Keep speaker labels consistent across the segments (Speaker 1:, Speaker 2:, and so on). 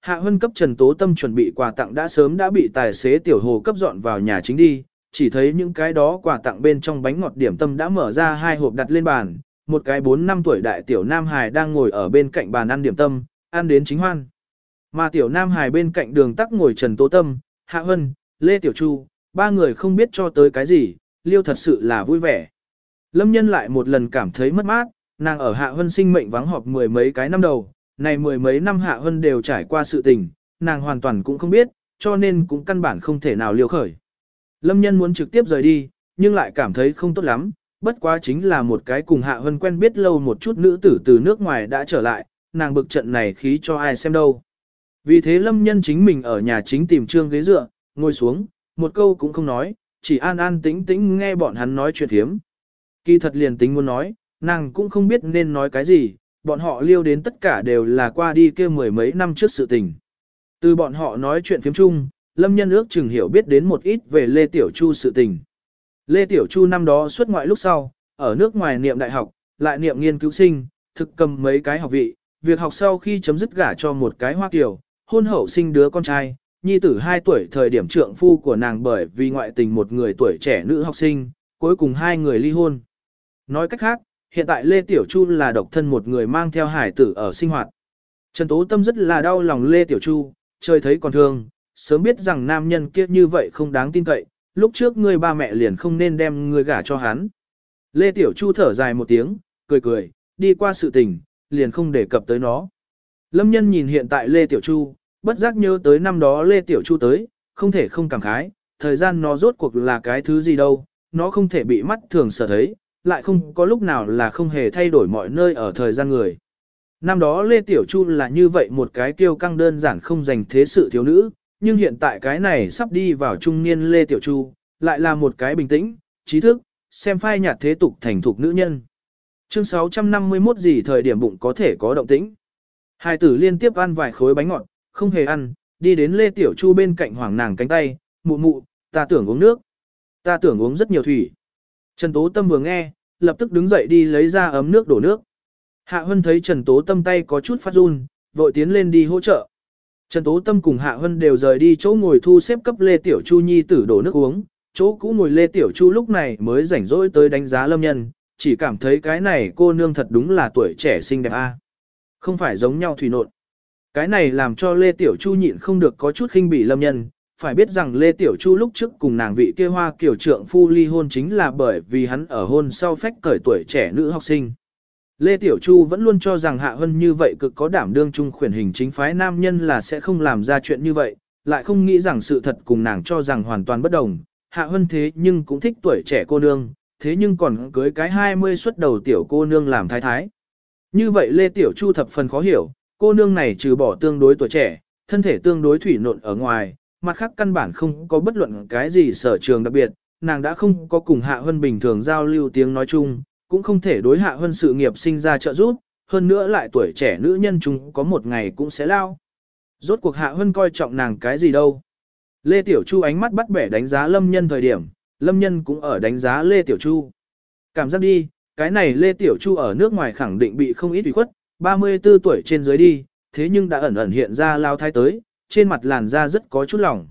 Speaker 1: Hạ Hân cấp Trần Tố Tâm chuẩn bị quà tặng đã sớm đã bị tài xế tiểu hồ cấp dọn vào nhà chính đi, chỉ thấy những cái đó quà tặng bên trong bánh ngọt điểm tâm đã mở ra hai hộp đặt lên bàn, một cái 4 năm tuổi đại tiểu Nam Hải đang ngồi ở bên cạnh bàn ăn điểm tâm, ăn đến chính hoan. Mà tiểu Nam Hải bên cạnh đường tắc ngồi Trần Tố Tâm, Hạ Hân, Lê Tiểu Chu, ba người không biết cho tới cái gì, liêu thật sự là vui vẻ. Lâm nhân lại một lần cảm thấy mất mát, nàng ở Hạ Hân sinh mệnh vắng họp mười mấy cái năm đầu, này mười mấy năm Hạ Hân đều trải qua sự tình, nàng hoàn toàn cũng không biết, cho nên cũng căn bản không thể nào liều khởi. Lâm nhân muốn trực tiếp rời đi, nhưng lại cảm thấy không tốt lắm, bất quá chính là một cái cùng Hạ Hân quen biết lâu một chút nữ tử từ nước ngoài đã trở lại, nàng bực trận này khí cho ai xem đâu. Vì thế Lâm nhân chính mình ở nhà chính tìm trương ghế dựa, ngồi xuống, một câu cũng không nói, chỉ an an tĩnh tĩnh nghe bọn hắn nói chuyện thiếm. Kỳ thật liền tính muốn nói, nàng cũng không biết nên nói cái gì, bọn họ liêu đến tất cả đều là qua đi kia mười mấy năm trước sự tình. Từ bọn họ nói chuyện phiếm chung, Lâm Nhân ước chừng hiểu biết đến một ít về Lê Tiểu Chu sự tình. Lê Tiểu Chu năm đó xuất ngoại lúc sau, ở nước ngoài niệm đại học, lại niệm nghiên cứu sinh, thực cầm mấy cái học vị, việc học sau khi chấm dứt gả cho một cái hoa kiều, hôn hậu sinh đứa con trai, nhi tử 2 tuổi thời điểm trượng phu của nàng bởi vì ngoại tình một người tuổi trẻ nữ học sinh, cuối cùng hai người ly hôn. Nói cách khác, hiện tại Lê Tiểu Chu là độc thân một người mang theo hải tử ở sinh hoạt. Trần Tố Tâm rất là đau lòng Lê Tiểu Chu, trời thấy còn thương, sớm biết rằng nam nhân kia như vậy không đáng tin cậy, lúc trước ngươi ba mẹ liền không nên đem ngươi gả cho hắn. Lê Tiểu Chu thở dài một tiếng, cười cười, đi qua sự tình, liền không đề cập tới nó. Lâm nhân nhìn hiện tại Lê Tiểu Chu, bất giác nhớ tới năm đó Lê Tiểu Chu tới, không thể không cảm khái, thời gian nó rốt cuộc là cái thứ gì đâu, nó không thể bị mắt thường sở thấy, lại không có lúc nào là không hề thay đổi mọi nơi ở thời gian người. Năm đó Lê Tiểu Chu là như vậy một cái kiêu căng đơn giản không dành thế sự thiếu nữ, nhưng hiện tại cái này sắp đi vào trung niên Lê Tiểu Chu, lại là một cái bình tĩnh, trí thức, xem phai nhạt thế tục thành thục nữ nhân. Chương 651 gì thời điểm bụng có thể có động tĩnh. Hai tử liên tiếp ăn vài khối bánh ngọt, không hề ăn, đi đến Lê Tiểu Chu bên cạnh hoàng nàng cánh tay, mụ mụ, ta tưởng uống nước. Ta tưởng uống rất nhiều thủy. Trần Tố Tâm vừa nghe, lập tức đứng dậy đi lấy ra ấm nước đổ nước. Hạ Hân thấy Trần Tố Tâm tay có chút phát run, vội tiến lên đi hỗ trợ. Trần Tố Tâm cùng Hạ Hân đều rời đi chỗ ngồi thu xếp cấp Lê Tiểu Chu nhi tử đổ nước uống, chỗ cũ ngồi Lê Tiểu Chu lúc này mới rảnh rỗi tới đánh giá lâm nhân, chỉ cảm thấy cái này cô nương thật đúng là tuổi trẻ xinh đẹp a, Không phải giống nhau thủy nộn. Cái này làm cho Lê Tiểu Chu nhịn không được có chút khinh bỉ lâm nhân, phải biết rằng Lê Tiểu Chu lúc trước cùng nàng vị kia hoa kiểu trượng phu ly hôn chính là bởi vì hắn ở hôn sau phách cởi tuổi trẻ nữ học sinh. Lê Tiểu Chu vẫn luôn cho rằng Hạ Hân như vậy cực có đảm đương trung khuyển hình chính phái nam nhân là sẽ không làm ra chuyện như vậy, lại không nghĩ rằng sự thật cùng nàng cho rằng hoàn toàn bất đồng. Hạ Hân thế nhưng cũng thích tuổi trẻ cô nương, thế nhưng còn cưới cái 20 xuất đầu tiểu cô nương làm thái thái. Như vậy Lê Tiểu Chu thập phần khó hiểu, cô nương này trừ bỏ tương đối tuổi trẻ, thân thể tương đối thủy nộn ở ngoài, mặt khác căn bản không có bất luận cái gì sở trường đặc biệt, nàng đã không có cùng Hạ Hân bình thường giao lưu tiếng nói chung, cũng không thể đối Hạ Hân sự nghiệp sinh ra trợ giúp, hơn nữa lại tuổi trẻ nữ nhân chúng có một ngày cũng sẽ lao. Rốt cuộc Hạ Hân coi trọng nàng cái gì đâu. Lê Tiểu Chu ánh mắt bắt bẻ đánh giá Lâm Nhân thời điểm, Lâm Nhân cũng ở đánh giá Lê Tiểu Chu. Cảm giác đi, cái này Lê Tiểu Chu ở nước ngoài khẳng định bị không ít ủy khuất, 34 tuổi trên dưới đi, thế nhưng đã ẩn ẩn hiện ra lao thai tới, trên mặt làn da rất có chút lỏng.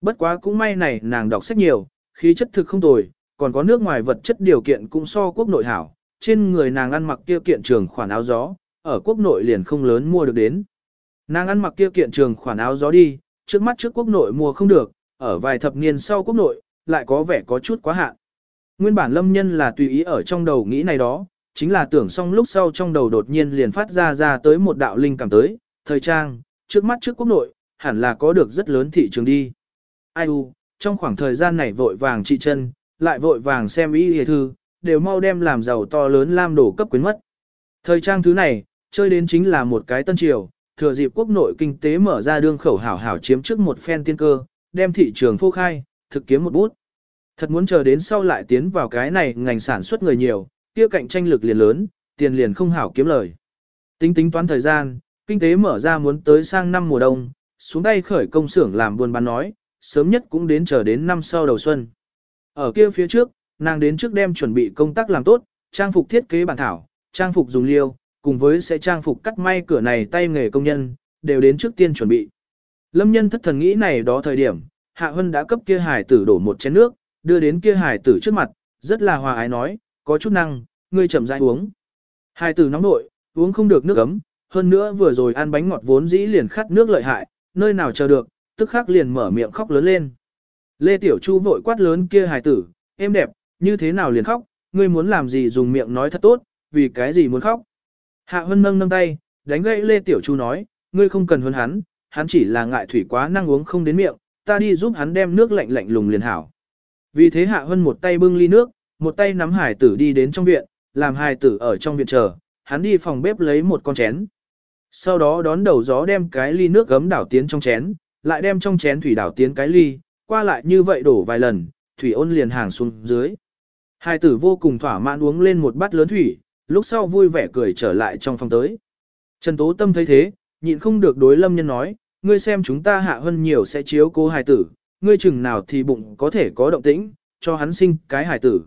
Speaker 1: Bất quá cũng may này nàng đọc sách nhiều, khí chất thực không tồi, còn có nước ngoài vật chất điều kiện cũng so quốc nội hảo, trên người nàng ăn mặc kia kiện trường khoản áo gió, ở quốc nội liền không lớn mua được đến. Nàng ăn mặc kia kiện trường khoản áo gió đi, trước mắt trước quốc nội mua không được, ở vài thập niên sau quốc nội, lại có vẻ có chút quá hạn. Nguyên bản lâm nhân là tùy ý ở trong đầu nghĩ này đó, chính là tưởng xong lúc sau trong đầu đột nhiên liền phát ra ra tới một đạo linh cảm tới, thời trang, trước mắt trước quốc nội, hẳn là có được rất lớn thị trường đi. Ai u, trong khoảng thời gian này vội vàng trị chân, lại vội vàng xem ý hề thư, đều mau đem làm giàu to lớn lam đổ cấp quyến mất. Thời trang thứ này, chơi đến chính là một cái tân triều, thừa dịp quốc nội kinh tế mở ra đương khẩu hảo hảo chiếm trước một phen tiên cơ, đem thị trường phô khai, thực kiếm một bút. Thật muốn chờ đến sau lại tiến vào cái này ngành sản xuất người nhiều, kia cạnh tranh lực liền lớn, tiền liền không hảo kiếm lời. Tính tính toán thời gian, kinh tế mở ra muốn tới sang năm mùa đông, xuống tay khởi công xưởng làm buôn bán nói, sớm nhất cũng đến chờ đến năm sau đầu xuân. Ở kia phía trước, nàng đến trước đem chuẩn bị công tác làm tốt, trang phục thiết kế bản thảo, trang phục dùng liêu, cùng với sẽ trang phục cắt may cửa này tay nghề công nhân, đều đến trước tiên chuẩn bị. Lâm nhân thất thần nghĩ này đó thời điểm, Hạ Hân đã cấp kia hải tử đổ một chén nước, đưa đến kia hải tử trước mặt, rất là hòa ái nói, có chút năng, ngươi chậm rãi uống. Hải tử nóng nội, uống không được nước ấm, hơn nữa vừa rồi ăn bánh ngọt vốn dĩ liền khát nước lợi hại, nơi nào chờ được, tức khắc liền mở miệng khóc lớn lên. Lê Tiểu Chu vội quát lớn kia hải tử, em đẹp, như thế nào liền khóc, ngươi muốn làm gì dùng miệng nói thật tốt, vì cái gì muốn khóc. Hạ Hân nâng nâng tay, đánh gậy Lê Tiểu Chu nói, ngươi không cần hơn hắn, hắn chỉ là ngại thủy quá năng uống không đến miệng, ta đi giúp hắn đem nước lạnh lạnh lùng liền hảo. Vì thế Hạ Hân một tay bưng ly nước, một tay nắm hải tử đi đến trong viện, làm hải tử ở trong viện chờ, hắn đi phòng bếp lấy một con chén. Sau đó đón đầu gió đem cái ly nước gấm đảo tiến trong chén, lại đem trong chén thủy đảo tiến cái ly, qua lại như vậy đổ vài lần, thủy ôn liền hàng xuống dưới. Hai tử vô cùng thỏa mãn uống lên một bát lớn thủy, lúc sau vui vẻ cười trở lại trong phòng tới. Trần Tố Tâm thấy thế, nhịn không được đối lâm nhân nói, ngươi xem chúng ta hạ hơn nhiều sẽ chiếu cô hài tử, ngươi chừng nào thì bụng có thể có động tĩnh, cho hắn sinh cái hài tử.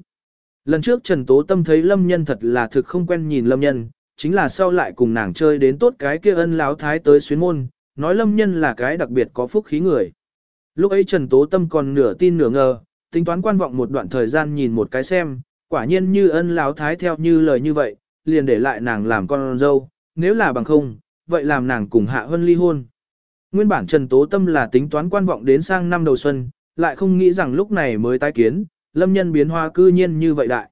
Speaker 1: Lần trước Trần Tố Tâm thấy lâm nhân thật là thực không quen nhìn lâm nhân, chính là sau lại cùng nàng chơi đến tốt cái kia ân láo thái tới xuyến môn, nói lâm nhân là cái đặc biệt có phúc khí người. Lúc ấy Trần Tố Tâm còn nửa tin nửa ngờ, tính toán quan vọng một đoạn thời gian nhìn một cái xem, quả nhiên như ân láo thái theo như lời như vậy, liền để lại nàng làm con dâu, nếu là bằng không, vậy làm nàng cùng Hạ Hân ly hôn. Nguyên bản Trần Tố Tâm là tính toán quan vọng đến sang năm đầu xuân, lại không nghĩ rằng lúc này mới tái kiến, lâm nhân biến hoa cư nhiên như vậy đại.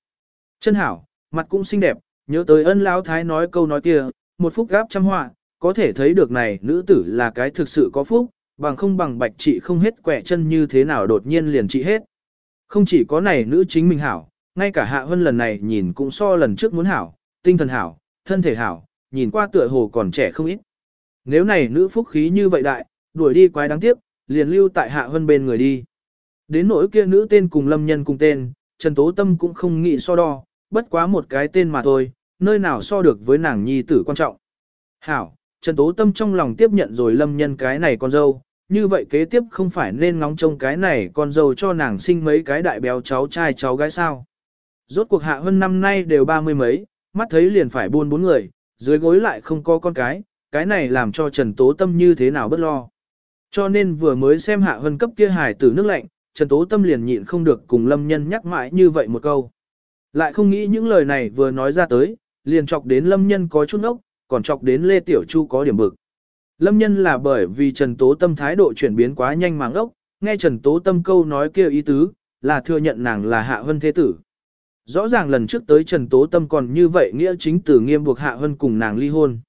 Speaker 1: Chân hảo, mặt cũng xinh đẹp, nhớ tới ân lão thái nói câu nói kia, một phúc gáp trăm họa, có thể thấy được này nữ tử là cái thực sự có phúc, bằng không bằng bạch trị không hết quẻ chân như thế nào đột nhiên liền trị hết. Không chỉ có này nữ chính mình hảo, ngay cả hạ hân lần này nhìn cũng so lần trước muốn hảo, tinh thần hảo, thân thể hảo, nhìn qua tựa hồ còn trẻ không ít. Nếu này nữ phúc khí như vậy đại, đuổi đi quái đáng tiếc, liền lưu tại hạ hân bên người đi. Đến nỗi kia nữ tên cùng lâm nhân cùng tên, Trần Tố Tâm cũng không nghĩ so đo, bất quá một cái tên mà thôi, nơi nào so được với nàng nhi tử quan trọng. Hảo, Trần Tố Tâm trong lòng tiếp nhận rồi lâm nhân cái này con dâu, như vậy kế tiếp không phải nên ngóng trông cái này con dâu cho nàng sinh mấy cái đại béo cháu trai cháu gái sao. Rốt cuộc hạ hơn năm nay đều ba mươi mấy, mắt thấy liền phải buôn bốn người, dưới gối lại không có con cái, cái này làm cho Trần Tố Tâm như thế nào bất lo. Cho nên vừa mới xem hạ hơn cấp kia hải tử nước lạnh, Trần Tố Tâm liền nhịn không được cùng Lâm Nhân nhắc mãi như vậy một câu. Lại không nghĩ những lời này vừa nói ra tới, liền chọc đến Lâm Nhân có chút ốc, còn chọc đến Lê Tiểu Chu có điểm bực. Lâm Nhân là bởi vì Trần Tố Tâm thái độ chuyển biến quá nhanh màng ốc, nghe Trần Tố Tâm câu nói kia ý tứ, là thừa nhận nàng là Hạ Hân Thế Tử. Rõ ràng lần trước tới Trần Tố Tâm còn như vậy nghĩa chính tử nghiêm buộc Hạ Hân cùng nàng ly hôn.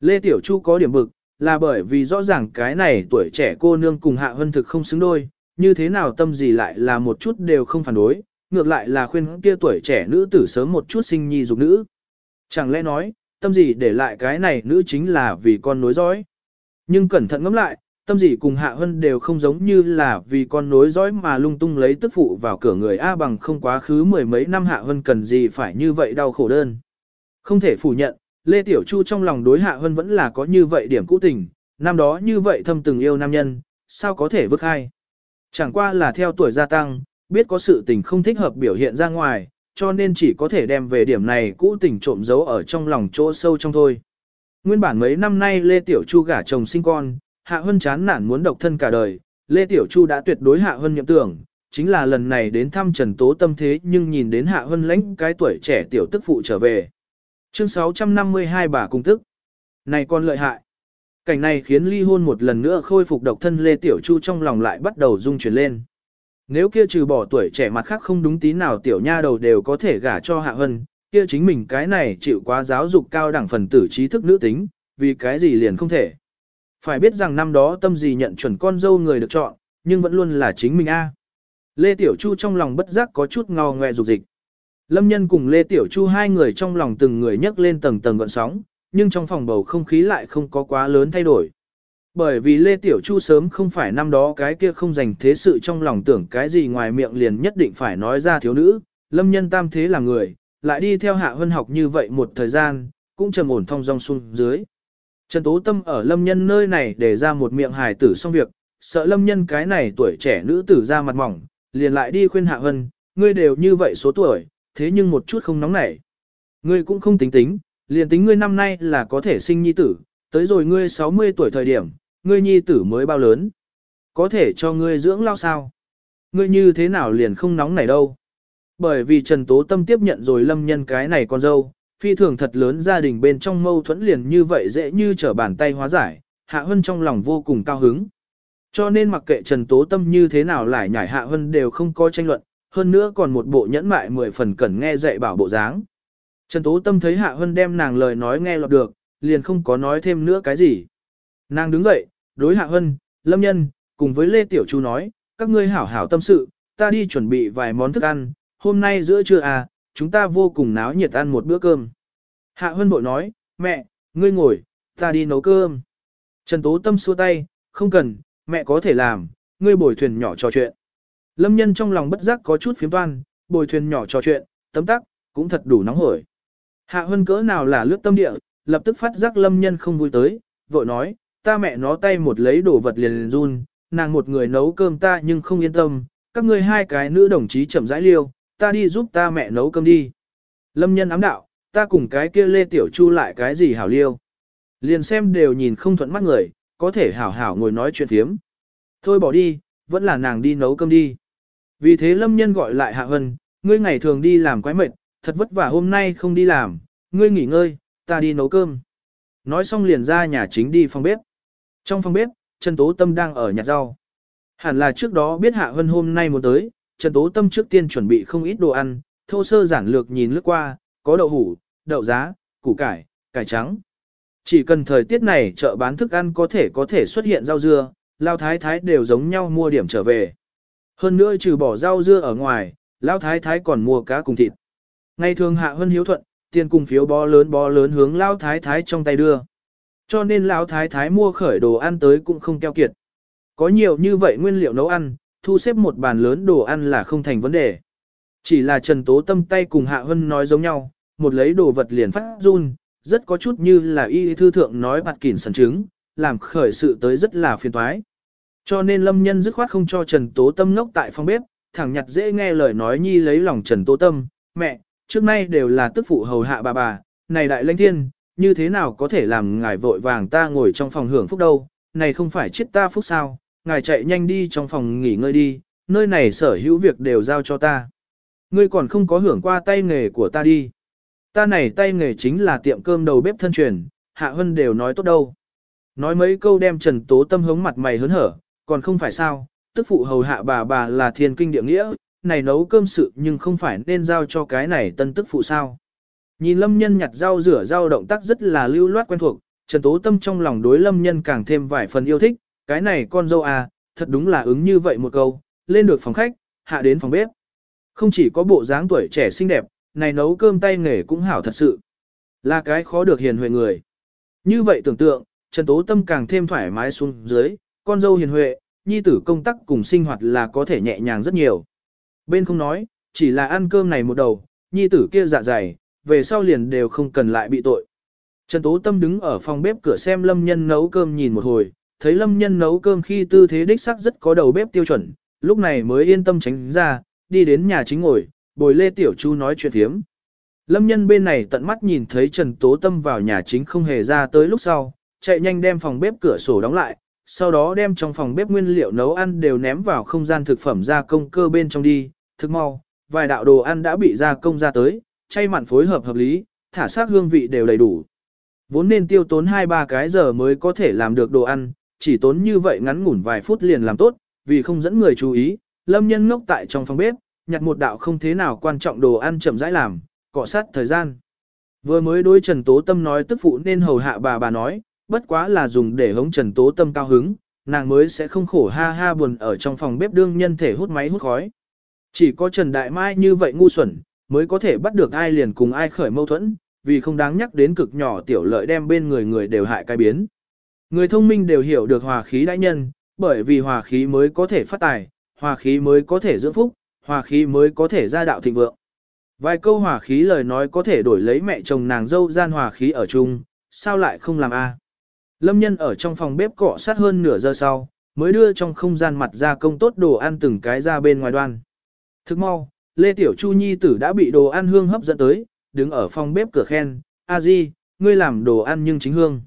Speaker 1: Lê Tiểu Chu có điểm bực, là bởi vì rõ ràng cái này tuổi trẻ cô nương cùng Hạ Hân thực không xứng đôi, như thế nào tâm gì lại là một chút đều không phản đối, ngược lại là khuyên kia tuổi trẻ nữ tử sớm một chút sinh nhi dục nữ. Chẳng lẽ nói, tâm gì để lại cái này nữ chính là vì con nối dõi. Nhưng cẩn thận ngẫm lại, tâm gì cùng Hạ Hân đều không giống như là vì con nối dõi mà lung tung lấy tức phụ vào cửa người A bằng không quá khứ mười mấy năm Hạ Hân cần gì phải như vậy đau khổ đơn. Không thể phủ nhận, Lê Tiểu Chu trong lòng đối Hạ Hân vẫn là có như vậy điểm cũ tình, năm đó như vậy thâm từng yêu nam nhân, sao có thể vứt hai. Chẳng qua là theo tuổi gia tăng, biết có sự tình không thích hợp biểu hiện ra ngoài, cho nên chỉ có thể đem về điểm này cũ tình trộm giấu ở trong lòng chỗ sâu trong thôi. Nguyên bản mấy năm nay Lê Tiểu Chu gả chồng sinh con, Hạ Hân chán nản muốn độc thân cả đời, Lê Tiểu Chu đã tuyệt đối Hạ Hân nhậm tưởng, chính là lần này đến thăm Trần Tố Tâm thế nhưng nhìn đến Hạ Hân lãnh cái tuổi trẻ tiểu tức phụ trở về. Chương 652 bà cung tức. Này con lợi hại. Cảnh này khiến ly hôn một lần nữa khôi phục độc thân Lê Tiểu Chu trong lòng lại bắt đầu rung chuyển lên. Nếu kia trừ bỏ tuổi trẻ mặt khác không đúng tí nào tiểu nha đầu đều có thể gả cho Hạ Hân, kia chính mình cái này chịu quá giáo dục cao đẳng phần tử trí thức nữ tính, vì cái gì liền không thể. Phải biết rằng năm đó tâm gì nhận chuẩn con dâu người được chọn, nhưng vẫn luôn là chính mình a. Lê Tiểu Chu trong lòng bất giác có chút ngò ngoe dục dịch. Lâm Nhân cùng Lê Tiểu Chu hai người trong lòng từng người nhấc lên tầng tầng gọn sóng, nhưng trong phòng bầu không khí lại không có quá lớn thay đổi. Bởi vì Lê Tiểu Chu sớm không phải năm đó cái kia không dành thế sự trong lòng tưởng cái gì ngoài miệng liền nhất định phải nói ra thiếu nữ, Lâm Nhân tam thế là người, lại đi theo hạ hân học như vậy một thời gian, cũng trầm ổn thong dong xuống dưới. Trần Tố Tâm ở lâm nhân nơi này để ra một miệng hài tử xong việc, sợ lâm nhân cái này tuổi trẻ nữ tử ra mặt mỏng, liền lại đi khuyên hạ hân, ngươi đều như vậy số tuổi, thế nhưng một chút không nóng nảy. Ngươi cũng không tính tính, liền tính ngươi năm nay là có thể sinh nhi tử, tới rồi ngươi 60 tuổi thời điểm, ngươi nhi tử mới bao lớn. Có thể cho ngươi dưỡng lao sao? Ngươi như thế nào liền không nóng này đâu? Bởi vì Trần Tố Tâm tiếp nhận rồi lâm nhân cái này con dâu, phi thường thật lớn gia đình bên trong mâu thuẫn liền như vậy dễ như trở bàn tay hóa giải, Hạ Hân trong lòng vô cùng cao hứng. Cho nên mặc kệ Trần Tố Tâm như thế nào lại nhảy Hạ Hân đều không có tranh luận, hơn nữa còn một bộ nhẫn mại mười phần cần nghe dạy bảo bộ dáng. Trần Tố Tâm thấy Hạ Hân đem nàng lời nói nghe lọt được, liền không có nói thêm nữa cái gì. Nàng đứng dậy, đối Hạ Hân, Lâm Nhân, cùng với Lê Tiểu Chu nói, các ngươi hảo hảo tâm sự, ta đi chuẩn bị vài món thức ăn, hôm nay giữa trưa à, chúng ta vô cùng náo nhiệt ăn một bữa cơm. Hạ Hân bội nói, mẹ, ngươi ngồi, ta đi nấu cơm. Trần Tố Tâm xua tay, không cần, mẹ có thể làm, ngươi bồi thuyền nhỏ trò chuyện. Lâm nhân trong lòng bất giác có chút phiếm toan, bồi thuyền nhỏ trò chuyện, tấm tắc, cũng thật đủ nóng hổi. Hạ Hân cỡ nào là lướt tâm địa, lập tức phát giác lâm nhân không vui tới, vội nói, ta mẹ nó tay một lấy đồ vật liền, liền run, nàng một người nấu cơm ta nhưng không yên tâm, các ngươi hai cái nữ đồng chí chậm rãi liêu, ta đi giúp ta mẹ nấu cơm đi. Lâm nhân ám đạo, ta cùng cái kia Lê Tiểu Chu lại cái gì hảo liêu. Liền xem đều nhìn không thuận mắt người, có thể hảo hảo ngồi nói chuyện thiếm. Thôi bỏ đi, vẫn là nàng đi nấu cơm đi. Vì thế Lâm nhân gọi lại Hạ Hân, ngươi ngày thường đi làm quái mệt, thật vất vả hôm nay không đi làm, ngươi nghỉ ngơi, ta đi nấu cơm. Nói xong liền ra nhà chính đi phòng bếp. Trong phòng bếp, Trần Tố Tâm đang ở nhặt rau. Hẳn là trước đó biết Hạ Hân hôm nay muốn tới, Trần Tố Tâm trước tiên chuẩn bị không ít đồ ăn, thô sơ giản lược nhìn lướt qua, có đậu hủ, đậu giá, củ cải, cải trắng. Chỉ cần thời tiết này chợ bán thức ăn có thể có thể xuất hiện rau dưa, lao thái thái đều giống nhau mua điểm trở về. Hơn nữa trừ bỏ rau dưa ở ngoài, lao thái thái còn mua cá cùng thịt. Ngày thường Hạ Hân hiếu thuận, tiền cùng phiếu bó lớn bó lớn hướng lao thái thái trong tay đưa. Cho nên lão thái thái mua khởi đồ ăn tới cũng không keo kiệt. Có nhiều như vậy nguyên liệu nấu ăn, thu xếp một bàn lớn đồ ăn là không thành vấn đề. Chỉ là Trần Tố Tâm tay cùng Hạ Hân nói giống nhau, một lấy đồ vật liền phát run, rất có chút như là y thư thượng nói bạt kỉn sần trứng, làm khởi sự tới rất là phiền toái. Cho nên Lâm Nhân dứt khoát không cho Trần Tố Tâm ngốc tại phòng bếp, thẳng nhặt dễ nghe lời nói nhi lấy lòng Trần Tố Tâm, mẹ, trước nay đều là tức phụ hầu hạ bà bà, này đại lãnh thiên, như thế nào có thể làm ngài vội vàng ta ngồi trong phòng hưởng phúc đâu, này không phải chết ta phúc sao, ngài chạy nhanh đi trong phòng nghỉ ngơi đi, nơi này sở hữu việc đều giao cho ta. Ngươi còn không có hưởng qua tay nghề của ta đi. Ta này tay nghề chính là tiệm cơm đầu bếp thân truyền, Hạ Hân đều nói tốt đâu. Nói mấy câu đem Trần Tố Tâm hống mặt mày hớn hở, còn không phải sao, tức phụ hầu hạ bà bà là thiên kinh địa nghĩa, này nấu cơm sự nhưng không phải nên giao cho cái này tân tức phụ sao. Nhìn lâm nhân nhặt rau rửa rau động tác rất là lưu loát quen thuộc, Trần Tố Tâm trong lòng đối lâm nhân càng thêm vài phần yêu thích, cái này con dâu à, thật đúng là ứng như vậy một câu, lên được phòng khách, hạ đến phòng bếp. Không chỉ có bộ dáng tuổi trẻ xinh đẹp, này nấu cơm tay nghề cũng hảo thật sự. Là cái khó được hiền huệ người. Như vậy tưởng tượng, Trần Tố Tâm càng thêm thoải mái xuống dưới, con dâu hiền huệ, nhi tử công tác cùng sinh hoạt là có thể nhẹ nhàng rất nhiều. Bên không nói, chỉ là ăn cơm này một đầu, nhi tử kia dạ dày, về sau liền đều không cần lại bị tội. Trần Tố Tâm đứng ở phòng bếp cửa xem Lâm Nhân nấu cơm nhìn một hồi, thấy Lâm Nhân nấu cơm khi tư thế đích sắc rất có đầu bếp tiêu chuẩn, lúc này mới yên tâm tránh ra, đi đến nhà chính ngồi, bồi Lê Tiểu Chu nói chuyện thiếm. Lâm Nhân bên này tận mắt nhìn thấy Trần Tố Tâm vào nhà chính không hề ra tới lúc sau, chạy nhanh đem phòng bếp cửa sổ đóng lại, sau đó đem trong phòng bếp nguyên liệu nấu ăn đều ném vào không gian thực phẩm gia công cơ bên trong đi, thức mau, vài đạo đồ ăn đã bị gia công ra tới, chay mặn phối hợp hợp lý, thả xác hương vị đều đầy đủ. Vốn nên tiêu tốn 2-3 cái giờ mới có thể làm được đồ ăn, chỉ tốn như vậy ngắn ngủn vài phút liền làm tốt, vì không dẫn người chú ý, lâm nhân ngốc tại trong phòng bếp, nhặt một đạo không thế nào quan trọng đồ ăn chậm rãi làm, cọ sát thời gian. Vừa mới đối Trần Tố Tâm nói tức phụ nên hầu hạ bà bà nói, bất quá là dùng để hống Trần Tố Tâm cao hứng, nàng mới sẽ không khổ ha ha buồn ở trong phòng bếp đương nhân thể hút máy hút khói. Chỉ có Trần Đại Mai như vậy ngu xuẩn, mới có thể bắt được ai liền cùng ai khởi mâu thuẫn, vì không đáng nhắc đến cực nhỏ tiểu lợi đem bên người người đều hại cái biến. Người thông minh đều hiểu được hòa khí đại nhân, bởi vì hòa khí mới có thể phát tài, hòa khí mới có thể dưỡng phúc, hòa khí mới có thể ra đạo thịnh vượng. Vài câu hòa khí lời nói có thể đổi lấy mẹ chồng nàng dâu gian hòa khí ở chung, sao lại không làm a? Lâm nhân ở trong phòng bếp cọ sát hơn nửa giờ sau, mới đưa trong không gian mặt ra công tốt đồ ăn từng cái ra bên ngoài đoan. Thức mau, Lê Tiểu Chu Nhi tử đã bị đồ ăn hương hấp dẫn tới, đứng ở phòng bếp cửa khen, a di, ngươi làm đồ ăn nhưng chính hương.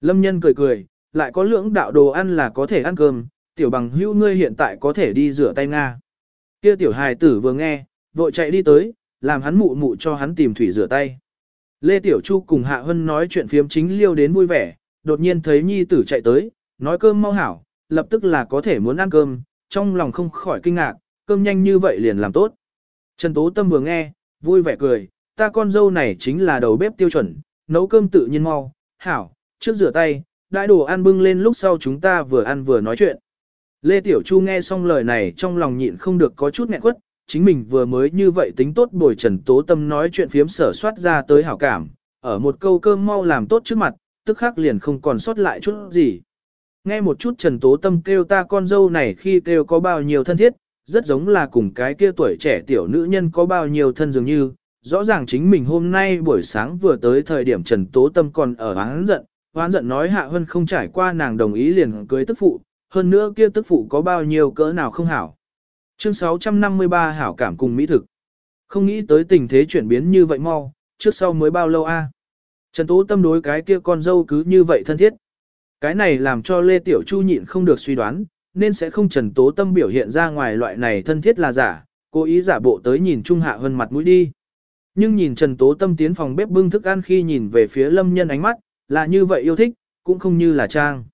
Speaker 1: Lâm nhân cười cười, lại có lưỡng đạo đồ ăn là có thể ăn cơm, tiểu bằng hữu ngươi hiện tại có thể đi rửa tay Nga. Kia tiểu hài tử vừa nghe, vội chạy đi tới, làm hắn mụ mụ cho hắn tìm thủy rửa tay. Lê Tiểu Chu cùng Hạ Hân nói chuyện phiếm chính liêu đến vui vẻ, đột nhiên thấy nhi tử chạy tới, nói cơm mau hảo, lập tức là có thể muốn ăn cơm, trong lòng không khỏi kinh ngạc, cơm nhanh như vậy liền làm tốt. Trần Tố Tâm vừa nghe, vui vẻ cười, ta con dâu này chính là đầu bếp tiêu chuẩn, nấu cơm tự nhiên mau, hảo, trước rửa tay, đại đồ ăn bưng lên lúc sau chúng ta vừa ăn vừa nói chuyện. Lê Tiểu Chu nghe xong lời này trong lòng nhịn không được có chút nghẹn quất, chính mình vừa mới như vậy tính tốt bồi Trần Tố Tâm nói chuyện phiếm sở soát ra tới hảo cảm, ở một câu cơm mau làm tốt trước mặt, tức khắc liền không còn sót lại chút gì. Nghe một chút Trần Tố Tâm kêu ta con dâu này khi kêu có bao nhiêu thân thiết, rất giống là cùng cái kia tuổi trẻ tiểu nữ nhân có bao nhiêu thân dường như, rõ ràng chính mình hôm nay buổi sáng vừa tới thời điểm Trần Tố Tâm còn ở oán giận, oán giận nói Hạ Hân không trải qua nàng đồng ý liền cưới tức phụ, hơn nữa kia tức phụ có bao nhiêu cỡ nào không hảo. Chương 653 hảo cảm cùng mỹ thực. Không nghĩ tới tình thế chuyển biến như vậy mau, trước sau mới bao lâu a? Trần Tố Tâm đối cái kia con dâu cứ như vậy thân thiết. Cái này làm cho Lê Tiểu Chu nhịn không được suy đoán, nên sẽ không Trần Tố Tâm biểu hiện ra ngoài loại này thân thiết là giả, cố ý giả bộ tới nhìn Trung Hạ Hân mặt mũi đi. Nhưng nhìn Trần Tố Tâm tiến phòng bếp bưng thức ăn khi nhìn về phía Lâm Nhân ánh mắt, là như vậy yêu thích, cũng không như là trang.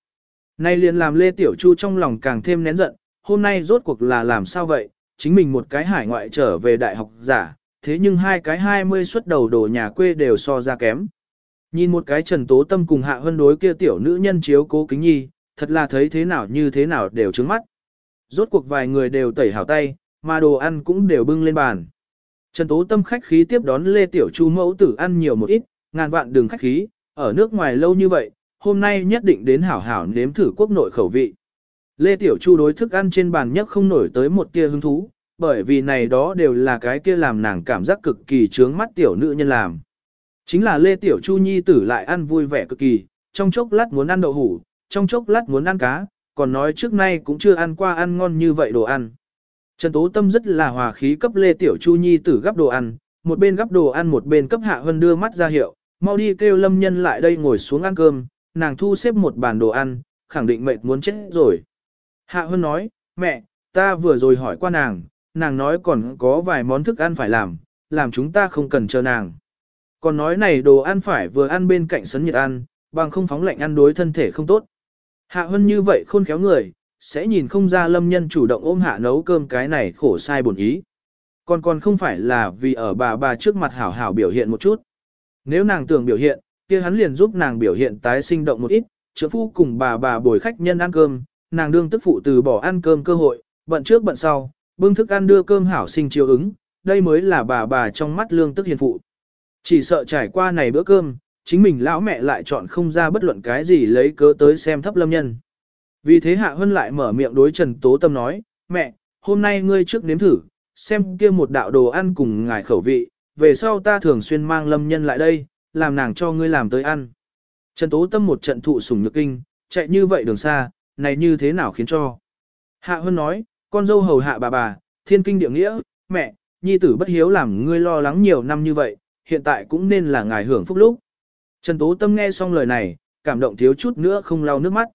Speaker 1: Nay liền làm Lê Tiểu Chu trong lòng càng thêm nén giận, hôm nay rốt cuộc là làm sao vậy, chính mình một cái hải ngoại trở về đại học giả, thế nhưng hai cái hai mươi xuất đầu đồ nhà quê đều so ra kém. Nhìn một cái Trần Tố Tâm cùng Hạ Hân đối kia tiểu nữ nhân chiếu cố kính nhi, thật là thấy thế nào như thế nào đều trứng mắt. Rốt cuộc vài người đều tẩy hảo tay, mà đồ ăn cũng đều bưng lên bàn. Trần Tố Tâm khách khí tiếp đón Lê Tiểu Chu mẫu tử ăn nhiều một ít, ngàn vạn đường khách khí, ở nước ngoài lâu như vậy, hôm nay nhất định đến hảo hảo nếm thử quốc nội khẩu vị. Lê Tiểu Chu đối thức ăn trên bàn nhất không nổi tới một tia hứng thú, bởi vì này đó đều là cái kia làm nàng cảm giác cực kỳ trướng mắt tiểu nữ nhân làm. Chính là Lê Tiểu Chu nhi tử lại ăn vui vẻ cực kỳ, trong chốc lát muốn ăn đậu hủ, trong chốc lát muốn ăn cá, còn nói trước nay cũng chưa ăn qua ăn ngon như vậy đồ ăn. Trần Tố Tâm rất là hòa khí cấp Lê Tiểu Chu nhi tử gấp đồ ăn, một bên gấp đồ ăn một bên cấp Hạ Hân đưa mắt ra hiệu, mau đi kêu Lâm Nhân lại đây ngồi xuống ăn cơm, nàng thu xếp một bàn đồ ăn, khẳng định mệt muốn chết rồi. Hạ Hân nói, mẹ, ta vừa rồi hỏi qua nàng, nàng nói còn có vài món thức ăn phải làm, làm chúng ta không cần chờ nàng. Còn nói này đồ ăn phải vừa ăn bên cạnh sấn nhiệt ăn, bằng không phóng lạnh ăn đối thân thể không tốt. Hạ Hân như vậy khôn khéo người, sẽ nhìn không ra lâm nhân chủ động ôm hạ nấu cơm cái này khổ sai buồn ý. Còn còn không phải là vì ở bà bà trước mặt hảo hảo biểu hiện một chút. Nếu nàng tưởng biểu hiện, kia hắn liền giúp nàng biểu hiện tái sinh động một ít, trưởng phu cùng bà bà bồi khách nhân ăn cơm, nàng đương tức phụ từ bỏ ăn cơm cơ hội, bận trước bận sau, bưng thức ăn đưa cơm hảo sinh chiếu ứng, đây mới là bà bà trong mắt lương tức hiền phụ. Chỉ sợ trải qua này bữa cơm, chính mình lão mẹ lại chọn không ra bất luận cái gì lấy cớ tới xem thấp lâm nhân. Vì thế Hạ Hân lại mở miệng đối Trần Tố Tâm nói, mẹ, hôm nay ngươi trước nếm thử, xem kia một đạo đồ ăn cùng ngài khẩu vị, về sau ta thường xuyên mang lâm nhân lại đây, làm nàng cho ngươi làm tới ăn. Trần Tố Tâm một trận thụ sủng nhược kinh, chạy như vậy đường xa, này như thế nào khiến cho. Hạ Hân nói, con dâu hầu hạ bà bà, thiên kinh địa nghĩa, mẹ, nhi tử bất hiếu làm ngươi lo lắng nhiều năm như vậy, hiện tại cũng nên là ngài hưởng phúc lúc. Trần Tố Tâm nghe xong lời này, cảm động thiếu chút nữa không lau nước mắt.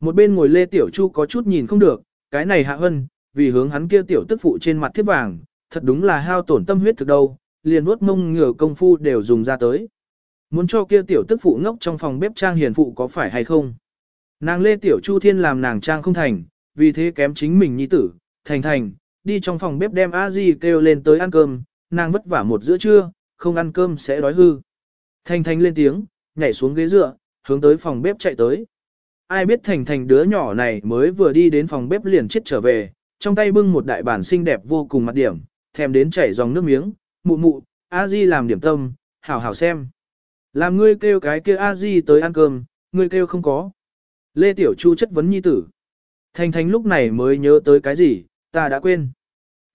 Speaker 1: Một bên ngồi Lê Tiểu Chu có chút nhìn không được, cái này Hạ Hân, vì hướng hắn kia tiểu tức phụ trên mặt thiếp vàng, thật đúng là hao tổn tâm huyết thực đâu, liền nuốt mông ngửa công phu đều dùng ra tới. Muốn cho kia tiểu tức phụ ngốc trong phòng bếp trang hiền phụ có phải hay không? Nàng Lê Tiểu Chu Thiên làm nàng trang không thành, vì thế kém chính mình nhi tử, thành thành, đi trong phòng bếp đem a di kêu lên tới ăn cơm, nàng vất vả một giữa trưa, không ăn cơm sẽ đói hư. Thành thành lên tiếng, nhảy xuống ghế dựa, hướng tới phòng bếp chạy tới. Ai biết thành thành đứa nhỏ này mới vừa đi đến phòng bếp liền chết trở về, trong tay bưng một đại bản xinh đẹp vô cùng mặt điểm, thèm đến chảy dòng nước miếng, mụ mụ, a di làm điểm tâm, hảo hảo xem. Làm ngươi kêu cái kia a di tới ăn cơm, ngươi kêu không có. Lê Tiểu Chu chất vấn nhi tử. Thành thành lúc này mới nhớ tới cái gì, ta đã quên.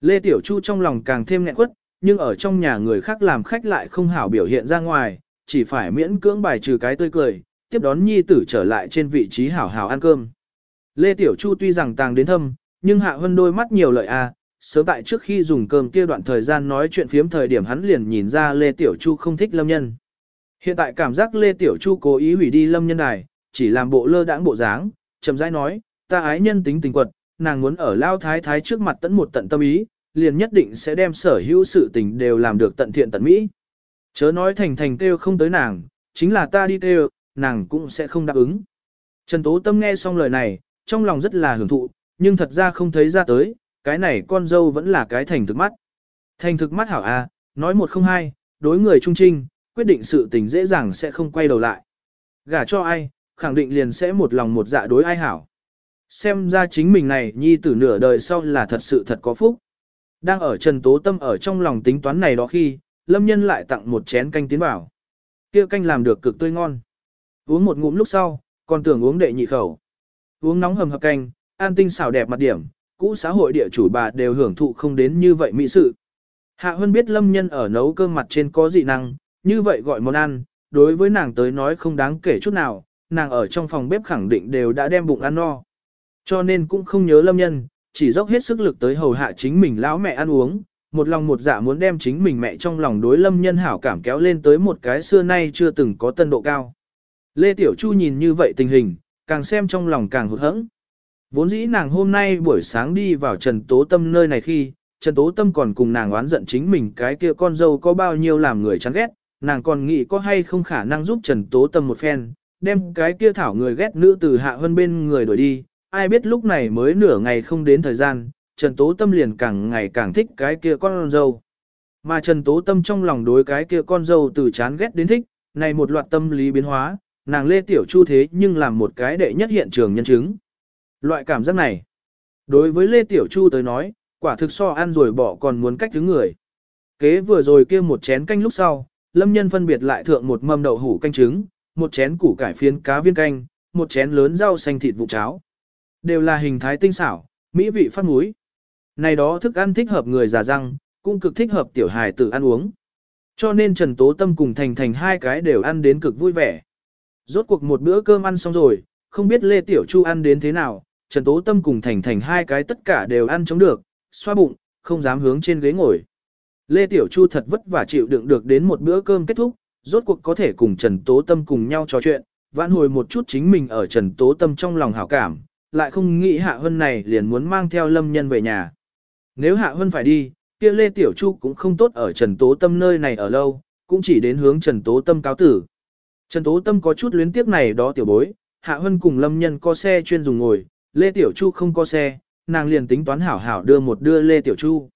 Speaker 1: Lê Tiểu Chu trong lòng càng thêm nghẹn quất, nhưng ở trong nhà người khác làm khách lại không hảo biểu hiện ra ngoài, chỉ phải miễn cưỡng bài trừ cái tươi cười, tiếp đón nhi tử trở lại trên vị trí hảo hảo ăn cơm. Lê Tiểu Chu tuy rằng tàng đến thâm, nhưng hạ hơn đôi mắt nhiều lợi a. À, sớm tại trước khi dùng cơm kia đoạn thời gian nói chuyện phiếm thời điểm hắn liền nhìn ra Lê Tiểu Chu không thích lâm nhân. Hiện tại cảm giác Lê Tiểu Chu cố ý hủy đi lâm nhân đài, chỉ làm bộ lơ đãng bộ dáng, chậm rãi nói, ta ái nhân tính tình quật, nàng muốn ở lao thái thái trước mặt tận một tận tâm ý, liền nhất định sẽ đem sở hữu sự tình đều làm được tận thiện tận mỹ. Chớ nói thành thành kêu không tới nàng, chính là ta đi kêu, nàng cũng sẽ không đáp ứng. Trần Tố Tâm nghe xong lời này, trong lòng rất là hưởng thụ, nhưng thật ra không thấy ra tới, cái này con dâu vẫn là cái thành thực mắt. Thành thực mắt hảo a, nói một không hai, đối người trung trinh, quyết định sự tình dễ dàng sẽ không quay đầu lại. Gả cho ai, khẳng định liền sẽ một lòng một dạ đối ai hảo. Xem ra chính mình này nhi tử nửa đời sau là thật sự thật có phúc. Đang ở Trần Tố Tâm ở trong lòng tính toán này đó khi, Lâm Nhân lại tặng một chén canh tiến vào. Kia canh làm được cực tươi ngon. Uống một ngụm lúc sau, còn tưởng uống đệ nhị khẩu. Uống nóng hầm hập canh, an tinh xảo đẹp mặt điểm, cũ xã hội địa chủ bà đều hưởng thụ không đến như vậy mỹ sự. Hạ Hân biết Lâm Nhân ở nấu cơm mặt trên có dị năng, như vậy gọi món ăn, đối với nàng tới nói không đáng kể chút nào, nàng ở trong phòng bếp khẳng định đều đã đem bụng ăn no. Cho nên cũng không nhớ Lâm Nhân, chỉ dốc hết sức lực tới hầu hạ chính mình lão mẹ ăn uống, một lòng một dạ muốn đem chính mình mẹ trong lòng đối Lâm Nhân hảo cảm kéo lên tới một cái xưa nay chưa từng có tân độ cao. Lê Tiểu Chu nhìn như vậy tình hình, càng xem trong lòng càng hụt hẫng. Vốn dĩ nàng hôm nay buổi sáng đi vào Trần Tố Tâm nơi này khi, Trần Tố Tâm còn cùng nàng oán giận chính mình cái kia con dâu có bao nhiêu làm người chán ghét, nàng còn nghĩ có hay không khả năng giúp Trần Tố Tâm một phen, đem cái kia thảo người ghét nữ từ hạ hơn bên người đuổi đi, ai biết lúc này mới nửa ngày không đến thời gian, Trần Tố Tâm liền càng ngày càng thích cái kia con dâu. Mà Trần Tố Tâm trong lòng đối cái kia con dâu từ chán ghét đến thích, này một loạt tâm lý biến hóa, nàng Lê Tiểu Chu thế nhưng làm một cái đệ nhất hiện trường nhân chứng. Loại cảm giác này, đối với Lê Tiểu Chu tới nói, quả thực so ăn rồi bỏ còn muốn cách thứ người. Kế vừa rồi kia một chén canh lúc sau, Lâm Nhân phân biệt lại thượng một mâm đậu hủ canh trứng, một chén củ cải phiến cá viên canh, một chén lớn rau xanh thịt vụ cháo. Đều là hình thái tinh xảo, mỹ vị phát muối. Này đó thức ăn thích hợp người già răng, cũng cực thích hợp tiểu hài tử ăn uống. Cho nên Trần Tố Tâm cùng Thành Thành hai cái đều ăn đến cực vui vẻ. Rốt cuộc một bữa cơm ăn xong rồi, không biết Lê Tiểu Chu ăn đến thế nào, Trần Tố Tâm cùng Thành Thành hai cái tất cả đều ăn chống được, xoa bụng, không dám hướng trên ghế ngồi. Lê Tiểu Chu thật vất vả chịu đựng được đến một bữa cơm kết thúc, rốt cuộc có thể cùng Trần Tố Tâm cùng nhau trò chuyện, vãn hồi một chút chính mình ở Trần Tố Tâm trong lòng hảo cảm, lại không nghĩ Hạ Hân này liền muốn mang theo Lâm Nhân về nhà. Nếu Hạ Hân phải đi, kia Lê Tiểu Chu cũng không tốt ở Trần Tố Tâm nơi này ở lâu, cũng chỉ đến hướng Trần Tố Tâm cáo tử. Trần Tố Tâm có chút luyến tiếc này đó tiểu bối, Hạ Hân cùng Lâm Nhân có xe chuyên dùng ngồi, Lê Tiểu Chu không có xe, nàng liền tính toán hảo hảo đưa một đưa Lê Tiểu Chu.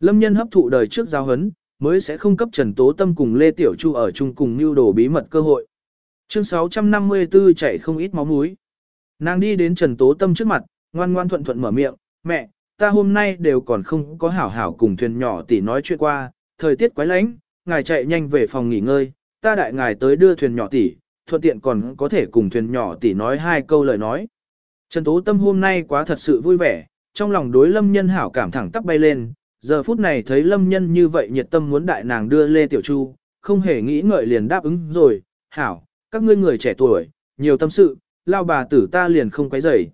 Speaker 1: Lâm Nhân hấp thụ đời trước giao hấn, mới sẽ không cấp Trần Tố Tâm cùng Lê Tiểu Chu ở chung cùng mưu đồ bí mật cơ hội. Chương 654 chạy không ít máu mũi. Nàng đi đến Trần Tố Tâm trước mặt, ngoan ngoan thuận thuận mở miệng, mẹ, ta hôm nay đều còn không có hảo hảo cùng thuyền nhỏ tỷ nói chuyện qua, thời tiết quái lạnh, ngài chạy nhanh về phòng nghỉ ngơi, ta đại ngài tới đưa thuyền nhỏ tỷ, thuận tiện còn có thể cùng thuyền nhỏ tỷ nói hai câu lời nói. Trần Tố Tâm hôm nay quá thật sự vui vẻ, trong lòng đối lâm nhân hảo cảm thẳng tắp bay lên, giờ phút này thấy lâm nhân như vậy nhiệt tâm muốn đại nàng đưa Lê Tiểu Chu, không hề nghĩ ngợi liền đáp ứng rồi, hảo, các ngươi người trẻ tuổi, nhiều tâm sự, lao bà tử ta liền không quấy rầy.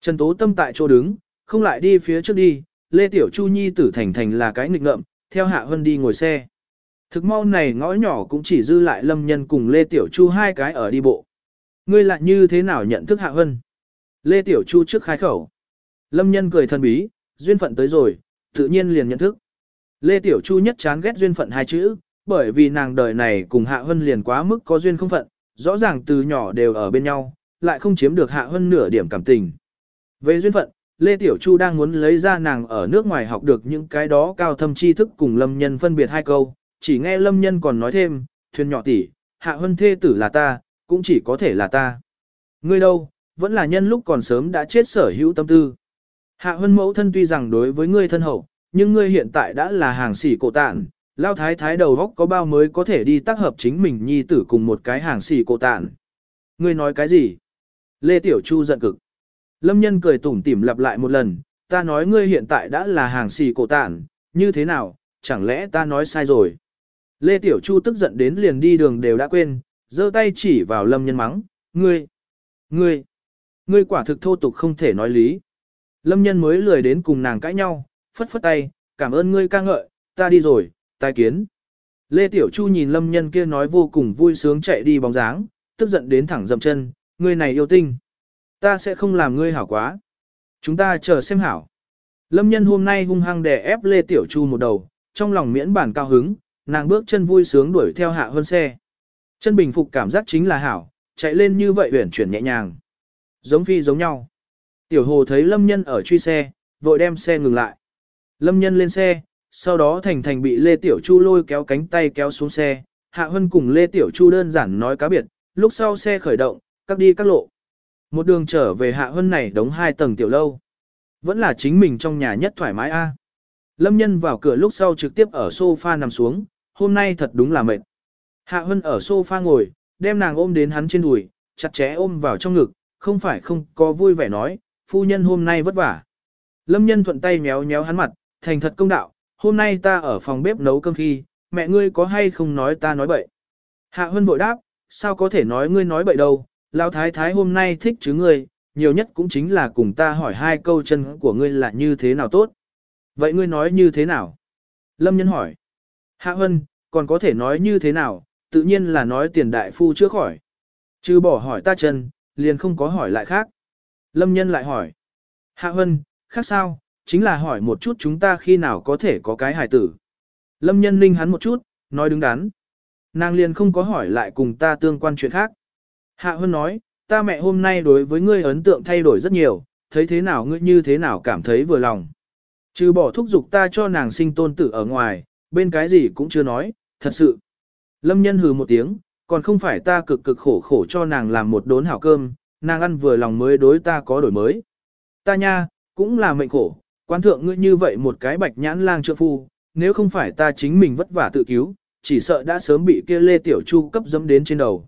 Speaker 1: Trần Tố Tâm tại chỗ đứng, không lại đi phía trước đi, Lê Tiểu Chu Nhi tử thành thành là cái nghịch ngợm, theo Hạ Hân đi ngồi xe. Thực mau này ngõ nhỏ cũng chỉ dư lại Lâm Nhân cùng Lê Tiểu Chu hai cái ở đi bộ. Ngươi lại như thế nào nhận thức Hạ Hân? Lê Tiểu Chu trước khai khẩu. Lâm Nhân cười thân bí, duyên phận tới rồi, tự nhiên liền nhận thức. Lê Tiểu Chu nhất chán ghét duyên phận hai chữ, bởi vì nàng đời này cùng Hạ Hân liền quá mức có duyên không phận, rõ ràng từ nhỏ đều ở bên nhau, lại không chiếm được Hạ Hân nửa điểm cảm tình. Về duyên phận, Lê Tiểu Chu đang muốn lấy ra nàng ở nước ngoài học được những cái đó cao thâm tri thức cùng Lâm Nhân phân biệt hai câu, chỉ nghe Lâm Nhân còn nói thêm, thuyền nhỏ tỷ, Hạ Hân thê tử là ta, cũng chỉ có thể là ta. Ngươi đâu, vẫn là nhân lúc còn sớm đã chết sở hữu tâm tư. Hạ Hân mẫu thân tuy rằng đối với ngươi thân hậu, nhưng ngươi hiện tại đã là hàng xỉ cổ tạn, lao thái thái đầu góc có bao mới có thể đi tác hợp chính mình nhi tử cùng một cái hàng xỉ cổ tạn. Ngươi nói cái gì? Lê Tiểu Chu giận cực. Lâm nhân cười tủm tỉm lặp lại một lần, ta nói ngươi hiện tại đã là hàng xì cổ tản, như thế nào, chẳng lẽ ta nói sai rồi. Lê Tiểu Chu tức giận đến liền đi đường đều đã quên, giơ tay chỉ vào lâm nhân mắng, ngươi, ngươi, ngươi quả thực thô tục không thể nói lý. Lâm nhân mới lười đến cùng nàng cãi nhau, phất phất tay, cảm ơn ngươi ca ngợi, ta đi rồi, tai kiến. Lê Tiểu Chu nhìn lâm nhân kia nói vô cùng vui sướng chạy đi bóng dáng, tức giận đến thẳng dậm chân, ngươi này yêu tinh. Ta sẽ không làm ngươi hảo quá. Chúng ta chờ xem hảo. Lâm nhân hôm nay hung hăng đè ép Lê Tiểu Chu một đầu, trong lòng miễn bản cao hứng, nàng bước chân vui sướng đuổi theo hạ hơn xe. Chân bình phục cảm giác chính là hảo, chạy lên như vậy uyển chuyển nhẹ nhàng. Giống phi giống nhau. Tiểu hồ thấy lâm nhân ở truy xe, vội đem xe ngừng lại. Lâm nhân lên xe, sau đó thành thành bị Lê Tiểu Chu lôi kéo cánh tay kéo xuống xe. Hạ Hân cùng Lê Tiểu Chu đơn giản nói cá biệt, lúc sau xe khởi động, các đi các lộ. Một đường trở về Hạ Hân này đóng hai tầng tiểu lâu. Vẫn là chính mình trong nhà nhất thoải mái a. Lâm nhân vào cửa lúc sau trực tiếp ở sofa nằm xuống, hôm nay thật đúng là mệt. Hạ Hân ở sofa ngồi, đem nàng ôm đến hắn trên đùi, chặt chẽ ôm vào trong ngực, không phải không có vui vẻ nói, phu nhân hôm nay vất vả. Lâm nhân thuận tay méo méo hắn mặt, thành thật công đạo, hôm nay ta ở phòng bếp nấu cơm khi, mẹ ngươi có hay không nói ta nói bậy. Hạ Hân vội đáp, sao có thể nói ngươi nói bậy đâu, lão thái thái hôm nay thích chứ ngươi, nhiều nhất cũng chính là cùng ta hỏi hai câu chân của ngươi là như thế nào tốt. Vậy ngươi nói như thế nào? Lâm nhân hỏi. Hạ Hân, còn có thể nói như thế nào, tự nhiên là nói tiền đại phu chưa khỏi. Chứ bỏ hỏi ta chân, liền không có hỏi lại khác. Lâm nhân lại hỏi. Hạ Hân, khác sao, chính là hỏi một chút chúng ta khi nào có thể có cái hài tử. Lâm nhân ninh hắn một chút, nói đứng đắn. Nàng liền không có hỏi lại cùng ta tương quan chuyện khác. Hạ Hân nói, ta mẹ hôm nay đối với ngươi ấn tượng thay đổi rất nhiều, thấy thế nào ngươi như thế nào cảm thấy vừa lòng. Trừ bỏ thúc giục ta cho nàng sinh tôn tử ở ngoài, bên cái gì cũng chưa nói, thật sự. Lâm nhân hừ một tiếng, còn không phải ta cực cực khổ khổ cho nàng làm một đốn hảo cơm, nàng ăn vừa lòng mới đối ta có đổi mới. Ta nha, cũng là mệnh khổ, quan thượng ngươi như vậy một cái bạch nhãn lang trượng phu, nếu không phải ta chính mình vất vả tự cứu, chỉ sợ đã sớm bị kia Lê Tiểu Chu cấp dẫm đến trên đầu.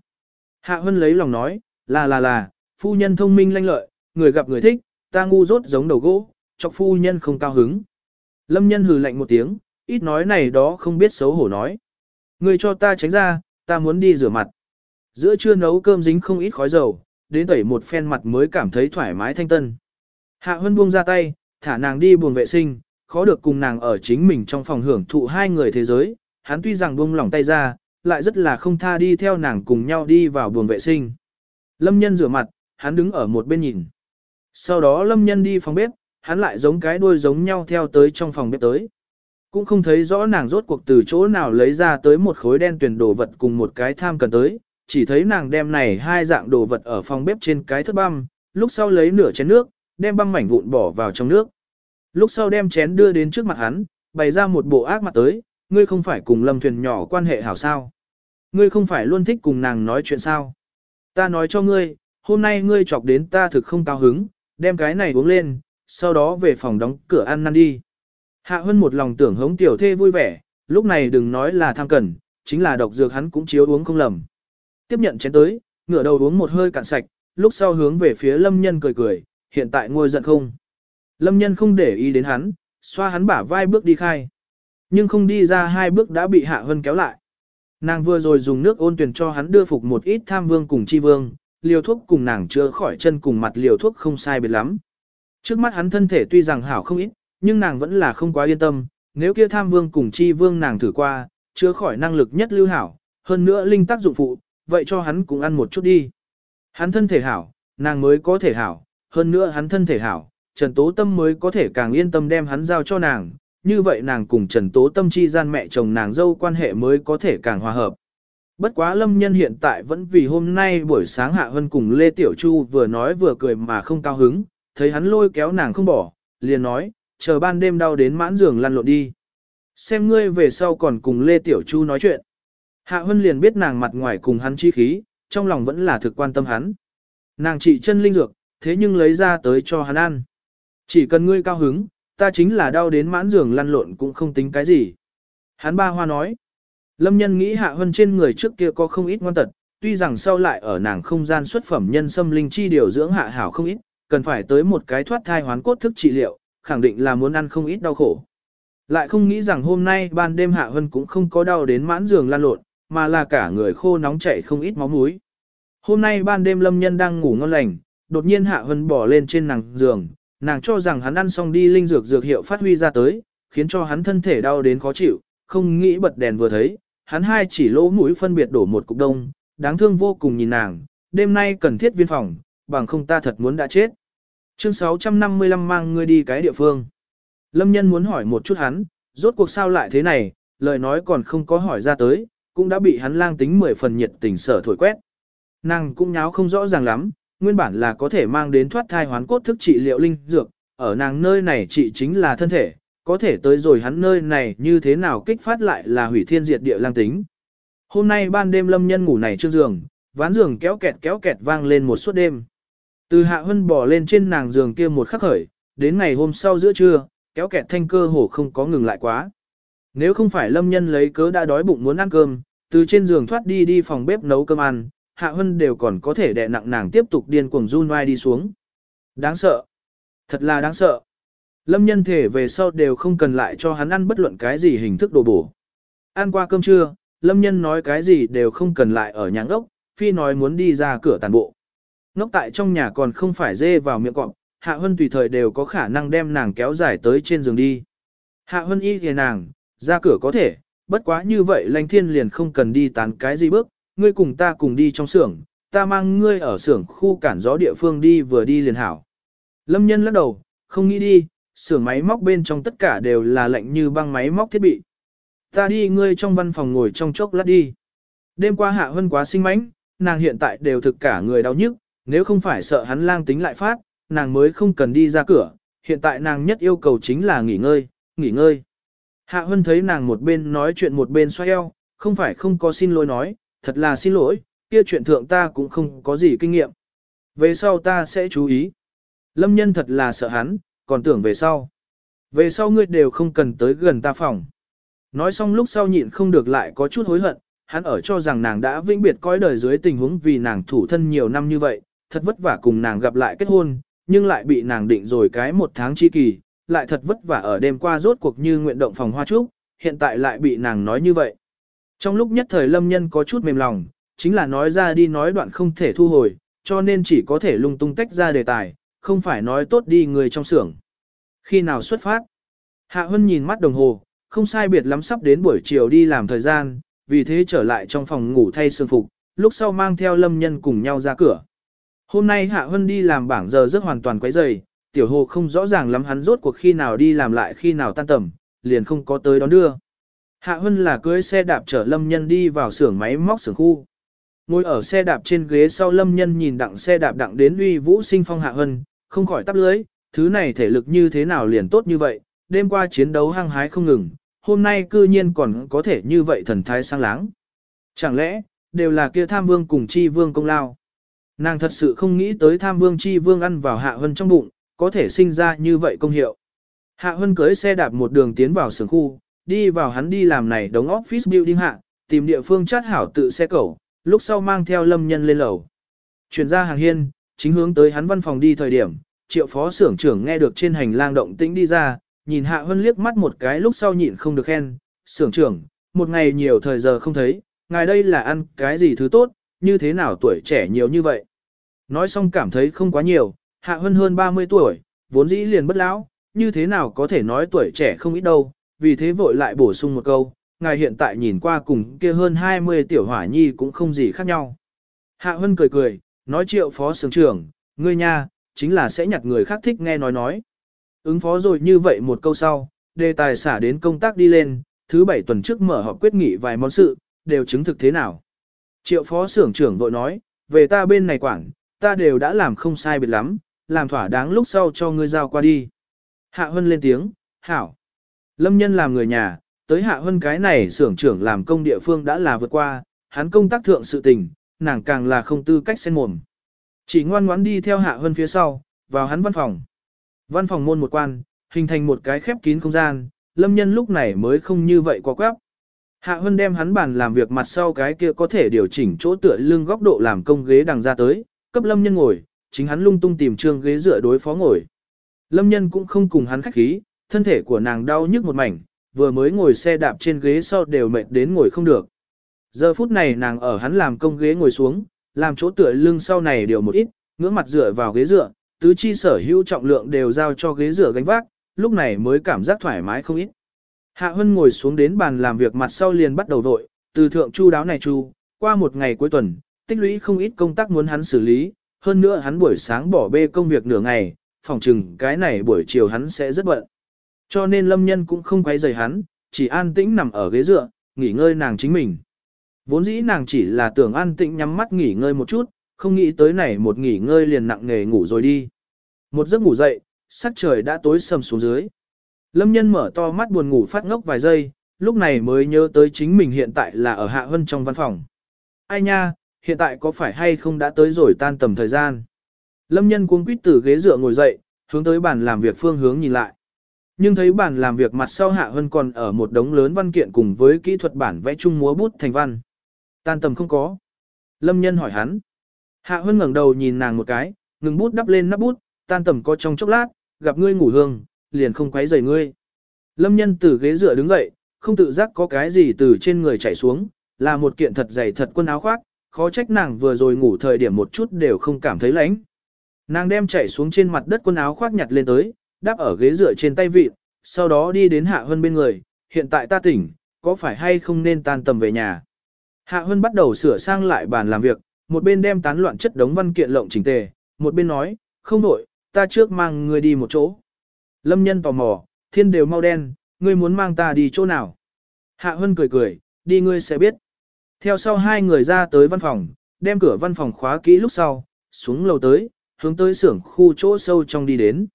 Speaker 1: Hạ Hân lấy lòng nói, là là là, phu nhân thông minh lanh lợi, người gặp người thích, ta ngu dốt giống đầu gỗ, chọc phu nhân không cao hứng. Lâm nhân hừ lạnh một tiếng, ít nói này đó không biết xấu hổ nói. Người cho ta tránh ra, ta muốn đi rửa mặt. Giữa trưa nấu cơm dính không ít khói dầu, đến tẩy một phen mặt mới cảm thấy thoải mái thanh tân. Hạ Hân buông ra tay, thả nàng đi buồng vệ sinh, khó được cùng nàng ở chính mình trong phòng hưởng thụ hai người thế giới, hắn tuy rằng buông lỏng tay ra, lại rất là không tha đi theo nàng cùng nhau đi vào buồng vệ sinh. Lâm nhân rửa mặt, hắn đứng ở một bên nhìn. Sau đó lâm nhân đi phòng bếp, hắn lại giống cái đuôi giống nhau theo tới trong phòng bếp tới. Cũng không thấy rõ nàng rốt cuộc từ chỗ nào lấy ra tới một khối đen tuyển đồ vật cùng một cái tham cần tới, chỉ thấy nàng đem này hai dạng đồ vật ở phòng bếp trên cái thất băm, lúc sau lấy nửa chén nước, đem băm mảnh vụn bỏ vào trong nước. Lúc sau đem chén đưa đến trước mặt hắn, bày ra một bộ ác mặt tới, ngươi không phải cùng lâm thuyền nhỏ quan hệ hảo sao. Ngươi không phải luôn thích cùng nàng nói chuyện sao. Ta nói cho ngươi, hôm nay ngươi chọc đến ta thực không cao hứng, đem cái này uống lên, sau đó về phòng đóng cửa ăn năn đi. Hạ Hân một lòng tưởng hống tiểu thê vui vẻ, lúc này đừng nói là tham cần, chính là độc dược hắn cũng chiếu uống không lầm. Tiếp nhận chén tới, ngửa đầu uống một hơi cạn sạch, lúc sau hướng về phía lâm nhân cười cười, hiện tại ngôi giận không. Lâm nhân không để ý đến hắn, xoa hắn bả vai bước đi khai. Nhưng không đi ra hai bước đã bị Hạ Hân kéo lại. Nàng vừa rồi dùng nước ôn tuyển cho hắn đưa phục một ít tham vương cùng chi vương, liều thuốc cùng nàng chữa khỏi chân cùng mặt liều thuốc không sai biệt lắm. Trước mắt hắn thân thể tuy rằng hảo không ít, nhưng nàng vẫn là không quá yên tâm, nếu kia tham vương cùng chi vương nàng thử qua, chữa khỏi năng lực nhất lưu hảo, hơn nữa linh tác dụng phụ, vậy cho hắn cũng ăn một chút đi. Hắn thân thể hảo, nàng mới có thể hảo, hơn nữa hắn thân thể hảo, Trần Tố Tâm mới có thể càng yên tâm đem hắn giao cho nàng, như vậy nàng cùng Trần Tố Tâm chi gian mẹ chồng nàng dâu quan hệ mới có thể càng hòa hợp. Bất quá lâm nhân hiện tại vẫn vì hôm nay buổi sáng Hạ Hân cùng Lê Tiểu Chu vừa nói vừa cười mà không cao hứng, thấy hắn lôi kéo nàng không bỏ, liền nói, chờ ban đêm đau đến mãn giường lăn lộn đi. Xem ngươi về sau còn cùng Lê Tiểu Chu nói chuyện. Hạ Hân liền biết nàng mặt ngoài cùng hắn chi khí, trong lòng vẫn là thực quan tâm hắn. Nàng trị chân linh dược, thế nhưng lấy ra tới cho hắn ăn. Chỉ cần ngươi cao hứng, ta chính là đau đến mãn giường lăn lộn cũng không tính cái gì. Hắn ba hoa nói. Lâm nhân nghĩ hạ hơn trên người trước kia có không ít ngoan tật, tuy rằng sau lại ở nàng không gian xuất phẩm nhân xâm linh chi điều dưỡng hạ hảo không ít, cần phải tới một cái thoát thai hoán cốt thức trị liệu, khẳng định là muốn ăn không ít đau khổ. Lại không nghĩ rằng hôm nay ban đêm hạ huân cũng không có đau đến mãn giường lan lộn, mà là cả người khô nóng chảy không ít máu mũi. Hôm nay ban đêm lâm nhân đang ngủ ngon lành, đột nhiên hạ huân bỏ lên trên nàng giường, nàng cho rằng hắn ăn xong đi linh dược dược hiệu phát huy ra tới, khiến cho hắn thân thể đau đến khó chịu, không nghĩ bật đèn vừa thấy, hắn hai chỉ lỗ mũi phân biệt đổ một cục đông, đáng thương vô cùng nhìn nàng, đêm nay cần thiết viên phòng, bằng không ta thật muốn đã chết. Chương 655 mang ngươi đi cái địa phương. Lâm nhân muốn hỏi một chút hắn, rốt cuộc sao lại thế này, lời nói còn không có hỏi ra tới, cũng đã bị hắn lang tính mười phần nhiệt tình sở thổi quét. Nàng cũng nháo không rõ ràng lắm, nguyên bản là có thể mang đến thoát thai hoán cốt thức trị liệu linh dược, ở nàng nơi này trị chính là thân thể, có thể tới rồi hắn nơi này như thế nào kích phát lại là hủy thiên diệt địa lang tính. Hôm nay ban đêm lâm nhân ngủ này trước giường, ván giường kéo kẹt kéo kẹt vang lên một suốt đêm. Từ hạ hân bỏ lên trên nàng giường kia một khắc khởi, đến ngày hôm sau giữa trưa, kéo kẹt thanh cơ hồ không có ngừng lại quá. Nếu không phải lâm nhân lấy cớ đã đói bụng muốn ăn cơm, từ trên giường thoát đi đi phòng bếp nấu cơm ăn, hạ hân đều còn có thể đè nặng nàng tiếp tục điên cuồng run vai đi xuống. Đáng sợ. Thật là đáng sợ. Lâm nhân thể về sau đều không cần lại cho hắn ăn bất luận cái gì hình thức đồ bổ. Ăn qua cơm trưa, lâm nhân nói cái gì đều không cần lại ở nhà ngốc, phi nói muốn đi ra cửa tàn bộ. Ngốc tại trong nhà còn không phải dê vào miệng cọp, Hạ Hân tùy thời đều có khả năng đem nàng kéo dài tới trên giường đi. Hạ Hân y thì nàng, ra cửa có thể, bất quá như vậy lành thiên liền không cần đi tán cái gì bước, ngươi cùng ta cùng đi trong xưởng, ta mang ngươi ở xưởng khu cản gió địa phương đi vừa đi liền hảo. Lâm nhân lắc đầu, không nghĩ đi, xưởng máy móc bên trong tất cả đều là lạnh như băng máy móc thiết bị. Ta đi ngươi trong văn phòng ngồi trong chốc lát đi. Đêm qua hạ hân quá sinh mánh, nàng hiện tại đều thực cả người đau nhức, nếu không phải sợ hắn lang tính lại phát, nàng mới không cần đi ra cửa, hiện tại nàng nhất yêu cầu chính là nghỉ ngơi, nghỉ ngơi. Hạ Hân thấy nàng một bên nói chuyện một bên xoay eo, không phải không có xin lỗi nói, thật là xin lỗi, kia chuyện thượng ta cũng không có gì kinh nghiệm. Về sau ta sẽ chú ý. Lâm nhân thật là sợ hắn, còn tưởng về sau. Về sau ngươi đều không cần tới gần ta phòng. Nói xong lúc sau nhịn không được lại có chút hối hận, hắn ở cho rằng nàng đã vĩnh biệt coi đời dưới tình huống vì nàng thủ thân nhiều năm như vậy, thật vất vả cùng nàng gặp lại kết hôn, nhưng lại bị nàng định rồi cái một tháng chi kỳ, lại thật vất vả ở đêm qua rốt cuộc như nguyện động phòng hoa trúc, hiện tại lại bị nàng nói như vậy. Trong lúc nhất thời lâm nhân có chút mềm lòng, chính là nói ra đi nói đoạn không thể thu hồi, cho nên chỉ có thể lung tung tách ra đề tài, không phải nói tốt đi người trong xưởng. Khi nào xuất phát? Hạ Hân nhìn mắt đồng hồ, không sai biệt lắm sắp đến buổi chiều đi làm thời gian, vì thế trở lại trong phòng ngủ thay sương phục, lúc sau mang theo lâm nhân cùng nhau ra cửa. Hôm nay Hạ Hân đi làm bảng giờ rất hoàn toàn quấy dày, tiểu hồ không rõ ràng lắm hắn rốt cuộc khi nào đi làm lại khi nào tan tầm, liền không có tới đón đưa. Hạ Hân là cưới xe đạp chở Lâm Nhân đi vào xưởng máy móc xưởng khu. Ngồi ở xe đạp trên ghế sau Lâm Nhân nhìn đặng xe đạp đặng đến uy vũ sinh phong Hạ Hân, không khỏi tắp lưới, thứ này thể lực như thế nào liền tốt như vậy, đêm qua chiến đấu hăng hái không ngừng, hôm nay cư nhiên còn có thể như vậy thần thái sang láng. Chẳng lẽ, đều là kia tham vương cùng chi vương công lao. Nàng thật sự không nghĩ tới tham vương chi vương ăn vào hạ hân trong bụng, có thể sinh ra như vậy công hiệu. Hạ hân cưới xe đạp một đường tiến vào xưởng khu, đi vào hắn đi làm này đóng office building hạ, tìm địa phương chát hảo tự xe cẩu, lúc sau mang theo lâm nhân lên lầu. Chuyển ra hàng hiên, chính hướng tới hắn văn phòng đi thời điểm, triệu phó xưởng trưởng nghe được trên hành lang động tĩnh đi ra, nhìn hạ hân liếc mắt một cái lúc sau nhịn không được khen, xưởng trưởng, một ngày nhiều thời giờ không thấy, ngài đây là ăn cái gì thứ tốt, như thế nào tuổi trẻ nhiều như vậy. Nói xong cảm thấy không quá nhiều, hạ hơn hơn 30 tuổi, vốn dĩ liền bất lão, như thế nào có thể nói tuổi trẻ không ít đâu, vì thế vội lại bổ sung một câu, ngài hiện tại nhìn qua cùng kia hơn 20 tiểu hỏa nhi cũng không gì khác nhau. Hạ Hân cười cười, nói triệu phó sướng trưởng, ngươi nha, chính là sẽ nhặt người khác thích nghe nói nói. Ứng phó rồi như vậy một câu sau, đề tài xả đến công tác đi lên, thứ bảy tuần trước mở họp quyết nghị vài món sự, đều chứng thực thế nào. Triệu phó sưởng trưởng vội nói, về ta bên này quản, ta đều đã làm không sai biệt lắm, làm thỏa đáng lúc sau cho ngươi giao qua đi. Hạ Hân lên tiếng, hảo. Lâm nhân làm người nhà, tới Hạ Hân cái này xưởng trưởng làm công địa phương đã là vượt qua, hắn công tác thượng sự tình, nàng càng là không tư cách xen mồm. Chỉ ngoan ngoãn đi theo Hạ Hân phía sau, vào hắn văn phòng. Văn phòng môn một quan, hình thành một cái khép kín không gian, lâm nhân lúc này mới không như vậy quá quép. Hạ Hân đem hắn bàn làm việc mặt sau cái kia có thể điều chỉnh chỗ tựa lưng góc độ làm công ghế đằng ra tới, cấp lâm nhân ngồi, chính hắn lung tung tìm trương ghế dựa đối phó ngồi. Lâm nhân cũng không cùng hắn khách khí, thân thể của nàng đau nhức một mảnh, vừa mới ngồi xe đạp trên ghế sau đều mệt đến ngồi không được. Giờ phút này nàng ở hắn làm công ghế ngồi xuống, làm chỗ tựa lưng sau này điều một ít, ngưỡng mặt dựa vào ghế dựa, tứ chi sở hữu trọng lượng đều giao cho ghế dựa gánh vác, lúc này mới cảm giác thoải mái không ít. Hạ Hân ngồi xuống đến bàn làm việc mặt sau liền bắt đầu vội, từ thượng chu đáo này chu, qua một ngày cuối tuần, tích lũy không ít công tác muốn hắn xử lý, hơn nữa hắn buổi sáng bỏ bê công việc nửa ngày, phòng chừng cái này buổi chiều hắn sẽ rất bận. Cho nên lâm nhân cũng không quấy rầy hắn, chỉ an tĩnh nằm ở ghế dựa, nghỉ ngơi nàng chính mình. Vốn dĩ nàng chỉ là tưởng an tĩnh nhắm mắt nghỉ ngơi một chút, không nghĩ tới này một nghỉ ngơi liền nặng nề ngủ rồi đi. Một giấc ngủ dậy, sắc trời đã tối sầm xuống dưới. Lâm nhân mở to mắt buồn ngủ phát ngốc vài giây, lúc này mới nhớ tới chính mình hiện tại là ở Hạ Hân trong văn phòng. Ai nha, hiện tại có phải hay không đã tới rồi tan tầm thời gian. Lâm nhân cuống quýt từ ghế dựa ngồi dậy, hướng tới bàn làm việc phương hướng nhìn lại. Nhưng thấy bản làm việc mặt sau Hạ Hân còn ở một đống lớn văn kiện cùng với kỹ thuật bản vẽ chung múa bút thành văn. Tan tầm không có. Lâm nhân hỏi hắn. Hạ Hân ngẩng đầu nhìn nàng một cái, ngừng bút đắp lên nắp bút, tan tầm có trong chốc lát, gặp ngươi ngủ hương, liền không quấy rầy ngươi. Lâm nhân từ ghế dựa đứng dậy, không tự giác có cái gì từ trên người chảy xuống, là một kiện thật dày thật quân áo khoác, khó trách nàng vừa rồi ngủ thời điểm một chút đều không cảm thấy lạnh. Nàng đem chảy xuống trên mặt đất quân áo khoác nhặt lên tới, đáp ở ghế dựa trên tay vịt, sau đó đi đến Hạ Hân bên người, hiện tại ta tỉnh, có phải hay không nên tan tầm về nhà. Hạ Hân bắt đầu sửa sang lại bàn làm việc, một bên đem tán loạn chất đống văn kiện lộng chỉnh tề, một bên nói, không đổi, ta trước mang người đi một chỗ. Lâm nhân tò mò, thiên đều mau đen, ngươi muốn mang ta đi chỗ nào? Hạ Hân cười cười, đi ngươi sẽ biết. Theo sau hai người ra tới văn phòng, đem cửa văn phòng khóa kỹ lúc sau, xuống lầu tới, hướng tới xưởng khu chỗ sâu trong đi đến.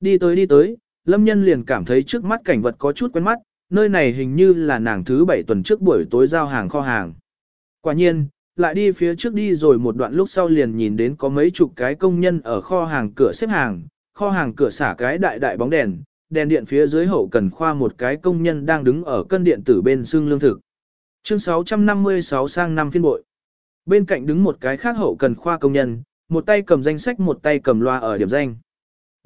Speaker 1: Đi tới đi tới, Lâm Nhân liền cảm thấy trước mắt cảnh vật có chút quen mắt, nơi này hình như là nàng thứ bảy tuần trước buổi tối giao hàng kho hàng. Quả nhiên, lại đi phía trước đi rồi một đoạn lúc sau liền nhìn đến có mấy chục cái công nhân ở kho hàng cửa xếp hàng, kho hàng cửa xả cái đại đại bóng đèn, đèn điện phía dưới hậu cần khoa một cái công nhân đang đứng ở cân điện tử bên xương lương thực. Chương 656 sang năm phiên bội. Bên cạnh đứng một cái khác hậu cần khoa công nhân, một tay cầm danh sách một tay cầm loa ở điểm danh.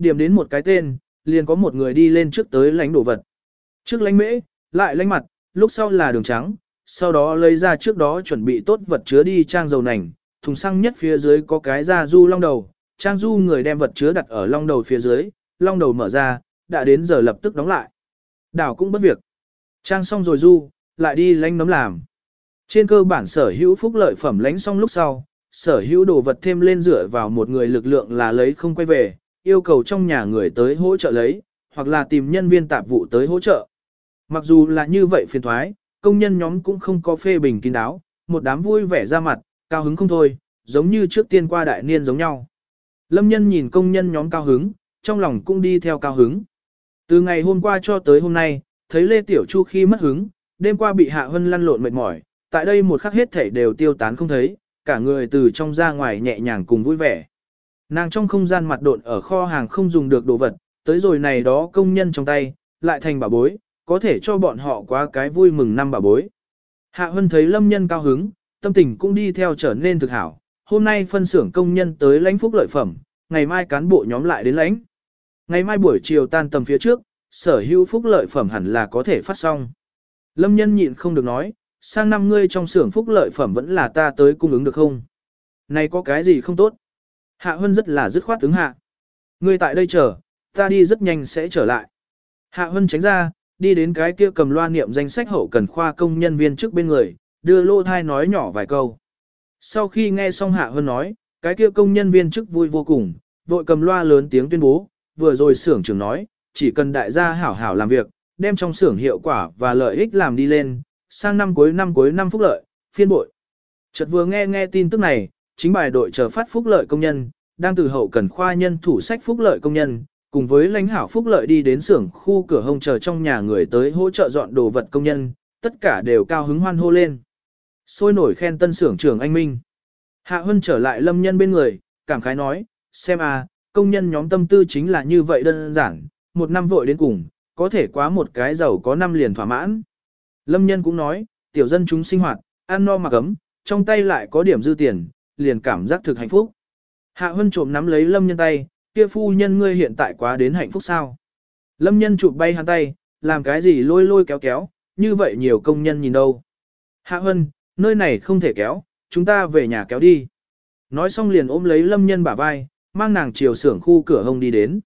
Speaker 1: Điểm đến một cái tên, liền có một người đi lên trước tới lãnh đồ vật. Trước lãnh mễ, lại lãnh mặt, lúc sau là đường trắng, sau đó lấy ra trước đó chuẩn bị tốt vật chứa đi trang dầu nành, thùng xăng nhất phía dưới có cái da du long đầu, trang du người đem vật chứa đặt ở long đầu phía dưới, long đầu mở ra, đã đến giờ lập tức đóng lại. Đảo cũng bất việc. Trang xong rồi du, lại đi lánh nấm làm. Trên cơ bản sở hữu phúc lợi phẩm lánh xong lúc sau, sở hữu đồ vật thêm lên dựa vào một người lực lượng là lấy không quay về, yêu cầu trong nhà người tới hỗ trợ lấy, hoặc là tìm nhân viên tạp vụ tới hỗ trợ. Mặc dù là như vậy phiền thoái, công nhân nhóm cũng không có phê bình kín đáo, một đám vui vẻ ra mặt, cao hứng không thôi, giống như trước tiên qua đại niên giống nhau. Lâm nhân nhìn công nhân nhóm cao hứng, trong lòng cũng đi theo cao hứng. Từ ngày hôm qua cho tới hôm nay, thấy Lê Tiểu Chu khi mất hứng, đêm qua bị Hạ Hân lăn lộn mệt mỏi, tại đây một khắc hết thảy đều tiêu tán không thấy, cả người từ trong ra ngoài nhẹ nhàng cùng vui vẻ. Nàng trong không gian mặt độn ở kho hàng không dùng được đồ vật, tới rồi này đó công nhân trong tay, lại thành bà bối, có thể cho bọn họ quá cái vui mừng năm bà bối. Hạ Hân thấy lâm nhân cao hứng, tâm tình cũng đi theo trở nên thực hảo, hôm nay phân xưởng công nhân tới lãnh phúc lợi phẩm, ngày mai cán bộ nhóm lại đến lãnh. Ngày mai buổi chiều tan tầm phía trước, sở hữu phúc lợi phẩm hẳn là có thể phát xong. Lâm nhân nhịn không được nói, sang năm ngươi trong xưởng phúc lợi phẩm vẫn là ta tới cung ứng được không? Này có cái gì không tốt? Hạ Hân rất là dứt khoát ứng hạ. Ngươi tại đây chờ, ta đi rất nhanh sẽ trở lại. Hạ Hân tránh ra, đi đến cái kia cầm loa niệm danh sách hậu cần khoa công nhân viên trước bên người, đưa lô thai nói nhỏ vài câu. Sau khi nghe xong Hạ Hân nói, cái kia công nhân viên chức vui vô cùng, vội cầm loa lớn tiếng tuyên bố, vừa rồi xưởng trưởng nói, chỉ cần đại gia hảo hảo làm việc, đem trong xưởng hiệu quả và lợi ích làm đi lên, sang năm cuối năm cuối năm phúc lợi, phiên bội. Chợt vừa nghe nghe tin tức này, chính bài đội chờ phát phúc lợi công nhân, đang từ hậu cần khoa nhân thủ sách phúc lợi công nhân, cùng với lãnh hảo phúc lợi đi đến xưởng khu cửa hông chờ trong nhà người tới hỗ trợ dọn đồ vật công nhân, tất cả đều cao hứng hoan hô lên. Sôi nổi khen tân xưởng trưởng anh Minh. Hạ Hân trở lại lâm nhân bên người, cảm khái nói, xem à, công nhân nhóm tâm tư chính là như vậy đơn giản, một năm vội đến cùng, có thể quá một cái giàu có năm liền thỏa mãn. Lâm nhân cũng nói, tiểu dân chúng sinh hoạt, ăn no mặc ấm, trong tay lại có điểm dư tiền, liền cảm giác thực hạnh phúc. Hạ Hân trộm nắm lấy Lâm nhân tay, kia phu nhân ngươi hiện tại quá đến hạnh phúc sao? Lâm nhân chụp bay hắn tay, làm cái gì lôi lôi kéo kéo, như vậy nhiều công nhân nhìn đâu. Hạ Hân, nơi này không thể kéo, chúng ta về nhà kéo đi. Nói xong liền ôm lấy Lâm nhân bả vai, mang nàng chiều xưởng khu cửa hông đi đến.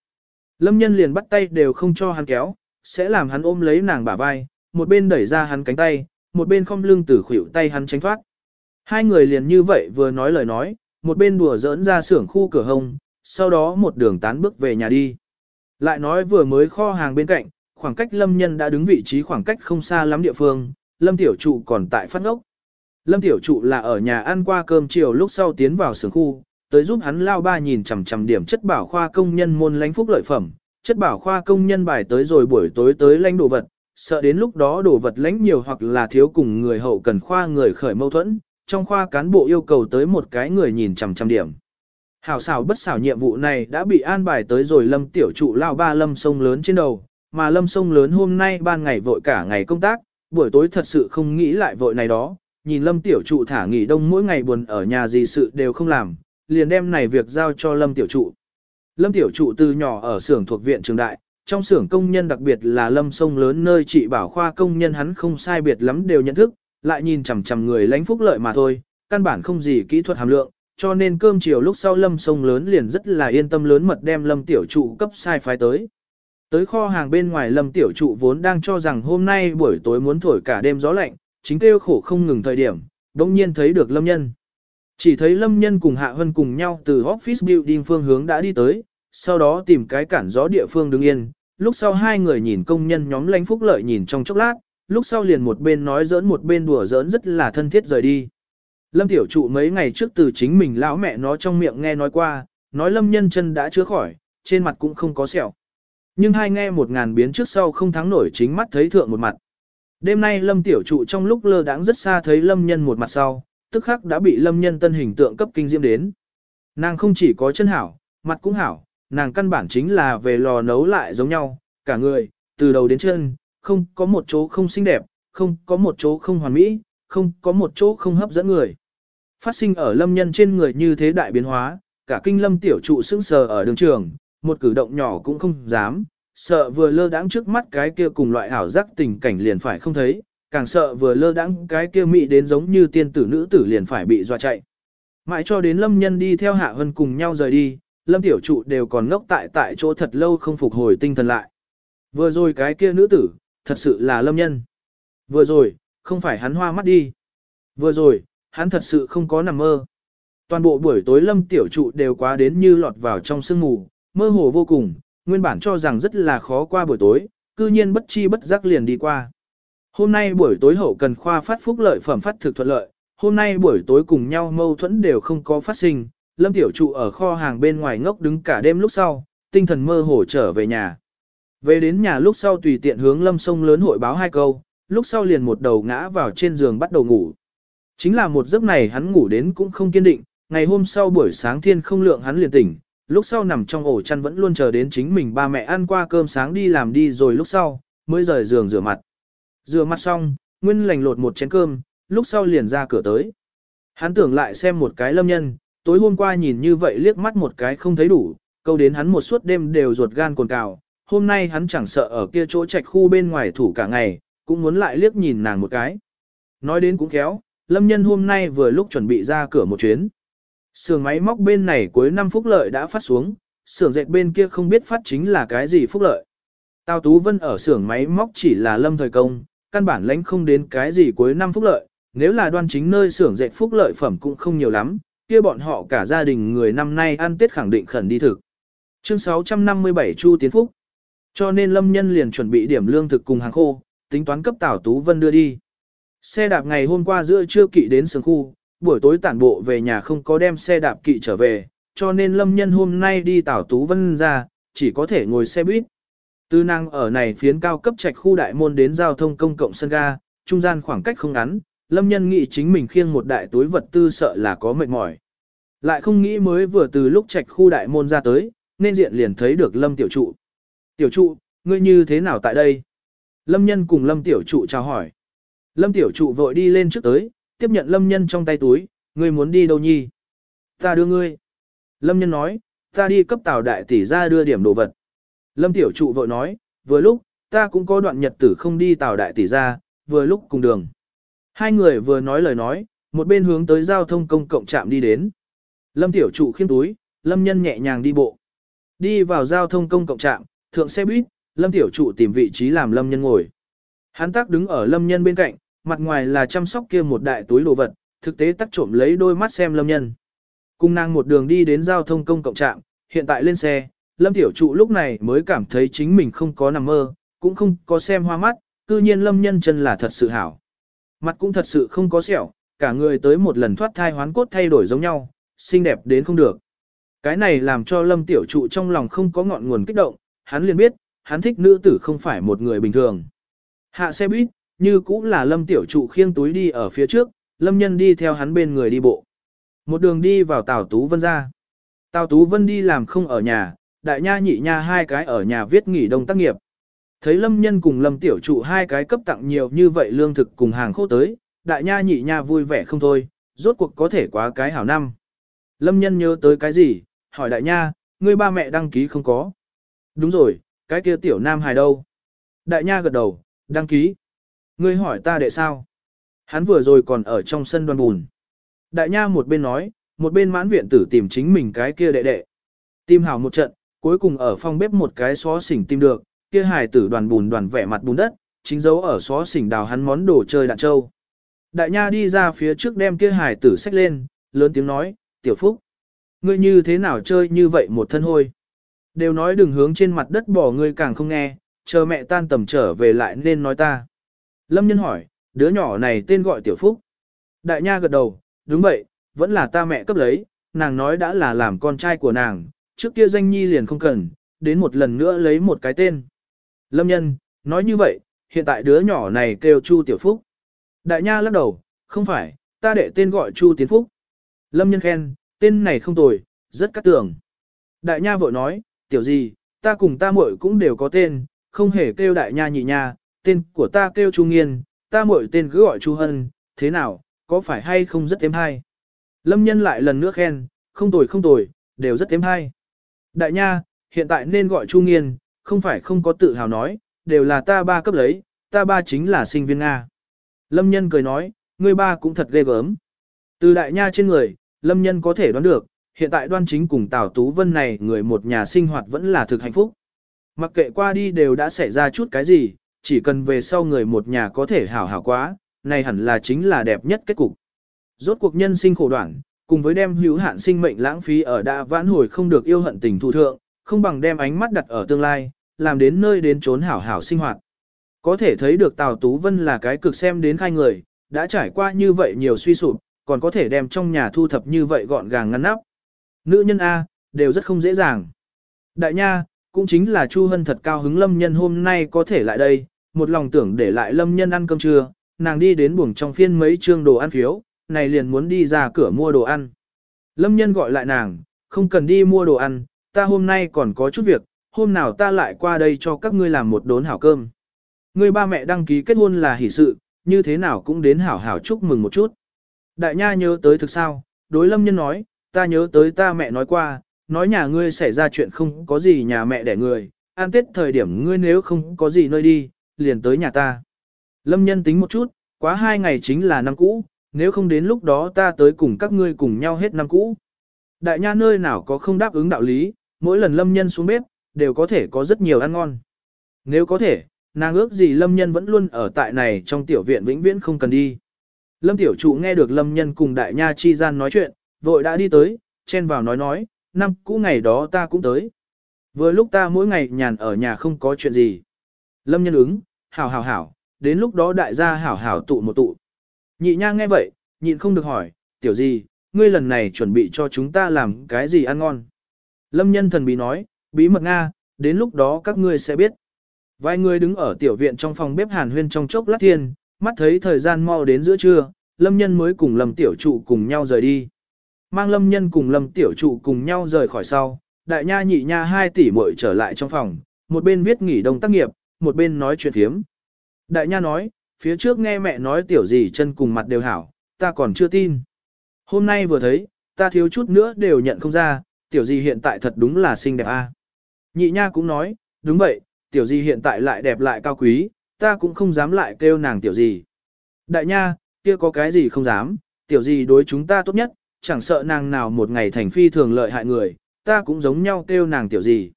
Speaker 1: Lâm nhân liền bắt tay đều không cho hắn kéo, sẽ làm hắn ôm lấy nàng bả vai, một bên đẩy ra hắn cánh tay, một bên không lưng tử khuỷu tay hắn tránh thoát. Hai người liền như vậy vừa nói lời nói, một bên đùa giỡn ra xưởng khu cửa hông, sau đó một đường tán bước về nhà đi. Lại nói vừa mới kho hàng bên cạnh, khoảng cách lâm nhân đã đứng vị trí khoảng cách không xa lắm địa phương, lâm tiểu trụ còn tại phát ngốc. Lâm tiểu trụ là ở nhà ăn qua cơm chiều lúc sau tiến vào xưởng khu, tới giúp hắn lao ba nhìn chằm chằm điểm chất bảo khoa công nhân môn lãnh phúc lợi phẩm, chất bảo khoa công nhân bài tới rồi buổi tối tới lãnh đồ vật, sợ đến lúc đó đồ vật lãnh nhiều hoặc là thiếu cùng người hậu cần khoa người khởi mâu thuẫn, trong khoa cán bộ yêu cầu tới một cái người nhìn chằm chằm điểm. Hảo xảo bất xảo nhiệm vụ này đã bị an bài tới rồi lâm tiểu trụ lao ba lâm sông lớn trên đầu, mà lâm sông lớn hôm nay ban ngày vội cả ngày công tác, buổi tối thật sự không nghĩ lại vội này đó, nhìn lâm tiểu trụ thả nghỉ đông mỗi ngày buồn ở nhà gì sự đều không làm, liền đem này việc giao cho lâm tiểu trụ. Lâm tiểu trụ từ nhỏ ở xưởng thuộc viện trường đại, trong xưởng công nhân đặc biệt là lâm sông lớn nơi trị bảo khoa công nhân hắn không sai biệt lắm đều nhận thức, lại nhìn chằm chằm người lãnh phúc lợi mà thôi, căn bản không gì kỹ thuật hàm lượng, cho nên cơm chiều lúc sau lâm sông lớn liền rất là yên tâm lớn mật đem lâm tiểu trụ cấp sai phái tới. Tới kho hàng bên ngoài lâm tiểu trụ vốn đang cho rằng hôm nay buổi tối muốn thổi cả đêm gió lạnh, chính kêu khổ không ngừng thời điểm, đồng nhiên thấy được lâm nhân. Chỉ thấy lâm nhân cùng hạ hân cùng nhau từ office building phương hướng đã đi tới, sau đó tìm cái cản gió địa phương đứng yên, lúc sau hai người nhìn công nhân nhóm lãnh phúc lợi nhìn trong chốc lát, lúc sau liền một bên nói giỡn một bên đùa giỡn rất là thân thiết rời đi. Lâm tiểu trụ mấy ngày trước từ chính mình lão mẹ nó trong miệng nghe nói qua, nói lâm nhân chân đã chữa khỏi, trên mặt cũng không có sẹo. Nhưng hai nghe một ngàn biến trước sau không thắng nổi chính mắt thấy thượng một mặt. Đêm nay lâm tiểu trụ trong lúc lơ đãng rất xa thấy lâm nhân một mặt sau, tức khắc đã bị lâm nhân tân hình tượng cấp kinh diễm đến. Nàng không chỉ có chân hảo, mặt cũng hảo, nàng căn bản chính là về lò nấu lại giống nhau, cả người, từ đầu đến chân, không có một chỗ không xinh đẹp, không có một chỗ không hoàn mỹ, không có một chỗ không hấp dẫn người. Phát sinh ở lâm nhân trên người như thế đại biến hóa, cả kinh lâm tiểu trụ sững sờ ở đường trường, một cử động nhỏ cũng không dám, sợ vừa lơ đãng trước mắt cái kia cùng loại ảo giác tình cảnh liền phải không thấy, càng sợ vừa lơ đãng cái kia mị đến giống như tiên tử nữ tử liền phải bị dọa chạy. Mãi cho đến lâm nhân đi theo hạ hân cùng nhau rời đi, lâm tiểu trụ đều còn ngốc tại tại chỗ thật lâu không phục hồi tinh thần lại. Vừa rồi cái kia nữ tử, thật sự là lâm nhân. Vừa rồi, không phải hắn hoa mắt đi. Vừa rồi, hắn thật sự không có nằm mơ. Toàn bộ buổi tối lâm tiểu trụ đều quá đến như lọt vào trong sương mù, mơ hồ vô cùng, nguyên bản cho rằng rất là khó qua buổi tối, cư nhiên bất chi bất giác liền đi qua. Hôm nay buổi tối hậu cần khoa phát phúc lợi phẩm phát thực thuận lợi, hôm nay buổi tối cùng nhau mâu thuẫn đều không có phát sinh, lâm tiểu trụ ở kho hàng bên ngoài ngốc đứng cả đêm lúc sau, tinh thần mơ hồ trở về nhà. Về đến nhà lúc sau tùy tiện hướng lâm sông lớn hội báo hai câu, lúc sau liền một đầu ngã vào trên giường bắt đầu ngủ. Chính là một giấc này hắn ngủ đến cũng không kiên định, ngày hôm sau buổi sáng thiên không lượng hắn liền tỉnh, lúc sau nằm trong ổ chăn vẫn luôn chờ đến chính mình ba mẹ ăn qua cơm sáng đi làm đi rồi lúc sau, mới rời giường rửa mặt. Rửa mặt xong, Nguyên lành lột một chén cơm, lúc sau liền ra cửa tới. Hắn tưởng lại xem một cái lâm nhân, tối hôm qua nhìn như vậy liếc mắt một cái không thấy đủ, câu đến hắn một suốt đêm đều ruột gan cồn cào, hôm nay hắn chẳng sợ ở kia chỗ trạch khu bên ngoài thủ cả ngày, cũng muốn lại liếc nhìn nàng một cái. Nói đến cũng khéo, lâm nhân hôm nay vừa lúc chuẩn bị ra cửa một chuyến. Sưởng máy móc bên này cuối năm phúc lợi đã phát xuống, sưởng dệt bên kia không biết phát chính là cái gì phúc lợi. Tào Tú Vân ở xưởng máy móc chỉ là lâm thời công, căn bản lãnh không đến cái gì cuối năm phúc lợi, nếu là đoan chính nơi xưởng dệt phúc lợi phẩm cũng không nhiều lắm, kia bọn họ cả gia đình người năm nay ăn Tết khẳng định khẩn đi thực. Chương 657 Chu Tiến Phúc cho nên lâm nhân liền chuẩn bị điểm lương thực cùng hàng khô, tính toán cấp tảo Tú Vân đưa đi. Xe đạp ngày hôm qua giữa trưa kỵ đến sườn khu, buổi tối tản bộ về nhà không có đem xe đạp kỵ trở về, cho nên lâm nhân hôm nay đi tảo Tú Vân ra, chỉ có thể ngồi xe buýt. Tư năng ở này phiến cao cấp trạch khu đại môn đến giao thông công cộng sân ga, trung gian khoảng cách không ngắn, lâm nhân nghĩ chính mình khiêng một đại túi vật tư sợ là có mệt mỏi. Lại không nghĩ mới vừa từ lúc trạch khu đại môn ra tới, nên diện liền thấy được lâm tiểu trụ. Tiểu trụ, ngươi như thế nào tại đây? Lâm nhân cùng lâm tiểu trụ chào hỏi. Lâm tiểu trụ vội đi lên trước tới, tiếp nhận lâm nhân trong tay túi, ngươi muốn đi đâu nhi? Ta đưa ngươi. Lâm nhân nói, ta đi cấp tàu đại tỷ ra đưa điểm đồ vật. Lâm tiểu trụ vội nói, vừa lúc, ta cũng có đoạn nhật tử không đi tàu đại tỷ ra, vừa lúc cùng đường. Hai người vừa nói lời nói, một bên hướng tới giao thông công cộng trạm đi đến. Lâm tiểu trụ khiêm túi, lâm nhân nhẹ nhàng đi bộ. Đi vào giao thông công cộng trạm, thượng xe buýt, lâm tiểu trụ tìm vị trí làm lâm nhân ngồi. Hắn tác đứng ở lâm nhân bên cạnh, mặt ngoài là chăm sóc kia một đại túi đồ vật, thực tế tắt trộm lấy đôi mắt xem lâm nhân. Cùng nàng một đường đi đến giao thông công cộng trạm, hiện tại lên xe, lâm tiểu trụ lúc này mới cảm thấy chính mình không có nằm mơ, cũng không có xem hoa mắt, cư nhiên lâm nhân chân là thật sự hảo. Mặt cũng thật sự không có sẹo, cả người tới một lần thoát thai hoán cốt thay đổi giống nhau, xinh đẹp đến không được. Cái này làm cho lâm tiểu trụ trong lòng không có ngọn nguồn kích động, hắn liền biết, hắn thích nữ tử không phải một người bình thường. Hạ xe buýt, như cũng là lâm tiểu trụ khiêng túi đi ở phía trước, lâm nhân đi theo hắn bên người đi bộ. Một đường đi vào Tào Tú Vân ra. Tào Tú Vân đi làm không ở nhà, đại nha nhị nha hai cái ở nhà viết nghỉ đông tác nghiệp. Thấy lâm nhân cùng lâm tiểu trụ hai cái cấp tặng nhiều như vậy lương thực cùng hàng khô tới, đại nha nhị nha vui vẻ không thôi, rốt cuộc có thể quá cái hảo năm. Lâm nhân nhớ tới cái gì, hỏi đại nha, ngươi ba mẹ đăng ký không có. Đúng rồi, cái kia tiểu nam hài đâu? Đại nha gật đầu, đăng ký. Ngươi hỏi ta đệ sao? Hắn vừa rồi còn ở trong sân đoan bùn. Đại nha một bên nói, một bên mãn viện tử tìm chính mình cái kia đệ đệ. Tìm hảo một trận, cuối cùng ở phòng bếp một cái xó xỉnh tìm được, kia hài tử đoàn bùn đoàn vẻ mặt bùn đất, chính dấu ở xó xỉnh đào hắn món đồ chơi đạn trâu. Đại nha đi ra phía trước đem kia hài tử xách lên, lớn tiếng nói, tiểu phúc. Ngươi như thế nào chơi như vậy một thân hôi. Đều nói đừng hướng trên mặt đất bỏ ngươi càng không nghe, chờ mẹ tan tầm trở về lại nên nói ta. Lâm nhân hỏi, đứa nhỏ này tên gọi tiểu phúc. Đại nha gật đầu, đúng vậy, vẫn là ta mẹ cấp lấy, nàng nói đã là làm con trai của nàng, trước kia danh nhi liền không cần, đến một lần nữa lấy một cái tên. Lâm nhân, nói như vậy, hiện tại đứa nhỏ này kêu Chu Tiểu Phúc. Đại nha lắc đầu, không phải, ta để tên gọi Chu Tiến Phúc. Lâm nhân khen, tên này không tồi, rất cắt tưởng. Đại nha vội nói, tiểu gì, ta cùng ta muội cũng đều có tên, không hề kêu đại nha nhị nha, tên của ta kêu Chu Nghiên, ta muội tên cứ gọi Chu Hân, thế nào, có phải hay không rất thêm hay? Lâm nhân lại lần nữa khen, không tồi không tồi, đều rất thêm hay. Đại nha, hiện tại nên gọi Chu Nghiên, không phải không có tự hào nói, đều là ta ba cấp lấy, ta ba chính là sinh viên Nga. Lâm nhân cười nói, ngươi ba cũng thật ghê gớm. Từ đại nha trên người, Lâm nhân có thể đoán được, hiện tại đoan chính cùng Tào Tú Vân này người một nhà sinh hoạt vẫn là thực hạnh phúc. Mặc kệ qua đi đều đã xảy ra chút cái gì, chỉ cần về sau người một nhà có thể hảo hảo quá, này hẳn là chính là đẹp nhất kết cục. Rốt cuộc nhân sinh khổ đoạn, cùng với đem hữu hạn sinh mệnh lãng phí ở đã vãn hồi không được yêu hận tình thù thượng, không bằng đem ánh mắt đặt ở tương lai, làm đến nơi đến trốn hảo hảo sinh hoạt. Có thể thấy được Tào Tú Vân là cái cực xem đến khai người, đã trải qua như vậy nhiều suy sụp, còn có thể đem trong nhà thu thập như vậy gọn gàng ngăn nắp. Nữ nhân A, đều rất không dễ dàng. Đại nha, cũng chính là Chu Hân thật cao hứng lâm nhân hôm nay có thể lại đây, một lòng tưởng để lại lâm nhân ăn cơm trưa, nàng đi đến buồng trong phiên mấy trương đồ ăn phiếu, này liền muốn đi ra cửa mua đồ ăn. Lâm nhân gọi lại nàng, không cần đi mua đồ ăn, ta hôm nay còn có chút việc, hôm nào ta lại qua đây cho các ngươi làm một đốn hảo cơm. Ngươi ba mẹ đăng ký kết hôn là hỷ sự, như thế nào cũng đến hảo hảo chúc mừng một chút. Đại nha nhớ tới thực sao, đối lâm nhân nói, ta nhớ tới ta mẹ nói qua, nói nhà ngươi xảy ra chuyện không có gì nhà mẹ đẻ người, an tết thời điểm ngươi nếu không có gì nơi đi, liền tới nhà ta. Lâm nhân tính một chút, quá hai ngày chính là năm cũ, nếu không đến lúc đó ta tới cùng các ngươi cùng nhau hết năm cũ. Đại nha nơi nào có không đáp ứng đạo lý, mỗi lần lâm nhân xuống bếp, đều có thể có rất nhiều ăn ngon. Nếu có thể, nàng ước gì lâm nhân vẫn luôn ở tại này trong tiểu viện vĩnh viễn không cần đi. Lâm tiểu trụ nghe được lâm nhân cùng đại nha chi gian nói chuyện, vội đã đi tới, chen vào nói nói, năm cũ ngày đó ta cũng tới. Vừa lúc ta mỗi ngày nhàn ở nhà không có chuyện gì. Lâm nhân ứng, hảo hảo hảo, đến lúc đó đại gia hảo hảo tụ một tụ. Nhị nha nghe vậy, nhịn không được hỏi, tiểu gì, ngươi lần này chuẩn bị cho chúng ta làm cái gì ăn ngon. Lâm nhân thần bí nói, bí mật Nga, đến lúc đó các ngươi sẽ biết. Vài người đứng ở tiểu viện trong phòng bếp hàn huyên trong chốc lát thiên, mắt thấy thời gian mau đến giữa trưa, lâm nhân mới cùng lâm tiểu trụ cùng nhau rời đi. Mang lâm nhân cùng lâm tiểu trụ cùng nhau rời khỏi sau, đại nha nhị nha hai tỷ muội trở lại trong phòng, một bên viết nghỉ đông tác nghiệp, một bên nói chuyện thiếm. Đại nha nói, phía trước nghe mẹ nói tiểu gì chân cùng mặt đều hảo, ta còn chưa tin. Hôm nay vừa thấy, ta thiếu chút nữa đều nhận không ra, tiểu gì hiện tại thật đúng là xinh đẹp a. Nhị nha cũng nói, đúng vậy, tiểu gì hiện tại lại đẹp lại cao quý, ta cũng không dám lại kêu nàng tiểu gì. Đại nha, kia có cái gì không dám, tiểu gì đối chúng ta tốt nhất, chẳng sợ nàng nào một ngày thành phi thường lợi hại người, ta cũng giống nhau kêu nàng tiểu gì.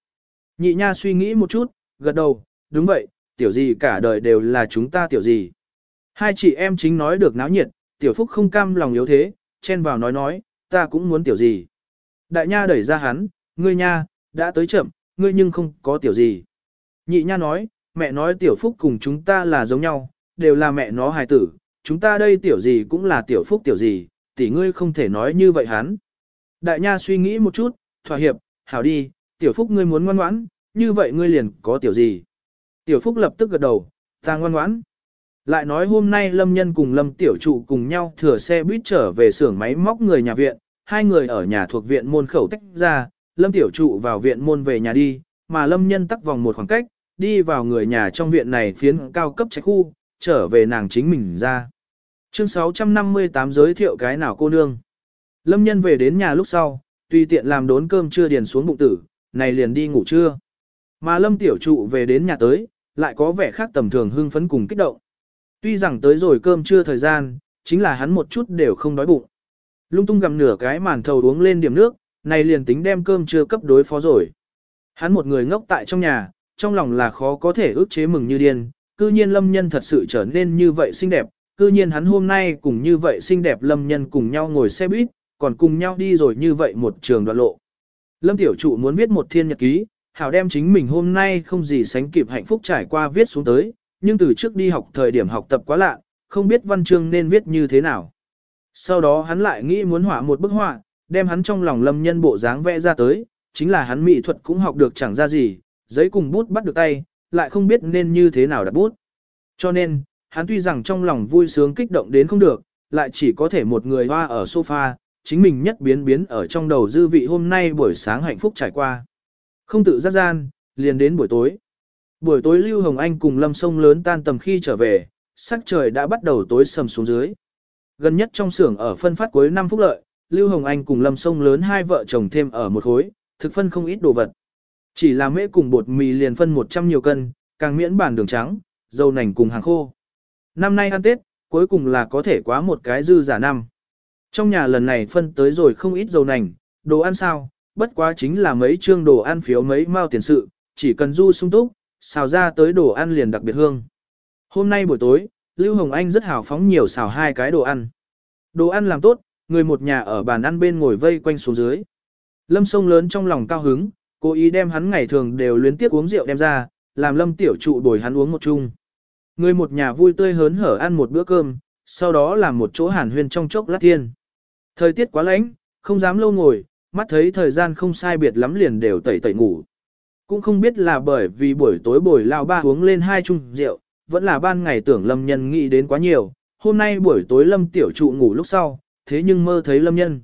Speaker 1: Nhị nha suy nghĩ một chút, gật đầu, đúng vậy, tiểu gì cả đời đều là chúng ta tiểu gì. Hai chị em chính nói được náo nhiệt, tiểu phúc không cam lòng yếu thế, chen vào nói nói, ta cũng muốn tiểu gì. Đại nha đẩy ra hắn, ngươi nha, đã tới chậm, ngươi nhưng không có tiểu gì. Nhị nha nói, mẹ nói tiểu phúc cùng chúng ta là giống nhau, đều là mẹ nó hài tử, chúng ta đây tiểu gì cũng là tiểu phúc tiểu gì, tỷ ngươi không thể nói như vậy hắn. Đại nha suy nghĩ một chút, thỏa hiệp, hảo đi, tiểu phúc ngươi muốn ngoan ngoãn, như vậy ngươi liền có tiểu gì. Tiểu phúc lập tức gật đầu, ta ngoan ngoãn. Lại nói hôm nay Lâm Nhân cùng Lâm Tiểu Trụ cùng nhau thừa xe buýt trở về xưởng máy móc người nhà viện, hai người ở nhà thuộc viện môn khẩu tách ra, Lâm Tiểu Trụ vào viện môn về nhà đi, mà Lâm Nhân tắc vòng một khoảng cách, đi vào người nhà trong viện này phiến cao cấp trách khu, trở về nàng chính mình ra. Chương 658 giới thiệu cái nào cô nương. Lâm Nhân về đến nhà lúc sau, tùy tiện làm đốn cơm chưa điền xuống bụng tử, này liền đi ngủ trưa. Mà Lâm Tiểu Trụ về đến nhà tới, lại có vẻ khác tầm thường hưng phấn cùng kích động. Tuy rằng tới rồi cơm trưa thời gian, chính là hắn một chút đều không đói bụng. Lung tung gặm nửa cái màn thầu uống lên điểm nước, này liền tính đem cơm trưa cấp đối phó rồi. Hắn một người ngốc tại trong nhà, trong lòng là khó có thể ước chế mừng như điên, cư nhiên lâm nhân thật sự trở nên như vậy xinh đẹp, cư nhiên hắn hôm nay cùng như vậy xinh đẹp lâm nhân cùng nhau ngồi xe buýt, còn cùng nhau đi rồi như vậy một trường đoạn lộ. Lâm tiểu trụ muốn viết một thiên nhật ký, hảo đem chính mình hôm nay không gì sánh kịp hạnh phúc trải qua viết xuống tới, nhưng từ trước đi học thời điểm học tập quá lạ, không biết văn chương nên viết như thế nào. Sau đó hắn lại nghĩ muốn họa một bức họa, đem hắn trong lòng lâm nhân bộ dáng vẽ ra tới, chính là hắn mỹ thuật cũng học được chẳng ra gì, giấy cùng bút bắt được tay, lại không biết nên như thế nào đặt bút. Cho nên, hắn tuy rằng trong lòng vui sướng kích động đến không được, lại chỉ có thể một người hoa ở sofa, chính mình nhất biến biến ở trong đầu dư vị hôm nay buổi sáng hạnh phúc trải qua. Không tự giác gian, liền đến buổi tối. Buổi tối Lưu Hồng Anh cùng Lâm Sông lớn tan tầm khi trở về, sắc trời đã bắt đầu tối sầm xuống dưới. Gần nhất trong xưởng ở phân phát cuối năm phúc lợi, Lưu Hồng Anh cùng Lâm Sông lớn hai vợ chồng thêm ở một khối, thực phân không ít đồ vật. Chỉ là mễ cùng bột mì liền phân 100 nhiều cân, càng miễn bản đường trắng, dầu nành cùng hàng khô. Năm nay ăn Tết, cuối cùng là có thể quá một cái dư giả năm. Trong nhà lần này phân tới rồi không ít dầu nành, đồ ăn sao, bất quá chính là mấy trương đồ ăn phiếu mấy mao tiền sự, chỉ cần du sung túc, xào ra tới đồ ăn liền đặc biệt hương. Hôm nay buổi tối, Lưu Hồng Anh rất hào phóng nhiều xào hai cái đồ ăn. Đồ ăn làm tốt, người một nhà ở bàn ăn bên ngồi vây quanh xuống dưới. Lâm sông lớn trong lòng cao hứng, cố ý đem hắn ngày thường đều luyến tiếc uống rượu đem ra, làm lâm tiểu trụ bồi hắn uống một chung. Người một nhà vui tươi hớn hở ăn một bữa cơm, sau đó làm một chỗ hàn huyên trong chốc lát thiên. Thời tiết quá lạnh, không dám lâu ngồi, mắt thấy thời gian không sai biệt lắm liền đều tẩy tẩy ngủ. Cũng không biết là bởi vì buổi tối buổi lao ba uống lên hai chung rượu, vẫn là ban ngày tưởng lâm nhân nghĩ đến quá nhiều, hôm nay buổi tối lâm tiểu trụ ngủ lúc sau, thế nhưng mơ thấy lâm nhân.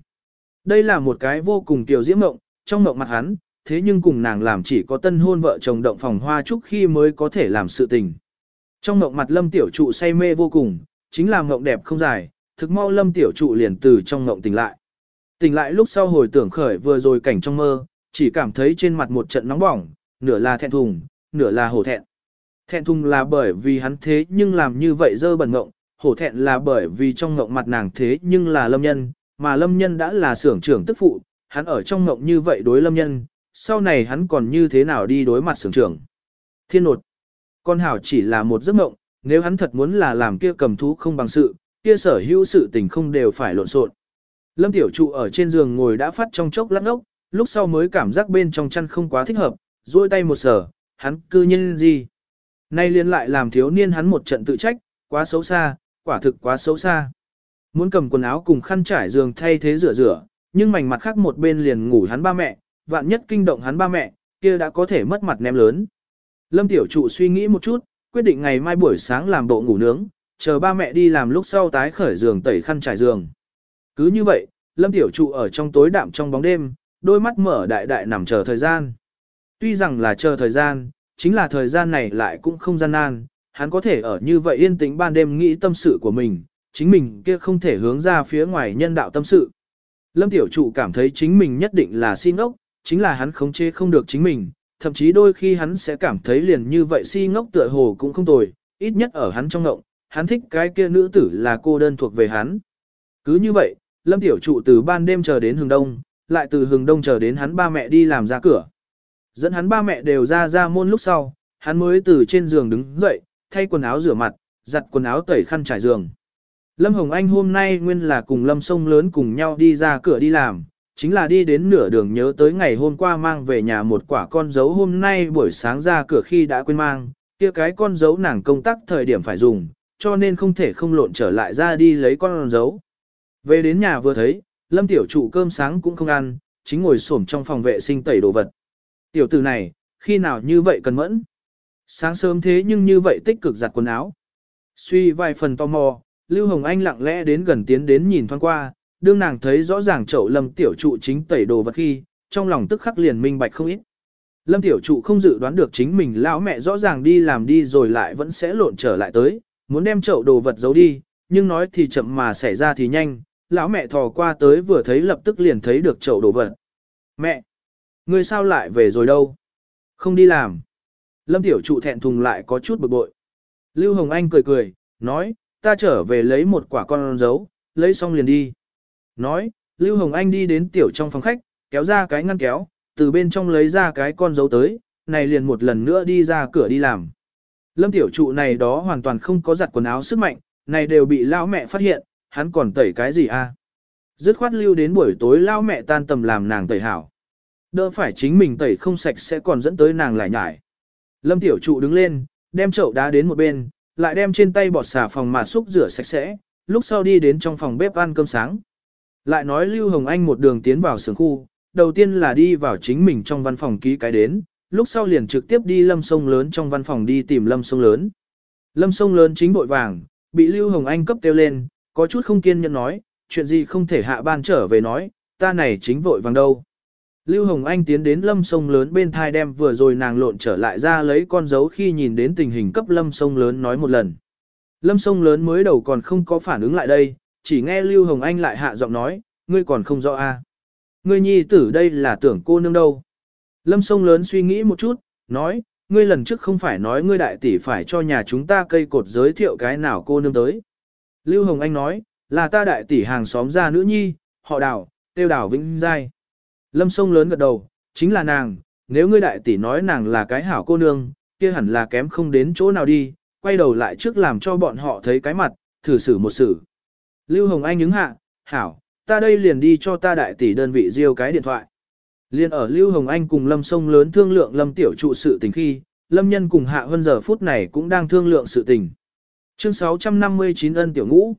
Speaker 1: Đây là một cái vô cùng tiểu diễm mộng, trong mộng mặt hắn, thế nhưng cùng nàng làm chỉ có tân hôn vợ chồng động phòng hoa chúc khi mới có thể làm sự tình. Trong mộng mặt lâm tiểu trụ say mê vô cùng, chính là mộng đẹp không dài, thực mau lâm tiểu trụ liền từ trong mộng tỉnh lại. Tỉnh lại lúc sau hồi tưởng khởi vừa rồi cảnh trong mơ, chỉ cảm thấy trên mặt một trận nóng bỏng, nửa là thẹn thùng, nửa là hổ thẹn. Thẹn thùng là bởi vì hắn thế nhưng làm như vậy dơ bẩn ngộng, hổ thẹn là bởi vì trong ngộng mặt nàng thế nhưng là lâm nhân, mà lâm nhân đã là xưởng trưởng tức phụ, hắn ở trong ngộng như vậy đối lâm nhân, sau này hắn còn như thế nào đi đối mặt xưởng trưởng. Thiên nột, con hảo chỉ là một giấc mộng, nếu hắn thật muốn là làm kia cầm thú không bằng sự, kia sở hữu sự tình không đều phải lộn xộn. Lâm tiểu trụ ở trên giường ngồi đã phát trong chốc lát ốc, lúc sau mới cảm giác bên trong chăn không quá thích hợp, duỗi tay một sở, hắn cư nhiên gì. Nay liên lại làm thiếu niên hắn một trận tự trách, quá xấu xa, quả thực quá xấu xa. Muốn cầm quần áo cùng khăn trải giường thay thế rửa rửa, nhưng mảnh mặt khác một bên liền ngủ hắn ba mẹ, vạn nhất kinh động hắn ba mẹ, kia đã có thể mất mặt ném lớn. Lâm tiểu trụ suy nghĩ một chút, quyết định ngày mai buổi sáng làm bộ ngủ nướng, chờ ba mẹ đi làm lúc sau tái khởi giường tẩy khăn trải giường. Cứ như vậy, Lâm tiểu trụ ở trong tối đạm trong bóng đêm, đôi mắt mở đại đại nằm chờ thời gian. Tuy rằng là chờ thời gian, chính là thời gian này lại cũng không gian nan, hắn có thể ở như vậy yên tĩnh ban đêm nghĩ tâm sự của mình, chính mình kia không thể hướng ra phía ngoài nhân đạo tâm sự. Lâm Tiểu Trụ cảm thấy chính mình nhất định là si ốc, chính là hắn khống chế không được chính mình, thậm chí đôi khi hắn sẽ cảm thấy liền như vậy si ngốc tựa hồ cũng không tồi, ít nhất ở hắn trong ngộng, hắn thích cái kia nữ tử là cô đơn thuộc về hắn. Cứ như vậy, Lâm Tiểu Trụ từ ban đêm chờ đến hừng đông, lại từ hừng đông chờ đến hắn ba mẹ đi làm ra cửa. Dẫn hắn ba mẹ đều ra ra môn lúc sau, hắn mới từ trên giường đứng dậy, thay quần áo rửa mặt, giặt quần áo tẩy khăn trải giường. Lâm Hồng Anh hôm nay nguyên là cùng Lâm Sông Lớn cùng nhau đi ra cửa đi làm, chính là đi đến nửa đường nhớ tới ngày hôm qua mang về nhà một quả con dấu hôm nay buổi sáng ra cửa khi đã quên mang, kia cái con dấu nàng công tác thời điểm phải dùng, cho nên không thể không lộn trở lại ra đi lấy con dấu. Về đến nhà vừa thấy, Lâm Tiểu trụ cơm sáng cũng không ăn, chính ngồi xổm trong phòng vệ sinh tẩy đồ vật. Tiểu tử này, khi nào như vậy cần mẫn? Sáng sớm thế nhưng như vậy tích cực giặt quần áo. Suy vài phần tò mò, Lưu Hồng Anh lặng lẽ đến gần tiến đến nhìn thoáng qua, đương nàng thấy rõ ràng chậu Lâm Tiểu trụ chính tẩy đồ vật khi, trong lòng tức khắc liền minh bạch không ít. Lâm Tiểu trụ không dự đoán được chính mình lão mẹ rõ ràng đi làm đi rồi lại vẫn sẽ lộn trở lại tới, muốn đem chậu đồ vật giấu đi, nhưng nói thì chậm mà xảy ra thì nhanh, lão mẹ thò qua tới vừa thấy lập tức liền thấy được chậu đồ vật. Mẹ! người sao lại về rồi đâu? Không đi làm. Lâm Tiểu Trụ thẹn thùng lại có chút bực bội. Lưu Hồng Anh cười cười, nói, ta trở về lấy một quả con dấu, lấy xong liền đi. Nói, Lưu Hồng Anh đi đến Tiểu trong phòng khách, kéo ra cái ngăn kéo, từ bên trong lấy ra cái con dấu tới, này liền một lần nữa đi ra cửa đi làm. Lâm Tiểu Trụ này đó hoàn toàn không có giặt quần áo sức mạnh, này đều bị lão mẹ phát hiện, hắn còn tẩy cái gì a? Dứt khoát lưu đến buổi tối lão mẹ tan tầm làm nàng tẩy hảo. Đỡ phải chính mình tẩy không sạch sẽ còn dẫn tới nàng lại nhải. Lâm Tiểu Trụ đứng lên, đem chậu đá đến một bên, lại đem trên tay bọt xà phòng mà xúc rửa sạch sẽ, lúc sau đi đến trong phòng bếp ăn cơm sáng. Lại nói Lưu Hồng Anh một đường tiến vào sưởng khu, đầu tiên là đi vào chính mình trong văn phòng ký cái đến, lúc sau liền trực tiếp đi lâm sông lớn trong văn phòng đi tìm lâm sông lớn. Lâm sông lớn chính bội vàng, bị Lưu Hồng Anh cấp kêu lên, có chút không kiên nhẫn nói, chuyện gì không thể hạ ban trở về nói, ta này chính vội vàng đâu. Lưu Hồng Anh tiến đến lâm sông lớn bên thai đem vừa rồi nàng lộn trở lại ra lấy con dấu khi nhìn đến tình hình cấp lâm sông lớn nói một lần. Lâm sông lớn mới đầu còn không có phản ứng lại đây, chỉ nghe Lưu Hồng Anh lại hạ giọng nói, ngươi còn không rõ a? À? Ngươi nhi tử đây là tưởng cô nương đâu. Lâm sông lớn suy nghĩ một chút, nói, ngươi lần trước không phải nói ngươi đại tỷ phải cho nhà chúng ta cây cột giới thiệu cái nào cô nương tới. Lưu Hồng Anh nói, là ta đại tỷ hàng xóm ra nữ nhi, họ đào, tiêu đào vĩnh giai. Lâm sông lớn gật đầu, chính là nàng, nếu ngươi đại tỷ nói nàng là cái hảo cô nương, kia hẳn là kém không đến chỗ nào đi, quay đầu lại trước làm cho bọn họ thấy cái mặt, thử xử một xử. Lưu Hồng Anh ứng hạ, hảo, ta đây liền đi cho ta đại tỷ đơn vị riêu cái điện thoại. Liên ở Lưu Hồng Anh cùng Lâm Sông lớn thương lượng Lâm Tiểu trụ sự tình khi, Lâm Nhân cùng Hạ Vân giờ phút này cũng đang thương lượng sự tình. Chương 659 ân tiểu ngũ.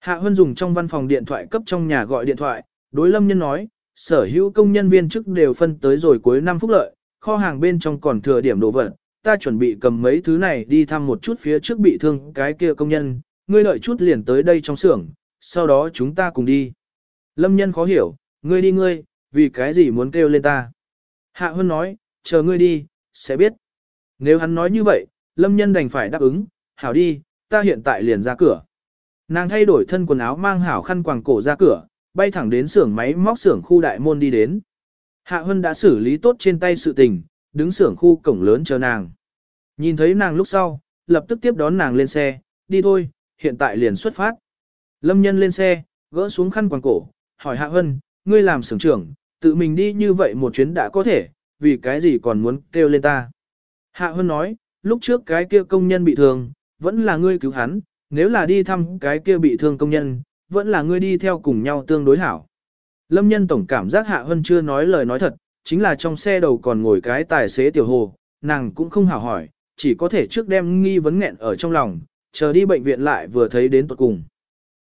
Speaker 1: Hạ Vân dùng trong văn phòng điện thoại cấp trong nhà gọi điện thoại, đối Lâm Nhân nói, sở hữu công nhân viên chức đều phân tới rồi cuối năm phúc lợi, kho hàng bên trong còn thừa điểm đồ vật, ta chuẩn bị cầm mấy thứ này đi thăm một chút phía trước bị thương cái kia công nhân, ngươi đợi chút liền tới đây trong xưởng, sau đó chúng ta cùng đi. Lâm nhân khó hiểu, ngươi đi ngươi, vì cái gì muốn kêu lên ta. Hạ Hân nói, chờ ngươi đi, sẽ biết. Nếu hắn nói như vậy, Lâm nhân đành phải đáp ứng, hảo đi, ta hiện tại liền ra cửa. Nàng thay đổi thân quần áo mang hảo khăn quàng cổ ra cửa, bay thẳng đến xưởng máy móc xưởng khu đại môn đi đến. Hạ Hân đã xử lý tốt trên tay sự tình, đứng xưởng khu cổng lớn chờ nàng. Nhìn thấy nàng lúc sau, lập tức tiếp đón nàng lên xe, đi thôi, hiện tại liền xuất phát. Lâm nhân lên xe, gỡ xuống khăn quàng cổ, hỏi Hạ Hân, ngươi làm sưởng trưởng, tự mình đi như vậy một chuyến đã có thể, vì cái gì còn muốn kêu lên ta. Hạ Hân nói, lúc trước cái kia công nhân bị thương, vẫn là ngươi cứu hắn, nếu là đi thăm cái kia bị thương công nhân, vẫn là ngươi đi theo cùng nhau tương đối hảo. Lâm nhân tổng cảm giác Hạ Hân chưa nói lời nói thật, chính là trong xe đầu còn ngồi cái tài xế tiểu hồ, nàng cũng không hảo hỏi, chỉ có thể trước đem nghi vấn nghẹn ở trong lòng, chờ đi bệnh viện lại vừa thấy đến tuột cùng.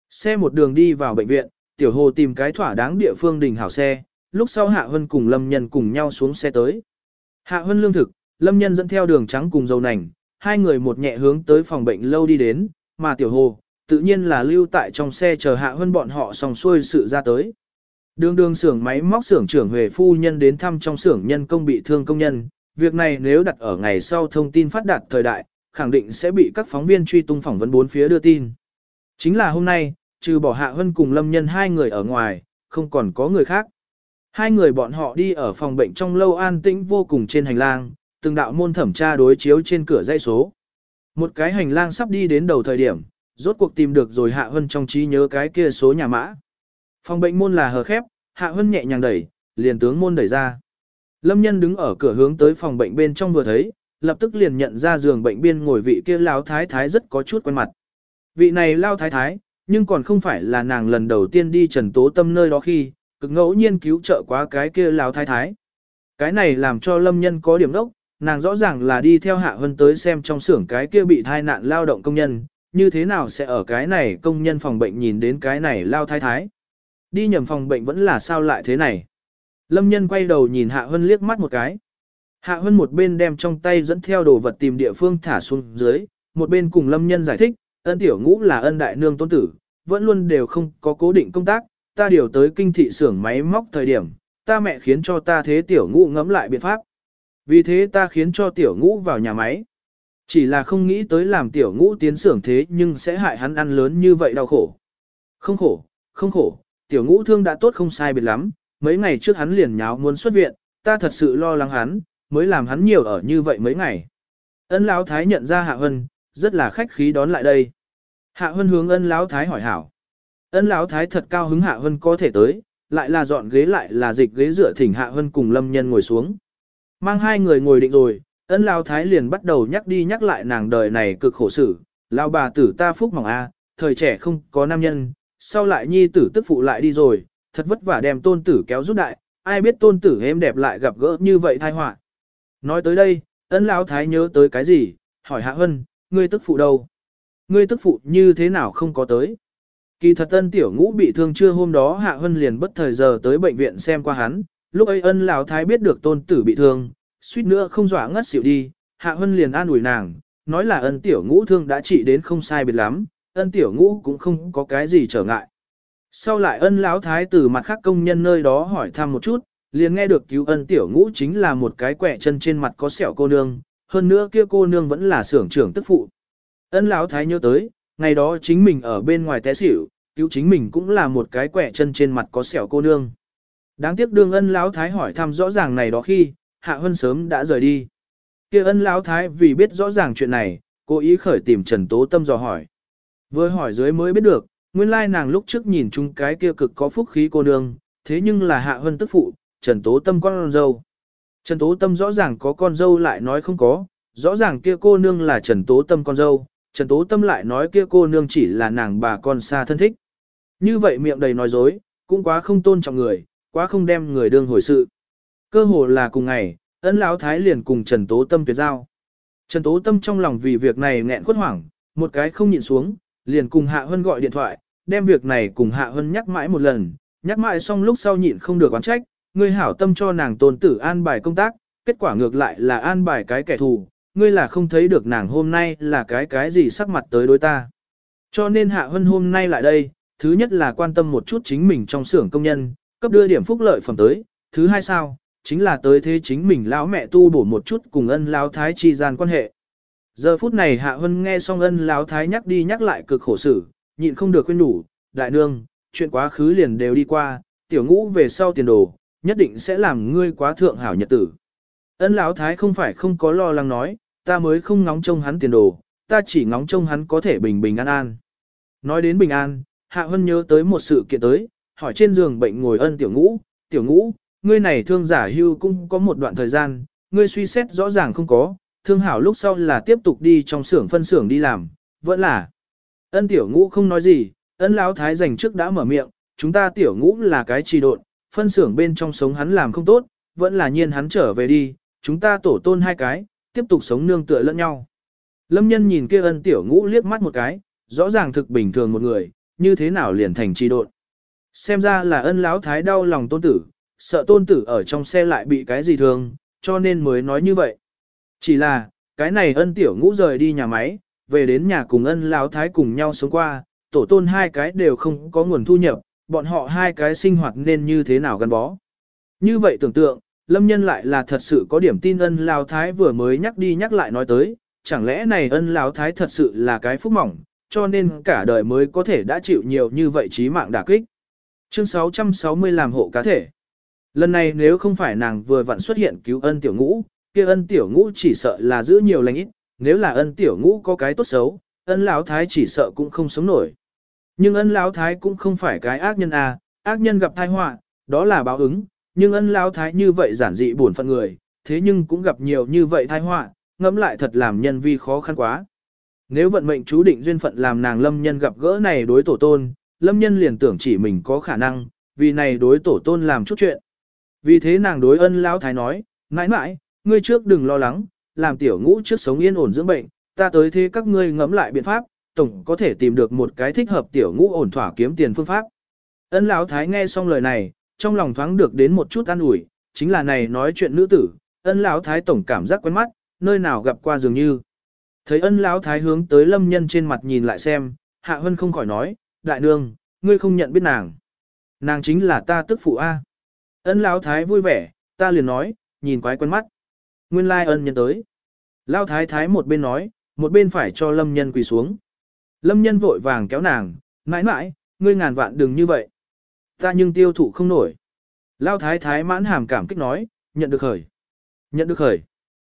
Speaker 1: Xe một đường đi vào bệnh viện, tiểu hồ tìm cái thỏa đáng địa phương đình hảo xe, lúc sau Hạ Hân cùng Lâm Nhân cùng nhau xuống xe tới. Hạ Hân lương thực, Lâm Nhân dẫn theo đường trắng cùng dầu nành, hai người một nhẹ hướng tới phòng bệnh lâu đi đến, mà tiểu hồ, tự nhiên là lưu tại trong xe chờ Hạ Hân bọn họ xong xuôi sự ra tới. Đường đường xưởng máy móc xưởng trưởng Huệ Phu Nhân đến thăm trong xưởng nhân công bị thương công nhân, việc này nếu đặt ở ngày sau thông tin phát đạt thời đại, khẳng định sẽ bị các phóng viên truy tung phỏng vấn bốn phía đưa tin. Chính là hôm nay, trừ bỏ Hạ Hân cùng Lâm Nhân hai người ở ngoài, không còn có người khác. Hai người bọn họ đi ở phòng bệnh trong lâu an tĩnh vô cùng trên hành lang, từng đạo môn thẩm tra đối chiếu trên cửa dây số. Một cái hành lang sắp đi đến đầu thời điểm, rốt cuộc tìm được rồi Hạ Hân trong trí nhớ cái kia số nhà mã. Phòng bệnh môn là hờ khép, Hạ Hân nhẹ nhàng đẩy, liền tướng môn đẩy ra. Lâm nhân đứng ở cửa hướng tới phòng bệnh bên trong vừa thấy, lập tức liền nhận ra giường bệnh biên ngồi vị kia lao thái thái rất có chút quen mặt. Vị này lao thái thái, nhưng còn không phải là nàng lần đầu tiên đi Trần Tố Tâm nơi đó khi, cực ngẫu nhiên cứu trợ quá cái kia lao thái thái. Cái này làm cho lâm nhân có điểm đốc, nàng rõ ràng là đi theo hạ hân tới xem trong xưởng cái kia bị thai nạn lao động công nhân, như thế nào sẽ ở cái này công nhân phòng bệnh nhìn đến cái này lao thái thái. Đi nhầm phòng bệnh vẫn là sao lại thế này. Lâm nhân quay đầu nhìn hạ hân liếc mắt một cái. Hạ hân một bên đem trong tay dẫn theo đồ vật tìm địa phương thả xuống dưới, một bên cùng lâm nhân giải thích, ân tiểu ngũ là ân đại nương tôn tử, vẫn luôn đều không có cố định công tác, ta điều tới kinh thị xưởng máy móc thời điểm, ta mẹ khiến cho ta thế tiểu ngũ ngẫm lại biện pháp. Vì thế ta khiến cho tiểu ngũ vào nhà máy. Chỉ là không nghĩ tới làm tiểu ngũ tiến xưởng thế nhưng sẽ hại hắn ăn lớn như vậy đau khổ. Không khổ, không khổ, tiểu ngũ thương đã tốt không sai biệt lắm, mấy ngày trước hắn liền nháo muốn xuất viện, ta thật sự lo lắng hắn, mới làm hắn nhiều ở như vậy mấy ngày. Ân Lão Thái nhận ra Hạ Hân, rất là khách khí đón lại đây. Hạ Hân hướng ân Lão Thái hỏi hảo. Ân Lão Thái thật cao hứng Hạ Hân có thể tới, lại là dọn ghế lại là dịch ghế dựa thỉnh Hạ Hân cùng Lâm Nhân ngồi xuống. Mang hai người ngồi định rồi, ân Lão Thái liền bắt đầu nhắc đi nhắc lại nàng đời này cực khổ sở, lão bà tử ta phúc mỏng a, thời trẻ không có nam nhân, sau lại nhi tử tức phụ lại đi rồi, thật vất vả đem tôn tử kéo rút đại, ai biết tôn tử êm đẹp lại gặp gỡ như vậy tai họa. Nói tới đây, ân lão thái nhớ tới cái gì, hỏi Hạ Hân, ngươi tức phụ đâu? Ngươi tức phụ như thế nào không có tới? Kỳ thật ân tiểu ngũ bị thương chưa hôm đó Hạ Hân liền bất thời giờ tới bệnh viện xem qua hắn, lúc ấy ân lão thái biết được tôn tử bị thương, suýt nữa không dọa ngất xỉu đi, Hạ Hân liền an ủi nàng, nói là ân tiểu ngũ thương đã trị đến không sai biệt lắm, ân tiểu ngũ cũng không có cái gì trở ngại. Sau lại ân lão thái từ mặt khác công nhân nơi đó hỏi thăm một chút, liền nghe được cứu ân tiểu ngũ chính là một cái quẻ chân trên mặt có sẹo cô nương, hơn nữa kia cô nương vẫn là xưởng trưởng tức phụ. Ân lão thái nhớ tới, ngày đó chính mình ở bên ngoài té xỉu, cứu chính mình cũng là một cái quẻ chân trên mặt có sẹo cô nương. Đáng tiếc đương ân lão thái hỏi thăm rõ ràng này đó khi, hạ hân sớm đã rời đi. Kia ân lão thái vì biết rõ ràng chuyện này, cố ý khởi tìm Trần Tố Tâm dò hỏi. Vừa hỏi dưới mới biết được, nguyên lai nàng lúc trước nhìn chung cái kia cực có phúc khí cô nương, thế nhưng là hạ hân tức phụ, Trần Tố Tâm con dâu. Trần Tố Tâm rõ ràng có con dâu lại nói không có, rõ ràng kia cô nương là Trần Tố Tâm con dâu, Trần Tố Tâm lại nói kia cô nương chỉ là nàng bà con xa thân thích. Như vậy miệng đầy nói dối, cũng quá không tôn trọng người, quá không đem người đương hồi sự. Cơ hồ là cùng ngày, ấn lão thái liền cùng Trần Tố Tâm tuyệt giao. Trần Tố Tâm trong lòng vì việc này nghẹn khuất hoảng, một cái không nhịn xuống, liền cùng Hạ Hân gọi điện thoại, đem việc này cùng Hạ Hân nhắc mãi một lần, nhắc mãi xong lúc sau nhịn không được oán trách, ngươi hảo tâm cho nàng tôn tử an bài công tác, kết quả ngược lại là an bài cái kẻ thù, ngươi là không thấy được nàng hôm nay là cái cái gì sắc mặt tới đối ta. Cho nên Hạ Hân hôm nay lại đây, thứ nhất là quan tâm một chút chính mình trong xưởng công nhân, cấp đưa điểm phúc lợi phẩm tới, thứ hai sao, chính là tới thế chính mình lão mẹ tu bổ một chút cùng ân lão thái chi gian quan hệ. Giờ phút này Hạ Hân nghe xong ân lão thái nhắc đi nhắc lại cực khổ sở, nhịn không được khuyên nhủ, đại nương, chuyện quá khứ liền đều đi qua, tiểu ngũ về sau tiền đồ, nhất định sẽ làm ngươi quá thượng hảo nhật tử. Ân lão thái không phải không có lo lắng nói, ta mới không ngóng trông hắn tiền đồ, ta chỉ ngóng trông hắn có thể bình bình an an. Nói đến bình an, Hạ Hân nhớ tới một sự kiện tới, hỏi trên giường bệnh ngồi ân tiểu ngũ, tiểu ngũ, ngươi này thương giả hưu cũng có một đoạn thời gian, ngươi suy xét rõ ràng không có, thương hảo lúc sau là tiếp tục đi trong xưởng phân xưởng đi làm, vẫn là. Ân tiểu ngũ không nói gì, ân lão thái dành trước đã mở miệng, chúng ta tiểu ngũ là cái trì độn, phân xưởng bên trong sống hắn làm không tốt, vẫn là nhiên hắn trở về đi, chúng ta tổ tôn hai cái, tiếp tục sống nương tựa lẫn nhau. Lâm nhân nhìn kia ân tiểu ngũ liếc mắt một cái, rõ ràng thực bình thường một người, như thế nào liền thành trì độn. Xem ra là ân lão thái đau lòng tôn tử, sợ tôn tử ở trong xe lại bị cái gì thường, cho nên mới nói như vậy. Chỉ là, cái này ân tiểu ngũ rời đi nhà máy, về đến nhà cùng ân lão thái cùng nhau sống qua, tổ tôn hai cái đều không có nguồn thu nhập, bọn họ hai cái sinh hoạt nên như thế nào gắn bó. Như vậy tưởng tượng, lâm nhân lại là thật sự có điểm tin ân lão thái vừa mới nhắc đi nhắc lại nói tới, chẳng lẽ này ân lão thái thật sự là cái phúc mỏng, cho nên cả đời mới có thể đã chịu nhiều như vậy chí mạng đả kích. Chương 660 làm hộ cá thể. Lần này nếu không phải nàng vừa vặn xuất hiện cứu ân tiểu ngũ, kia ân tiểu ngũ chỉ sợ là giữ nhiều lành ít, nếu là ân tiểu ngũ có cái tốt xấu, ân lão thái chỉ sợ cũng không sống nổi. Nhưng ân lão thái cũng không phải cái ác nhân à, ác nhân gặp tai họa, đó là báo ứng, nhưng ân lão thái như vậy giản dị buồn phận người, thế nhưng cũng gặp nhiều như vậy tai họa, ngẫm lại thật làm nhân vi khó khăn quá. Nếu vận mệnh chú định duyên phận làm nàng lâm nhân gặp gỡ này đối tổ tôn, lâm nhân liền tưởng chỉ mình có khả năng, vì này đối tổ tôn làm chút chuyện. Vì thế nàng đối ân lão thái nói, mãi mãi, ngươi trước đừng lo lắng, làm tiểu ngũ trước sống yên ổn dưỡng bệnh, ta tới thế các ngươi ngẫm lại biện pháp, tổng có thể tìm được một cái thích hợp tiểu ngũ ổn thỏa kiếm tiền phương pháp. Ân lão thái nghe xong lời này, trong lòng thoáng được đến một chút an ủi, chính là này nói chuyện nữ tử, ân lão thái tổng cảm giác quen mắt, nơi nào gặp qua dường như. Thấy ân lão thái hướng tới lâm nhân trên mặt nhìn lại xem, hạ hân không khỏi nói, đại nương, ngươi không nhận biết nàng. Nàng chính là ta tức phụ A. Ân lão thái vui vẻ, ta liền nói, nhìn quái quen mắt. Nguyên lai ân nhân tới. Lão thái thái một bên nói, một bên phải cho lâm nhân quỳ xuống. Lâm nhân vội vàng kéo nàng, mãi mãi, ngươi ngàn vạn đừng như vậy. Ta nhưng tiêu thụ không nổi. Lão thái thái mãn hàm cảm kích nói, nhận được khởi. Nhận được khởi.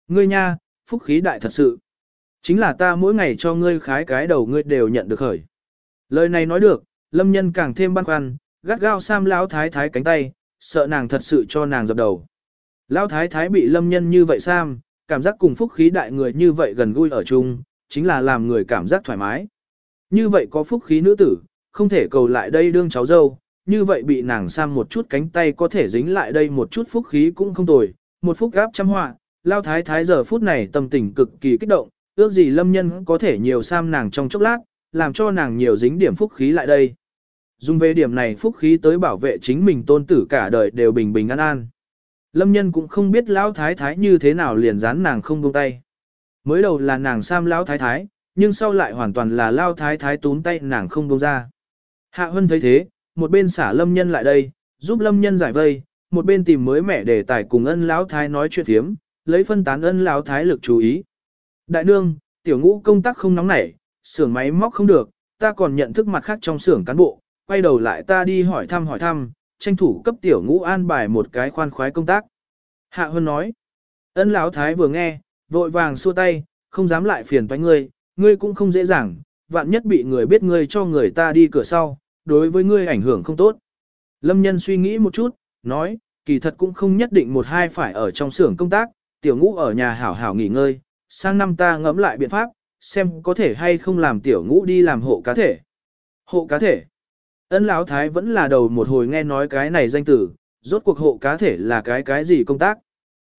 Speaker 1: Ngươi nha, phúc khí đại thật sự. Chính là ta mỗi ngày cho ngươi khái cái đầu ngươi đều nhận được khởi. Lời này nói được, lâm nhân càng thêm băn khoăn, gắt gao sam lão thái thái cánh tay, sợ nàng thật sự cho nàng dập đầu. Lão thái thái bị lâm nhân như vậy sam, cảm giác cùng phúc khí đại người như vậy gần gũi ở chung, chính là làm người cảm giác thoải mái. Như vậy có phúc khí nữ tử, không thể cầu lại đây đương cháu dâu, như vậy bị nàng sam một chút cánh tay có thể dính lại đây một chút phúc khí cũng không tồi, một phúc gáp trăm họa, lao thái thái giờ phút này tâm tình cực kỳ kích động, ước gì lâm nhân có thể nhiều sam nàng trong chốc lát, làm cho nàng nhiều dính điểm phúc khí lại đây. Dùng về điểm này phúc khí tới bảo vệ chính mình tôn tử cả đời đều bình bình an an. Lâm nhân cũng không biết lão thái thái như thế nào liền dán nàng không buông tay. Mới đầu là nàng sam lão thái thái, nhưng sau lại hoàn toàn là lao thái thái túm tay nàng không buông ra. Hạ Hân thấy thế, một bên xả lâm nhân lại đây, giúp lâm nhân giải vây, một bên tìm mới mẻ để tài cùng ân lão thái nói chuyện thiếm, lấy phân tán ân lão thái lực chú ý. Đại nương, tiểu ngũ công tác không nóng nảy, xưởng máy móc không được, ta còn nhận thức mặt khác trong xưởng cán bộ, quay đầu lại ta đi hỏi thăm hỏi thăm, tranh thủ cấp tiểu ngũ an bài một cái khoan khoái công tác. Hạ Hân nói, ân lão thái vừa nghe, vội vàng xua tay, không dám lại phiền toái ngươi, ngươi cũng không dễ dàng, vạn nhất bị người biết ngươi cho người ta đi cửa sau, đối với ngươi ảnh hưởng không tốt. Lâm nhân suy nghĩ một chút, nói, kỳ thật cũng không nhất định một hai phải ở trong xưởng công tác, tiểu ngũ ở nhà hảo hảo nghỉ ngơi, sang năm ta ngẫm lại biện pháp, xem có thể hay không làm tiểu ngũ đi làm hộ cá thể. Hộ cá thể. Ân Lão Thái vẫn là đầu một hồi nghe nói cái này danh tử, rốt cuộc hộ cá thể là cái cái gì công tác.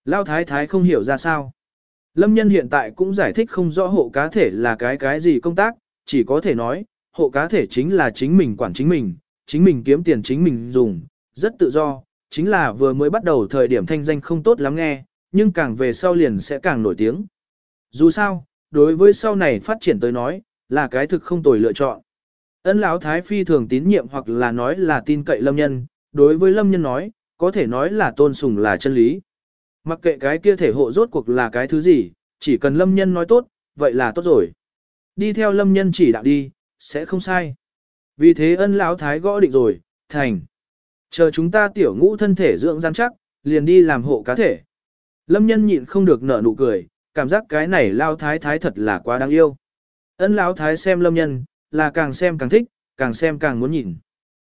Speaker 1: Lão Thái Thái không hiểu ra sao. Lâm nhân hiện tại cũng giải thích không rõ hộ cá thể là cái cái gì công tác, chỉ có thể nói, hộ cá thể chính là chính mình quản chính mình, chính mình kiếm tiền chính mình dùng, rất tự do, chính là vừa mới bắt đầu thời điểm thanh danh không tốt lắm nghe, nhưng càng về sau liền sẽ càng nổi tiếng. Dù sao, đối với sau này phát triển tới nói, là cái thực không tồi lựa chọn. Ân lão thái phi thường tín nhiệm hoặc là nói là tin cậy lâm nhân, đối với lâm nhân nói, có thể nói là tôn sùng là chân lý. Mặc kệ cái kia thể hộ rốt cuộc là cái thứ gì, chỉ cần lâm nhân nói tốt, vậy là tốt rồi. Đi theo lâm nhân chỉ đạo đi, sẽ không sai. Vì thế ân lão thái gõ định rồi, thành. Chờ chúng ta tiểu ngũ thân thể dưỡng gian chắc, liền đi làm hộ cá thể. Lâm nhân nhịn không được nở nụ cười, cảm giác cái này lao thái thái thật là quá đáng yêu. Ân lão thái xem lâm nhân, là càng xem càng thích, càng xem càng muốn nhìn.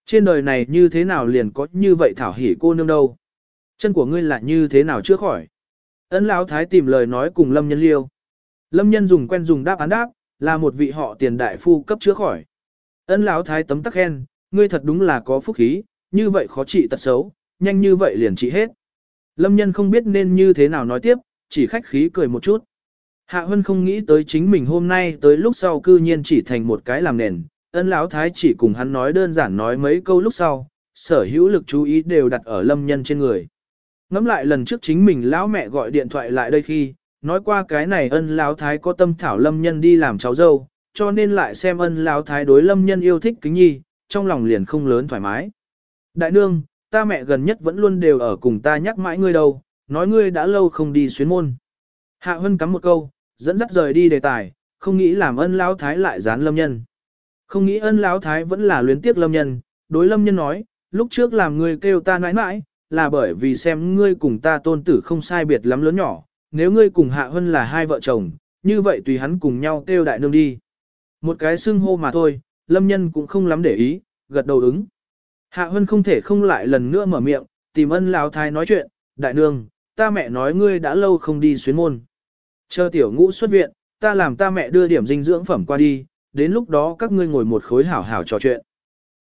Speaker 1: Trên đời này như thế nào liền có như vậy thảo hỉ cô nương đâu. Chân của ngươi là như thế nào chưa khỏi. Ân lão thái tìm lời nói cùng lâm nhân liêu. Lâm nhân dùng quen dùng đáp án đáp, là một vị họ tiền đại phu cấp chữa khỏi. Ân lão thái tấm tắc khen, ngươi thật đúng là có phúc khí, như vậy khó trị tật xấu, nhanh như vậy liền trị hết. Lâm nhân không biết nên như thế nào nói tiếp, chỉ khách khí cười một chút. Hạ Hân không nghĩ tới chính mình hôm nay tới lúc sau cư nhiên chỉ thành một cái làm nền, ân lão thái chỉ cùng hắn nói đơn giản nói mấy câu lúc sau, sở hữu lực chú ý đều đặt ở lâm nhân trên người. Ngắm lại lần trước chính mình lão mẹ gọi điện thoại lại đây khi, nói qua cái này ân lão thái có tâm thảo lâm nhân đi làm cháu dâu, cho nên lại xem ân lão thái đối lâm nhân yêu thích kính nhi, trong lòng liền không lớn thoải mái. Đại nương, ta mẹ gần nhất vẫn luôn đều ở cùng ta nhắc mãi ngươi đâu, nói ngươi đã lâu không đi xuyến môn. Hạ Hân cắm một câu, dẫn dắt rời đi đề tài, không nghĩ làm ân lão thái lại dán lâm nhân. Không nghĩ ân lão thái vẫn là luyến tiếc lâm nhân, đối lâm nhân nói, lúc trước làm ngươi kêu ta nãi nãi, là bởi vì xem ngươi cùng ta tôn tử không sai biệt lắm lớn nhỏ, nếu ngươi cùng Hạ Hân là hai vợ chồng, như vậy tùy hắn cùng nhau kêu đại nương đi. Một cái xưng hô mà thôi, lâm nhân cũng không lắm để ý, gật đầu ứng. Hạ Hân không thể không lại lần nữa mở miệng, tìm ân lão thái nói chuyện, đại nương, ta mẹ nói ngươi đã lâu không đi xuyến môn. Chờ tiểu ngũ xuất viện, ta làm ta mẹ đưa điểm dinh dưỡng phẩm qua đi, đến lúc đó các ngươi ngồi một khối hảo hảo trò chuyện.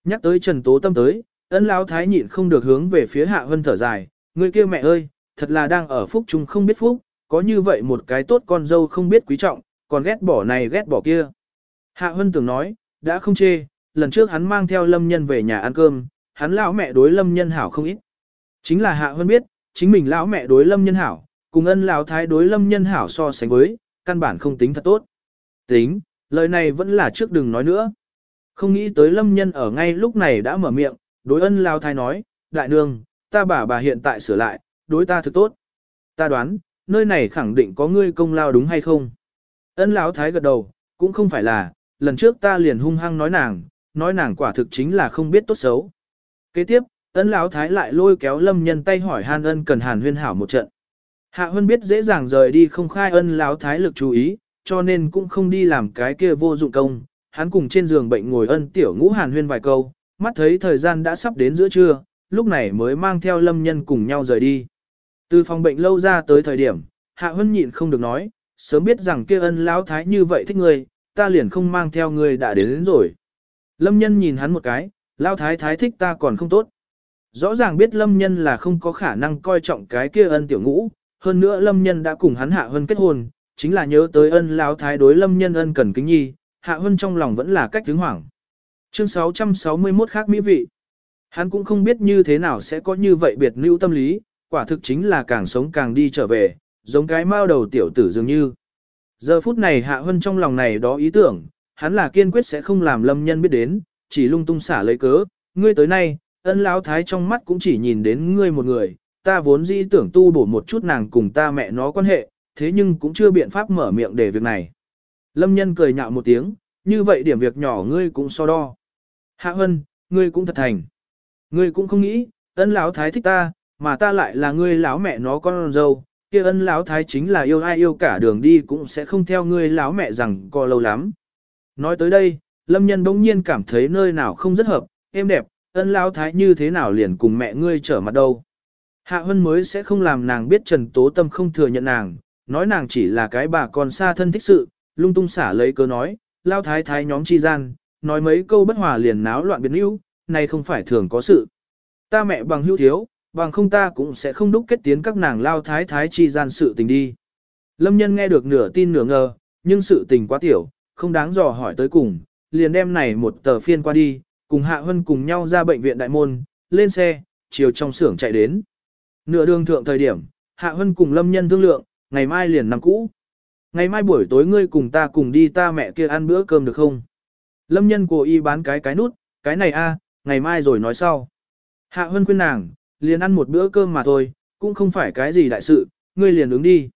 Speaker 1: Nhắc tới Trần Tố Tâm tới, ân lão thái nhịn không được hướng về phía Hạ Hân thở dài, người kia mẹ ơi, thật là đang ở phúc chúng không biết phúc, có như vậy một cái tốt con dâu không biết quý trọng, còn ghét bỏ này ghét bỏ kia. Hạ Hân tưởng nói, đã không chê, lần trước hắn mang theo lâm nhân về nhà ăn cơm, hắn lão mẹ đối lâm nhân hảo không ít. Chính là Hạ Hân biết, chính mình lão mẹ đối lâm nhân hảo, cùng ân lão thái đối lâm nhân hảo so sánh với, căn bản không tính thật tốt. Tính, lời này vẫn là trước đừng nói nữa. Không nghĩ tới lâm nhân ở ngay lúc này đã mở miệng, đối ân lão thái nói, đại nương, ta bà bà hiện tại sửa lại, đối ta thực tốt. Ta đoán, nơi này khẳng định có ngươi công lao đúng hay không? Ân lão thái gật đầu, cũng không phải là, lần trước ta liền hung hăng nói nàng, nói nàng quả thực chính là không biết tốt xấu. Kế tiếp, ân lão thái lại lôi kéo lâm nhân tay hỏi han ân cần hàn huyên hảo một trận. Hạ Hân biết dễ dàng rời đi không khai ân lão thái lực chú ý, cho nên cũng không đi làm cái kia vô dụng công. Hắn cùng trên giường bệnh ngồi ân tiểu ngũ hàn huyên vài câu, mắt thấy thời gian đã sắp đến giữa trưa, lúc này mới mang theo lâm nhân cùng nhau rời đi. Từ phòng bệnh lâu ra tới thời điểm, Hạ Hân nhịn không được nói, sớm biết rằng kia ân lão thái như vậy thích ngươi, ta liền không mang theo ngươi đã đến, đến rồi. Lâm nhân nhìn hắn một cái, lão thái thái thích ta còn không tốt. Rõ ràng biết lâm nhân là không có khả năng coi trọng cái kia ân tiểu ngũ, hơn nữa lâm nhân đã cùng hắn hạ hân kết hôn, chính là nhớ tới ân lão thái đối lâm nhân ân cần kính nhi, hạ hân trong lòng vẫn là cách tướng hoảng. Chương 661 khác mỹ vị. Hắn cũng không biết như thế nào sẽ có như vậy biệt lưu tâm lý, quả thực chính là càng sống càng đi trở về, giống cái mao đầu tiểu tử dường như. Giờ phút này hạ hân trong lòng này đó ý tưởng, hắn là kiên quyết sẽ không làm lâm nhân biết đến, chỉ lung tung xả lấy cớ, ngươi tới nay, ân lão thái trong mắt cũng chỉ nhìn đến ngươi một người, ta vốn dĩ tưởng tu bổ một chút nàng cùng ta mẹ nó quan hệ, thế nhưng cũng chưa biện pháp mở miệng để việc này. Lâm nhân cười nhạo một tiếng, như vậy điểm việc nhỏ ngươi cũng so đo. Hạ Hân, ngươi cũng thật thành. Ngươi cũng không nghĩ, ân lão thái thích ta, mà ta lại là ngươi lão mẹ nó con dâu, kia ân lão thái chính là yêu ai yêu cả đường đi cũng sẽ không theo ngươi lão mẹ rằng co lâu lắm. Nói tới đây, lâm nhân bỗng nhiên cảm thấy nơi nào không rất hợp, êm đẹp, ân lão thái như thế nào liền cùng mẹ ngươi trở mặt đâu. Hạ Hân mới sẽ không làm nàng biết Trần Tố Tâm không thừa nhận nàng, nói nàng chỉ là cái bà con xa thân thích sự, lung tung xả lấy cớ nói, lao thái thái nhóm chi gian, nói mấy câu bất hòa liền náo loạn biến hữu, này không phải thường có sự. Ta mẹ bằng hữu thiếu, bằng không ta cũng sẽ không đúc kết tiến các nàng lao thái thái chi gian sự tình đi. Lâm nhân nghe được nửa tin nửa ngờ, nhưng sự tình quá tiểu, không đáng dò hỏi tới cùng, liền đem này một tờ phiên qua đi, cùng Hạ Hân cùng nhau ra bệnh viện đại môn, lên xe, chiều trong xưởng chạy đến. Nửa đường thượng thời điểm, Hạ Hân cùng Lâm Nhân thương lượng, ngày mai liền nằm cũ. Ngày mai buổi tối ngươi cùng ta cùng đi ta mẹ kia ăn bữa cơm được không? Lâm Nhân cố ý bán cái cái nút, cái này a, ngày mai rồi nói sau. Hạ Hân khuyên nàng, liền ăn một bữa cơm mà thôi, cũng không phải cái gì đại sự, ngươi liền ứng đi.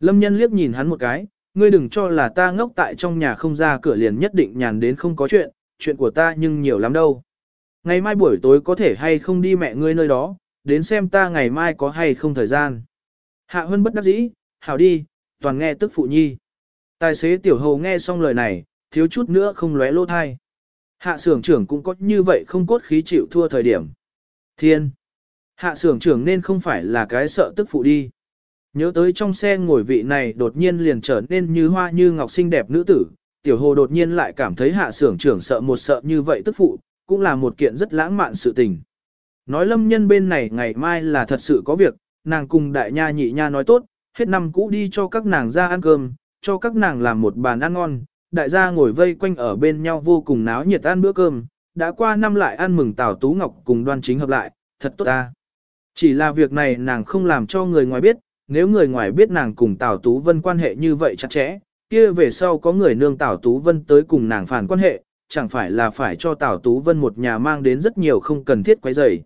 Speaker 1: Lâm Nhân liếc nhìn hắn một cái, ngươi đừng cho là ta ngốc tại trong nhà không ra cửa liền nhất định nhàn đến không có chuyện, chuyện của ta nhưng nhiều lắm đâu. Ngày mai buổi tối có thể hay không đi mẹ ngươi nơi đó, đến xem ta ngày mai có hay không thời gian. Hạ Hân bất đắc dĩ, hảo đi, toàn nghe tức phụ nhi. Tài xế tiểu hầu nghe xong lời này, thiếu chút nữa không lóe lô thai. Hạ sưởng trưởng cũng có như vậy không cốt khí chịu thua thời điểm. Thiên! Hạ sưởng trưởng nên không phải là cái sợ tức phụ đi. Nhớ tới trong xe ngồi vị này đột nhiên liền trở nên như hoa như ngọc xinh đẹp nữ tử, tiểu hồ đột nhiên lại cảm thấy hạ sưởng trưởng sợ một sợ như vậy tức phụ, cũng là một kiện rất lãng mạn sự tình. Nói lâm nhân bên này ngày mai là thật sự có việc, nàng cùng đại nha nhị nha nói tốt, hết năm cũ đi cho các nàng ra ăn cơm, cho các nàng làm một bàn ăn ngon, đại gia ngồi vây quanh ở bên nhau vô cùng náo nhiệt ăn bữa cơm, đã qua năm lại ăn mừng Tào Tú Ngọc cùng đoan chính hợp lại, thật tốt ta. Chỉ là việc này nàng không làm cho người ngoài biết, nếu người ngoài biết nàng cùng Tào Tú Vân quan hệ như vậy chặt chẽ, kia về sau có người nương Tào Tú Vân tới cùng nàng phản quan hệ, chẳng phải là phải cho Tào Tú Vân một nhà mang đến rất nhiều không cần thiết quấy rầy.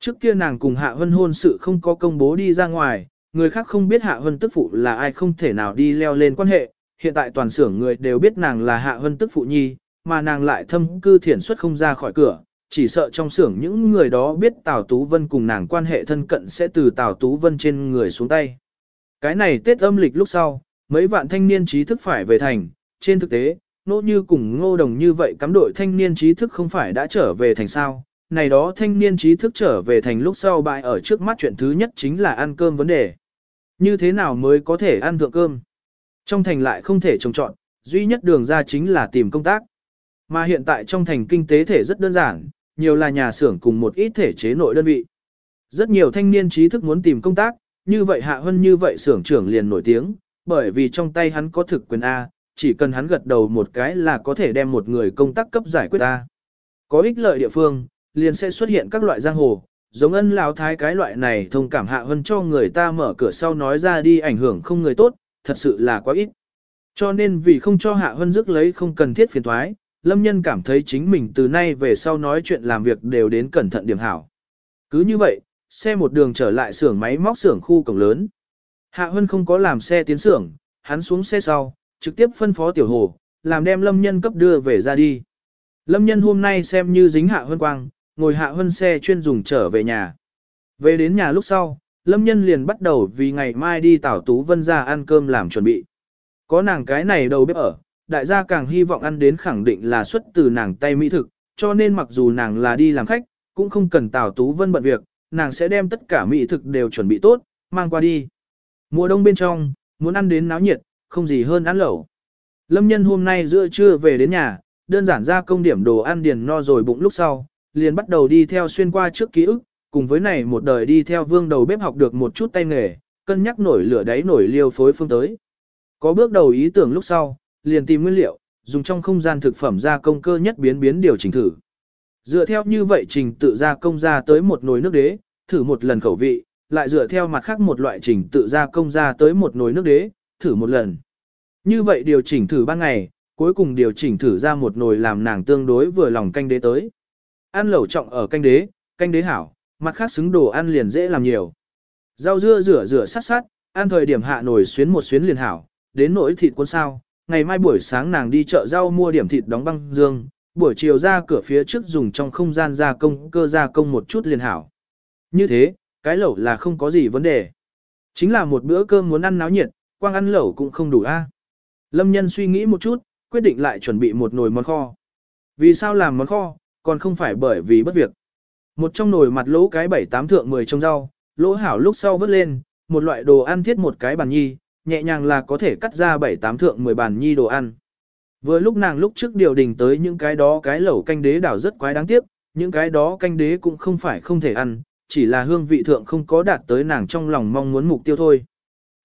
Speaker 1: Trước kia nàng cùng Hạ vân hôn sự không có công bố đi ra ngoài, người khác không biết Hạ Hân tức phụ là ai không thể nào đi leo lên quan hệ, hiện tại toàn xưởng người đều biết nàng là Hạ Hân tức phụ nhi, mà nàng lại thâm cư thiển xuất không ra khỏi cửa, chỉ sợ trong xưởng những người đó biết Tào Tú Vân cùng nàng quan hệ thân cận sẽ từ Tào Tú Vân trên người xuống tay. Cái này Tết âm lịch lúc sau, mấy vạn thanh niên trí thức phải về thành, trên thực tế, nỗ như cùng ngô đồng như vậy cắm đội thanh niên trí thức không phải đã trở về thành sao, này đó thanh niên trí thức trở về thành lúc sau bại ở trước mắt chuyện thứ nhất chính là ăn cơm vấn đề. Như thế nào mới có thể ăn thượng cơm? Trong thành lại không thể trồng trọn, duy nhất đường ra chính là tìm công tác. Mà hiện tại trong thành kinh tế thể rất đơn giản, nhiều là nhà xưởng cùng một ít thể chế nội đơn vị. Rất nhiều thanh niên trí thức muốn tìm công tác, như vậy Hạ Hân như vậy xưởng trưởng liền nổi tiếng, bởi vì trong tay hắn có thực quyền A, chỉ cần hắn gật đầu một cái là có thể đem một người công tác cấp giải quyết A. Có ích lợi địa phương, liền sẽ xuất hiện các loại giang hồ, giống ân lão thái cái loại này thông cảm Hạ hơn cho người ta mở cửa sau nói ra đi ảnh hưởng không người tốt, thật sự là quá ít. Cho nên vì không cho Hạ hơn dứt lấy không cần thiết phiền thoái, Lâm Nhân cảm thấy chính mình từ nay về sau nói chuyện làm việc đều đến cẩn thận điểm hảo. Cứ như vậy, xe một đường trở lại xưởng máy móc xưởng khu cổng lớn. Hạ Hân không có làm xe tiến xưởng, hắn xuống xe sau, trực tiếp phân phó tiểu hồ, làm đem Lâm Nhân cấp đưa về ra đi. Lâm Nhân hôm nay xem như dính Hạ Hân quang, ngồi Hạ huân xe chuyên dùng trở về nhà. Về đến nhà lúc sau, Lâm Nhân liền bắt đầu vì ngày mai đi Tảo Tú Vân ra ăn cơm làm chuẩn bị. Có nàng cái này đầu bếp ở, đại gia càng hy vọng ăn đến khẳng định là xuất từ nàng tay mỹ thực, cho nên mặc dù nàng là đi làm khách, cũng không cần tảo Tú Vân bận việc, nàng sẽ đem tất cả mỹ thực đều chuẩn bị tốt, mang qua đi. Mùa đông bên trong, muốn ăn đến náo nhiệt, không gì hơn ăn lẩu. Lâm nhân hôm nay giữa trưa về đến nhà, đơn giản ra công điểm đồ ăn điền no rồi bụng lúc sau, liền bắt đầu đi theo xuyên qua trước ký ức, cùng với này một đời đi theo vương đầu bếp học được một chút tay nghề, cân nhắc nổi lửa đáy nổi liêu phối phương tới. Có bước đầu ý tưởng lúc sau, liền tìm nguyên liệu, dùng trong không gian thực phẩm gia công cơ nhất biến biến điều chỉnh thử. Dựa theo như vậy trình tự gia công ra tới một nồi nước đế, thử một lần khẩu vị, lại dựa theo mặt khác một loại trình tự gia công ra tới một nồi nước đế, thử một lần. Như vậy điều chỉnh thử ban ngày, cuối cùng điều chỉnh thử ra một nồi làm nàng tương đối vừa lòng canh đế tới. Ăn lẩu trọng ở canh đế, canh đế hảo, mặt khác xứng đồ ăn liền dễ làm nhiều. Rau dưa rửa rửa sát sát, ăn thời điểm hạ nổi xuyến một xuyến liền hảo, đến nỗi thịt cuốn sao, ngày mai buổi sáng nàng đi chợ rau mua điểm thịt đóng băng dương, buổi chiều ra cửa phía trước dùng trong không gian gia công cơ gia công một chút liền hảo. Như thế, cái lẩu là không có gì vấn đề. Chính là một bữa cơm muốn ăn náo nhiệt, quang ăn lẩu cũng không đủ a. À? Lâm nhân suy nghĩ một chút, quyết định lại chuẩn bị một nồi món kho. Vì sao làm món kho, còn không phải bởi vì bất việc. Một trong nồi mặt lỗ cái bảy tám thượng 10 trong rau, lỗ hảo lúc sau vớt lên, một loại đồ ăn thiết một cái bàn nhi, nhẹ nhàng là có thể cắt ra bảy tám thượng 10 bàn nhi đồ ăn. Vừa lúc nàng lúc trước điều đình tới những cái đó cái lẩu canh đế đảo rất quái đáng tiếc, những cái đó canh đế cũng không phải không thể ăn, chỉ là hương vị thượng không có đạt tới nàng trong lòng mong muốn mục tiêu thôi.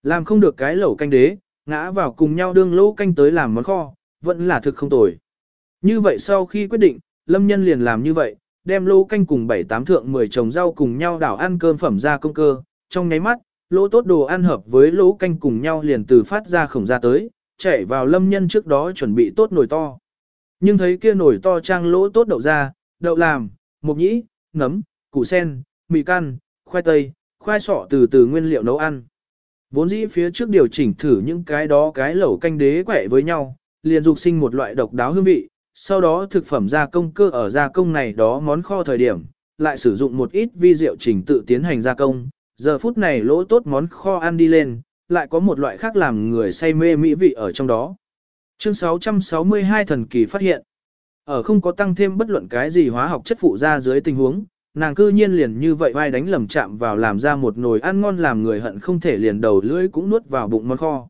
Speaker 1: Làm không được cái lẩu canh đế, ngã vào cùng nhau đương lỗ canh tới làm món kho, vẫn là thực không tồi. Như vậy sau khi quyết định, Lâm Nhân liền làm như vậy, đem lỗ canh cùng bảy tám thượng 10 trồng rau cùng nhau đảo ăn cơm phẩm ra công cơ, trong nháy mắt, lỗ tốt đồ ăn hợp với lỗ canh cùng nhau liền từ phát ra khổng ra tới, chạy vào lâm nhân trước đó chuẩn bị tốt nồi to. Nhưng thấy kia nồi to trang lỗ tốt đậu ra, đậu làm, mộc nhĩ, nấm, củ sen, mì can, khoai tây, khoai sọ từ từ nguyên liệu nấu ăn. Vốn dĩ phía trước điều chỉnh thử những cái đó cái lẩu canh đế quẻ với nhau, liền dục sinh một loại độc đáo hương vị, sau đó thực phẩm gia công cơ ở gia công này đó món kho thời điểm, lại sử dụng một ít vi rượu trình tự tiến hành gia công, giờ phút này lỗ tốt món kho ăn đi lên, lại có một loại khác làm người say mê mỹ vị ở trong đó. Chương 662 thần kỳ phát hiện. Ở không có tăng thêm bất luận cái gì hóa học chất phụ ra dưới tình huống, nàng cư nhiên liền như vậy vai đánh lầm chạm vào làm ra một nồi ăn ngon làm người hận không thể liền đầu lưỡi cũng nuốt vào bụng món kho.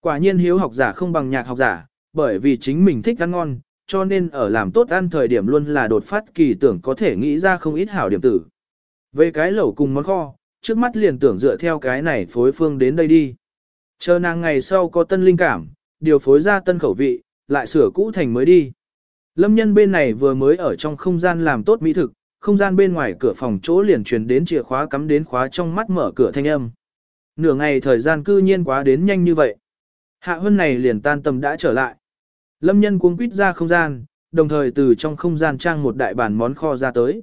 Speaker 1: Quả nhiên hiếu học giả không bằng nhạc học giả, bởi vì chính mình thích ăn ngon, cho nên ở làm tốt ăn thời điểm luôn là đột phát kỳ tưởng có thể nghĩ ra không ít hảo điểm tử. Về cái lẩu cùng món kho, trước mắt liền tưởng dựa theo cái này phối phương đến đây đi. Chờ nàng ngày sau có tân linh cảm, điều phối ra tân khẩu vị, lại sửa cũ thành mới đi. Lâm nhân bên này vừa mới ở trong không gian làm tốt mỹ thực, không gian bên ngoài cửa phòng chỗ liền truyền đến chìa khóa cắm đến khóa trong mắt mở cửa thanh âm. Nửa ngày thời gian cư nhiên quá đến nhanh như vậy. Hạ hơn này liền tan tầm đã trở lại. Lâm nhân cuống quýt ra không gian, đồng thời từ trong không gian trang một đại bàn món kho ra tới.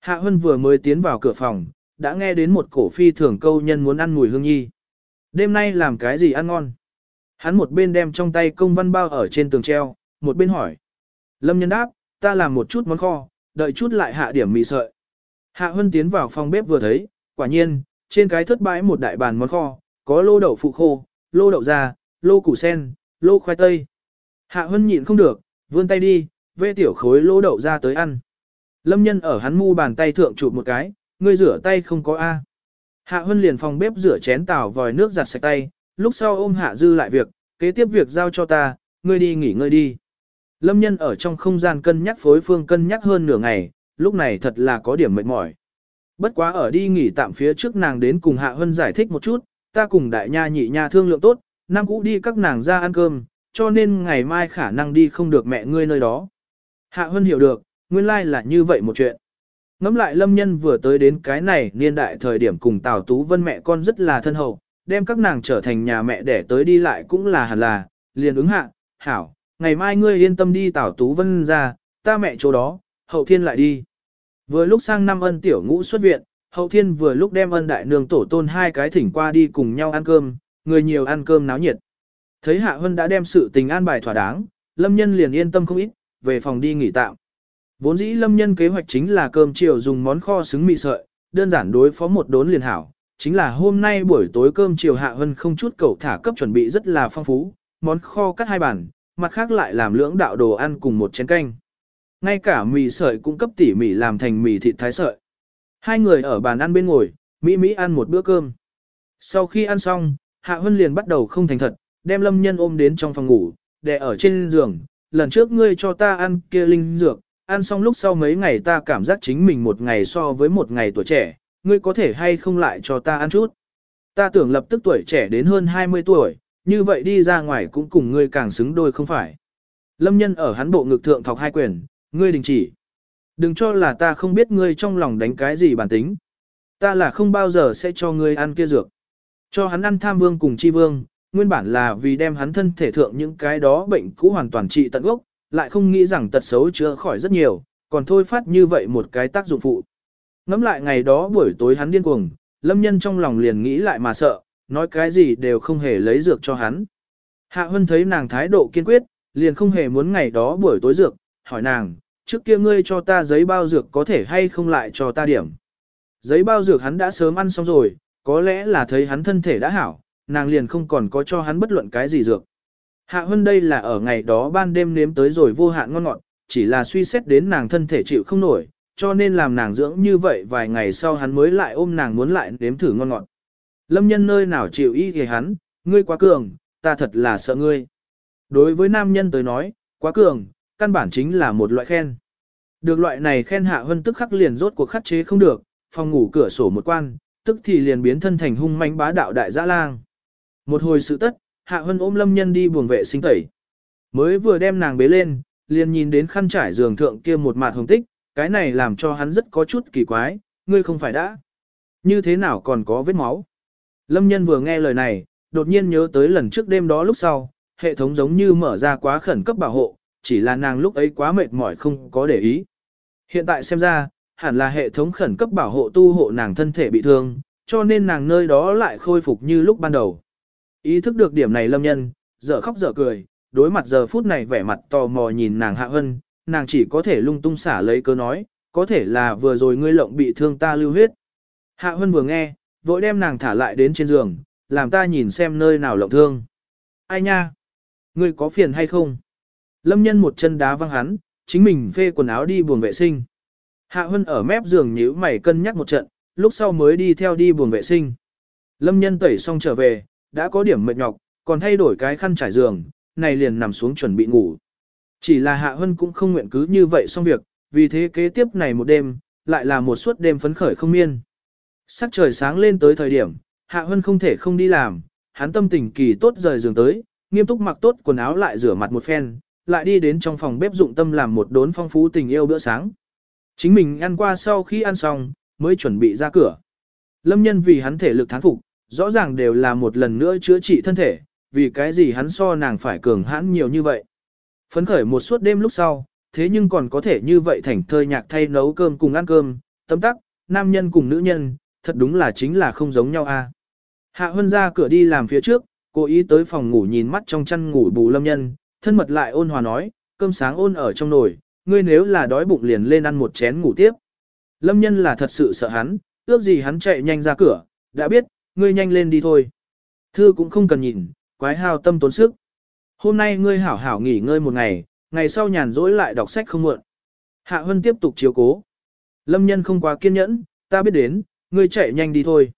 Speaker 1: Hạ Hân vừa mới tiến vào cửa phòng, đã nghe đến một cổ phi thường câu nhân muốn ăn mùi hương nhi. Đêm nay làm cái gì ăn ngon? Hắn một bên đem trong tay công văn bao ở trên tường treo, một bên hỏi. Lâm nhân đáp, ta làm một chút món kho, đợi chút lại hạ điểm mì sợi. Hạ Hân tiến vào phòng bếp vừa thấy, quả nhiên, trên cái thất bãi một đại bàn món kho, có lô đậu phụ khô, lô đậu già, lô củ sen, lô khoai tây. Hạ Hân nhịn không được, vươn tay đi, vê tiểu khối lỗ đậu ra tới ăn. Lâm nhân ở hắn mu bàn tay thượng chụp một cái, ngươi rửa tay không có A. Hạ Hân liền phòng bếp rửa chén tảo vòi nước giặt sạch tay, lúc sau ôm Hạ Dư lại việc, kế tiếp việc giao cho ta, ngươi đi nghỉ ngơi đi. Lâm nhân ở trong không gian cân nhắc phối phương cân nhắc hơn nửa ngày, lúc này thật là có điểm mệt mỏi. Bất quá ở đi nghỉ tạm phía trước nàng đến cùng Hạ Hân giải thích một chút, ta cùng đại nha nhị nha thương lượng tốt, năm cũ đi các nàng ra ăn cơm, cho nên ngày mai khả năng đi không được mẹ ngươi nơi đó. Hạ Hân hiểu được, nguyên lai like là như vậy một chuyện. Ngắm lại lâm nhân vừa tới đến cái này niên đại thời điểm cùng Tào Tú Vân mẹ con rất là thân hậu, đem các nàng trở thành nhà mẹ để tới đi lại cũng là hẳn là, liền ứng hạ, hảo, ngày mai ngươi yên tâm đi Tào Tú Vân ra, ta mẹ chỗ đó, hậu thiên lại đi. Vừa lúc sang năm ân tiểu ngũ xuất viện, hậu thiên vừa lúc đem ân đại nương tổ tôn hai cái thỉnh qua đi cùng nhau ăn cơm, người nhiều ăn cơm náo nhiệt. Thấy Hạ Hân đã đem sự tình an bài thỏa đáng, Lâm Nhân liền yên tâm không ít, về phòng đi nghỉ tạm. Vốn dĩ Lâm Nhân kế hoạch chính là cơm chiều dùng món kho xứng mì sợi, đơn giản đối phó một đốn liền hảo. Chính là hôm nay buổi tối cơm chiều Hạ Hân không chút cầu thả cấp chuẩn bị rất là phong phú, món kho cắt hai bản, mặt khác lại làm lưỡng đạo đồ ăn cùng một chén canh. Ngay cả mì sợi cũng cấp tỉ mỉ làm thành mì thịt thái sợi. Hai người ở bàn ăn bên ngồi, Mỹ Mỹ ăn một bữa cơm. Sau khi ăn xong, Hạ Hân liền bắt đầu không thành thật, đem lâm nhân ôm đến trong phòng ngủ, để ở trên giường. Lần trước ngươi cho ta ăn kia linh dược, ăn xong lúc sau mấy ngày ta cảm giác chính mình một ngày so với một ngày tuổi trẻ, ngươi có thể hay không lại cho ta ăn chút. Ta tưởng lập tức tuổi trẻ đến hơn 20 tuổi, như vậy đi ra ngoài cũng cùng ngươi càng xứng đôi không phải. Lâm nhân ở hắn bộ ngực thượng thọc hai quyền, ngươi đình chỉ. Đừng cho là ta không biết ngươi trong lòng đánh cái gì bản tính. Ta là không bao giờ sẽ cho ngươi ăn kia dược. Cho hắn ăn tham vương cùng chi vương, nguyên bản là vì đem hắn thân thể thượng những cái đó bệnh cũ hoàn toàn trị tận gốc, lại không nghĩ rằng tật xấu chữa khỏi rất nhiều, còn thôi phát như vậy một cái tác dụng phụ. Ngắm lại ngày đó buổi tối hắn điên cuồng, lâm nhân trong lòng liền nghĩ lại mà sợ, nói cái gì đều không hề lấy dược cho hắn. Hạ Hân thấy nàng thái độ kiên quyết, liền không hề muốn ngày đó buổi tối dược, hỏi nàng, trước kia ngươi cho ta giấy bao dược có thể hay không lại cho ta điểm. Giấy bao dược hắn đã sớm ăn xong rồi, có lẽ là thấy hắn thân thể đã hảo, nàng liền không còn có cho hắn bất luận cái gì dược. Hạ Hân đây là ở ngày đó ban đêm nếm tới rồi vô hạn ngon ngọt, chỉ là suy xét đến nàng thân thể chịu không nổi, cho nên làm nàng dưỡng như vậy vài ngày sau hắn mới lại ôm nàng muốn lại nếm thử ngon ngọt. Lâm nhân nơi nào chịu ý thì hắn, ngươi quá cường, ta thật là sợ ngươi. Đối với nam nhân tới nói, quá cường, căn bản chính là một loại khen. Được loại này khen hạ hân tức khắc liền rốt cuộc khắc chế không được, phòng ngủ cửa sổ một quan, tức thì liền biến thân thành hung manh bá đạo đại dã lang. Một hồi sự tất, hạ hân ôm lâm nhân đi buồng vệ sinh tẩy. Mới vừa đem nàng bế lên, liền nhìn đến khăn trải giường thượng kia một mặt hồng tích, cái này làm cho hắn rất có chút kỳ quái, ngươi không phải đã. Như thế nào còn có vết máu? Lâm nhân vừa nghe lời này, đột nhiên nhớ tới lần trước đêm đó lúc sau, hệ thống giống như mở ra quá khẩn cấp bảo hộ, chỉ là nàng lúc ấy quá mệt mỏi không có để ý. Hiện tại xem ra, hẳn là hệ thống khẩn cấp bảo hộ tu hộ nàng thân thể bị thương, cho nên nàng nơi đó lại khôi phục như lúc ban đầu. Ý thức được điểm này lâm nhân, dở khóc dở cười, đối mặt giờ phút này vẻ mặt tò mò nhìn nàng hạ hân, nàng chỉ có thể lung tung xả lấy cớ nói, có thể là vừa rồi ngươi lộng bị thương ta lưu huyết. Hạ hân vừa nghe, vội đem nàng thả lại đến trên giường, làm ta nhìn xem nơi nào lộng thương. Ai nha? Ngươi có phiền hay không? Lâm nhân một chân đá văng hắn, chính mình phê quần áo đi buồng vệ sinh. Hạ Hân ở mép giường nhíu mày cân nhắc một trận, lúc sau mới đi theo đi buồng vệ sinh. Lâm nhân tẩy xong trở về, đã có điểm mệt nhọc, còn thay đổi cái khăn trải giường, này liền nằm xuống chuẩn bị ngủ. Chỉ là Hạ Hân cũng không nguyện cứ như vậy xong việc, vì thế kế tiếp này một đêm, lại là một suốt đêm phấn khởi không miên. Sắc trời sáng lên tới thời điểm, Hạ Hân không thể không đi làm, hắn tâm tình kỳ tốt rời giường tới, nghiêm túc mặc tốt quần áo lại rửa mặt một phen, lại đi đến trong phòng bếp dụng tâm làm một đốn phong phú tình yêu bữa sáng. Chính mình ăn qua sau khi ăn xong, mới chuẩn bị ra cửa. Lâm nhân vì hắn thể lực thán phục, rõ ràng đều là một lần nữa chữa trị thân thể, vì cái gì hắn so nàng phải cường hãn nhiều như vậy. Phấn khởi một suốt đêm lúc sau, thế nhưng còn có thể như vậy thảnh thơi nhạc thay nấu cơm cùng ăn cơm, tấm tắc, nam nhân cùng nữ nhân, thật đúng là chính là không giống nhau a. Hạ Hân ra cửa đi làm phía trước, cố ý tới phòng ngủ nhìn mắt trong chăn ngủ bù lâm nhân, thân mật lại ôn hòa nói, cơm sáng ôn ở trong nồi, ngươi nếu là đói bụng liền lên ăn một chén ngủ tiếp. Lâm nhân là thật sự sợ hắn, ước gì hắn chạy nhanh ra cửa, đã biết, ngươi nhanh lên đi thôi. Thư cũng không cần nhìn, quái hao tâm tốn sức. Hôm nay ngươi hảo hảo nghỉ ngơi một ngày, ngày sau nhàn rỗi lại đọc sách không muộn. Hạ Hân tiếp tục chiếu cố. Lâm nhân không quá kiên nhẫn, ta biết đến, ngươi chạy nhanh đi thôi.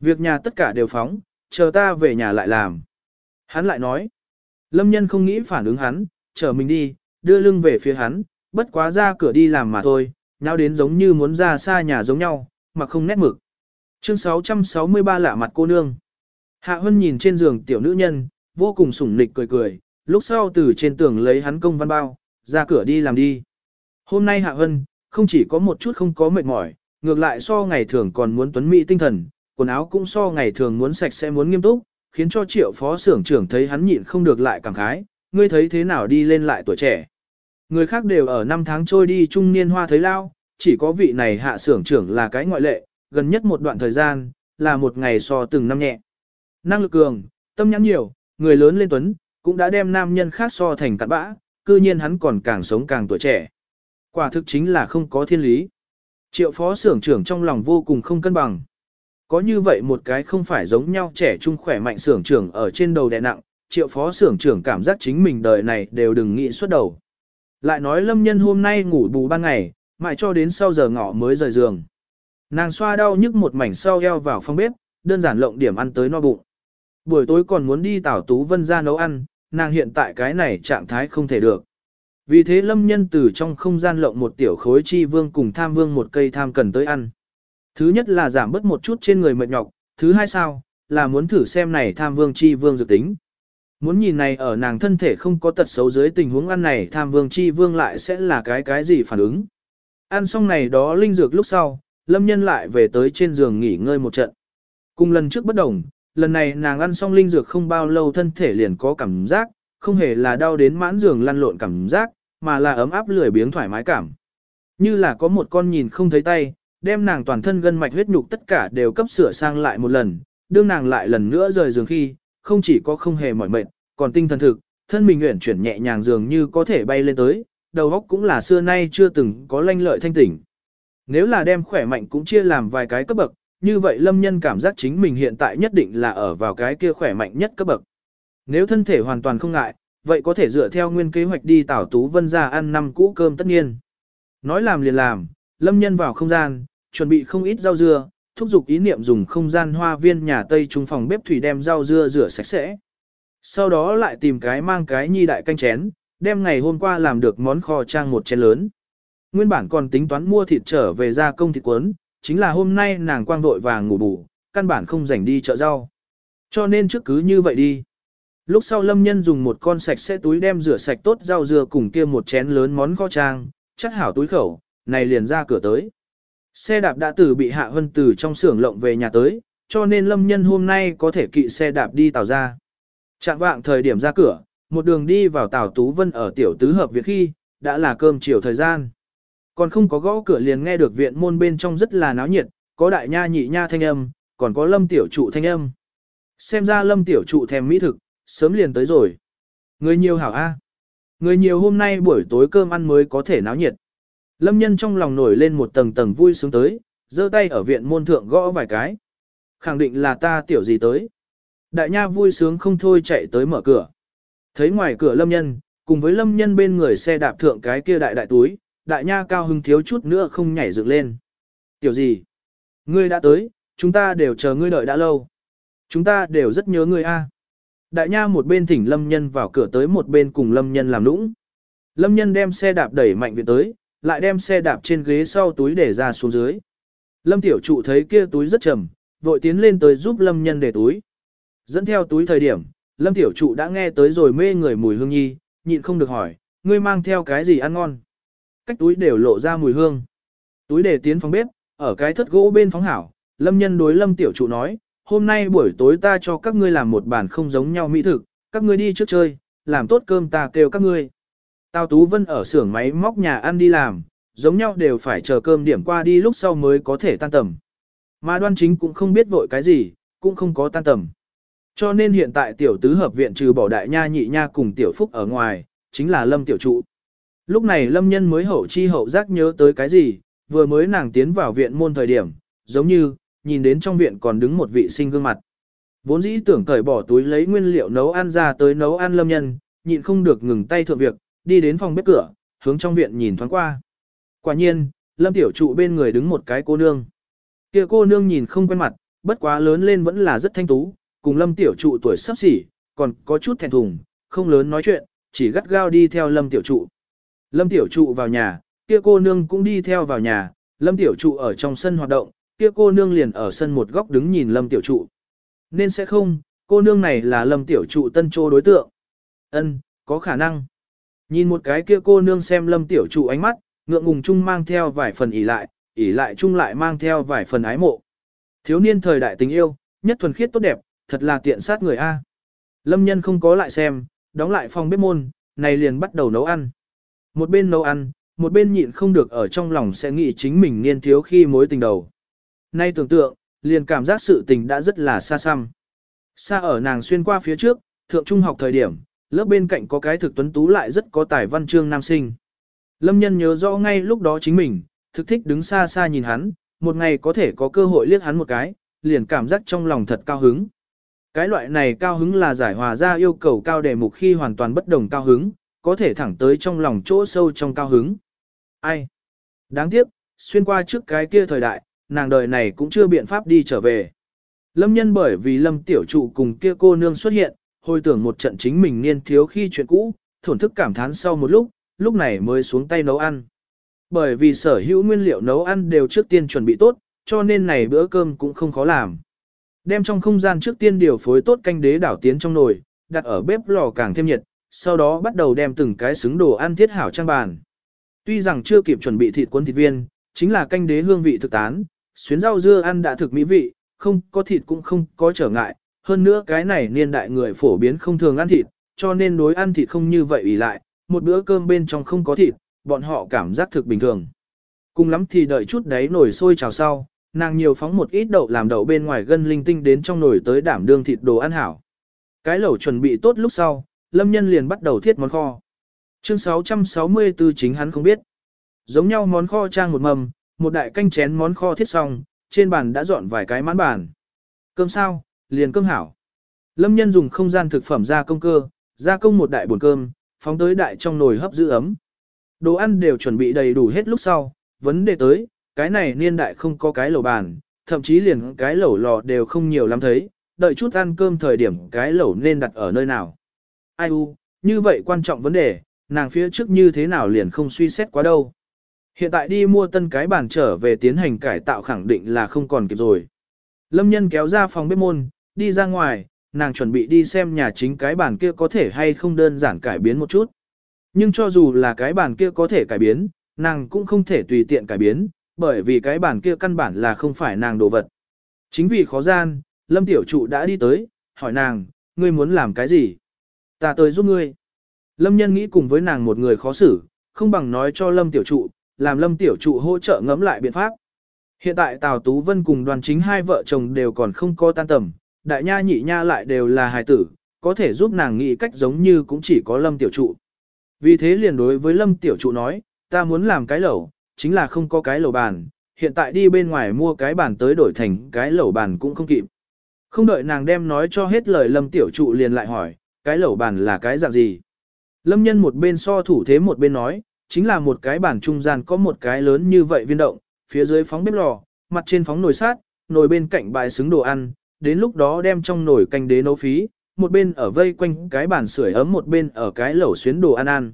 Speaker 1: Việc nhà tất cả đều phóng, chờ ta về nhà lại làm. Hắn lại nói, Lâm nhân không nghĩ phản ứng hắn, chờ mình đi, đưa lưng về phía hắn, bất quá ra cửa đi làm mà thôi, nhau đến giống như muốn ra xa nhà giống nhau, mà không nét mực. Chương 663 lạ mặt cô nương. Hạ Hân nhìn trên giường tiểu nữ nhân, vô cùng sủng nịch cười cười, lúc sau từ trên tường lấy hắn công văn bao, ra cửa đi làm đi. Hôm nay Hạ Hân, không chỉ có một chút không có mệt mỏi, ngược lại so ngày thường còn muốn tuấn mỹ tinh thần, quần áo cũng so ngày thường muốn sạch sẽ muốn nghiêm túc, khiến cho triệu phó xưởng trưởng thấy hắn nhịn không được lại cảm khái, ngươi thấy thế nào đi lên lại tuổi trẻ. Người khác đều ở năm tháng trôi đi trung niên hoa thấy lao, chỉ có vị này hạ xưởng trưởng là cái ngoại lệ, gần nhất một đoạn thời gian, là một ngày so từng năm nhẹ. Năng lực cường, tâm nhãn nhiều, người lớn lên tuấn, cũng đã đem nam nhân khác so thành cặn bã, cư nhiên hắn còn càng sống càng tuổi trẻ. Quả thực chính là không có thiên lý. Triệu phó xưởng trưởng trong lòng vô cùng không cân bằng. Có như vậy một cái không phải giống nhau trẻ trung khỏe mạnh xưởng trưởng ở trên đầu đè nặng, triệu phó xưởng trưởng cảm giác chính mình đời này đều đừng nghĩ suốt đầu. Lại nói lâm nhân hôm nay ngủ bù ban ngày, mãi cho đến sau giờ ngọ mới rời giường. Nàng xoa đau nhức một mảnh sau eo vào phòng bếp, đơn giản lộng điểm ăn tới no bụng. Buổi tối còn muốn đi tảo tú vân ra nấu ăn, nàng hiện tại cái này trạng thái không thể được. Vì thế lâm nhân từ trong không gian lộng một tiểu khối chi vương cùng tham vương một cây tham cần tới ăn. Thứ nhất là giảm bớt một chút trên người mệt nhọc, thứ hai sao, là muốn thử xem này tham vương chi vương dự tính. Muốn nhìn này ở nàng thân thể không có tật xấu dưới tình huống ăn này tham vương chi vương lại sẽ là cái cái gì phản ứng. Ăn xong này đó linh dược lúc sau, lâm nhân lại về tới trên giường nghỉ ngơi một trận. Cùng lần trước bất đồng, lần này nàng ăn xong linh dược không bao lâu thân thể liền có cảm giác, không hề là đau đến mãn giường lăn lộn cảm giác, mà là ấm áp lười biếng thoải mái cảm. Như là có một con nhìn không thấy tay, đem nàng toàn thân gân mạch huyết nhục tất cả đều cấp sửa sang lại một lần, đương nàng lại lần nữa rời giường khi, không chỉ có không hề mỏi mệt, còn tinh thần thực, thân mình nguyện chuyển nhẹ nhàng dường như có thể bay lên tới, đầu óc cũng là xưa nay chưa từng có lanh lợi thanh tỉnh. Nếu là đem khỏe mạnh cũng chia làm vài cái cấp bậc, như vậy lâm nhân cảm giác chính mình hiện tại nhất định là ở vào cái kia khỏe mạnh nhất cấp bậc. Nếu thân thể hoàn toàn không ngại, vậy có thể dựa theo nguyên kế hoạch đi tảo tú vân ra ăn năm cũ cơm tất nhiên. Nói làm liền làm, lâm nhân vào không gian, chuẩn bị không ít rau dưa, thúc giục ý niệm dùng không gian hoa viên nhà Tây trung phòng bếp thủy đem rau dưa rửa sạch sẽ. Sau đó lại tìm cái mang cái nhi đại canh chén, đem ngày hôm qua làm được món kho trang một chén lớn. Nguyên bản còn tính toán mua thịt trở về gia công thịt cuốn, chính là hôm nay nàng quang vội vàng ngủ bù, căn bản không rảnh đi chợ rau. Cho nên trước cứ như vậy đi. Lúc sau lâm nhân dùng một con sạch sẽ túi đem rửa sạch tốt rau dưa cùng kia một chén lớn món kho trang, chắc hảo túi khẩu, này liền ra cửa tới. Xe đạp đã từ bị hạ hân từ trong xưởng lộng về nhà tới, cho nên lâm nhân hôm nay có thể kỵ xe đạp đi tàu ra. Trạng vạng thời điểm ra cửa, một đường đi vào tàu Tú Vân ở tiểu tứ hợp viện khi, đã là cơm chiều thời gian. Còn không có gõ cửa liền nghe được viện môn bên trong rất là náo nhiệt, có đại nha nhị nha thanh âm, còn có lâm tiểu trụ thanh âm. Xem ra lâm tiểu trụ thèm mỹ thực, sớm liền tới rồi. Người nhiều hảo A. Người nhiều hôm nay buổi tối cơm ăn mới có thể náo nhiệt. Lâm nhân trong lòng nổi lên một tầng tầng vui sướng tới, giơ tay ở viện môn thượng gõ vài cái. Khẳng định là ta tiểu gì tới. Đại nha vui sướng không thôi chạy tới mở cửa. Thấy ngoài cửa lâm nhân, cùng với lâm nhân bên người xe đạp thượng cái kia đại đại túi, đại nha cao hưng thiếu chút nữa không nhảy dựng lên. Tiểu gì? Ngươi đã tới, chúng ta đều chờ ngươi đợi đã lâu. Chúng ta đều rất nhớ ngươi a. Đại nha một bên thỉnh lâm nhân vào cửa tới một bên cùng lâm nhân làm nũng. Lâm nhân đem xe đạp đẩy mạnh viện tới, lại đem xe đạp trên ghế sau túi để ra xuống dưới. Lâm tiểu trụ thấy kia túi rất trầm, vội tiến lên tới giúp lâm nhân để túi. Dẫn theo túi thời điểm, lâm tiểu trụ đã nghe tới rồi mê người mùi hương nhi, nhịn không được hỏi, ngươi mang theo cái gì ăn ngon. Cách túi đều lộ ra mùi hương. Túi để tiến phòng bếp, ở cái thất gỗ bên phóng hảo, lâm nhân đối lâm tiểu trụ nói, hôm nay buổi tối ta cho các ngươi làm một bàn không giống nhau mỹ thực, các ngươi đi trước chơi, làm tốt cơm ta kêu các ngươi. Tào Tú Vân ở xưởng máy móc nhà ăn đi làm, giống nhau đều phải chờ cơm điểm qua đi lúc sau mới có thể tan tầm. Mà đoan chính cũng không biết vội cái gì, cũng không có tan tầm. Cho nên hiện tại tiểu tứ hợp viện trừ bỏ đại nha nhị nha cùng tiểu phúc ở ngoài, chính là lâm tiểu trụ. Lúc này lâm nhân mới hậu chi hậu giác nhớ tới cái gì, vừa mới nàng tiến vào viện môn thời điểm, giống như, nhìn đến trong viện còn đứng một vị sinh gương mặt. Vốn dĩ tưởng cởi bỏ túi lấy nguyên liệu nấu ăn ra tới nấu ăn lâm nhân, nhịn không được ngừng tay thượng việc, đi đến phòng bếp cửa, hướng trong viện nhìn thoáng qua. Quả nhiên, lâm tiểu trụ bên người đứng một cái cô nương. kia cô nương nhìn không quen mặt, bất quá lớn lên vẫn là rất thanh tú, cùng lâm tiểu trụ tuổi sắp xỉ, còn có chút thẹn thùng, không lớn nói chuyện, chỉ gắt gao đi theo lâm tiểu trụ. Lâm tiểu trụ vào nhà, kia cô nương cũng đi theo vào nhà, lâm tiểu trụ ở trong sân hoạt động, kia cô nương liền ở sân một góc đứng nhìn lâm tiểu trụ. Nên sẽ không, cô nương này là lâm tiểu trụ tân trô đối tượng. Ân, có khả năng. Nhìn một cái kia cô nương xem lâm tiểu trụ ánh mắt, ngượng ngùng chung mang theo vài phần ỉ lại, ỉ lại chung lại mang theo vài phần ái mộ. Thiếu niên thời đại tình yêu, nhất thuần khiết tốt đẹp, thật là tiện sát người A. Lâm nhân không có lại xem, đóng lại phòng bếp môn, này liền bắt đầu nấu ăn. Một bên nấu ăn, một bên nhịn không được ở trong lòng sẽ nghĩ chính mình niên thiếu khi mối tình đầu. Nay tưởng tượng, liền cảm giác sự tình đã rất là xa xăm. Xa ở nàng xuyên qua phía trước, thượng trung học thời điểm, lớp bên cạnh có cái thực tuấn tú lại rất có tài văn chương nam sinh. Lâm nhân nhớ rõ ngay lúc đó chính mình, thực thích đứng xa xa nhìn hắn, một ngày có thể có cơ hội liếc hắn một cái, liền cảm giác trong lòng thật cao hứng. Cái loại này cao hứng là giải hòa ra yêu cầu cao đề mục khi hoàn toàn bất đồng cao hứng, có thể thẳng tới trong lòng chỗ sâu trong cao hứng. Ai? Đáng tiếc, xuyên qua trước cái kia thời đại, nàng đời này cũng chưa biện pháp đi trở về. Lâm nhân bởi vì lâm tiểu trụ cùng kia cô nương xuất hiện, hồi tưởng một trận chính mình niên thiếu khi chuyện cũ, thổn thức cảm thán sau một lúc, lúc này mới xuống tay nấu ăn. Bởi vì sở hữu nguyên liệu nấu ăn đều trước tiên chuẩn bị tốt, cho nên này bữa cơm cũng không khó làm. Đem trong không gian trước tiên điều phối tốt canh đế đảo tiến trong nồi, đặt ở bếp lò càng thêm nhiệt, sau đó bắt đầu đem từng cái xứng đồ ăn thiết hảo trang bàn. Tuy rằng chưa kịp chuẩn bị thịt cuốn thịt viên, chính là canh đế hương vị thực tán, xuyến rau dưa ăn đã thực mỹ vị, không có thịt cũng không có trở ngại, hơn nữa cái này niên đại người phổ biến không thường ăn thịt, cho nên đối ăn thịt không như vậy ủy lại, một bữa cơm bên trong không có thịt, bọn họ cảm giác thực bình thường. Cùng lắm thì đợi chút đấy nổi sôi trào sau, nàng nhiều phóng một ít đậu làm đậu bên ngoài gân linh tinh đến trong nồi tới đảm đương thịt đồ ăn hảo. Cái lẩu chuẩn bị tốt lúc sau, lâm nhân liền bắt đầu thiết món kho. Chương 664 chính hắn không biết. Giống nhau món kho trang một mầm, một đại canh chén món kho thiết xong, trên bàn đã dọn vài cái mãn bàn. Cơm sao, liền cơm hảo. Lâm nhân dùng không gian thực phẩm ra công cơ, gia công một đại bồn cơm, phóng tới đại trong nồi hấp giữ ấm. Đồ ăn đều chuẩn bị đầy đủ hết lúc sau, vấn đề tới, cái này niên đại không có cái lẩu bàn, thậm chí liền cái lẩu lò đều không nhiều lắm thấy, đợi chút ăn cơm thời điểm cái lẩu nên đặt ở nơi nào. Ai u, như vậy quan trọng vấn đề, nàng phía trước như thế nào liền không suy xét quá đâu. Hiện tại đi mua tân cái bàn trở về tiến hành cải tạo khẳng định là không còn kịp rồi. Lâm nhân kéo ra phòng bếp môn, đi ra ngoài, nàng chuẩn bị đi xem nhà chính cái bàn kia có thể hay không đơn giản cải biến một chút. Nhưng cho dù là cái bàn kia có thể cải biến, nàng cũng không thể tùy tiện cải biến, bởi vì cái bàn kia căn bản là không phải nàng đồ vật. Chính vì khó gian, Lâm Tiểu Trụ đã đi tới, hỏi nàng, ngươi muốn làm cái gì? Ta tới giúp ngươi. Lâm Nhân nghĩ cùng với nàng một người khó xử, không bằng nói cho Lâm Tiểu Trụ, làm Lâm Tiểu Trụ hỗ trợ ngẫm lại biện pháp. Hiện tại Tào Tú Vân cùng đoàn chính hai vợ chồng đều còn không có tan tầm, đại nha nhị nha lại đều là hài tử, có thể giúp nàng nghĩ cách giống như cũng chỉ có Lâm Tiểu Trụ. Vì thế liền đối với Lâm Tiểu Trụ nói, ta muốn làm cái lẩu, chính là không có cái lẩu bàn, hiện tại đi bên ngoài mua cái bàn tới đổi thành cái lẩu bàn cũng không kịp. Không đợi nàng đem nói cho hết lời Lâm Tiểu Trụ liền lại hỏi, cái lẩu bàn là cái dạng gì? Lâm nhân một bên so thủ thế một bên nói, chính là một cái bàn trung gian có một cái lớn như vậy viên động, phía dưới phóng bếp lò, mặt trên phóng nồi sát, nồi bên cạnh bài xứng đồ ăn, đến lúc đó đem trong nồi canh đế nấu phí, một bên ở vây quanh cái bàn sưởi ấm một bên ở cái lẩu xuyến đồ ăn ăn.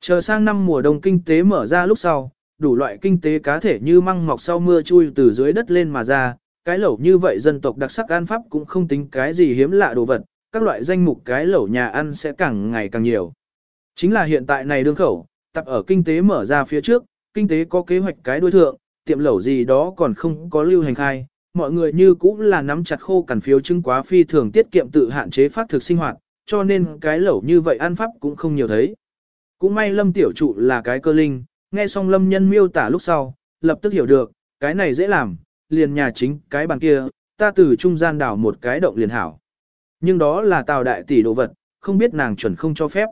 Speaker 1: Chờ sang năm mùa đông kinh tế mở ra lúc sau, đủ loại kinh tế cá thể như măng mọc sau mưa chui từ dưới đất lên mà ra, cái lẩu như vậy dân tộc đặc sắc ăn pháp cũng không tính cái gì hiếm lạ đồ vật, các loại danh mục cái lẩu nhà ăn sẽ càng ngày càng nhiều. Chính là hiện tại này đương khẩu, tập ở kinh tế mở ra phía trước, kinh tế có kế hoạch cái đối thượng, tiệm lẩu gì đó còn không có lưu hành khai, mọi người như cũng là nắm chặt khô cằn phiếu chứng quá phi thường tiết kiệm tự hạn chế phát thực sinh hoạt, cho nên cái lẩu như vậy ăn pháp cũng không nhiều thấy. Cũng may lâm tiểu trụ là cái cơ linh, nghe xong lâm nhân miêu tả lúc sau, lập tức hiểu được, cái này dễ làm, liền nhà chính cái bàn kia, ta từ trung gian đảo một cái động liền hảo. Nhưng đó là tào đại tỷ đồ vật, không biết nàng chuẩn không cho phép.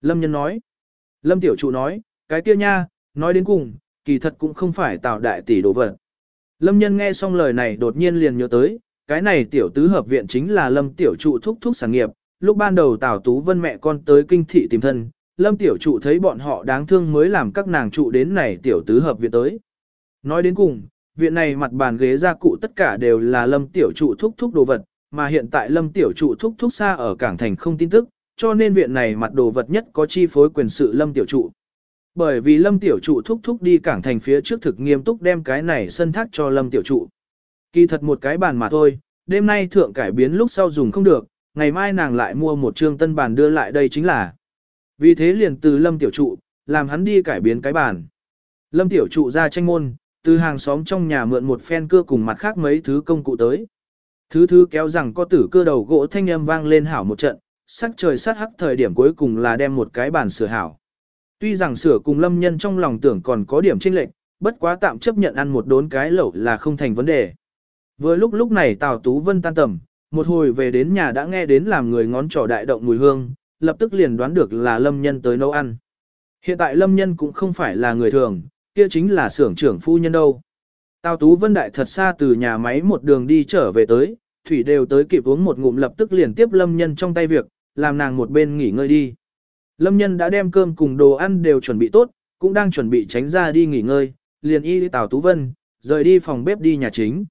Speaker 1: Lâm nhân nói, lâm tiểu trụ nói, cái kia nha, nói đến cùng, kỳ thật cũng không phải tào đại tỷ đồ vật. Lâm nhân nghe xong lời này đột nhiên liền nhớ tới, cái này tiểu tứ hợp viện chính là lâm tiểu trụ thúc thúc sản nghiệp, lúc ban đầu tào tú vân mẹ con tới kinh thị tìm thân, lâm tiểu trụ thấy bọn họ đáng thương mới làm các nàng trụ đến này tiểu tứ hợp viện tới. Nói đến cùng, viện này mặt bàn ghế gia cụ tất cả đều là lâm tiểu trụ thúc thúc đồ vật, mà hiện tại lâm tiểu trụ thúc thúc xa ở cảng thành không tin tức, cho nên viện này mặt đồ vật nhất có chi phối quyền sự lâm tiểu trụ. Bởi vì lâm tiểu trụ thúc thúc đi cảng thành phía trước thực nghiêm túc đem cái này sân thác cho lâm tiểu trụ. Kỳ thật một cái bàn mà thôi, đêm nay thượng cải biến lúc sau dùng không được, ngày mai nàng lại mua một trương tân bàn đưa lại đây chính là. Vì thế liền từ lâm tiểu trụ, làm hắn đi cải biến cái bàn. Lâm tiểu trụ ra tranh môn, từ hàng xóm trong nhà mượn một phen cưa cùng mặt khác mấy thứ công cụ tới. Thứ thứ kéo rằng có tử cơ đầu gỗ thanh âm vang lên hảo một trận, sắc trời sát hắc thời điểm cuối cùng là đem một cái bàn sửa hảo. Tuy rằng sửa cùng lâm nhân trong lòng tưởng còn có điểm chênh lệch, bất quá tạm chấp nhận ăn một đốn cái lẩu là không thành vấn đề. Vừa lúc lúc này Tào Tú Vân tan tầm, một hồi về đến nhà đã nghe đến làm người ngón trỏ đại động mùi hương, lập tức liền đoán được là lâm nhân tới nấu ăn. Hiện tại lâm nhân cũng không phải là người thường, kia chính là xưởng trưởng phu nhân đâu. Tào Tú Vân Đại thật xa từ nhà máy một đường đi trở về tới, Thủy đều tới kịp uống một ngụm lập tức liền tiếp Lâm Nhân trong tay việc, làm nàng một bên nghỉ ngơi đi. Lâm Nhân đã đem cơm cùng đồ ăn đều chuẩn bị tốt, cũng đang chuẩn bị tránh ra đi nghỉ ngơi, liền y Tào Tú Vân, rời đi phòng bếp đi nhà chính.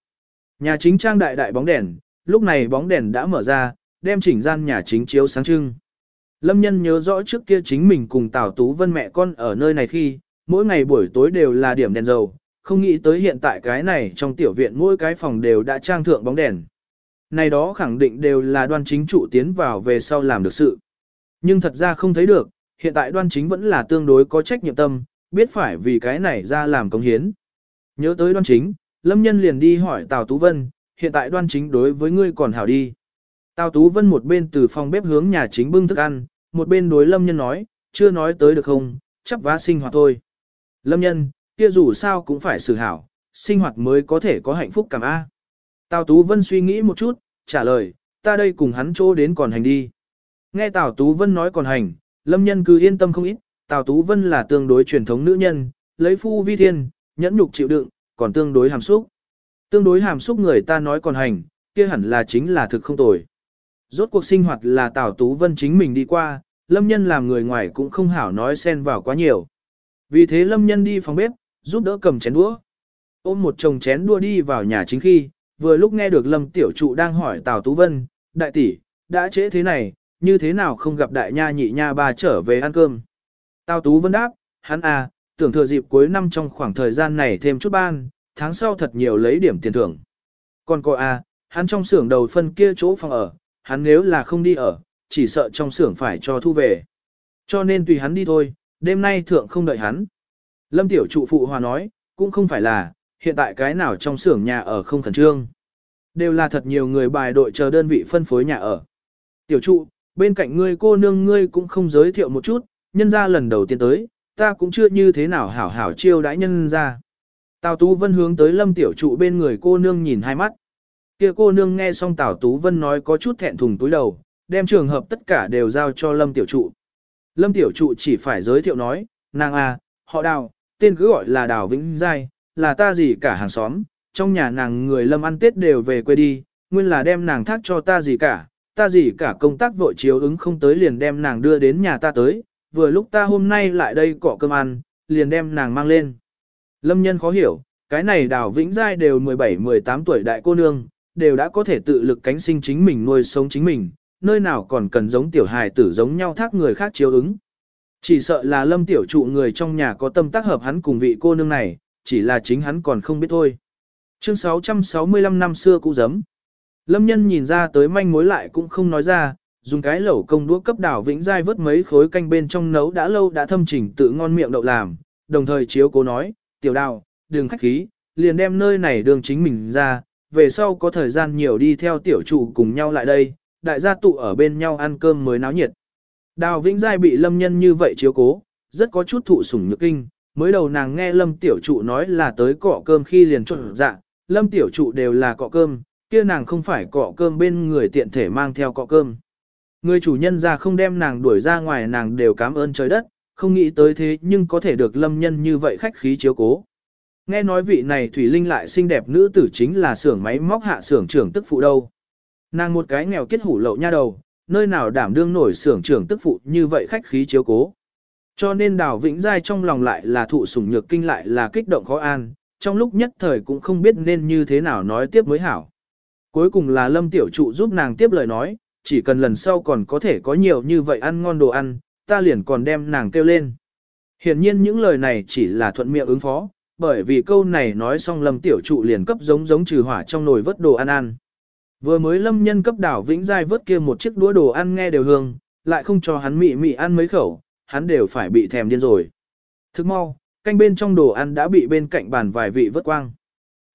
Speaker 1: Nhà chính trang đại đại bóng đèn, lúc này bóng đèn đã mở ra, đem chỉnh gian nhà chính chiếu sáng trưng. Lâm Nhân nhớ rõ trước kia chính mình cùng Tào Tú Vân mẹ con ở nơi này khi, mỗi ngày buổi tối đều là điểm đèn dầu, không nghĩ tới hiện tại cái này trong tiểu viện mỗi cái phòng đều đã trang thượng bóng đèn. Này đó khẳng định đều là đoan chính trụ tiến vào về sau làm được sự. Nhưng thật ra không thấy được, hiện tại đoan chính vẫn là tương đối có trách nhiệm tâm, biết phải vì cái này ra làm công hiến. Nhớ tới đoan chính, Lâm Nhân liền đi hỏi Tào Tú Vân, hiện tại đoan chính đối với ngươi còn hảo đi. Tào Tú Vân một bên từ phòng bếp hướng nhà chính bưng thức ăn, một bên đối Lâm Nhân nói, chưa nói tới được không, chấp vá sinh hoạt thôi. Lâm Nhân, kia dù sao cũng phải xử hảo, sinh hoạt mới có thể có hạnh phúc cảm A. Tào Tú Vân suy nghĩ một chút, trả lời, ta đây cùng hắn chỗ đến còn hành đi. Nghe Tào Tú Vân nói còn hành, Lâm Nhân cứ yên tâm không ít, Tào Tú Vân là tương đối truyền thống nữ nhân, lấy phu vi thiên, nhẫn nhục chịu đựng, còn tương đối hàm xúc. Tương đối hàm xúc người ta nói còn hành, kia hẳn là chính là thực không tồi. Rốt cuộc sinh hoạt là Tào Tú Vân chính mình đi qua, Lâm Nhân làm người ngoài cũng không hảo nói xen vào quá nhiều. Vì thế Lâm Nhân đi phòng bếp, giúp đỡ cầm chén đũa. Ôm một chồng chén đua đi vào nhà chính khi, vừa lúc nghe được Lâm Tiểu Trụ đang hỏi Tào Tú Vân, đại tỷ, đã trễ thế này, như thế nào không gặp đại nha nhị nha ba trở về ăn cơm. Tào Tú Vân đáp, hắn à, tưởng thừa dịp cuối năm trong khoảng thời gian này thêm chút ban, tháng sau thật nhiều lấy điểm tiền thưởng. Còn cô à, hắn trong xưởng đầu phân kia chỗ phòng ở, hắn nếu là không đi ở, chỉ sợ trong xưởng phải cho thu về. Cho nên tùy hắn đi thôi, đêm nay thượng không đợi hắn. Lâm tiểu trụ phụ hòa nói, cũng không phải là, hiện tại cái nào trong xưởng nhà ở không khẩn trương. Đều là thật nhiều người bài đội chờ đơn vị phân phối nhà ở. Tiểu trụ, bên cạnh ngươi cô nương ngươi cũng không giới thiệu một chút, nhân ra lần đầu tiên tới, ta cũng chưa như thế nào hảo hảo chiêu đãi nhân ra. Tào Tú Vân hướng tới Lâm Tiểu Trụ bên người cô nương nhìn hai mắt. Kia cô nương nghe xong Tào Tú Vân nói có chút thẹn thùng túi đầu, đem trường hợp tất cả đều giao cho Lâm Tiểu Trụ. Lâm Tiểu Trụ chỉ phải giới thiệu nói, nàng à, họ đào, tên cứ gọi là đào Vĩnh Giai, là ta gì cả hàng xóm, trong nhà nàng người lâm ăn tết đều về quê đi, nguyên là đem nàng thác cho ta gì cả, ta gì cả công tác vội chiếu ứng không tới liền đem nàng đưa đến nhà ta tới, vừa lúc ta hôm nay lại đây cọ cơm ăn, liền đem nàng mang lên. Lâm nhân khó hiểu, cái này đào Vĩnh Giai đều 17-18 tuổi đại cô nương, đều đã có thể tự lực cánh sinh chính mình nuôi sống chính mình, nơi nào còn cần giống tiểu hài tử giống nhau thác người khác chiếu ứng. Chỉ sợ là lâm tiểu trụ người trong nhà có tâm tác hợp hắn cùng vị cô nương này, chỉ là chính hắn còn không biết thôi. Chương 665 năm xưa cũ giấm. Lâm nhân nhìn ra tới manh mối lại cũng không nói ra, dùng cái lẩu công đũa cấp đảo vĩnh dai vớt mấy khối canh bên trong nấu đã lâu đã thâm chỉnh tự ngon miệng đậu làm, đồng thời chiếu cố nói, tiểu đào, đường khách khí, liền đem nơi này đường chính mình ra, về sau có thời gian nhiều đi theo tiểu trụ cùng nhau lại đây, đại gia tụ ở bên nhau ăn cơm mới náo nhiệt. Đào Vĩnh Giai bị lâm nhân như vậy chiếu cố, rất có chút thụ sủng nhược kinh, mới đầu nàng nghe lâm tiểu trụ nói là tới cọ cơm khi liền trộn dạ, lâm tiểu trụ đều là cọ cơm, kia nàng không phải cọ cơm bên người tiện thể mang theo cọ cơm. Người chủ nhân ra không đem nàng đuổi ra ngoài nàng đều cảm ơn trời đất, không nghĩ tới thế nhưng có thể được lâm nhân như vậy khách khí chiếu cố. Nghe nói vị này Thủy Linh lại xinh đẹp nữ tử chính là xưởng máy móc hạ xưởng trưởng tức phụ đâu. Nàng một cái nghèo kết hủ lậu nha đầu, nơi nào đảm đương nổi xưởng trưởng tức phụ như vậy khách khí chiếu cố. Cho nên Đào Vĩnh Giai trong lòng lại là thụ sủng nhược kinh lại là kích động khó an, trong lúc nhất thời cũng không biết nên như thế nào nói tiếp mới hảo. Cuối cùng là Lâm Tiểu Trụ giúp nàng tiếp lời nói, chỉ cần lần sau còn có thể có nhiều như vậy ăn ngon đồ ăn, ta liền còn đem nàng kêu lên. Hiển nhiên những lời này chỉ là thuận miệng ứng phó, bởi vì câu này nói xong lâm tiểu trụ liền cấp giống giống trừ hỏa trong nồi vớt đồ ăn ăn. Vừa mới lâm nhân cấp đảo vĩnh giai vớt kia một chiếc đũa đồ ăn nghe đều hương, lại không cho hắn mị mị ăn mấy khẩu, hắn đều phải bị thèm điên rồi. Thức mau, canh bên trong đồ ăn đã bị bên cạnh bàn vài vị vớt quang.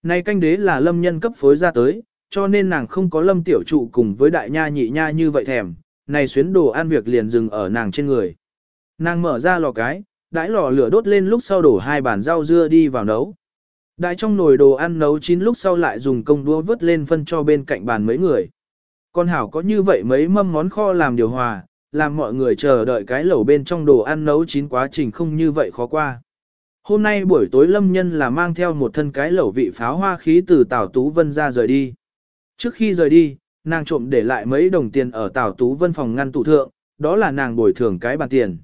Speaker 1: Này canh đế là lâm nhân cấp phối ra tới, cho nên nàng không có lâm tiểu trụ cùng với đại nha nhị nha như vậy thèm, này xuyến đồ ăn việc liền dừng ở nàng trên người. Nàng mở ra lò cái, đãi lò lửa đốt lên lúc sau đổ hai bàn rau dưa đi vào nấu. Đại trong nồi đồ ăn nấu chín lúc sau lại dùng công đũa vớt lên phân cho bên cạnh bàn mấy người. Con hảo có như vậy mấy mâm món kho làm điều hòa, làm mọi người chờ đợi cái lẩu bên trong đồ ăn nấu chín quá trình không như vậy khó qua. Hôm nay buổi tối lâm nhân là mang theo một thân cái lẩu vị pháo hoa khí từ Tào Tú Vân ra rời đi. Trước khi rời đi, nàng trộm để lại mấy đồng tiền ở Tào Tú Vân phòng ngăn tủ thượng, đó là nàng bồi thường cái bàn tiền.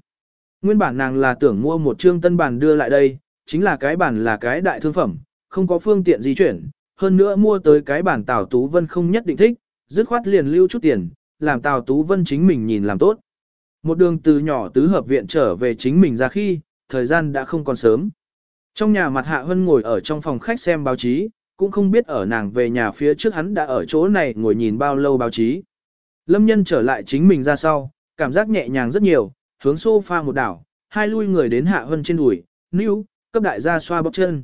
Speaker 1: Nguyên bản nàng là tưởng mua một trương tân bàn đưa lại đây, chính là cái bản là cái đại thương phẩm, không có phương tiện di chuyển, hơn nữa mua tới cái bản Tào Tú Vân không nhất định thích, dứt khoát liền lưu chút tiền, làm Tào Tú Vân chính mình nhìn làm tốt. Một đường từ nhỏ tứ hợp viện trở về chính mình ra khi, thời gian đã không còn sớm. Trong nhà mặt Hạ Hân ngồi ở trong phòng khách xem báo chí, cũng không biết ở nàng về nhà phía trước hắn đã ở chỗ này ngồi nhìn bao lâu báo chí. Lâm nhân trở lại chính mình ra sau, cảm giác nhẹ nhàng rất nhiều, hướng sofa một đảo, hai lui người đến Hạ Hân trên đùi, níu, cấp đại gia xoa bóp chân.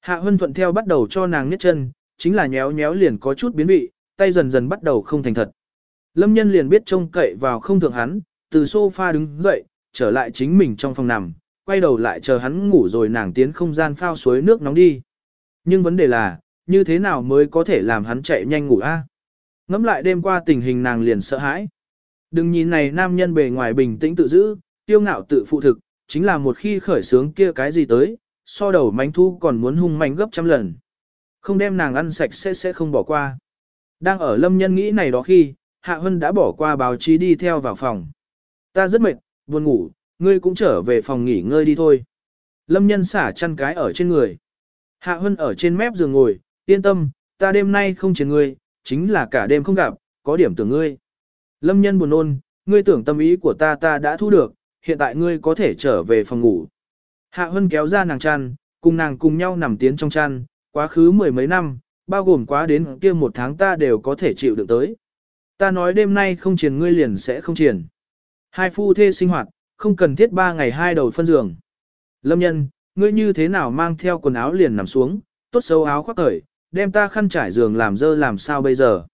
Speaker 1: Hạ Hân thuận theo bắt đầu cho nàng nhét chân, chính là nhéo nhéo liền có chút biến vị, tay dần dần bắt đầu không thành thật. Lâm nhân liền biết trông cậy vào không thượng hắn, từ sofa đứng dậy, trở lại chính mình trong phòng nằm, quay đầu lại chờ hắn ngủ rồi nàng tiến không gian phao suối nước nóng đi. Nhưng vấn đề là, như thế nào mới có thể làm hắn chạy nhanh ngủ a? Ngắm lại đêm qua tình hình nàng liền sợ hãi. Đừng nhìn này nam nhân bề ngoài bình tĩnh tự giữ, tiêu ngạo tự phụ thực, chính là một khi khởi sướng kia cái gì tới, so đầu mánh thu còn muốn hung manh gấp trăm lần. Không đem nàng ăn sạch sẽ sẽ không bỏ qua. Đang ở lâm nhân nghĩ này đó khi, Hạ Hân đã bỏ qua báo chí đi theo vào phòng. Ta rất mệt, buồn ngủ, ngươi cũng trở về phòng nghỉ ngơi đi thôi. Lâm nhân xả chăn cái ở trên người. Hạ Hân ở trên mép giường ngồi, yên tâm, ta đêm nay không chiến ngươi, chính là cả đêm không gặp, có điểm tưởng ngươi. Lâm nhân buồn ôn, ngươi tưởng tâm ý của ta ta đã thu được, hiện tại ngươi có thể trở về phòng ngủ. Hạ Hân kéo ra nàng chăn, cùng nàng cùng nhau nằm tiến trong chăn, quá khứ mười mấy năm, bao gồm quá đến kia một tháng ta đều có thể chịu được tới. Ta nói đêm nay không triển ngươi liền sẽ không triển Hai phu thê sinh hoạt, không cần thiết ba ngày hai đầu phân giường. Lâm nhân, ngươi như thế nào mang theo quần áo liền nằm xuống, tốt xấu áo khoác tẩy, đem ta khăn trải giường làm dơ làm sao bây giờ.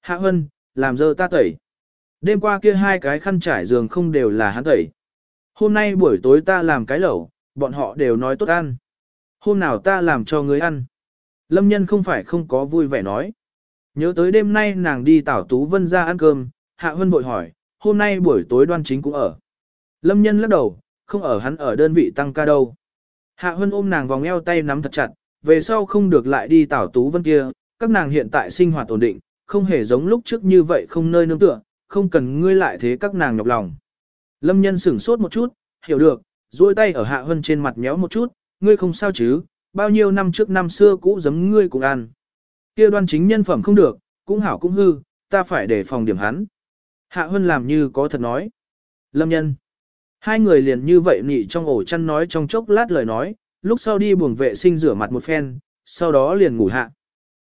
Speaker 1: Hạ Hân, làm dơ ta tẩy. Đêm qua kia hai cái khăn trải giường không đều là hắn tẩy. Hôm nay buổi tối ta làm cái lẩu, bọn họ đều nói tốt ăn. Hôm nào ta làm cho ngươi ăn. Lâm nhân không phải không có vui vẻ nói. Nhớ tới đêm nay nàng đi tảo tú vân ra ăn cơm, Hạ Hân bội hỏi, hôm nay buổi tối đoan chính cũng ở. Lâm nhân lắc đầu, không ở hắn ở đơn vị tăng ca đâu. Hạ Hân ôm nàng vòng eo tay nắm thật chặt, về sau không được lại đi tảo tú vân kia, các nàng hiện tại sinh hoạt ổn định, không hề giống lúc trước như vậy không nơi nương tựa, không cần ngươi lại thế các nàng nhọc lòng. Lâm nhân sửng sốt một chút, hiểu được, duỗi tay ở Hạ Hân trên mặt méo một chút, ngươi không sao chứ, bao nhiêu năm trước năm xưa cũ giấm ngươi cũng ăn. Kia đoan chính nhân phẩm không được, cũng hảo cũng hư, ta phải để phòng điểm hắn. Hạ Hân làm như có thật nói. Lâm nhân. Hai người liền như vậy nị trong ổ chăn nói trong chốc lát lời nói, lúc sau đi buồng vệ sinh rửa mặt một phen, sau đó liền ngủ hạ.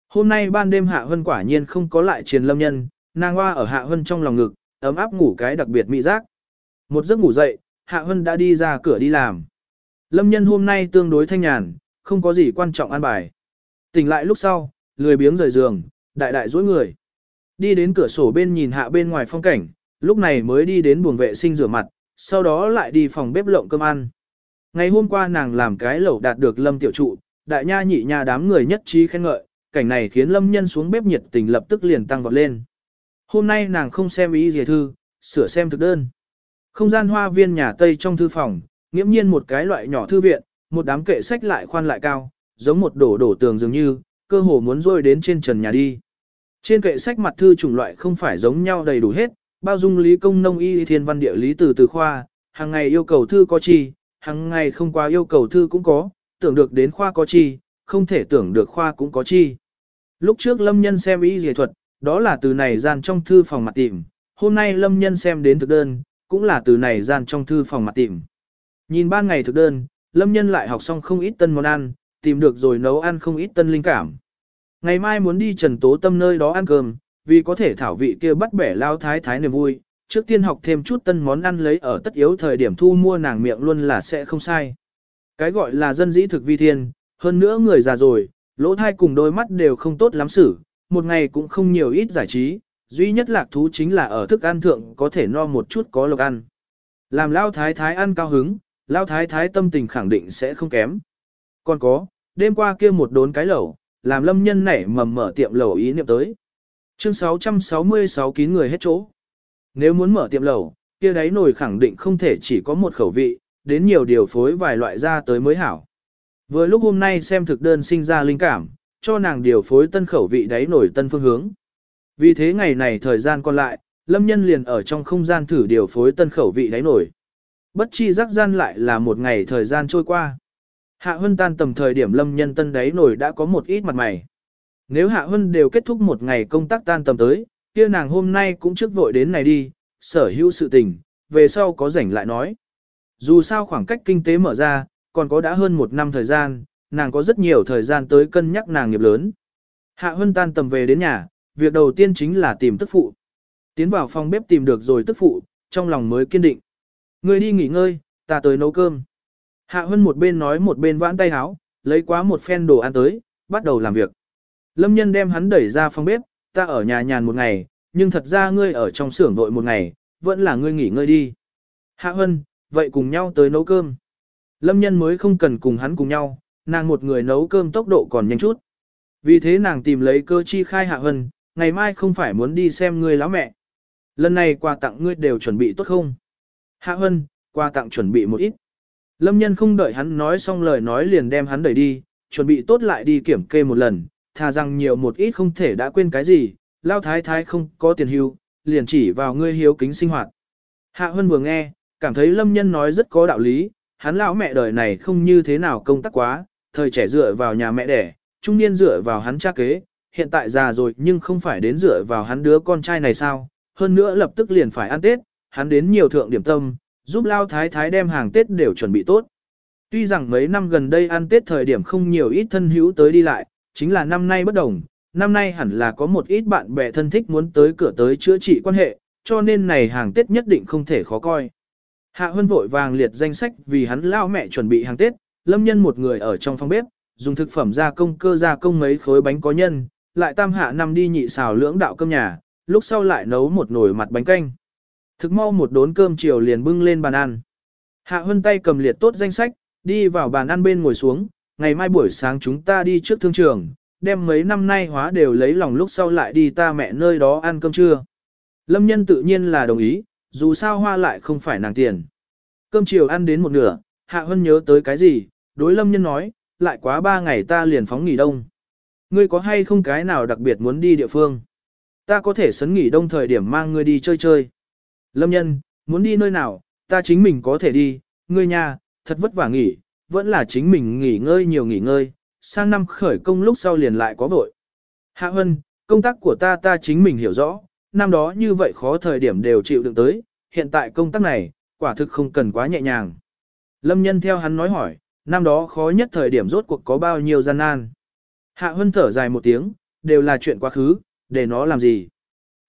Speaker 1: Hôm nay ban đêm Hạ Hân quả nhiên không có lại triền lâm nhân, nàng hoa ở Hạ Hân trong lòng ngực, ấm áp ngủ cái đặc biệt mị giác. Một giấc ngủ dậy, Hạ Hân đã đi ra cửa đi làm. Lâm nhân hôm nay tương đối thanh nhàn, không có gì quan trọng an bài. Tỉnh lại lúc sau, lười biếng rời giường, đại đại dối người. Đi đến cửa sổ bên nhìn hạ bên ngoài phong cảnh, lúc này mới đi đến buồng vệ sinh rửa mặt, sau đó lại đi phòng bếp lộng cơm ăn. Ngày hôm qua nàng làm cái lẩu đạt được lâm tiểu trụ, đại nha nhị nha đám người nhất trí khen ngợi, cảnh này khiến lâm nhân xuống bếp nhiệt tình lập tức liền tăng vọt lên. Hôm nay nàng không xem ý gì thư, sửa xem thực đơn. Không gian hoa viên nhà Tây trong thư phòng, nghiễm nhiên một cái loại nhỏ thư viện, một đám kệ sách lại khoan lại cao, giống một đổ đổ tường dường như, cơ hồ muốn rôi đến trên trần nhà đi. Trên kệ sách mặt thư chủng loại không phải giống nhau đầy đủ hết, bao dung lý công nông y thiên văn địa lý từ từ khoa, hàng ngày yêu cầu thư có chi, hàng ngày không qua yêu cầu thư cũng có, tưởng được đến khoa có chi, không thể tưởng được khoa cũng có chi. Lúc trước lâm nhân xem y dề thuật, đó là từ này gian trong thư phòng mặt tìm, hôm nay lâm nhân xem đến thực đơn, cũng là từ này gian trong thư phòng mặt tìm. Nhìn ban ngày thực đơn, lâm nhân lại học xong không ít tân món ăn, tìm được rồi nấu ăn không ít tân linh cảm. Ngày mai muốn đi Trần Tố Tâm nơi đó ăn cơm, vì có thể thảo vị kia bắt bẻ lao thái thái niềm vui, trước tiên học thêm chút tân món ăn lấy ở tất yếu thời điểm thu mua nàng miệng luôn là sẽ không sai. Cái gọi là dân dĩ thực vi thiên, hơn nữa người già rồi, lỗ thai cùng đôi mắt đều không tốt lắm xử, một ngày cũng không nhiều ít giải trí, duy nhất lạc thú chính là ở thức ăn thượng có thể no một chút có lộc ăn. Làm lao thái thái ăn cao hứng, lao thái thái tâm tình khẳng định sẽ không kém. Còn có, đêm qua kia một đốn cái lẩu, làm lâm nhân nảy mầm mở tiệm lẩu ý niệm tới. Chương 666 kín người hết chỗ. Nếu muốn mở tiệm lẩu, kia đáy nồi khẳng định không thể chỉ có một khẩu vị, đến nhiều điều phối vài loại ra tới mới hảo. Vừa lúc hôm nay xem thực đơn sinh ra linh cảm, cho nàng điều phối tân khẩu vị đáy nổi tân phương hướng. Vì thế ngày này thời gian còn lại, Lâm Nhân liền ở trong không gian thử điều phối tân khẩu vị đáy nổi. Bất chi rắc gian lại là một ngày thời gian trôi qua. Hạ Hân tan tầm thời điểm Lâm Nhân tân đáy nổi đã có một ít mặt mày. Nếu Hạ Hân đều kết thúc một ngày công tác tan tầm tới, kia nàng hôm nay cũng trước vội đến này đi, sở hữu sự tình, về sau có rảnh lại nói. Dù sao khoảng cách kinh tế mở ra, còn có đã hơn một năm thời gian, nàng có rất nhiều thời gian tới cân nhắc nàng nghiệp lớn. Hạ Hân tan tầm về đến nhà, việc đầu tiên chính là tìm tức phụ. Tiến vào phòng bếp tìm được rồi tức phụ, trong lòng mới kiên định. Người đi nghỉ ngơi, ta tới nấu cơm. Hạ Hân một bên nói một bên vãn tay háo, lấy quá một phen đồ ăn tới, bắt đầu làm việc. Lâm nhân đem hắn đẩy ra phòng bếp, ta ở nhà nhàn một ngày, nhưng thật ra ngươi ở trong xưởng vội một ngày, vẫn là ngươi nghỉ ngơi đi. Hạ Hân, vậy cùng nhau tới nấu cơm. Lâm nhân mới không cần cùng hắn cùng nhau, nàng một người nấu cơm tốc độ còn nhanh chút. Vì thế nàng tìm lấy cơ chi khai Hạ Hân, ngày mai không phải muốn đi xem ngươi lão mẹ. Lần này quà tặng ngươi đều chuẩn bị tốt không? Hạ Hân, quà tặng chuẩn bị một ít. Lâm nhân không đợi hắn nói xong lời nói liền đem hắn đẩy đi, chuẩn bị tốt lại đi kiểm kê một lần, thà rằng nhiều một ít không thể đã quên cái gì, lao thái thái không có tiền hưu, liền chỉ vào ngươi hiếu kính sinh hoạt. Hạ Hân vừa nghe, cảm thấy lâm nhân nói rất có đạo lý, hắn lão mẹ đời này không như thế nào công tác quá, thời trẻ dựa vào nhà mẹ đẻ, trung niên dựa vào hắn cha kế, hiện tại già rồi nhưng không phải đến dựa vào hắn đứa con trai này sao, hơn nữa lập tức liền phải ăn Tết, hắn đến nhiều thượng điểm tâm, giúp lao thái thái đem hàng Tết đều chuẩn bị tốt. Tuy rằng mấy năm gần đây ăn Tết thời điểm không nhiều ít thân hữu tới đi lại, chính là năm nay bất đồng, năm nay hẳn là có một ít bạn bè thân thích muốn tới cửa tới chữa trị quan hệ, cho nên này hàng Tết nhất định không thể khó coi. Hạ Hân vội vàng liệt danh sách vì hắn lao mẹ chuẩn bị hàng Tết, lâm nhân một người ở trong phòng bếp, dùng thực phẩm gia công cơ gia công mấy khối bánh có nhân, lại tam hạ năm đi nhị xào lưỡng đạo cơm nhà, lúc sau lại nấu một nồi mặt bánh canh. Thực mau một đốn cơm chiều liền bưng lên bàn ăn. Hạ Hân tay cầm liệt tốt danh sách, đi vào bàn ăn bên ngồi xuống, ngày mai buổi sáng chúng ta đi trước thương trường, đem mấy năm nay hóa đều lấy lòng lúc sau lại đi ta mẹ nơi đó ăn cơm trưa. Lâm nhân tự nhiên là đồng ý, dù sao hoa lại không phải nàng tiền. Cơm chiều ăn đến một nửa, Hạ Hân nhớ tới cái gì, đối lâm nhân nói, lại quá ba ngày ta liền phóng nghỉ đông. Ngươi có hay không cái nào đặc biệt muốn đi địa phương? Ta có thể sấn nghỉ đông thời điểm mang ngươi đi chơi chơi. Lâm nhân, muốn đi nơi nào, ta chính mình có thể đi, ngươi nha, thật vất vả nghỉ, vẫn là chính mình nghỉ ngơi nhiều nghỉ ngơi, sang năm khởi công lúc sau liền lại có vội. Hạ Hân, công tác của ta ta chính mình hiểu rõ, năm đó như vậy khó thời điểm đều chịu đựng tới, hiện tại công tác này, quả thực không cần quá nhẹ nhàng. Lâm nhân theo hắn nói hỏi, năm đó khó nhất thời điểm rốt cuộc có bao nhiêu gian nan. Hạ Hân thở dài một tiếng, đều là chuyện quá khứ, để nó làm gì.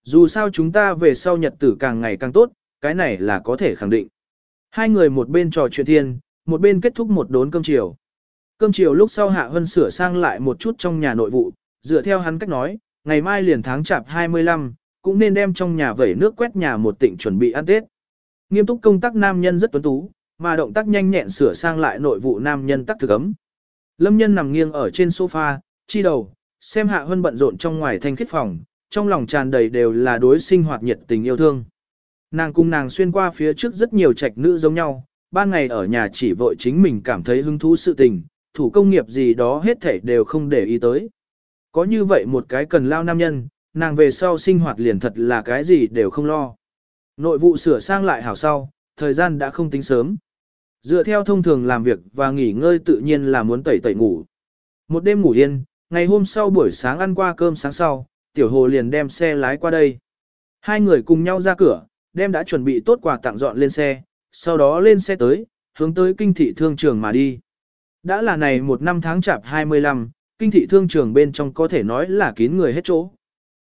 Speaker 1: Dù sao chúng ta về sau nhật tử càng ngày càng tốt, cái này là có thể khẳng định. Hai người một bên trò chuyện thiên, một bên kết thúc một đốn cơm chiều. Cơm chiều lúc sau Hạ Hân sửa sang lại một chút trong nhà nội vụ, dựa theo hắn cách nói, ngày mai liền tháng chạp 25, cũng nên đem trong nhà vẩy nước quét nhà một tịnh chuẩn bị ăn Tết. Nghiêm túc công tác nam nhân rất tuấn tú, mà động tác nhanh nhẹn sửa sang lại nội vụ nam nhân tắc thực ấm. Lâm nhân nằm nghiêng ở trên sofa, chi đầu, xem Hạ Hân bận rộn trong ngoài thanh khiết phòng, trong lòng tràn đầy đều là đối sinh hoạt nhiệt tình yêu thương. Nàng cùng nàng xuyên qua phía trước rất nhiều trạch nữ giống nhau, ban ngày ở nhà chỉ vội chính mình cảm thấy hứng thú sự tình, thủ công nghiệp gì đó hết thảy đều không để ý tới. Có như vậy một cái cần lao nam nhân, nàng về sau sinh hoạt liền thật là cái gì đều không lo. Nội vụ sửa sang lại hảo sau, thời gian đã không tính sớm. Dựa theo thông thường làm việc và nghỉ ngơi tự nhiên là muốn tẩy tẩy ngủ. Một đêm ngủ yên, ngày hôm sau buổi sáng ăn qua cơm sáng sau, tiểu hồ liền đem xe lái qua đây. Hai người cùng nhau ra cửa, đem đã chuẩn bị tốt quà tặng dọn lên xe, sau đó lên xe tới, hướng tới kinh thị thương trường mà đi. Đã là này một năm tháng chạp 25, kinh thị thương trường bên trong có thể nói là kín người hết chỗ.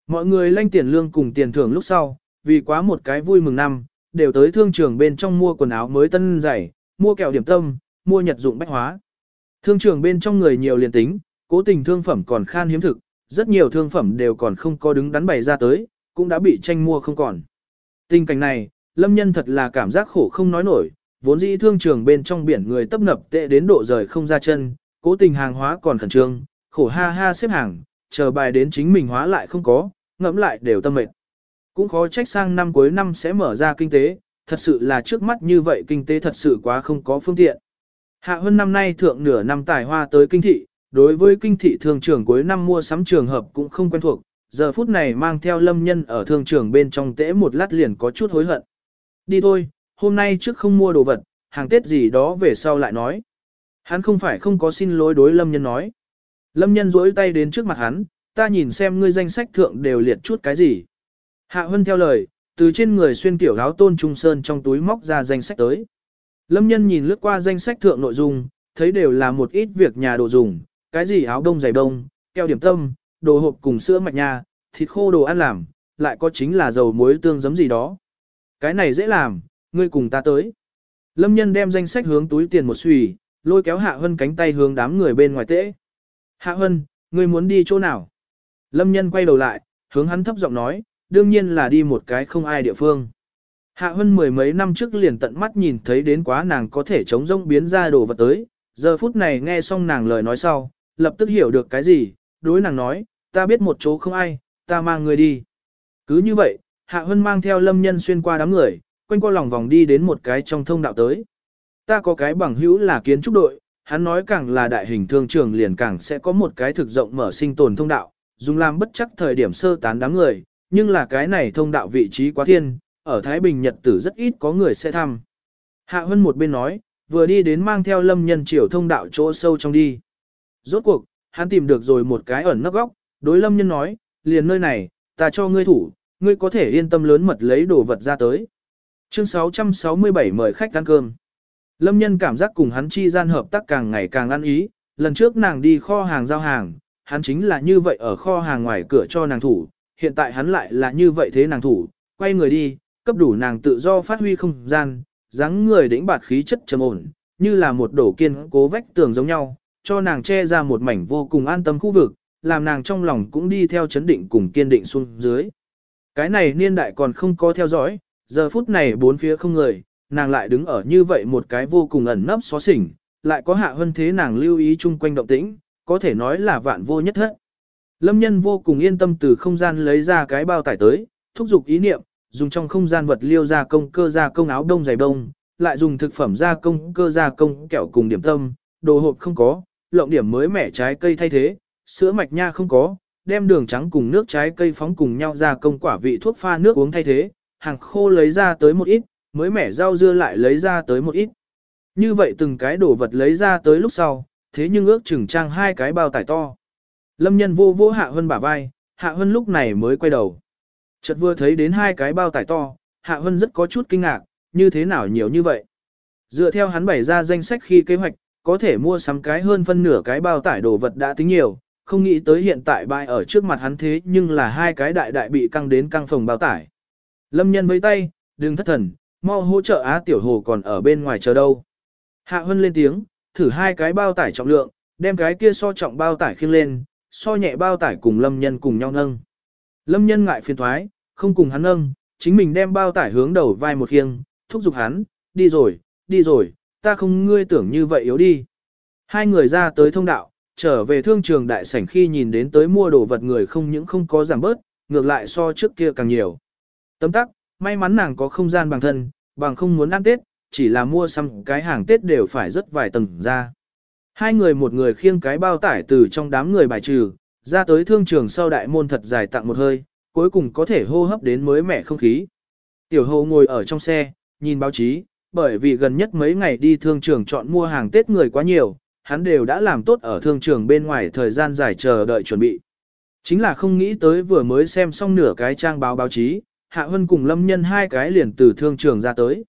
Speaker 1: Mọi người lanh tiền lương cùng tiền thưởng lúc sau, vì quá một cái vui mừng năm, đều tới thương trường bên trong mua quần áo mới tân giày, mua kẹo điểm tâm, mua nhật dụng bách hóa. Thương trường bên trong người nhiều liền tính, cố tình thương phẩm còn khan hiếm thực, rất nhiều thương phẩm đều còn không có đứng đắn bày ra tới, cũng đã bị tranh mua không còn. Tình cảnh này, lâm nhân thật là cảm giác khổ không nói nổi, vốn dĩ thương trường bên trong biển người tấp nập tệ đến độ rời không ra chân, cố tình hàng hóa còn khẩn trương, khổ ha ha xếp hàng, chờ bài đến chính mình hóa lại không có, ngẫm lại đều tâm mệt. Cũng khó trách sang năm cuối năm sẽ mở ra kinh tế, thật sự là trước mắt như vậy kinh tế thật sự quá không có phương tiện. Hạ hơn năm nay thượng nửa năm tài hoa tới kinh thị, đối với kinh thị thường trường cuối năm mua sắm trường hợp cũng không quen thuộc, giờ phút này mang theo lâm nhân ở thương trường bên trong tễ một lát liền có chút hối hận. Đi thôi, hôm nay trước không mua đồ vật, hàng Tết gì đó về sau lại nói. Hắn không phải không có xin lỗi đối lâm nhân nói. Lâm nhân duỗi tay đến trước mặt hắn, ta nhìn xem ngươi danh sách thượng đều liệt chút cái gì. Hạ Hân theo lời, từ trên người xuyên kiểu áo tôn trung sơn trong túi móc ra danh sách tới. Lâm nhân nhìn lướt qua danh sách thượng nội dung, thấy đều là một ít việc nhà đồ dùng, cái gì áo đông giày đông, keo điểm tâm, đồ hộp cùng sữa mạch nha, thịt khô đồ ăn làm, lại có chính là dầu muối tương giấm gì đó. Cái này dễ làm, ngươi cùng ta tới. Lâm nhân đem danh sách hướng túi tiền một xùy, lôi kéo Hạ Hân cánh tay hướng đám người bên ngoài tễ. Hạ Hân, ngươi muốn đi chỗ nào? Lâm nhân quay đầu lại, hướng hắn thấp giọng nói, đương nhiên là đi một cái không ai địa phương. Hạ Hân mười mấy năm trước liền tận mắt nhìn thấy đến quá nàng có thể chống rông biến ra đồ vật tới, giờ phút này nghe xong nàng lời nói sau, lập tức hiểu được cái gì, đối nàng nói, ta biết một chỗ không ai, ta mang người đi. Cứ như vậy, Hạ Hân mang theo lâm nhân xuyên qua đám người, quanh qua lòng vòng đi đến một cái trong thông đạo tới. Ta có cái bằng hữu là kiến trúc đội, hắn nói càng là đại hình thương trường liền càng sẽ có một cái thực rộng mở sinh tồn thông đạo, dùng làm bất chắc thời điểm sơ tán đám người, nhưng là cái này thông đạo vị trí quá thiên, ở Thái Bình Nhật tử rất ít có người sẽ thăm. Hạ Hân một bên nói, vừa đi đến mang theo lâm nhân triều thông đạo chỗ sâu trong đi. Rốt cuộc, hắn tìm được rồi một cái ẩn nấp góc, đối lâm nhân nói, liền nơi này, ta cho ngươi thủ, ngươi có thể yên tâm lớn mật lấy đồ vật ra tới. Chương 667 mời khách ăn cơm. Lâm nhân cảm giác cùng hắn chi gian hợp tác càng ngày càng ăn ý, lần trước nàng đi kho hàng giao hàng, hắn chính là như vậy ở kho hàng ngoài cửa cho nàng thủ, hiện tại hắn lại là như vậy thế nàng thủ, quay người đi, cấp đủ nàng tự do phát huy không gian, dáng người đĩnh bạt khí chất trầm ổn, như là một đổ kiên cố vách tường giống nhau, cho nàng che ra một mảnh vô cùng an tâm khu vực, làm nàng trong lòng cũng đi theo chấn định cùng kiên định xuống dưới. Cái này niên đại còn không có theo dõi, giờ phút này bốn phía không người, nàng lại đứng ở như vậy một cái vô cùng ẩn nấp xó xỉnh, lại có hạ hơn thế nàng lưu ý chung quanh động tĩnh, có thể nói là vạn vô nhất hết. Lâm nhân vô cùng yên tâm từ không gian lấy ra cái bao tải tới, thúc giục ý niệm, dùng trong không gian vật liêu ra công cơ ra công áo đông giày đông, lại dùng thực phẩm ra công cơ ra công kẹo cùng điểm tâm, đồ hộp không có, lộng điểm mới mẻ trái cây thay thế, sữa mạch nha không có, đem đường trắng cùng nước trái cây phóng cùng nhau ra công quả vị thuốc pha nước uống thay thế, hàng khô lấy ra tới một ít, mới mẻ rau dưa lại lấy ra tới một ít. Như vậy từng cái đồ vật lấy ra tới lúc sau, thế nhưng ước chừng trang hai cái bao tải to. Lâm nhân vô vô hạ hơn bả vai, hạ hơn lúc này mới quay đầu. Chợt vừa thấy đến hai cái bao tải to, hạ hơn rất có chút kinh ngạc, như thế nào nhiều như vậy. Dựa theo hắn bày ra danh sách khi kế hoạch, có thể mua sắm cái hơn phân nửa cái bao tải đồ vật đã tính nhiều, không nghĩ tới hiện tại bãi ở trước mặt hắn thế nhưng là hai cái đại đại bị căng đến căng phòng bao tải. Lâm nhân với tay, đừng thất thần, mau hỗ trợ Á Tiểu Hồ còn ở bên ngoài chờ đâu. Hạ Hân lên tiếng, thử hai cái bao tải trọng lượng, đem cái kia so trọng bao tải khiêng lên, so nhẹ bao tải cùng Lâm Nhân cùng nhau nâng. Lâm Nhân ngại phiền thoái, không cùng hắn nâng, chính mình đem bao tải hướng đầu vai một khiêng, thúc giục hắn, đi rồi, đi rồi, ta không ngươi tưởng như vậy yếu đi. Hai người ra tới thông đạo, trở về thương trường đại sảnh khi nhìn đến tới mua đồ vật người không những không có giảm bớt, ngược lại so trước kia càng nhiều. Tấm tắc, may mắn nàng có không gian bằng thân, bằng không muốn ăn Tết, chỉ là mua xăm cái hàng Tết đều phải rất vài tầng ra. Hai người một người khiêng cái bao tải từ trong đám người bài trừ, ra tới thương trường sau đại môn thật dài tặng một hơi, cuối cùng có thể hô hấp đến mới mẻ không khí. Tiểu hồ ngồi ở trong xe, nhìn báo chí, bởi vì gần nhất mấy ngày đi thương trường chọn mua hàng Tết người quá nhiều, hắn đều đã làm tốt ở thương trường bên ngoài thời gian dài chờ đợi chuẩn bị. Chính là không nghĩ tới vừa mới xem xong nửa cái trang báo báo chí, Hạ Hân cùng Lâm Nhân hai cái liền từ thương trường ra tới.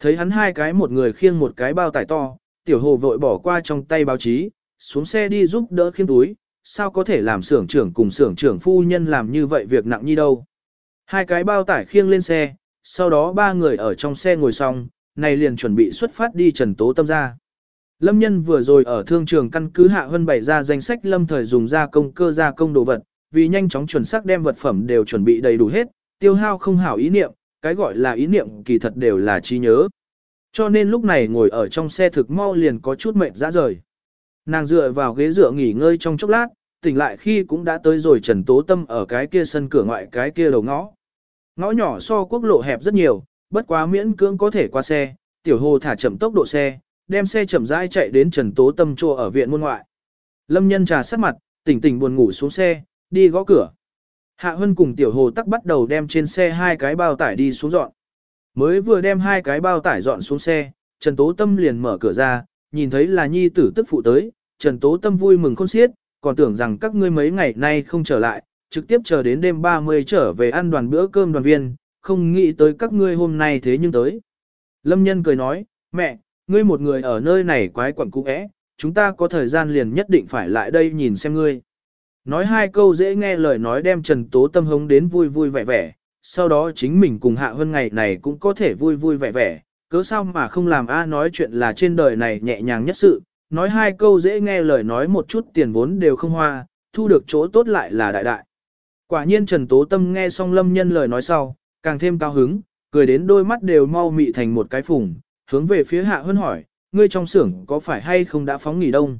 Speaker 1: Thấy hắn hai cái một người khiêng một cái bao tải to, tiểu hồ vội bỏ qua trong tay báo chí, xuống xe đi giúp đỡ khiêng túi, sao có thể làm xưởng trưởng cùng xưởng trưởng phu nhân làm như vậy việc nặng như đâu. Hai cái bao tải khiêng lên xe, sau đó ba người ở trong xe ngồi xong, này liền chuẩn bị xuất phát đi Trần Tố Tâm ra. Lâm nhân vừa rồi ở thương trường căn cứ hạ hơn bày ra danh sách lâm thời dùng gia công cơ gia công đồ vật, vì nhanh chóng chuẩn xác đem vật phẩm đều chuẩn bị đầy đủ hết, tiêu hao không hảo ý niệm, cái gọi là ý niệm kỳ thật đều là trí nhớ. Cho nên lúc này ngồi ở trong xe thực mau liền có chút mệt ra rời. Nàng dựa vào ghế dựa nghỉ ngơi trong chốc lát, tỉnh lại khi cũng đã tới rồi Trần Tố Tâm ở cái kia sân cửa ngoại cái kia đầu ngõ. Ngõ nhỏ so quốc lộ hẹp rất nhiều, bất quá miễn cưỡng có thể qua xe, tiểu hồ thả chậm tốc độ xe, đem xe chậm rãi chạy đến Trần Tố Tâm chỗ ở viện môn ngoại. Lâm nhân trà sát mặt, tỉnh tỉnh buồn ngủ xuống xe, đi gõ cửa. Hạ Hân cùng tiểu hồ tắc bắt đầu đem trên xe hai cái bao tải đi xuống dọn. Mới vừa đem hai cái bao tải dọn xuống xe, Trần Tố Tâm liền mở cửa ra, nhìn thấy là nhi tử tức phụ tới, Trần Tố Tâm vui mừng khôn xiết, còn tưởng rằng các ngươi mấy ngày nay không trở lại, trực tiếp chờ đến đêm 30 trở về ăn đoàn bữa cơm đoàn viên, không nghĩ tới các ngươi hôm nay thế nhưng tới. Lâm nhân cười nói, mẹ, ngươi một người ở nơi này quái quẩn cũ é, chúng ta có thời gian liền nhất định phải lại đây nhìn xem ngươi. Nói hai câu dễ nghe lời nói đem Trần Tố Tâm hống đến vui vui vẻ vẻ, sau đó chính mình cùng Hạ Hơn ngày này cũng có thể vui vui vẻ vẻ, cớ sao mà không làm A nói chuyện là trên đời này nhẹ nhàng nhất sự, nói hai câu dễ nghe lời nói một chút tiền vốn đều không hoa, thu được chỗ tốt lại là đại đại. Quả nhiên Trần Tố Tâm nghe xong Lâm Nhân lời nói sau, càng thêm cao hứng, cười đến đôi mắt đều mau mị thành một cái phùng, hướng về phía Hạ Hân hỏi, ngươi trong xưởng có phải hay không đã phóng nghỉ đông?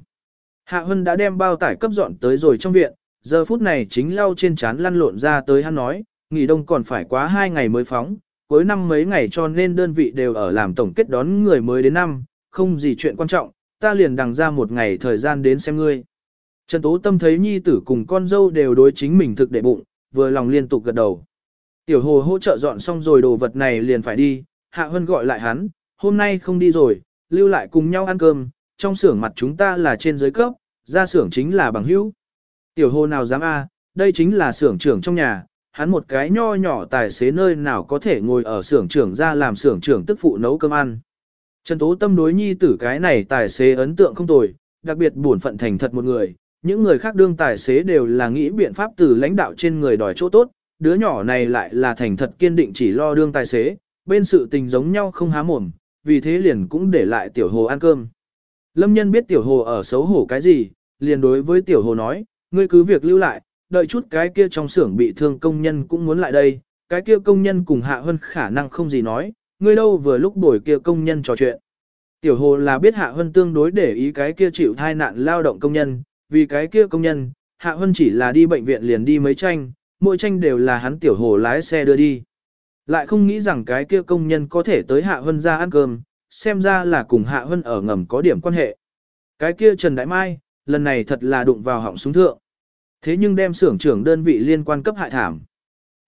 Speaker 1: Hạ Hân đã đem bao tải cấp dọn tới rồi trong viện, giờ phút này chính lau trên chán lăn lộn ra tới hắn nói, nghỉ đông còn phải quá hai ngày mới phóng, cuối năm mấy ngày cho nên đơn vị đều ở làm tổng kết đón người mới đến năm, không gì chuyện quan trọng, ta liền đằng ra một ngày thời gian đến xem ngươi. Trần Tố Tâm thấy nhi tử cùng con dâu đều đối chính mình thực đệ bụng, vừa lòng liên tục gật đầu. Tiểu hồ hỗ trợ dọn xong rồi đồ vật này liền phải đi, Hạ Hân gọi lại hắn, hôm nay không đi rồi, lưu lại cùng nhau ăn cơm, trong xưởng mặt chúng ta là trên dưới cấp, ra xưởng chính là bằng hữu. Tiểu hồ nào dám a, đây chính là xưởng trưởng trong nhà, hắn một cái nho nhỏ tài xế nơi nào có thể ngồi ở xưởng trưởng ra làm xưởng trưởng tức phụ nấu cơm ăn. Trần Tố Tâm đối nhi tử cái này tài xế ấn tượng không tồi, đặc biệt buồn phận thành thật một người, những người khác đương tài xế đều là nghĩ biện pháp từ lãnh đạo trên người đòi chỗ tốt, đứa nhỏ này lại là thành thật kiên định chỉ lo đương tài xế, bên sự tình giống nhau không há mồm, vì thế liền cũng để lại tiểu hồ ăn cơm. Lâm nhân biết tiểu hồ ở xấu hổ cái gì, liền đối với tiểu hồ nói, ngươi cứ việc lưu lại, đợi chút cái kia trong xưởng bị thương công nhân cũng muốn lại đây, cái kia công nhân cùng hạ hơn khả năng không gì nói, ngươi đâu vừa lúc đổi kia công nhân trò chuyện. Tiểu hồ là biết hạ hơn tương đối để ý cái kia chịu thai nạn lao động công nhân, vì cái kia công nhân, hạ hơn chỉ là đi bệnh viện liền đi mấy tranh, mỗi tranh đều là hắn tiểu hồ lái xe đưa đi. Lại không nghĩ rằng cái kia công nhân có thể tới Hạ Hân ra ăn cơm, xem ra là cùng Hạ Hân ở ngầm có điểm quan hệ. Cái kia Trần Đại Mai, lần này thật là đụng vào họng súng thượng. Thế nhưng đem xưởng trưởng đơn vị liên quan cấp hại thảm.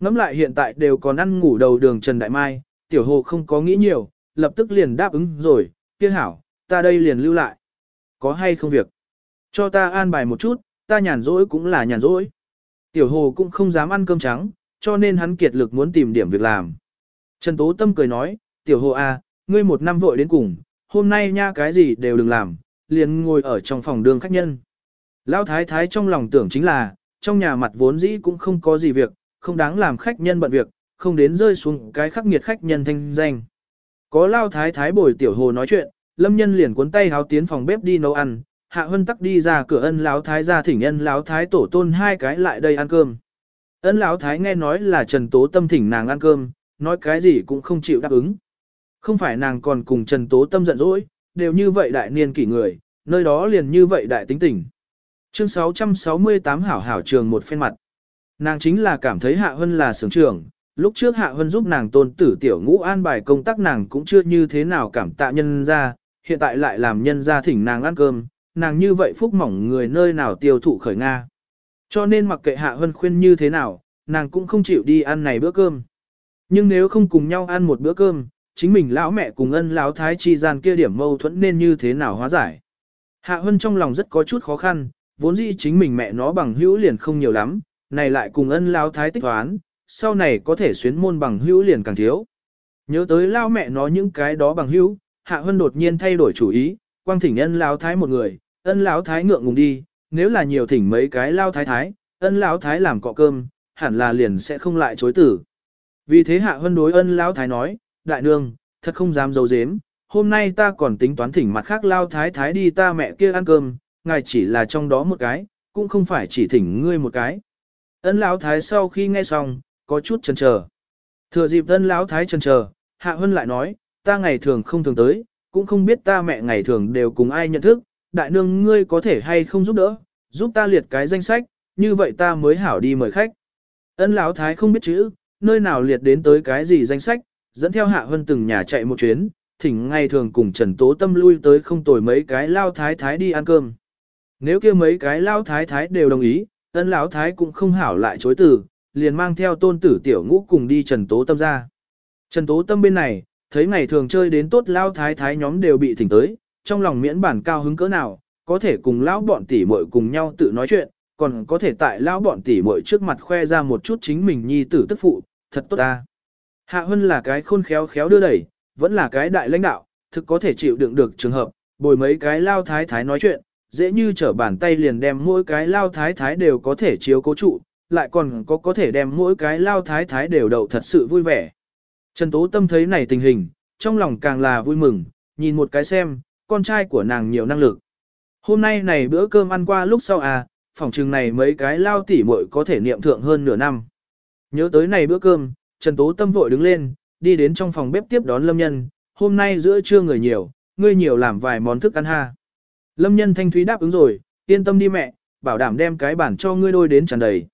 Speaker 1: Ngắm lại hiện tại đều còn ăn ngủ đầu đường Trần Đại Mai, tiểu hồ không có nghĩ nhiều, lập tức liền đáp ứng rồi, kia hảo, ta đây liền lưu lại. Có hay không việc? Cho ta an bài một chút, ta nhàn rỗi cũng là nhàn rỗi. Tiểu hồ cũng không dám ăn cơm trắng, cho nên hắn kiệt lực muốn tìm điểm việc làm. Trần Tố Tâm cười nói, tiểu hồ à, ngươi một năm vội đến cùng, hôm nay nha cái gì đều đừng làm, liền ngồi ở trong phòng đường khách nhân. Lão thái thái trong lòng tưởng chính là, trong nhà mặt vốn dĩ cũng không có gì việc, không đáng làm khách nhân bận việc, không đến rơi xuống cái khắc nghiệt khách nhân thanh danh. Có Lão thái thái bồi tiểu hồ nói chuyện, lâm nhân liền cuốn tay háo tiến phòng bếp đi nấu ăn, hạ hân tắc đi ra cửa ân Lão thái ra thỉnh ân Lão thái tổ tôn hai cái lại đây ăn cơm. Ân Lão thái nghe nói là Trần Tố Tâm thỉnh nàng ăn cơm, nói cái gì cũng không chịu đáp ứng. Không phải nàng còn cùng Trần Tố Tâm giận dỗi, đều như vậy đại niên kỷ người, nơi đó liền như vậy đại tính tình. Chương 668 hảo hảo trường một phen mặt. Nàng chính là cảm thấy Hạ Hân là sướng trưởng, lúc trước Hạ Hân giúp nàng tôn tử tiểu ngũ an bài công tác nàng cũng chưa như thế nào cảm tạ nhân ra, hiện tại lại làm nhân ra thỉnh nàng ăn cơm, nàng như vậy phúc mỏng người nơi nào tiêu thụ khởi Nga. Cho nên mặc kệ Hạ Hân khuyên như thế nào, nàng cũng không chịu đi ăn này bữa cơm. Nhưng nếu không cùng nhau ăn một bữa cơm, chính mình lão mẹ cùng ân lão thái chi gian kia điểm mâu thuẫn nên như thế nào hóa giải. Hạ Hân trong lòng rất có chút khó khăn, vốn dĩ chính mình mẹ nó bằng hữu liền không nhiều lắm, này lại cùng ân lão thái tích toán, sau này có thể xuyến môn bằng hữu liền càng thiếu. Nhớ tới lao mẹ nó những cái đó bằng hữu, Hạ Hân đột nhiên thay đổi chủ ý, quang thỉnh ân lão thái một người, ân lão thái ngượng ngùng đi, nếu là nhiều thỉnh mấy cái lao thái thái, ân lão thái làm cọ cơm, hẳn là liền sẽ không lại chối tử. Vì thế Hạ Hân đối ân lão thái nói, đại nương, thật không dám giấu dếm, hôm nay ta còn tính toán thỉnh mặt khác lao thái thái đi ta mẹ kia ăn cơm, ngài chỉ là trong đó một cái, cũng không phải chỉ thỉnh ngươi một cái. Ân lão thái sau khi nghe xong, có chút chần chờ. Thừa dịp ân lão thái chần chờ, Hạ Hân lại nói, ta ngày thường không thường tới, cũng không biết ta mẹ ngày thường đều cùng ai nhận thức, đại nương ngươi có thể hay không giúp đỡ, giúp ta liệt cái danh sách, như vậy ta mới hảo đi mời khách. Ân lão thái không biết chữ, nơi nào liệt đến tới cái gì danh sách, dẫn theo Hạ Hân từng nhà chạy một chuyến, thỉnh ngày thường cùng Trần Tố Tâm lui tới không tồi mấy cái lao thái thái đi ăn cơm. Nếu kia mấy cái lao thái thái đều đồng ý, ân lão thái cũng không hảo lại chối từ, liền mang theo tôn tử tiểu ngũ cùng đi Trần Tố Tâm ra. Trần Tố Tâm bên này, thấy ngày thường chơi đến tốt lao thái thái nhóm đều bị thỉnh tới, trong lòng miễn bản cao hứng cỡ nào, có thể cùng lão bọn tỷ muội cùng nhau tự nói chuyện, còn có thể tại lão bọn tỷ muội trước mặt khoe ra một chút chính mình nhi tử tức phụ, thật tốt ta. Hạ Hân là cái khôn khéo khéo đưa đẩy, vẫn là cái đại lãnh đạo, thực có thể chịu đựng được trường hợp, bồi mấy cái lao thái thái nói chuyện, dễ như trở bàn tay liền đem mỗi cái lao thái thái đều có thể chiếu cố trụ, lại còn có có thể đem mỗi cái lao thái thái đều đậu thật sự vui vẻ. Trần Tố Tâm thấy này tình hình, trong lòng càng là vui mừng, nhìn một cái xem, con trai của nàng nhiều năng lực. Hôm nay này bữa cơm ăn qua lúc sau à, phòng trừng này mấy cái lao tỉ muội có thể niệm thượng hơn nửa năm. Nhớ tới này bữa cơm, Trần Tố Tâm vội đứng lên, đi đến trong phòng bếp tiếp đón Lâm Nhân, hôm nay giữa trưa người nhiều, ngươi nhiều làm vài món thức ăn ha. Lâm Nhân thanh thúy đáp ứng rồi, yên tâm đi mẹ, bảo đảm đem cái bản cho ngươi đôi đến tràn đầy.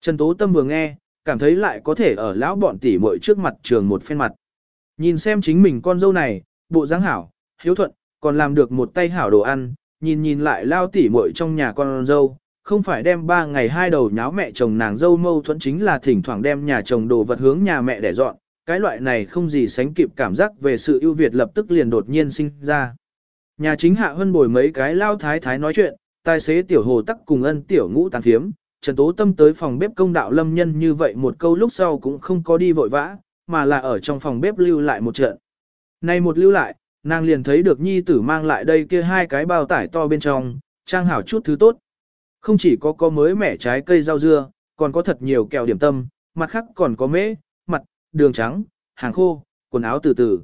Speaker 1: Trần Tố Tâm vừa nghe, cảm thấy lại có thể ở lão bọn tỷ muội trước mặt trường một phen mặt. Nhìn xem chính mình con dâu này, bộ dáng hảo, hiếu thuận, còn làm được một tay hảo đồ ăn, nhìn nhìn lại lao tỷ muội trong nhà con dâu, không phải đem ba ngày hai đầu nháo mẹ chồng nàng dâu mâu thuẫn chính là thỉnh thoảng đem nhà chồng đồ vật hướng nhà mẹ để dọn, cái loại này không gì sánh kịp cảm giác về sự ưu việt lập tức liền đột nhiên sinh ra. Nhà chính hạ hơn bồi mấy cái lao thái thái nói chuyện, tài xế tiểu hồ tắc cùng ân tiểu ngũ tàn phiếm, Trần Tố Tâm tới phòng bếp công đạo lâm nhân như vậy một câu lúc sau cũng không có đi vội vã, mà là ở trong phòng bếp lưu lại một trận. Này một lưu lại, nàng liền thấy được nhi tử mang lại đây kia hai cái bao tải to bên trong, trang hảo chút thứ tốt. Không chỉ có có mới mẻ trái cây rau dưa, còn có thật nhiều kẹo điểm tâm, mặt khác còn có mễ, mặt, đường trắng, hàng khô, quần áo từ từ.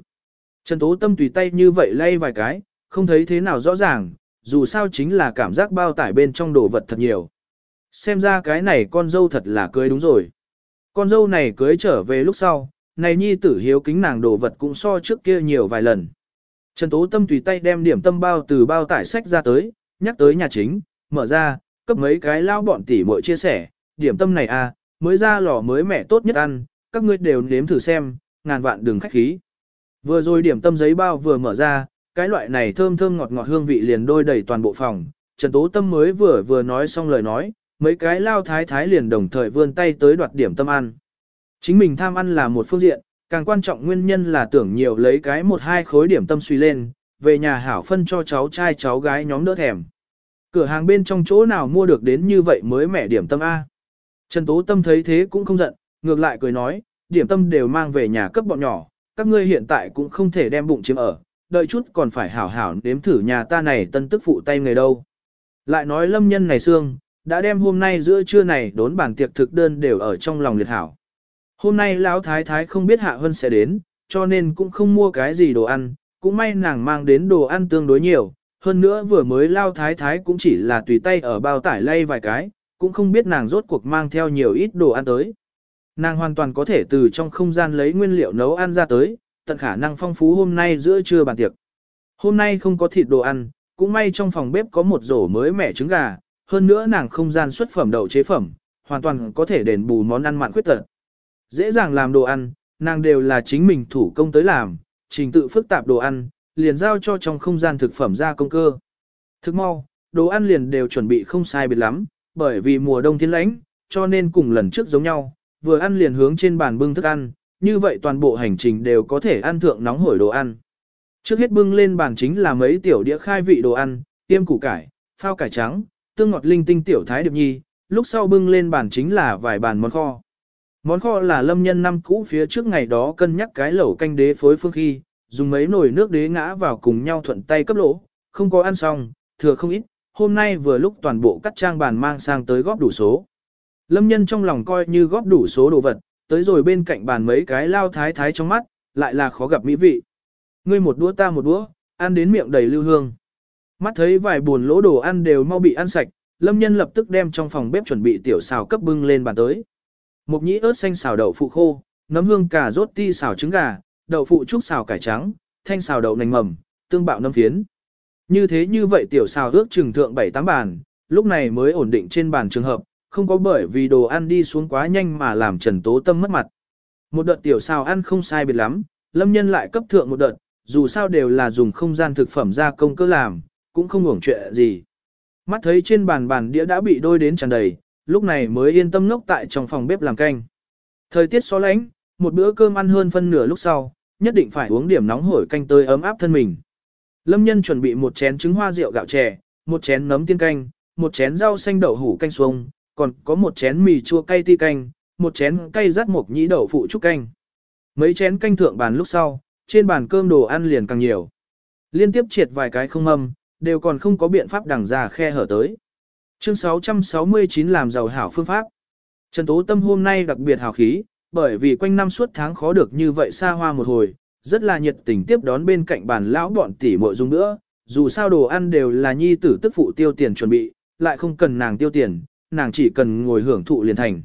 Speaker 1: Trần Tố Tâm tùy tay như vậy lay vài cái, không thấy thế nào rõ ràng, dù sao chính là cảm giác bao tải bên trong đồ vật thật nhiều. Xem ra cái này con dâu thật là cưới đúng rồi. Con dâu này cưới trở về lúc sau, này nhi tử hiếu kính nàng đồ vật cũng so trước kia nhiều vài lần. Trần Tố Tâm tùy tay đem điểm tâm bao từ bao tải sách ra tới, nhắc tới nhà chính, mở ra, cấp mấy cái lao bọn tỉ muội chia sẻ, điểm tâm này à, mới ra lò mới mẻ tốt nhất ăn, các ngươi đều nếm thử xem, ngàn vạn đừng khách khí. Vừa rồi điểm tâm giấy bao vừa mở ra, cái loại này thơm thơm ngọt ngọt hương vị liền đôi đầy toàn bộ phòng, Trần Tố Tâm mới vừa vừa nói xong lời nói, mấy cái lao thái thái liền đồng thời vươn tay tới đoạt điểm tâm ăn. Chính mình tham ăn là một phương diện, càng quan trọng nguyên nhân là tưởng nhiều lấy cái một hai khối điểm tâm suy lên, về nhà hảo phân cho cháu trai cháu gái nhóm đỡ thèm. Cửa hàng bên trong chỗ nào mua được đến như vậy mới mẻ điểm tâm A. Trần Tố Tâm thấy thế cũng không giận, ngược lại cười nói, điểm tâm đều mang về nhà cấp bọn nhỏ, các ngươi hiện tại cũng không thể đem bụng chiếm ở, đợi chút còn phải hảo hảo nếm thử nhà ta này tân tức phụ tay người đâu. Lại nói lâm nhân này xương, đã đem hôm nay giữa trưa này đốn bản tiệc thực đơn đều ở trong lòng liệt hảo. Hôm nay lão thái thái không biết Hạ Hân sẽ đến, cho nên cũng không mua cái gì đồ ăn, cũng may nàng mang đến đồ ăn tương đối nhiều, hơn nữa vừa mới lao thái thái cũng chỉ là tùy tay ở bao tải lay vài cái, cũng không biết nàng rốt cuộc mang theo nhiều ít đồ ăn tới. Nàng hoàn toàn có thể từ trong không gian lấy nguyên liệu nấu ăn ra tới, tận khả năng phong phú hôm nay giữa trưa bàn tiệc. Hôm nay không có thịt đồ ăn, cũng may trong phòng bếp có một rổ mới mẻ trứng gà, hơn nữa nàng không gian xuất phẩm đậu chế phẩm, hoàn toàn có thể đền bù món ăn mặn khuyết tật. Dễ dàng làm đồ ăn, nàng đều là chính mình thủ công tới làm, trình tự phức tạp đồ ăn, liền giao cho trong không gian thực phẩm ra công cơ. Thức mau, đồ ăn liền đều chuẩn bị không sai biệt lắm, bởi vì mùa đông thiên lãnh, cho nên cùng lần trước giống nhau, vừa ăn liền hướng trên bàn bưng thức ăn, như vậy toàn bộ hành trình đều có thể ăn thượng nóng hổi đồ ăn. Trước hết bưng lên bàn chính là mấy tiểu đĩa khai vị đồ ăn, tiêm củ cải, phao cải trắng, tương ngọt linh tinh tiểu thái điệp nhi, lúc sau bưng lên bàn chính là vài bàn món kho. Món kho là lâm nhân năm cũ phía trước ngày đó cân nhắc cái lẩu canh đế phối phương khi, dùng mấy nồi nước đế ngã vào cùng nhau thuận tay cấp lỗ, không có ăn xong, thừa không ít, hôm nay vừa lúc toàn bộ cắt trang bàn mang sang tới góp đủ số. Lâm nhân trong lòng coi như góp đủ số đồ vật, tới rồi bên cạnh bàn mấy cái lao thái thái trong mắt, lại là khó gặp mỹ vị. Ngươi một đũa ta một đũa, ăn đến miệng đầy lưu hương. Mắt thấy vài buồn lỗ đồ ăn đều mau bị ăn sạch, lâm nhân lập tức đem trong phòng bếp chuẩn bị tiểu xào cấp bưng lên bàn tới. Một nhĩ ớt xanh xào đậu phụ khô, nấm hương cà rốt ti xào trứng gà, đậu phụ trúc xào cải trắng, thanh xào đậu nành mầm, tương bạo nấm phiến. Như thế như vậy tiểu xào ước trừng thượng 7-8 bàn, lúc này mới ổn định trên bàn trường hợp, không có bởi vì đồ ăn đi xuống quá nhanh mà làm Trần Tố Tâm mất mặt. Một đợt tiểu xào ăn không sai biệt lắm, lâm nhân lại cấp thượng một đợt, dù sao đều là dùng không gian thực phẩm gia công cơ làm, cũng không hưởng chuyện gì. Mắt thấy trên bàn bàn đĩa đã bị đôi đến tràn đầy, lúc này mới yên tâm ngốc tại trong phòng bếp làm canh. Thời tiết xó lánh, một bữa cơm ăn hơn phân nửa lúc sau, nhất định phải uống điểm nóng hổi canh tươi ấm áp thân mình. Lâm nhân chuẩn bị một chén trứng hoa rượu gạo chè, một chén nấm tiên canh, một chén rau xanh đậu hủ canh xuông, còn có một chén mì chua cay ti canh, một chén cay rắt mộc nhĩ đậu phụ trúc canh. Mấy chén canh thượng bàn lúc sau, trên bàn cơm đồ ăn liền càng nhiều. Liên tiếp triệt vài cái không âm, đều còn không có biện pháp đằng ra khe hở tới. Chương 669 làm giàu hảo phương pháp. Trần Tố Tâm hôm nay đặc biệt hào khí, bởi vì quanh năm suốt tháng khó được như vậy xa hoa một hồi, rất là nhiệt tình tiếp đón bên cạnh bàn lão bọn tỷ muội dung nữa, dù sao đồ ăn đều là nhi tử tức phụ tiêu tiền chuẩn bị, lại không cần nàng tiêu tiền, nàng chỉ cần ngồi hưởng thụ liền thành.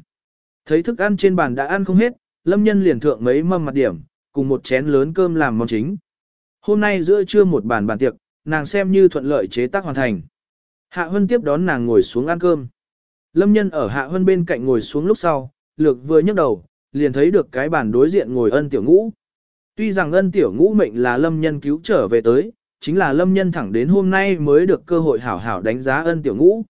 Speaker 1: Thấy thức ăn trên bàn đã ăn không hết, lâm nhân liền thượng mấy mâm mặt điểm, cùng một chén lớn cơm làm món chính. Hôm nay giữa trưa một bàn bàn tiệc, nàng xem như thuận lợi chế tác hoàn thành. Hạ Hân tiếp đón nàng ngồi xuống ăn cơm. Lâm nhân ở Hạ Hân bên cạnh ngồi xuống lúc sau, lược vừa nhấc đầu, liền thấy được cái bàn đối diện ngồi ân tiểu ngũ. Tuy rằng ân tiểu ngũ mệnh là lâm nhân cứu trở về tới, chính là lâm nhân thẳng đến hôm nay mới được cơ hội hảo hảo đánh giá ân tiểu ngũ.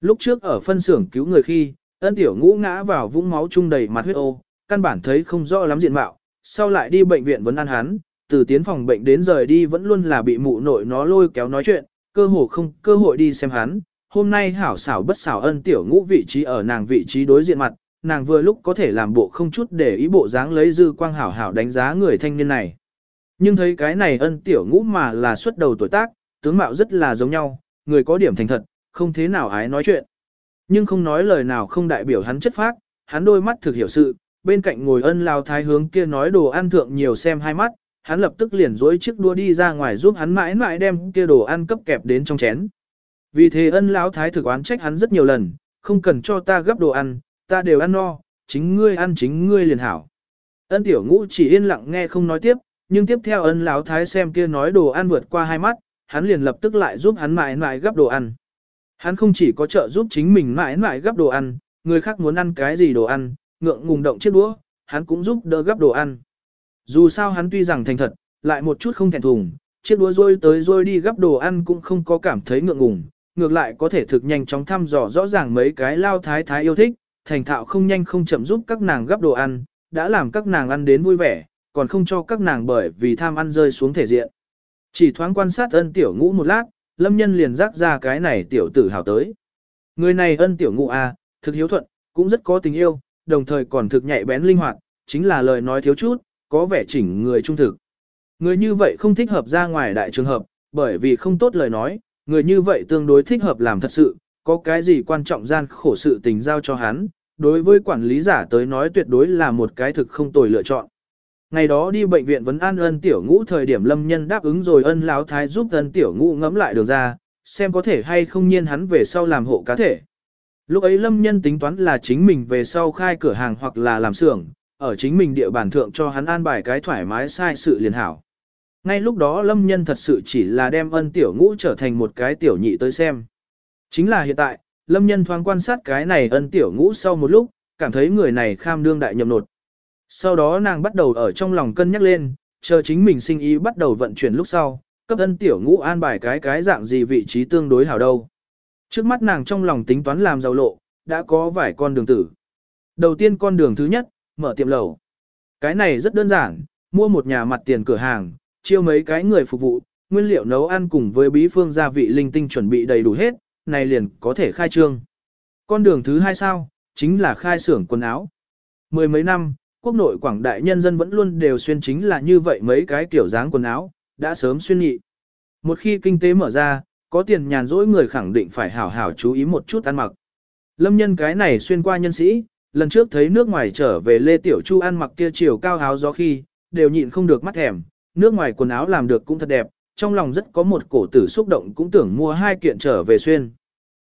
Speaker 1: Lúc trước ở phân xưởng cứu người khi, ân tiểu ngũ ngã vào vũng máu chung đầy mặt huyết ô, căn bản thấy không rõ lắm diện mạo, sau lại đi bệnh viện vẫn ăn hắn, từ tiến phòng bệnh đến rời đi vẫn luôn là bị mụ nội nó lôi kéo nói chuyện, cơ hồ không cơ hội đi xem hắn. Hôm nay hảo xảo bất xảo ân tiểu ngũ vị trí ở nàng vị trí đối diện mặt, nàng vừa lúc có thể làm bộ không chút để ý bộ dáng lấy dư quang hảo hảo đánh giá người thanh niên này. Nhưng thấy cái này ân tiểu ngũ mà là xuất đầu tuổi tác, tướng mạo rất là giống nhau, người có điểm thành thật, không thế nào ái nói chuyện. Nhưng không nói lời nào không đại biểu hắn chất phác, hắn đôi mắt thực hiểu sự, bên cạnh ngồi ân lao thái hướng kia nói đồ ăn thượng nhiều xem hai mắt, hắn lập tức liền dối chiếc đua đi ra ngoài giúp hắn mãi mãi đem kia đồ ăn cấp kẹp đến trong chén. Vì thế ân lão thái thực oán trách hắn rất nhiều lần, không cần cho ta gấp đồ ăn, ta đều ăn no, chính ngươi ăn chính ngươi liền hảo. Ân tiểu ngũ chỉ yên lặng nghe không nói tiếp, nhưng tiếp theo ân lão thái xem kia nói đồ ăn vượt qua hai mắt, hắn liền lập tức lại giúp hắn mãi mãi gấp đồ ăn. Hắn không chỉ có trợ giúp chính mình mãi mãi gấp đồ ăn, người khác muốn ăn cái gì đồ ăn, ngượng ngùng động chiếc đũa, hắn cũng giúp đỡ gấp đồ ăn. Dù sao hắn tuy rằng thành thật, lại một chút không thèm thùng, chiếc đũa rôi tới rôi đi gấp đồ ăn cũng không có cảm thấy ngượng ngùng, ngược lại có thể thực nhanh chóng thăm dò rõ ràng mấy cái lao thái thái yêu thích, thành thạo không nhanh không chậm giúp các nàng gấp đồ ăn, đã làm các nàng ăn đến vui vẻ, còn không cho các nàng bởi vì tham ăn rơi xuống thể diện. Chỉ thoáng quan sát ân tiểu ngũ một lát, lâm nhân liền rác ra cái này tiểu tử hào tới. Người này ân tiểu ngũ a, à, thực hiếu thuận, cũng rất có tình yêu, đồng thời còn thực nhạy bén linh hoạt, chính là lời nói thiếu chút, có vẻ chỉnh người trung thực. Người như vậy không thích hợp ra ngoài đại trường hợp, bởi vì không tốt lời nói, người như vậy tương đối thích hợp làm thật sự, có cái gì quan trọng gian khổ sự tình giao cho hắn, đối với quản lý giả tới nói tuyệt đối là một cái thực không tồi lựa chọn. Ngày đó đi bệnh viện vấn an ân tiểu ngũ thời điểm lâm nhân đáp ứng rồi ân láo thái giúp ân tiểu ngũ ngẫm lại đường ra, xem có thể hay không nhiên hắn về sau làm hộ cá thể. Lúc ấy lâm nhân tính toán là chính mình về sau khai cửa hàng hoặc là làm xưởng, ở chính mình địa bàn thượng cho hắn an bài cái thoải mái sai sự liền hảo. Ngay lúc đó lâm nhân thật sự chỉ là đem ân tiểu ngũ trở thành một cái tiểu nhị tới xem. Chính là hiện tại, lâm nhân thoáng quan sát cái này ân tiểu ngũ sau một lúc, cảm thấy người này kham đương đại nhầm nột. Sau đó nàng bắt đầu ở trong lòng cân nhắc lên, chờ chính mình sinh ý bắt đầu vận chuyển lúc sau, cấp ân tiểu ngũ an bài cái cái dạng gì vị trí tương đối hảo đâu. Trước mắt nàng trong lòng tính toán làm giàu lộ, đã có vài con đường tử. Đầu tiên con đường thứ nhất, mở tiệm lẩu. Cái này rất đơn giản, mua một nhà mặt tiền cửa hàng, chiêu mấy cái người phục vụ, nguyên liệu nấu ăn cùng với bí phương gia vị linh tinh chuẩn bị đầy đủ hết, này liền có thể khai trương. Con đường thứ hai sao, chính là khai xưởng quần áo. Mười mấy năm, quốc nội quảng đại nhân dân vẫn luôn đều xuyên chính là như vậy mấy cái kiểu dáng quần áo, đã sớm xuyên nhị. Một khi kinh tế mở ra, có tiền nhàn rỗi người khẳng định phải hảo hảo chú ý một chút ăn mặc. Lâm nhân cái này xuyên qua nhân sĩ, lần trước thấy nước ngoài trở về Lê Tiểu Chu ăn mặc kia chiều cao áo gió khi, đều nhịn không được mắt thèm, nước ngoài quần áo làm được cũng thật đẹp, trong lòng rất có một cổ tử xúc động cũng tưởng mua hai kiện trở về xuyên.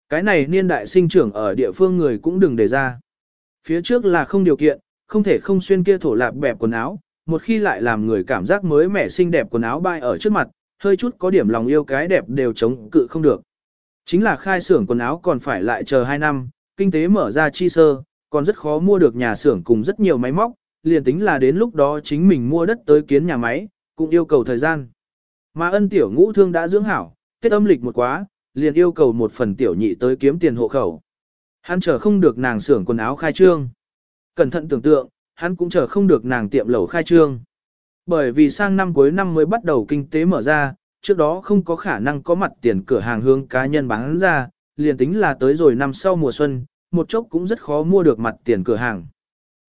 Speaker 1: Cái này niên đại sinh trưởng ở địa phương người cũng đừng để ra. Phía trước là không điều kiện, không thể không xuyên kia thổ lạp bẹp quần áo, một khi lại làm người cảm giác mới mẻ xinh đẹp quần áo bay ở trước mặt, hơi chút có điểm lòng yêu cái đẹp đều chống cự không được. Chính là khai xưởng quần áo còn phải lại chờ 2 năm, kinh tế mở ra chi sơ, còn rất khó mua được nhà xưởng cùng rất nhiều máy móc, liền tính là đến lúc đó chính mình mua đất tới kiến nhà máy, cũng yêu cầu thời gian. Mà ân tiểu ngũ thương đã dưỡng hảo, tết âm lịch một quá, liền yêu cầu một phần tiểu nhị tới kiếm tiền hộ khẩu. Hắn chờ không được nàng xưởng quần áo khai trương. Cẩn thận tưởng tượng, hắn cũng chờ không được nàng tiệm lẩu khai trương. Bởi vì sang năm cuối năm mới bắt đầu kinh tế mở ra, trước đó không có khả năng có mặt tiền cửa hàng hướng cá nhân bán ra, liền tính là tới rồi năm sau mùa xuân, một chốc cũng rất khó mua được mặt tiền cửa hàng.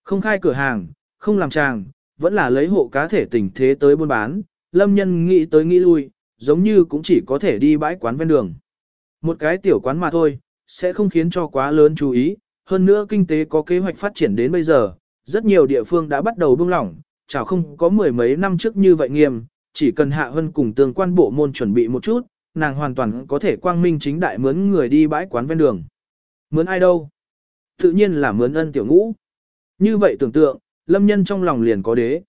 Speaker 1: Không khai cửa hàng, không làm tràng, vẫn là lấy hộ cá thể tình thế tới buôn bán, lâm nhân nghĩ tới nghĩ lui, giống như cũng chỉ có thể đi bãi quán ven đường. Một cái tiểu quán mà thôi, sẽ không khiến cho quá lớn chú ý, hơn nữa kinh tế có kế hoạch phát triển đến bây giờ, rất nhiều địa phương đã bắt đầu buông lỏng, chào không có mười mấy năm trước như vậy nghiêm, chỉ cần hạ hơn cùng tương quan bộ môn chuẩn bị một chút, nàng hoàn toàn có thể quang minh chính đại mướn người đi bãi quán ven đường. Mướn ai đâu? Tự nhiên là mướn ân tiểu ngũ. Như vậy tưởng tượng, lâm nhân trong lòng liền có đế.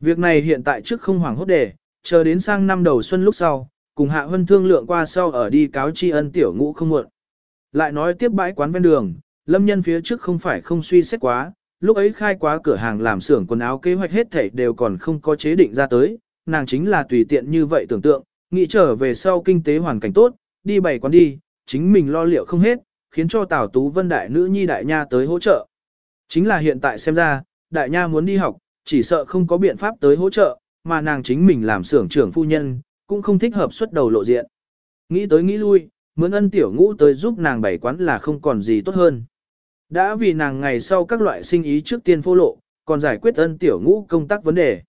Speaker 1: Việc này hiện tại trước không hoảng hốt đề, chờ đến sang năm đầu xuân lúc sau, cùng hạ hân thương lượng qua sau ở đi cáo tri ân tiểu ngũ không muộn. Lại nói tiếp bãi quán ven đường, lâm nhân phía trước không phải không suy xét quá, lúc ấy khai quá cửa hàng làm xưởng quần áo kế hoạch hết thảy đều còn không có chế định ra tới, nàng chính là tùy tiện như vậy tưởng tượng, nghĩ trở về sau kinh tế hoàn cảnh tốt, đi bày quán đi, chính mình lo liệu không hết, khiến cho Tào Tú Vân đại nữ nhi đại nha tới hỗ trợ. Chính là hiện tại xem ra, đại nha muốn đi học, chỉ sợ không có biện pháp tới hỗ trợ, mà nàng chính mình làm xưởng trưởng phu nhân, cũng không thích hợp xuất đầu lộ diện. Nghĩ tới nghĩ lui, mướn ân tiểu ngũ tới giúp nàng bày quán là không còn gì tốt hơn. Đã vì nàng ngày sau các loại sinh ý trước tiên phô lộ, còn giải quyết ân tiểu ngũ công tác vấn đề.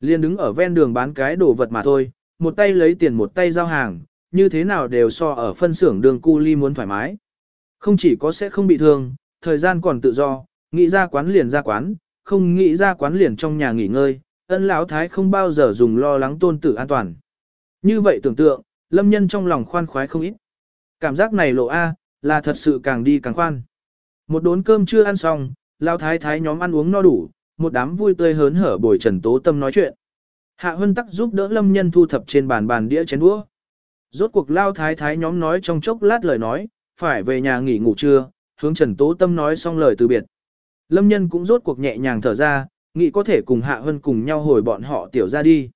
Speaker 1: Liên đứng ở ven đường bán cái đồ vật mà thôi, một tay lấy tiền một tay giao hàng, như thế nào đều so ở phân xưởng đường cu ly muốn thoải mái. Không chỉ có sẽ không bị thương, thời gian còn tự do, nghĩ ra quán liền ra quán, không nghĩ ra quán liền trong nhà nghỉ ngơi, ân lão thái không bao giờ dùng lo lắng tôn tử an toàn. Như vậy tưởng tượng, lâm nhân trong lòng khoan khoái không ít. Cảm giác này lộ A, là thật sự càng đi càng khoan. Một đốn cơm chưa ăn xong, lão thái thái nhóm ăn uống no đủ, một đám vui tươi hớn hở bồi Trần Tố Tâm nói chuyện. Hạ Hân Tắc giúp đỡ Lâm Nhân thu thập trên bàn bàn đĩa chén đũa. Rốt cuộc lao thái thái nhóm nói trong chốc lát lời nói, phải về nhà nghỉ ngủ trưa, hướng Trần Tố Tâm nói xong lời từ biệt. Lâm Nhân cũng rốt cuộc nhẹ nhàng thở ra, nghĩ có thể cùng Hạ Hân cùng nhau hồi bọn họ tiểu ra đi.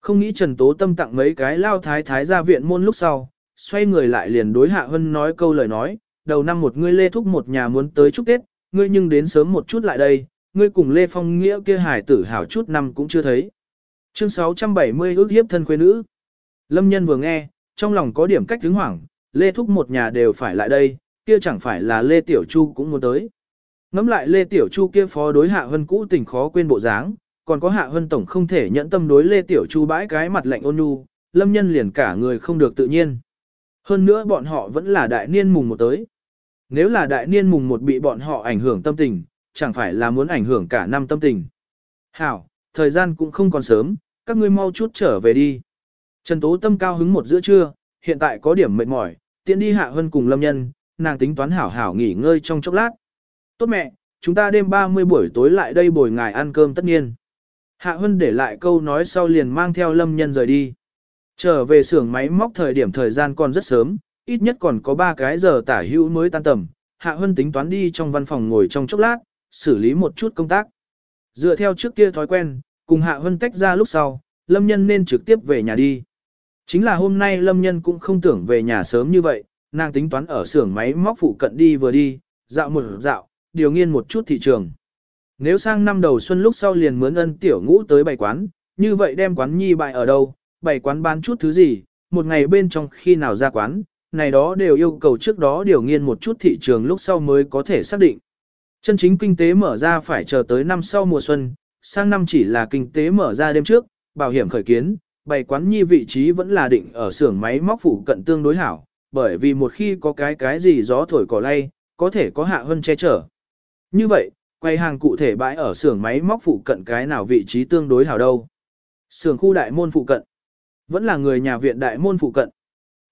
Speaker 1: Không nghĩ Trần Tố Tâm tặng mấy cái lao thái thái ra viện môn lúc sau, xoay người lại liền đối Hạ Hân nói câu lời nói, đầu năm một ngươi lê thúc một nhà muốn tới chúc Tết, ngươi nhưng đến sớm một chút lại đây, ngươi cùng Lê Phong Nghĩa kia hải tử hảo chút năm cũng chưa thấy. Chương 670 ước hiếp thân quê nữ. Lâm nhân vừa nghe, trong lòng có điểm cách đứng hoảng, Lê Thúc một nhà đều phải lại đây, kia chẳng phải là Lê Tiểu Chu cũng muốn tới. Ngắm lại Lê Tiểu Chu kia phó đối Hạ Hân cũ tình khó quên bộ dáng, còn có Hạ Hân Tổng không thể nhẫn tâm đối Lê Tiểu Chu bãi cái mặt lạnh ôn nhu, Lâm nhân liền cả người không được tự nhiên. Hơn nữa bọn họ vẫn là đại niên mùng một tới. Nếu là đại niên mùng một bị bọn họ ảnh hưởng tâm tình, chẳng phải là muốn ảnh hưởng cả năm tâm tình. Hảo, thời gian cũng không còn sớm, các ngươi mau chút trở về đi. Trần Tố Tâm cao hứng một giữa trưa, hiện tại có điểm mệt mỏi, tiện đi hạ Hân cùng lâm nhân, nàng tính toán hảo hảo nghỉ ngơi trong chốc lát. Tốt mẹ, chúng ta đêm 30 buổi tối lại đây bồi ngài ăn cơm tất nhiên. Hạ Hân để lại câu nói sau liền mang theo lâm nhân rời đi. Trở về xưởng máy móc thời điểm thời gian còn rất sớm, ít nhất còn có 3 cái giờ tả hữu mới tan tầm. Hạ Hân tính toán đi trong văn phòng ngồi trong chốc lát, xử lý một chút công tác. Dựa theo trước kia thói quen, cùng Hạ Hân tách ra lúc sau, Lâm Nhân nên trực tiếp về nhà đi. Chính là hôm nay Lâm Nhân cũng không tưởng về nhà sớm như vậy, nàng tính toán ở xưởng máy móc phụ cận đi vừa đi, dạo một dạo, điều nghiên một chút thị trường. Nếu sang năm đầu xuân lúc sau liền mướn ân tiểu ngũ tới bày quán, như vậy đem quán nhi bại ở đâu, bày quán bán chút thứ gì, một ngày bên trong khi nào ra quán, này đó đều yêu cầu trước đó điều nghiên một chút thị trường lúc sau mới có thể xác định. Chân chính kinh tế mở ra phải chờ tới năm sau mùa xuân, sang năm chỉ là kinh tế mở ra đêm trước, bảo hiểm khởi kiến, bày quán nhi vị trí vẫn là định ở xưởng máy móc phụ cận tương đối hảo, bởi vì một khi có cái cái gì gió thổi cỏ lay, có thể có hạ hơn che chở. Như vậy, quay hàng cụ thể bãi ở xưởng máy móc phụ cận cái nào vị trí tương đối hảo đâu. Xưởng khu đại môn phụ cận, vẫn là người nhà viện đại môn phụ cận.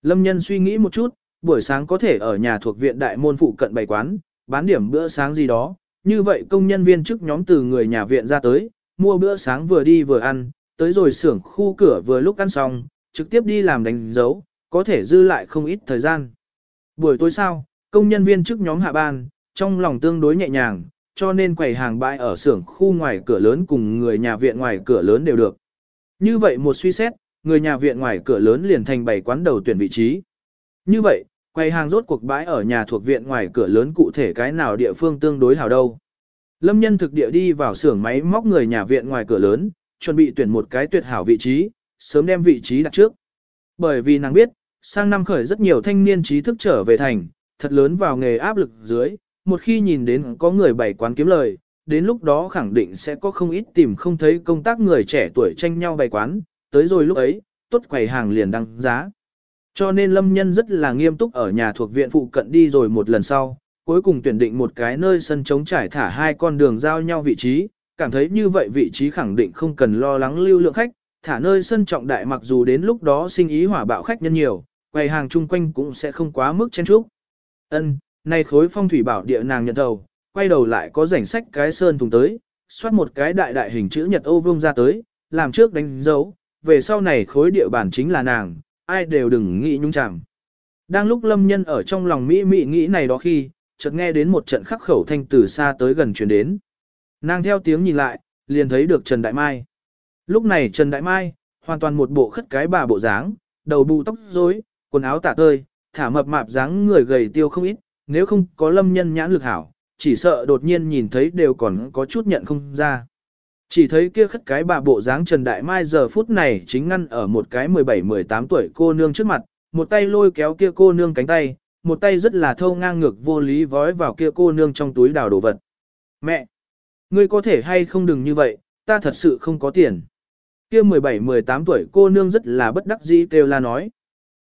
Speaker 1: Lâm nhân suy nghĩ một chút, buổi sáng có thể ở nhà thuộc viện đại môn phụ cận bày quán, bán điểm bữa sáng gì đó. Như vậy công nhân viên chức nhóm từ người nhà viện ra tới, mua bữa sáng vừa đi vừa ăn, tới rồi xưởng khu cửa vừa lúc ăn xong, trực tiếp đi làm đánh dấu, có thể dư lại không ít thời gian. Buổi tối sau, công nhân viên trước nhóm hạ ban, trong lòng tương đối nhẹ nhàng, cho nên quầy hàng bãi ở xưởng khu ngoài cửa lớn cùng người nhà viện ngoài cửa lớn đều được. Như vậy một suy xét, người nhà viện ngoài cửa lớn liền thành bảy quán đầu tuyển vị trí. Như vậy, quầy hàng rốt cuộc bãi ở nhà thuộc viện ngoài cửa lớn cụ thể cái nào địa phương tương đối hảo đâu. Lâm nhân thực địa đi vào xưởng máy móc người nhà viện ngoài cửa lớn, chuẩn bị tuyển một cái tuyệt hảo vị trí, sớm đem vị trí đặt trước. Bởi vì nàng biết, sang năm khởi rất nhiều thanh niên trí thức trở về thành, thật lớn vào nghề áp lực dưới, một khi nhìn đến có người bày quán kiếm lời, đến lúc đó khẳng định sẽ có không ít tìm không thấy công tác người trẻ tuổi tranh nhau bày quán, tới rồi lúc ấy, tốt quầy hàng liền đăng giá. Cho nên lâm nhân rất là nghiêm túc ở nhà thuộc viện phụ cận đi rồi một lần sau, cuối cùng tuyển định một cái nơi sân trống trải thả hai con đường giao nhau vị trí, cảm thấy như vậy vị trí khẳng định không cần lo lắng lưu lượng khách, thả nơi sân trọng đại mặc dù đến lúc đó sinh ý hỏa bạo khách nhân nhiều, quầy hàng chung quanh cũng sẽ không quá mức chen chúc. Ân, nay khối phong thủy bảo địa nàng nhận đầu, quay đầu lại có rảnh sách cái sơn thùng tới, xoát một cái đại đại hình chữ nhật ô vương ra tới, làm trước đánh dấu, về sau này khối địa bản chính là nàng, ai đều đừng nghĩ nhung chẳng Đang lúc lâm nhân ở trong lòng Mỹ Mỹ nghĩ này đó khi, chợt nghe đến một trận khắc khẩu thanh từ xa tới gần chuyển đến. Nàng theo tiếng nhìn lại, liền thấy được Trần Đại Mai. Lúc này Trần Đại Mai, hoàn toàn một bộ khất cái bà bộ dáng, đầu bù tóc rối, quần áo tả tơi, thả mập mạp dáng người gầy tiêu không ít, nếu không có lâm nhân nhãn lực hảo, chỉ sợ đột nhiên nhìn thấy đều còn có chút nhận không ra. Chỉ thấy kia khất cái bà bộ dáng Trần Đại Mai giờ phút này chính ngăn ở một cái 17-18 tuổi cô nương trước mặt, một tay lôi kéo kia cô nương cánh tay, một tay rất là thâu ngang ngược vô lý vói vào kia cô nương trong túi đào đồ vật. Mẹ! Ngươi có thể hay không đừng như vậy, ta thật sự không có tiền. Kia 17-18 tuổi cô nương rất là bất đắc dĩ kêu la nói.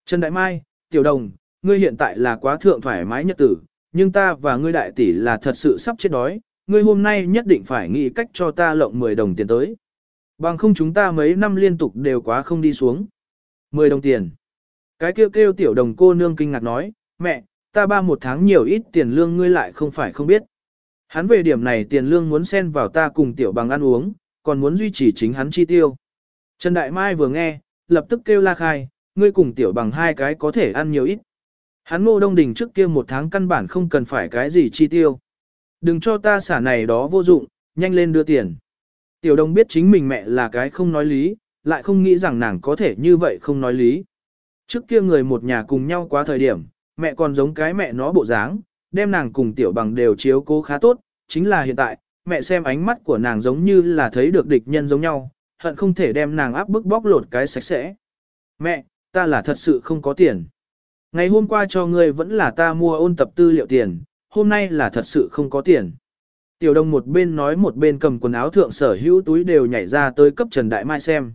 Speaker 1: Trần Đại Mai, Tiểu Đồng, ngươi hiện tại là quá thượng thoải mái nhất tử, nhưng ta và ngươi đại tỷ là thật sự sắp chết đói, ngươi hôm nay nhất định phải nghĩ cách cho ta lộng 10 đồng tiền tới. Bằng không chúng ta mấy năm liên tục đều quá không đi xuống. 10 đồng tiền. Cái kêu kêu tiểu đồng cô nương kinh ngạc nói, mẹ, ta ba một tháng nhiều ít tiền lương ngươi lại không phải không biết. Hắn về điểm này tiền lương muốn xen vào ta cùng tiểu bằng ăn uống, còn muốn duy trì chính hắn chi tiêu. Trần Đại Mai vừa nghe, lập tức kêu la khai, ngươi cùng tiểu bằng hai cái có thể ăn nhiều ít. Hắn ngô đông đình trước kia một tháng căn bản không cần phải cái gì chi tiêu. Đừng cho ta xả này đó vô dụng, nhanh lên đưa tiền. Tiểu đông biết chính mình mẹ là cái không nói lý, lại không nghĩ rằng nàng có thể như vậy không nói lý. Trước kia người một nhà cùng nhau quá thời điểm, mẹ còn giống cái mẹ nó bộ dáng, đem nàng cùng tiểu bằng đều chiếu cố khá tốt, chính là hiện tại, mẹ xem ánh mắt của nàng giống như là thấy được địch nhân giống nhau, hận không thể đem nàng áp bức bóc lột cái sạch sẽ. Mẹ, ta là thật sự không có tiền. Ngày hôm qua cho ngươi vẫn là ta mua ôn tập tư liệu tiền, hôm nay là thật sự không có tiền. Tiểu đồng một bên nói một bên cầm quần áo thượng sở hữu túi đều nhảy ra tới cấp Trần Đại Mai xem.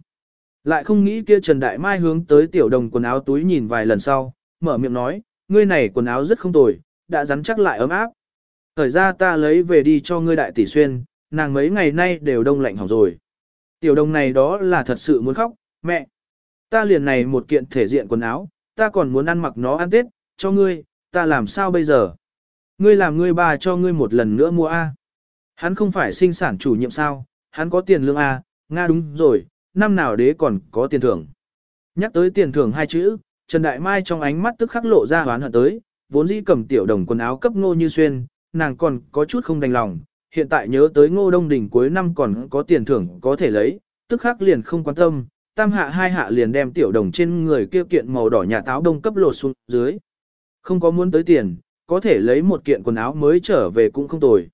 Speaker 1: Lại không nghĩ kia Trần Đại Mai hướng tới tiểu đồng quần áo túi nhìn vài lần sau, mở miệng nói, ngươi này quần áo rất không tồi, đã rắn chắc lại ấm áp. Thời ra ta lấy về đi cho ngươi đại tỷ xuyên, nàng mấy ngày nay đều đông lạnh hỏng rồi. Tiểu đồng này đó là thật sự muốn khóc, mẹ. Ta liền này một kiện thể diện quần áo, ta còn muốn ăn mặc nó ăn tết, cho ngươi, ta làm sao bây giờ? Ngươi làm ngươi bà cho ngươi một lần nữa mua A. Hắn không phải sinh sản chủ nhiệm sao, hắn có tiền lương A, Nga đúng rồi, năm nào đế còn có tiền thưởng. Nhắc tới tiền thưởng hai chữ, Trần Đại Mai trong ánh mắt tức khắc lộ ra hoán hận tới, vốn dĩ cầm tiểu đồng quần áo cấp ngô như xuyên, nàng còn có chút không đành lòng, hiện tại nhớ tới ngô đông đỉnh cuối năm còn có tiền thưởng có thể lấy, tức khắc liền không quan tâm, tam hạ hai hạ liền đem tiểu đồng trên người kia kiện màu đỏ nhà táo đông cấp lột xuống dưới. Không có muốn tới tiền, có thể lấy một kiện quần áo mới trở về cũng không tồi.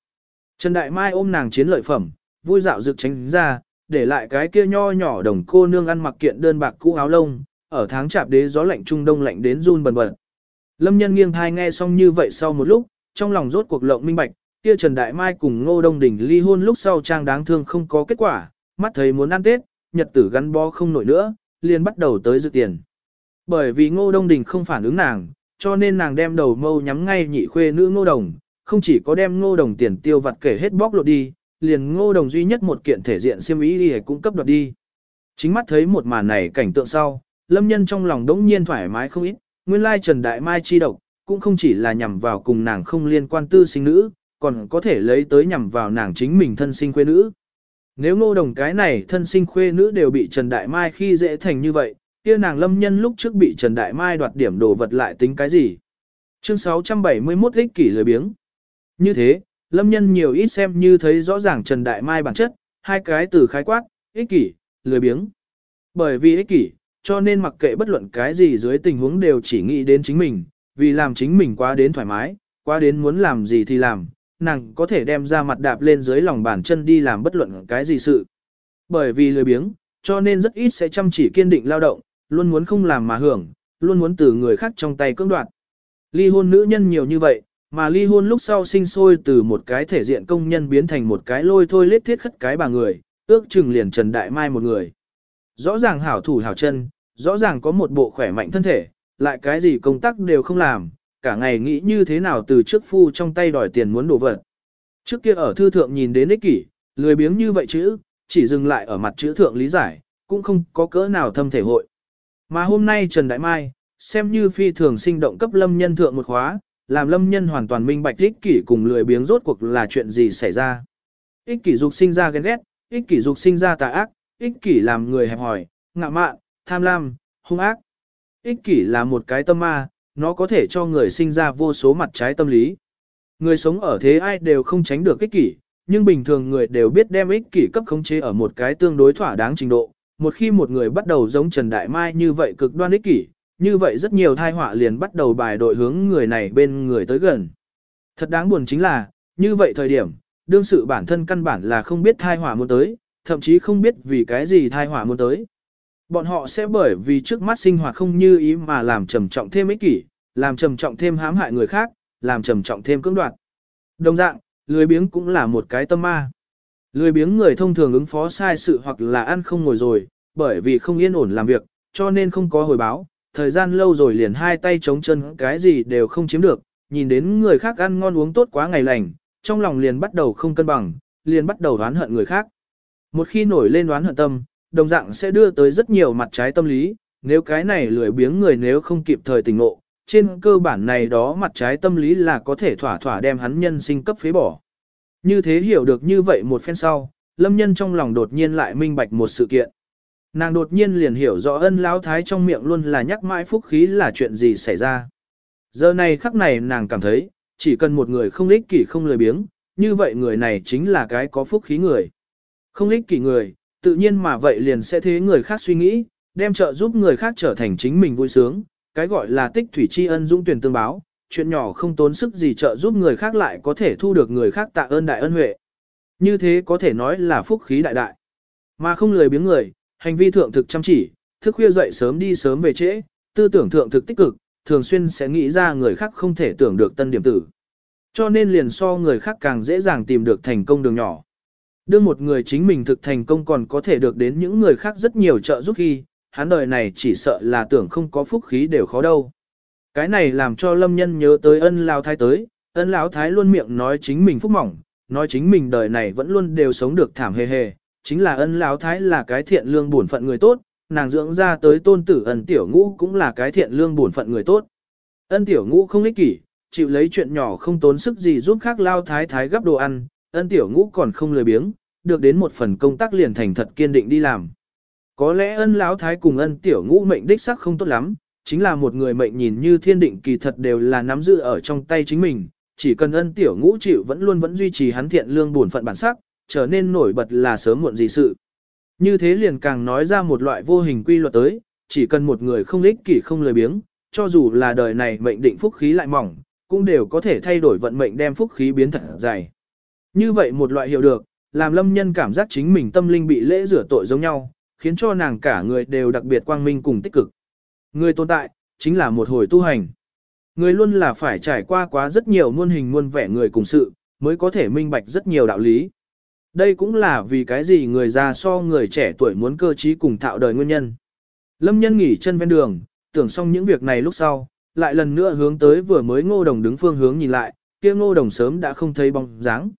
Speaker 1: Trần Đại Mai ôm nàng chiến lợi phẩm, vui dạo rực tránh ra, để lại cái kia nho nhỏ đồng cô nương ăn mặc kiện đơn bạc cũ áo lông, ở tháng chạp đế gió lạnh trung đông lạnh đến run bần bật. Lâm nhân nghiêng thai nghe xong như vậy sau một lúc, trong lòng rốt cuộc lộng minh bạch, kia Trần Đại Mai cùng Ngô Đông Đình ly hôn lúc sau trang đáng thương không có kết quả, mắt thấy muốn ăn Tết, nhật tử gắn bó không nổi nữa, liền bắt đầu tới dự tiền. Bởi vì Ngô Đông Đình không phản ứng nàng, cho nên nàng đem đầu mâu nhắm ngay nhị khuê nữ Ngô Đồng, không chỉ có đem Ngô Đồng tiền tiêu vặt kể hết bóc lột đi, liền Ngô Đồng duy nhất một kiện thể diện xiêm y đi cũng cấp đoạt đi. Chính mắt thấy một màn này cảnh tượng sau, Lâm Nhân trong lòng đống nhiên thoải mái không ít, nguyên lai Trần Đại Mai chi độc, cũng không chỉ là nhằm vào cùng nàng không liên quan tư sinh nữ, còn có thể lấy tới nhằm vào nàng chính mình thân sinh quê nữ. Nếu ngô đồng cái này thân sinh khuê nữ đều bị Trần Đại Mai khi dễ thành như vậy, kia nàng lâm nhân lúc trước bị Trần Đại Mai đoạt điểm đồ vật lại tính cái gì? Chương 671 ích kỷ lười biếng. Như thế, lâm nhân nhiều ít xem như thấy rõ ràng Trần Đại Mai bản chất, hai cái từ khái quát, ích kỷ, lười biếng. Bởi vì ích kỷ, cho nên mặc kệ bất luận cái gì dưới tình huống đều chỉ nghĩ đến chính mình, vì làm chính mình quá đến thoải mái, quá đến muốn làm gì thì làm, nàng có thể đem ra mặt đạp lên dưới lòng bàn chân đi làm bất luận cái gì sự. Bởi vì lười biếng, cho nên rất ít sẽ chăm chỉ kiên định lao động, luôn muốn không làm mà hưởng, luôn muốn từ người khác trong tay cưỡng đoạt. Ly hôn nữ nhân nhiều như vậy, mà ly hôn lúc sau sinh sôi từ một cái thể diện công nhân biến thành một cái lôi thôi lết thiết khất cái bà người, ước chừng liền Trần Đại Mai một người. Rõ ràng hảo thủ hảo chân, rõ ràng có một bộ khỏe mạnh thân thể, lại cái gì công tác đều không làm, cả ngày nghĩ như thế nào từ trước phu trong tay đòi tiền muốn đổ vật. Trước kia ở thư thượng nhìn đến ích kỷ, lười biếng như vậy chữ, chỉ dừng lại ở mặt chữ thượng lý giải, cũng không có cỡ nào thâm thể hội. Mà hôm nay Trần Đại Mai, xem như phi thường sinh động cấp lâm nhân thượng một khóa, làm lâm nhân hoàn toàn minh bạch ích kỷ cùng lười biếng rốt cuộc là chuyện gì xảy ra. Ích kỷ dục sinh ra ghen ghét, ích kỷ dục sinh ra tà ác, ích kỷ làm người hẹp hòi, ngạ mạn, tham lam, hung ác. Ích kỷ là một cái tâm ma, nó có thể cho người sinh ra vô số mặt trái tâm lý. Người sống ở thế ai đều không tránh được ích kỷ, nhưng bình thường người đều biết đem ích kỷ cấp khống chế ở một cái tương đối thỏa đáng trình độ. Một khi một người bắt đầu giống Trần Đại Mai như vậy cực đoan ích kỷ, như vậy rất nhiều thai họa liền bắt đầu bài đội hướng người này bên người tới gần. Thật đáng buồn chính là, như vậy thời điểm, đương sự bản thân căn bản là không biết thai họa muốn tới, thậm chí không biết vì cái gì thai họa muốn tới. Bọn họ sẽ bởi vì trước mắt sinh hoạt không như ý mà làm trầm trọng thêm ích kỷ, làm trầm trọng thêm hãm hại người khác, làm trầm trọng thêm cưỡng đoạt. Đồng dạng, lười biếng cũng là một cái tâm ma. Lười biếng người thông thường ứng phó sai sự hoặc là ăn không ngồi rồi, bởi vì không yên ổn làm việc, cho nên không có hồi báo, thời gian lâu rồi liền hai tay chống chân cái gì đều không chiếm được, nhìn đến người khác ăn ngon uống tốt quá ngày lành, trong lòng liền bắt đầu không cân bằng, liền bắt đầu đoán hận người khác. Một khi nổi lên đoán hận tâm, đồng dạng sẽ đưa tới rất nhiều mặt trái tâm lý, nếu cái này lười biếng người nếu không kịp thời tỉnh ngộ, trên cơ bản này đó mặt trái tâm lý là có thể thỏa thỏa đem hắn nhân sinh cấp phế bỏ. Như thế hiểu được như vậy một phen sau, lâm nhân trong lòng đột nhiên lại minh bạch một sự kiện. Nàng đột nhiên liền hiểu rõ ân lão thái trong miệng luôn là nhắc mãi phúc khí là chuyện gì xảy ra. Giờ này khắc này nàng cảm thấy, chỉ cần một người không ích kỷ không lười biếng, như vậy người này chính là cái có phúc khí người. Không ích kỷ người, tự nhiên mà vậy liền sẽ thế người khác suy nghĩ, đem trợ giúp người khác trở thành chính mình vui sướng, cái gọi là tích thủy tri ân dũng tuyển tương báo, chuyện nhỏ không tốn sức gì trợ giúp người khác lại có thể thu được người khác tạ ơn đại ân huệ. Như thế có thể nói là phúc khí đại đại. Mà không lười biếng người, hành vi thượng thực chăm chỉ, thức khuya dậy sớm đi sớm về trễ, tư tưởng thượng thực tích cực, thường xuyên sẽ nghĩ ra người khác không thể tưởng được tân điểm tử. Cho nên liền so người khác càng dễ dàng tìm được thành công đường nhỏ. Đưa một người chính mình thực thành công còn có thể được đến những người khác rất nhiều trợ giúp khi, hắn đời này chỉ sợ là tưởng không có phúc khí đều khó đâu. Cái này làm cho lâm nhân nhớ tới ân lao thái tới, ân lão thái luôn miệng nói chính mình phúc mỏng, nói chính mình đời này vẫn luôn đều sống được thảm hề hề, chính là ân lão thái là cái thiện lương bổn phận người tốt, nàng dưỡng ra tới tôn tử ân tiểu ngũ cũng là cái thiện lương bổn phận người tốt. Ân tiểu ngũ không ích kỷ, chịu lấy chuyện nhỏ không tốn sức gì giúp khác lao thái thái gấp đồ ăn, ân tiểu ngũ còn không lười biếng, được đến một phần công tác liền thành thật kiên định đi làm. Có lẽ ân lão thái cùng ân tiểu ngũ mệnh đích sắc không tốt lắm, chính là một người mệnh nhìn như thiên định kỳ thật đều là nắm giữ ở trong tay chính mình, chỉ cần ân tiểu ngũ chịu vẫn luôn vẫn duy trì hắn thiện lương buồn phận bản sắc, trở nên nổi bật là sớm muộn gì sự. Như thế liền càng nói ra một loại vô hình quy luật tới, chỉ cần một người không ích kỷ không lười biếng, cho dù là đời này mệnh định phúc khí lại mỏng, cũng đều có thể thay đổi vận mệnh đem phúc khí biến thật dày. Như vậy một loại hiểu được, làm lâm nhân cảm giác chính mình tâm linh bị lễ rửa tội giống nhau, khiến cho nàng cả người đều đặc biệt quang minh cùng tích cực. Người tồn tại, chính là một hồi tu hành. Người luôn là phải trải qua quá rất nhiều muôn hình muôn vẻ người cùng sự, mới có thể minh bạch rất nhiều đạo lý. Đây cũng là vì cái gì người già so người trẻ tuổi muốn cơ trí cùng thạo đời nguyên nhân. Lâm nhân nghỉ chân ven đường, tưởng xong những việc này lúc sau, lại lần nữa hướng tới vừa mới ngô đồng đứng phương hướng nhìn lại, kia ngô đồng sớm đã không thấy bóng dáng.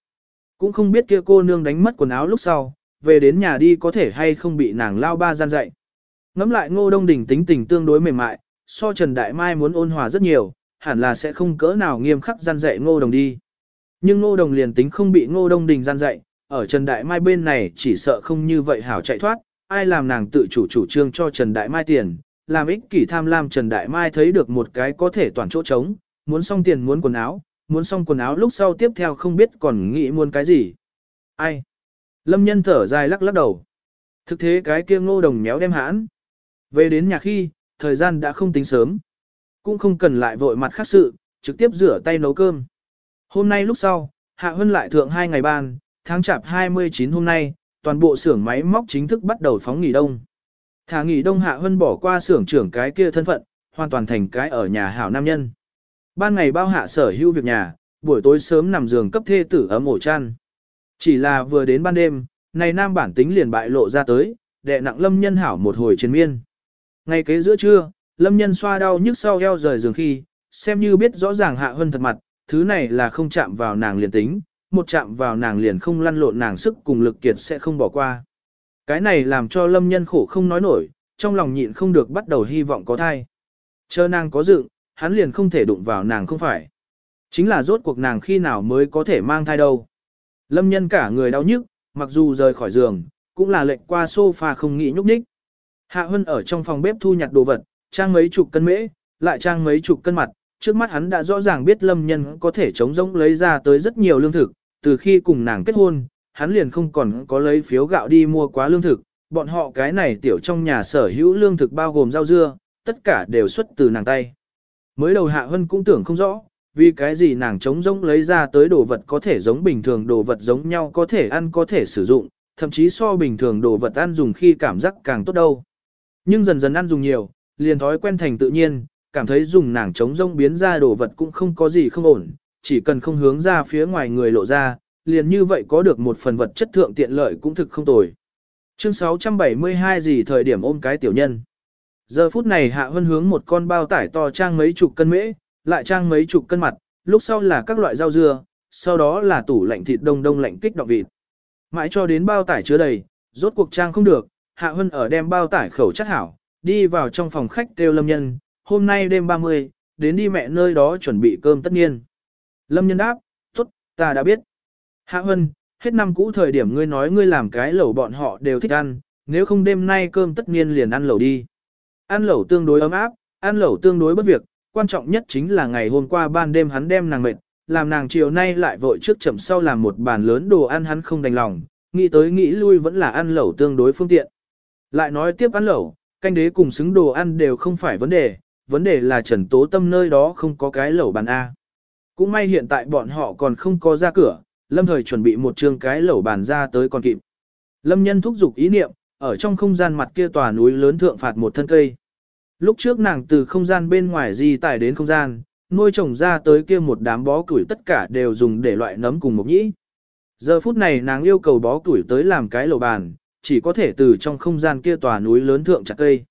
Speaker 1: Cũng không biết kia cô nương đánh mất quần áo lúc sau, về đến nhà đi có thể hay không bị nàng lao ba gian dạy. Ngắm lại ngô đông đình tính tình tương đối mềm mại, so Trần Đại Mai muốn ôn hòa rất nhiều, hẳn là sẽ không cỡ nào nghiêm khắc gian dạy ngô đồng đi. Nhưng ngô đồng liền tính không bị ngô đông đình gian dạy, ở Trần Đại Mai bên này chỉ sợ không như vậy hảo chạy thoát, ai làm nàng tự chủ chủ trương cho Trần Đại Mai tiền, làm ích kỷ tham lam Trần Đại Mai thấy được một cái có thể toàn chỗ trống, muốn xong tiền muốn quần áo, muốn xong quần áo lúc sau tiếp theo không biết còn nghĩ muốn cái gì. Ai? Lâm nhân thở dài lắc lắc đầu. Thực thế cái kia ngô đồng méo đem hãn. Về đến nhà khi, thời gian đã không tính sớm. Cũng không cần lại vội mặt khác sự, trực tiếp rửa tay nấu cơm. Hôm nay lúc sau, Hạ Hân lại thượng hai ngày ban, tháng chạp 29 hôm nay, toàn bộ xưởng máy móc chính thức bắt đầu phóng nghỉ đông. Thả nghỉ đông Hạ Hân bỏ qua xưởng trưởng cái kia thân phận, hoàn toàn thành cái ở nhà hảo nam nhân. Ban ngày bao hạ sở hữu việc nhà, buổi tối sớm nằm giường cấp thê tử ấm ổ chăn. Chỉ là vừa đến ban đêm, này nam bản tính liền bại lộ ra tới, đệ nặng lâm nhân hảo một hồi trên miên. Ngay kế giữa trưa, lâm nhân xoa đau nhức sau eo rời giường khi, xem như biết rõ ràng hạ hơn thật mặt, thứ này là không chạm vào nàng liền tính, một chạm vào nàng liền không lăn lộn nàng sức cùng lực kiệt sẽ không bỏ qua. Cái này làm cho lâm nhân khổ không nói nổi, trong lòng nhịn không được bắt đầu hy vọng có thai. Chờ nàng có dựng, hắn liền không thể đụng vào nàng không phải. Chính là rốt cuộc nàng khi nào mới có thể mang thai đâu. Lâm nhân cả người đau nhức, mặc dù rời khỏi giường, cũng là lệnh qua sofa không nghĩ nhúc nhích. Hạ Hân ở trong phòng bếp thu nhặt đồ vật, trang mấy chục cân mễ, lại trang mấy chục cân mặt, trước mắt hắn đã rõ ràng biết lâm nhân có thể chống rỗng lấy ra tới rất nhiều lương thực, từ khi cùng nàng kết hôn, hắn liền không còn có lấy phiếu gạo đi mua quá lương thực, bọn họ cái này tiểu trong nhà sở hữu lương thực bao gồm rau dưa, tất cả đều xuất từ nàng tay. Mới đầu Hạ Hân cũng tưởng không rõ, vì cái gì nàng chống rỗng lấy ra tới đồ vật có thể giống bình thường đồ vật giống nhau có thể ăn có thể sử dụng, thậm chí so bình thường đồ vật ăn dùng khi cảm giác càng tốt đâu. Nhưng dần dần ăn dùng nhiều, liền thói quen thành tự nhiên, cảm thấy dùng nàng chống rỗng biến ra đồ vật cũng không có gì không ổn, chỉ cần không hướng ra phía ngoài người lộ ra, liền như vậy có được một phần vật chất thượng tiện lợi cũng thực không tồi. Chương 672 gì thời điểm ôm cái tiểu nhân. Giờ phút này hạ hân hướng một con bao tải to trang mấy chục cân mễ, lại trang mấy chục cân mặt, lúc sau là các loại rau dưa, sau đó là tủ lạnh thịt đông đông lạnh kích đọng vịt. Mãi cho đến bao tải chứa đầy, rốt cuộc trang không được, Hạ Hân ở đem bao tải khẩu chất hảo, đi vào trong phòng khách kêu Lâm Nhân, hôm nay đêm 30, đến đi mẹ nơi đó chuẩn bị cơm tất nhiên. Lâm Nhân đáp, tốt, ta đã biết. Hạ Hân, hết năm cũ thời điểm ngươi nói ngươi làm cái lẩu bọn họ đều thích ăn, nếu không đêm nay cơm tất nhiên liền ăn lẩu đi. Ăn lẩu tương đối ấm áp, ăn lẩu tương đối bất việc, quan trọng nhất chính là ngày hôm qua ban đêm hắn đem nàng mệt, làm nàng chiều nay lại vội trước chậm sau làm một bàn lớn đồ ăn hắn không đành lòng, nghĩ tới nghĩ lui vẫn là ăn lẩu tương đối phương tiện. Lại nói tiếp ăn lẩu, canh đế cùng xứng đồ ăn đều không phải vấn đề, vấn đề là Trần Tố Tâm nơi đó không có cái lẩu bàn A. Cũng may hiện tại bọn họ còn không có ra cửa, Lâm Thời chuẩn bị một chương cái lẩu bàn ra tới còn kịp. Lâm Nhân thúc giục ý niệm, ở trong không gian mặt kia tòa núi lớn thượng phạt một thân cây. Lúc trước nàng từ không gian bên ngoài di tải đến không gian, nuôi trồng ra tới kia một đám bó củi tất cả đều dùng để loại nấm cùng một nhĩ. Giờ phút này nàng yêu cầu bó củi tới làm cái lầu bàn, chỉ có thể từ trong không gian kia tòa núi lớn thượng chặt cây.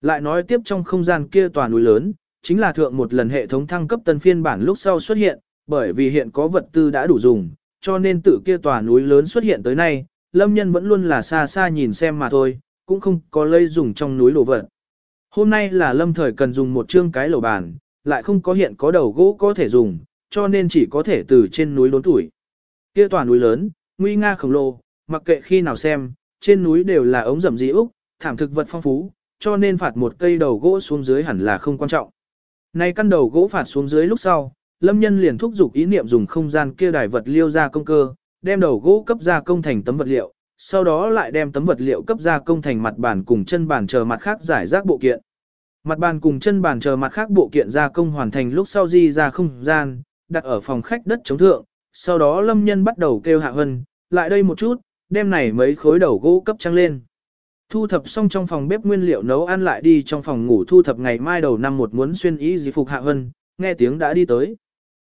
Speaker 1: Lại nói tiếp trong không gian kia tòa núi lớn, chính là thượng một lần hệ thống thăng cấp tân phiên bản lúc sau xuất hiện, bởi vì hiện có vật tư đã đủ dùng, cho nên tự kia tòa núi lớn xuất hiện tới nay, lâm nhân vẫn luôn là xa xa nhìn xem mà thôi, cũng không có lây dùng trong núi đồ vật. Hôm nay là lâm thời cần dùng một chương cái lẩu bàn, lại không có hiện có đầu gỗ có thể dùng, cho nên chỉ có thể từ trên núi lốn tuổi. Kia tòa núi lớn, nguy nga khổng lồ, mặc kệ khi nào xem, trên núi đều là ống rậm dĩ úc, thảm thực vật phong phú, cho nên phạt một cây đầu gỗ xuống dưới hẳn là không quan trọng. Nay căn đầu gỗ phạt xuống dưới lúc sau, lâm nhân liền thúc giục ý niệm dùng không gian kia đài vật liêu ra công cơ, đem đầu gỗ cấp ra công thành tấm vật liệu, sau đó lại đem tấm vật liệu cấp ra công thành mặt bàn cùng chân bàn chờ mặt khác giải rác bộ kiện. Mặt bàn cùng chân bàn chờ mặt khác bộ kiện gia công hoàn thành lúc sau di ra không gian, đặt ở phòng khách đất chống thượng, sau đó lâm nhân bắt đầu kêu hạ hân, lại đây một chút, đem này mấy khối đầu gỗ cấp trăng lên. Thu thập xong trong phòng bếp nguyên liệu nấu ăn lại đi trong phòng ngủ thu thập ngày mai đầu năm một muốn xuyên ý gì phục hạ hân, nghe tiếng đã đi tới.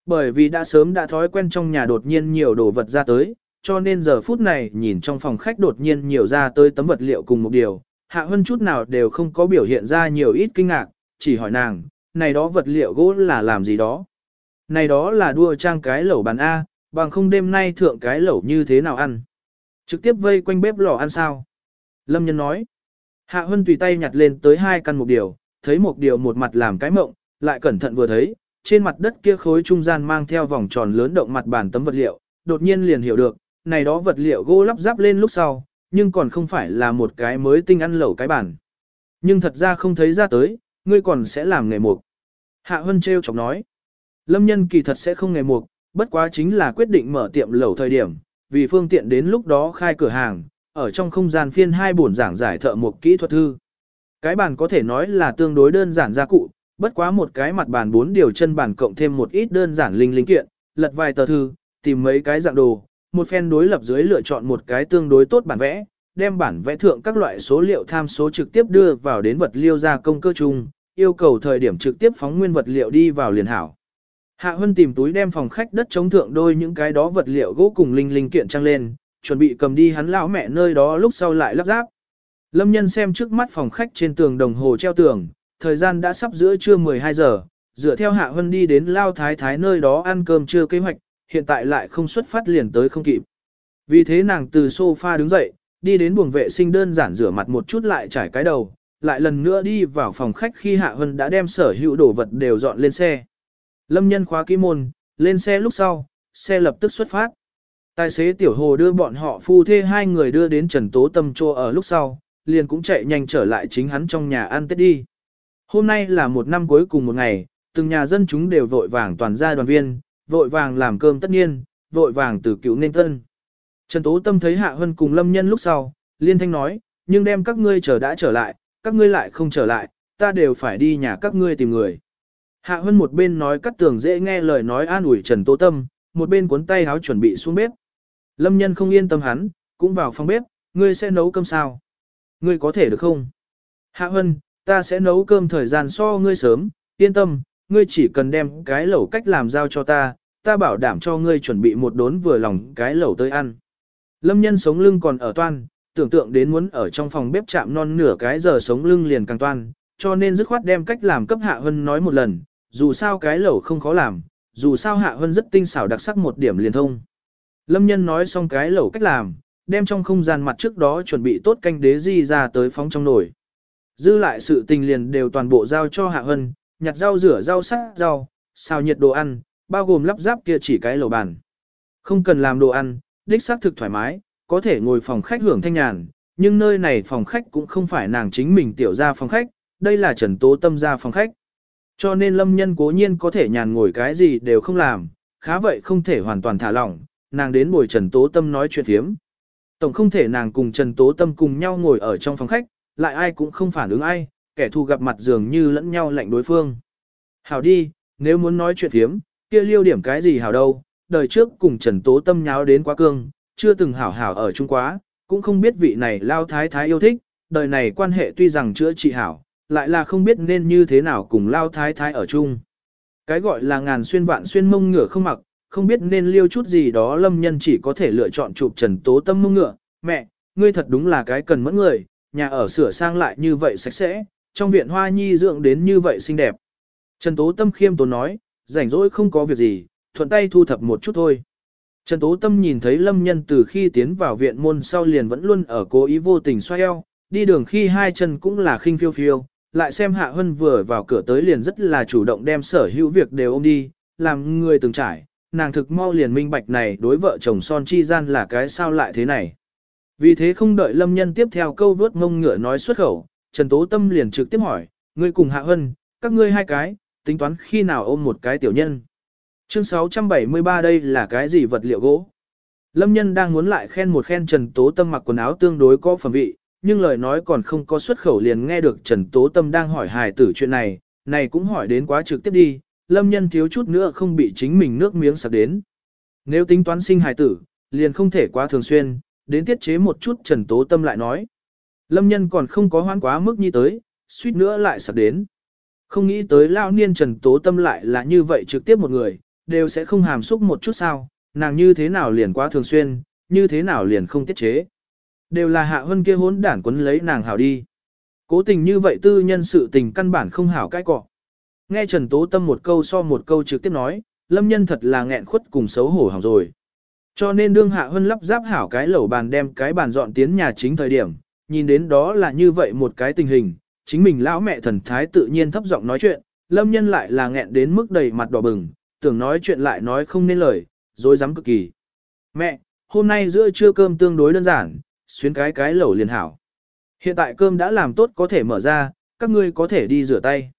Speaker 1: Bởi vì đã sớm đã thói quen trong nhà đột nhiên nhiều đồ vật ra tới, cho nên giờ phút này nhìn trong phòng khách đột nhiên nhiều ra tới tấm vật liệu cùng một điều, Hạ Hân chút nào đều không có biểu hiện ra nhiều ít kinh ngạc, chỉ hỏi nàng, này đó vật liệu gỗ là làm gì đó? Này đó là đua trang cái lẩu bàn A, bằng không đêm nay thượng cái lẩu như thế nào ăn? Trực tiếp vây quanh bếp lò ăn sao? Lâm nhân nói. Hạ Hân tùy tay nhặt lên tới hai căn một điều, thấy một điều một mặt làm cái mộng, lại cẩn thận vừa thấy, trên mặt đất kia khối trung gian mang theo vòng tròn lớn động mặt bàn tấm vật liệu, đột nhiên liền hiểu được, này đó vật liệu gỗ lắp ráp lên lúc sau, nhưng còn không phải là một cái mới tinh ăn lẩu cái bản. Nhưng thật ra không thấy ra tới, ngươi còn sẽ làm nghề mục. Hạ Hân treo chọc nói, lâm nhân kỳ thật sẽ không nghề mục, bất quá chính là quyết định mở tiệm lẩu thời điểm, vì phương tiện đến lúc đó khai cửa hàng, ở trong không gian phiên hai bổn giảng giải thợ mục kỹ thuật thư. Cái bàn có thể nói là tương đối đơn giản gia cụ, bất quá một cái mặt bàn bốn điều chân bàn cộng thêm một ít đơn giản linh linh kiện, lật vài tờ thư, tìm mấy cái dạng đồ, một phen đối lập dưới lựa chọn một cái tương đối tốt bản vẽ, đem bản vẽ thượng các loại số liệu tham số trực tiếp đưa vào đến vật liêu gia công cơ chung, yêu cầu thời điểm trực tiếp phóng nguyên vật liệu đi vào liền hảo. Hạ Hân tìm túi đem phòng khách đất chống thượng đôi những cái đó vật liệu gỗ cùng linh linh kiện trang lên, chuẩn bị cầm đi hắn lão mẹ nơi đó lúc sau lại lắp ráp. Lâm nhân xem trước mắt phòng khách trên tường đồng hồ treo tường, thời gian đã sắp giữa trưa 12 giờ, dựa theo Hạ Hân đi đến Lao Thái Thái nơi đó ăn cơm trưa kế hoạch, hiện tại lại không xuất phát liền tới không kịp. Vì thế nàng từ sofa đứng dậy, đi đến buồng vệ sinh đơn giản rửa mặt một chút lại trải cái đầu, lại lần nữa đi vào phòng khách khi Hạ Hân đã đem sở hữu đồ vật đều dọn lên xe. Lâm nhân khóa ký môn, lên xe lúc sau, xe lập tức xuất phát. Tài xế tiểu hồ đưa bọn họ phu thê hai người đưa đến Trần Tố Tâm Chô ở lúc sau, liền cũng chạy nhanh trở lại chính hắn trong nhà ăn tết đi. Hôm nay là một năm cuối cùng một ngày, từng nhà dân chúng đều vội vàng toàn gia đoàn viên, vội vàng làm cơm tất nhiên, vội vàng từ cứu nên thân. Trần Tố Tâm thấy Hạ Hân cùng Lâm Nhân lúc sau, liên thanh nói, nhưng đem các ngươi chờ đã trở lại, các ngươi lại không trở lại, ta đều phải đi nhà các ngươi tìm người. Hạ Hân một bên nói cắt tường dễ nghe lời nói an ủi Trần Tố Tâm, một bên cuốn tay háo chuẩn bị xuống bếp. Lâm Nhân không yên tâm hắn, cũng vào phòng bếp, ngươi sẽ nấu cơm sao? Ngươi có thể được không? Hạ Hân, ta sẽ nấu cơm thời gian so ngươi sớm, yên tâm, ngươi chỉ cần đem cái lẩu cách làm giao cho ta, ta bảo đảm cho ngươi chuẩn bị một đốn vừa lòng cái lẩu tới ăn. Lâm nhân sống lưng còn ở toan, tưởng tượng đến muốn ở trong phòng bếp chạm non nửa cái giờ sống lưng liền càng toan, cho nên dứt khoát đem cách làm cấp Hạ Hân nói một lần, dù sao cái lẩu không khó làm, dù sao Hạ Hân rất tinh xảo đặc sắc một điểm liền thông. Lâm nhân nói xong cái lẩu cách làm, đem trong không gian mặt trước đó chuẩn bị tốt canh đế di ra tới phóng trong nồi. Dư lại sự tình liền đều toàn bộ giao cho Hạ Hân, nhặt rau rửa rau sắc rau, xào nhiệt đồ ăn, bao gồm lắp ráp kia chỉ cái lẩu bàn. Không cần làm đồ ăn, đích xác thực thoải mái, có thể ngồi phòng khách hưởng thanh nhàn, nhưng nơi này phòng khách cũng không phải nàng chính mình tiểu ra phòng khách, đây là Trần Tố Tâm ra phòng khách. Cho nên lâm nhân cố nhiên có thể nhàn ngồi cái gì đều không làm, khá vậy không thể hoàn toàn thả lỏng, nàng đến bồi Trần Tố Tâm nói chuyện thiếm. Tổng không thể nàng cùng Trần Tố Tâm cùng nhau ngồi ở trong phòng khách, lại ai cũng không phản ứng ai, kẻ thù gặp mặt dường như lẫn nhau lạnh đối phương. Hảo đi, nếu muốn nói chuyện thiếm, kia liêu điểm cái gì hảo đâu, đời trước cùng Trần Tố Tâm nháo đến quá cương, chưa từng hảo hảo ở chung quá, cũng không biết vị này lao thái thái yêu thích, đời này quan hệ tuy rằng chữa trị hảo, lại là không biết nên như thế nào cùng lao thái thái ở chung. Cái gọi là ngàn xuyên vạn xuyên mông ngựa không mặc, không biết nên liêu chút gì đó lâm nhân chỉ có thể lựa chọn chụp Trần Tố Tâm mông ngựa, mẹ, ngươi thật đúng là cái cần mẫn người, nhà ở sửa sang lại như vậy sạch sẽ, trong viện hoa nhi dưỡng đến như vậy xinh đẹp. Trần Tố Tâm khiêm tốn nói, rảnh rỗi không có việc gì, thuận tay thu thập một chút thôi. Trần Tố Tâm nhìn thấy Lâm Nhân từ khi tiến vào viện môn sau liền vẫn luôn ở cố ý vô tình xoay eo, đi đường khi hai chân cũng là khinh phiêu phiêu, lại xem Hạ Hân vừa vào cửa tới liền rất là chủ động đem sở hữu việc đều ôm đi, làm người từng trải, nàng thực mau liền minh bạch này đối vợ chồng son chi gian là cái sao lại thế này. Vì thế không đợi Lâm Nhân tiếp theo câu vớt ngông ngựa nói xuất khẩu, Trần Tố Tâm liền trực tiếp hỏi, ngươi cùng Hạ Hân, các ngươi hai cái, tính toán khi nào ôm một cái tiểu nhân. Chương 673 đây là cái gì vật liệu gỗ? Lâm nhân đang muốn lại khen một khen Trần Tố Tâm mặc quần áo tương đối có phẩm vị, nhưng lời nói còn không có xuất khẩu liền nghe được Trần Tố Tâm đang hỏi hài tử chuyện này, này cũng hỏi đến quá trực tiếp đi, Lâm nhân thiếu chút nữa không bị chính mình nước miếng sặc đến. Nếu tính toán sinh hài tử, liền không thể quá thường xuyên, đến tiết chế một chút Trần Tố Tâm lại nói. Lâm nhân còn không có hoan quá mức như tới, suýt nữa lại sập đến. Không nghĩ tới lao niên Trần Tố Tâm lại là như vậy trực tiếp một người, đều sẽ không hàm xúc một chút sao, nàng như thế nào liền quá thường xuyên, như thế nào liền không tiết chế. Đều là hạ hân kia hốn đản quấn lấy nàng hảo đi. Cố tình như vậy tư nhân sự tình căn bản không hảo cái cọ. Nghe Trần Tố Tâm một câu so một câu trực tiếp nói, lâm nhân thật là nghẹn khuất cùng xấu hổ hỏng rồi. Cho nên đương hạ hân lắp ráp hảo cái lẩu bàn đem cái bàn dọn tiến nhà chính thời điểm, nhìn đến đó là như vậy một cái tình hình, chính mình lão mẹ thần thái tự nhiên thấp giọng nói chuyện, lâm nhân lại là nghẹn đến mức đầy mặt đỏ bừng, tưởng nói chuyện lại nói không nên lời, dối dám cực kỳ. Mẹ, hôm nay giữa trưa cơm tương đối đơn giản, xuyến cái cái lẩu liền hảo. Hiện tại cơm đã làm tốt có thể mở ra, các ngươi có thể đi rửa tay.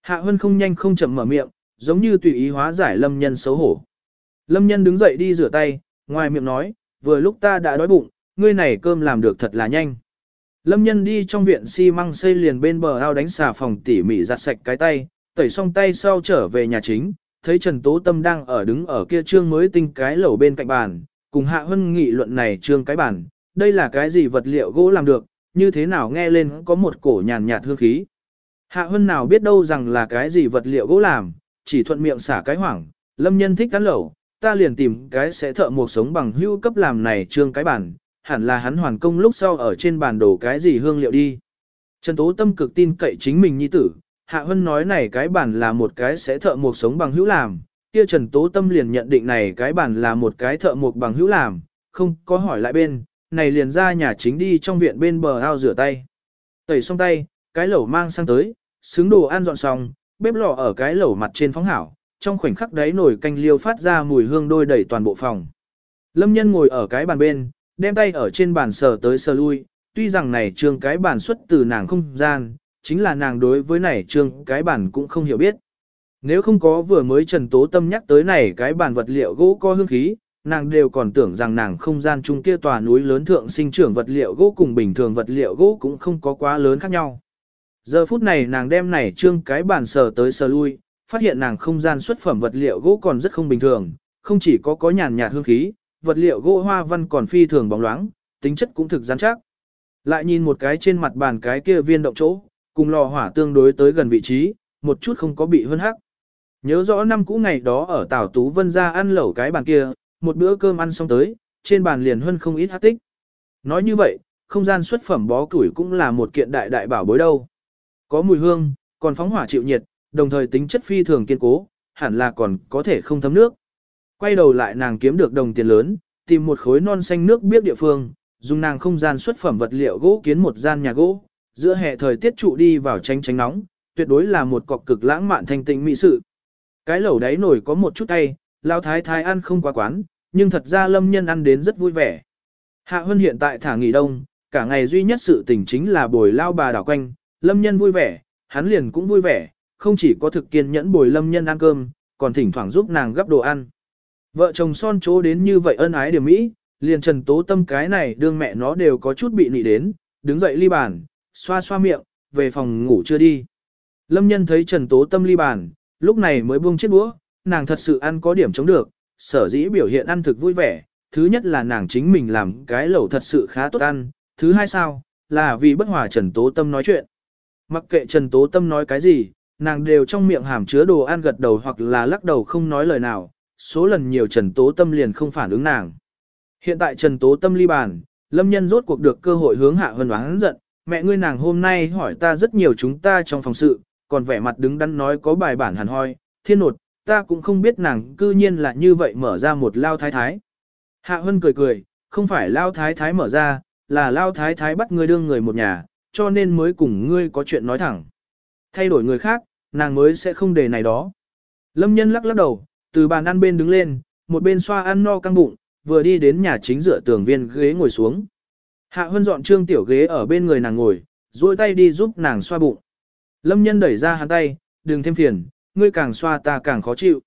Speaker 1: Hạ Hân không nhanh không chậm mở miệng, giống như tùy ý hóa giải lâm nhân xấu hổ. Lâm nhân đứng dậy đi rửa tay, ngoài miệng nói, vừa lúc ta đã đói bụng, ngươi này cơm làm được thật là nhanh. Lâm nhân đi trong viện xi măng xây liền bên bờ ao đánh xà phòng tỉ mỉ giặt sạch cái tay, tẩy xong tay sau trở về nhà chính, thấy Trần Tố Tâm đang ở đứng ở kia trương mới tinh cái lẩu bên cạnh bàn, cùng Hạ Hân nghị luận này trương cái bàn, đây là cái gì vật liệu gỗ làm được, như thế nào nghe lên có một cổ nhàn nhạt hương khí. Hạ Hân nào biết đâu rằng là cái gì vật liệu gỗ làm, chỉ thuận miệng xả cái hoảng, lâm nhân thích cắn lẩu, ta liền tìm cái sẽ thợ một sống bằng hưu cấp làm này trương cái bản hẳn là hắn hoàn công lúc sau ở trên bàn đổ cái gì hương liệu đi. Trần Tố Tâm cực tin cậy chính mình nhi tử, Hạ Hân nói này cái bản là một cái sẽ thợ một sống bằng hữu làm, kia Trần Tố Tâm liền nhận định này cái bản là một cái thợ một bằng hữu làm, không có hỏi lại bên, này liền ra nhà chính đi trong viện bên bờ ao rửa tay. Tẩy xong tay, cái lẩu mang sang tới, xứng đồ ăn dọn xong, bếp lò ở cái lẩu mặt trên phóng hảo, trong khoảnh khắc đấy nổi canh liêu phát ra mùi hương đôi đầy toàn bộ phòng. Lâm nhân ngồi ở cái bàn bên, đem tay ở trên bàn sờ tới sờ lui, tuy rằng này trương cái bàn xuất từ nàng không gian, chính là nàng đối với này trương cái bàn cũng không hiểu biết. Nếu không có vừa mới Trần Tố Tâm nhắc tới này cái bàn vật liệu gỗ có hương khí, nàng đều còn tưởng rằng nàng không gian chung kia tòa núi lớn thượng sinh trưởng vật liệu gỗ cùng bình thường vật liệu gỗ cũng không có quá lớn khác nhau. Giờ phút này nàng đem này trương cái bàn sờ tới sờ lui, phát hiện nàng không gian xuất phẩm vật liệu gỗ còn rất không bình thường, không chỉ có có nhàn nhạt hương khí, vật liệu gỗ hoa văn còn phi thường bóng loáng, tính chất cũng thực rắn chắc. Lại nhìn một cái trên mặt bàn cái kia viên động chỗ, cùng lò hỏa tương đối tới gần vị trí, một chút không có bị hơn hắc. Nhớ rõ năm cũ ngày đó ở Tảo Tú Vân ra ăn lẩu cái bàn kia, một bữa cơm ăn xong tới, trên bàn liền hơn không ít hát tích. Nói như vậy, không gian xuất phẩm bó củi cũng là một kiện đại đại bảo bối đâu. Có mùi hương, còn phóng hỏa chịu nhiệt, đồng thời tính chất phi thường kiên cố, hẳn là còn có thể không thấm nước. Quay đầu lại nàng kiếm được đồng tiền lớn, tìm một khối non xanh nước biết địa phương, dùng nàng không gian xuất phẩm vật liệu gỗ kiến một gian nhà gỗ, giữa hè thời tiết trụ đi vào tránh tránh nóng, tuyệt đối là một cọc cực lãng mạn thanh tịnh mỹ sự. Cái lẩu đáy nổi có một chút tay, lao thái thái ăn không quá quán, nhưng thật ra lâm nhân ăn đến rất vui vẻ. Hạ Hân hiện tại thả nghỉ đông, cả ngày duy nhất sự tình chính là bồi lao bà đảo quanh, lâm nhân vui vẻ, hắn liền cũng vui vẻ, không chỉ có thực kiên nhẫn bồi lâm nhân ăn cơm, còn thỉnh thoảng giúp nàng gấp đồ ăn. Vợ chồng son chỗ đến như vậy ân ái điểm mỹ, liền trần tố tâm cái này đương mẹ nó đều có chút bị nị đến, đứng dậy ly bàn, xoa xoa miệng, về phòng ngủ chưa đi. Lâm nhân thấy trần tố tâm ly bàn, lúc này mới buông chiếc đũa, nàng thật sự ăn có điểm chống được, sở dĩ biểu hiện ăn thực vui vẻ, thứ nhất là nàng chính mình làm cái lẩu thật sự khá tốt ăn, thứ hai sao, là vì bất hòa Trần Tố Tâm nói chuyện. Mặc kệ Trần Tố Tâm nói cái gì, nàng đều trong miệng hàm chứa đồ ăn gật đầu hoặc là lắc đầu không nói lời nào, số lần nhiều Trần Tố Tâm liền không phản ứng nàng. Hiện tại Trần Tố Tâm ly bàn, Lâm Nhân rốt cuộc được cơ hội hướng hạ hân oán giận, mẹ ngươi nàng hôm nay hỏi ta rất nhiều chúng ta trong phòng sự, còn vẻ mặt đứng đắn nói có bài bản hẳn hoi, thiên nột, ta cũng không biết nàng cư nhiên là như vậy mở ra một lao thái thái. Hạ Hân cười cười, không phải lao thái thái mở ra, là lao thái thái bắt ngươi đương người một nhà, cho nên mới cùng ngươi có chuyện nói thẳng. Thay đổi người khác, nàng mới sẽ không để này đó. Lâm nhân lắc lắc đầu, từ bàn ăn bên đứng lên, một bên xoa ăn no căng bụng, vừa đi đến nhà chính dựa tường viên ghế ngồi xuống. Hạ Hân dọn trương tiểu ghế ở bên người nàng ngồi, duỗi tay đi giúp nàng xoa bụng. Lâm nhân đẩy ra hắn tay, đừng thêm phiền, ngươi càng xoa ta càng khó chịu.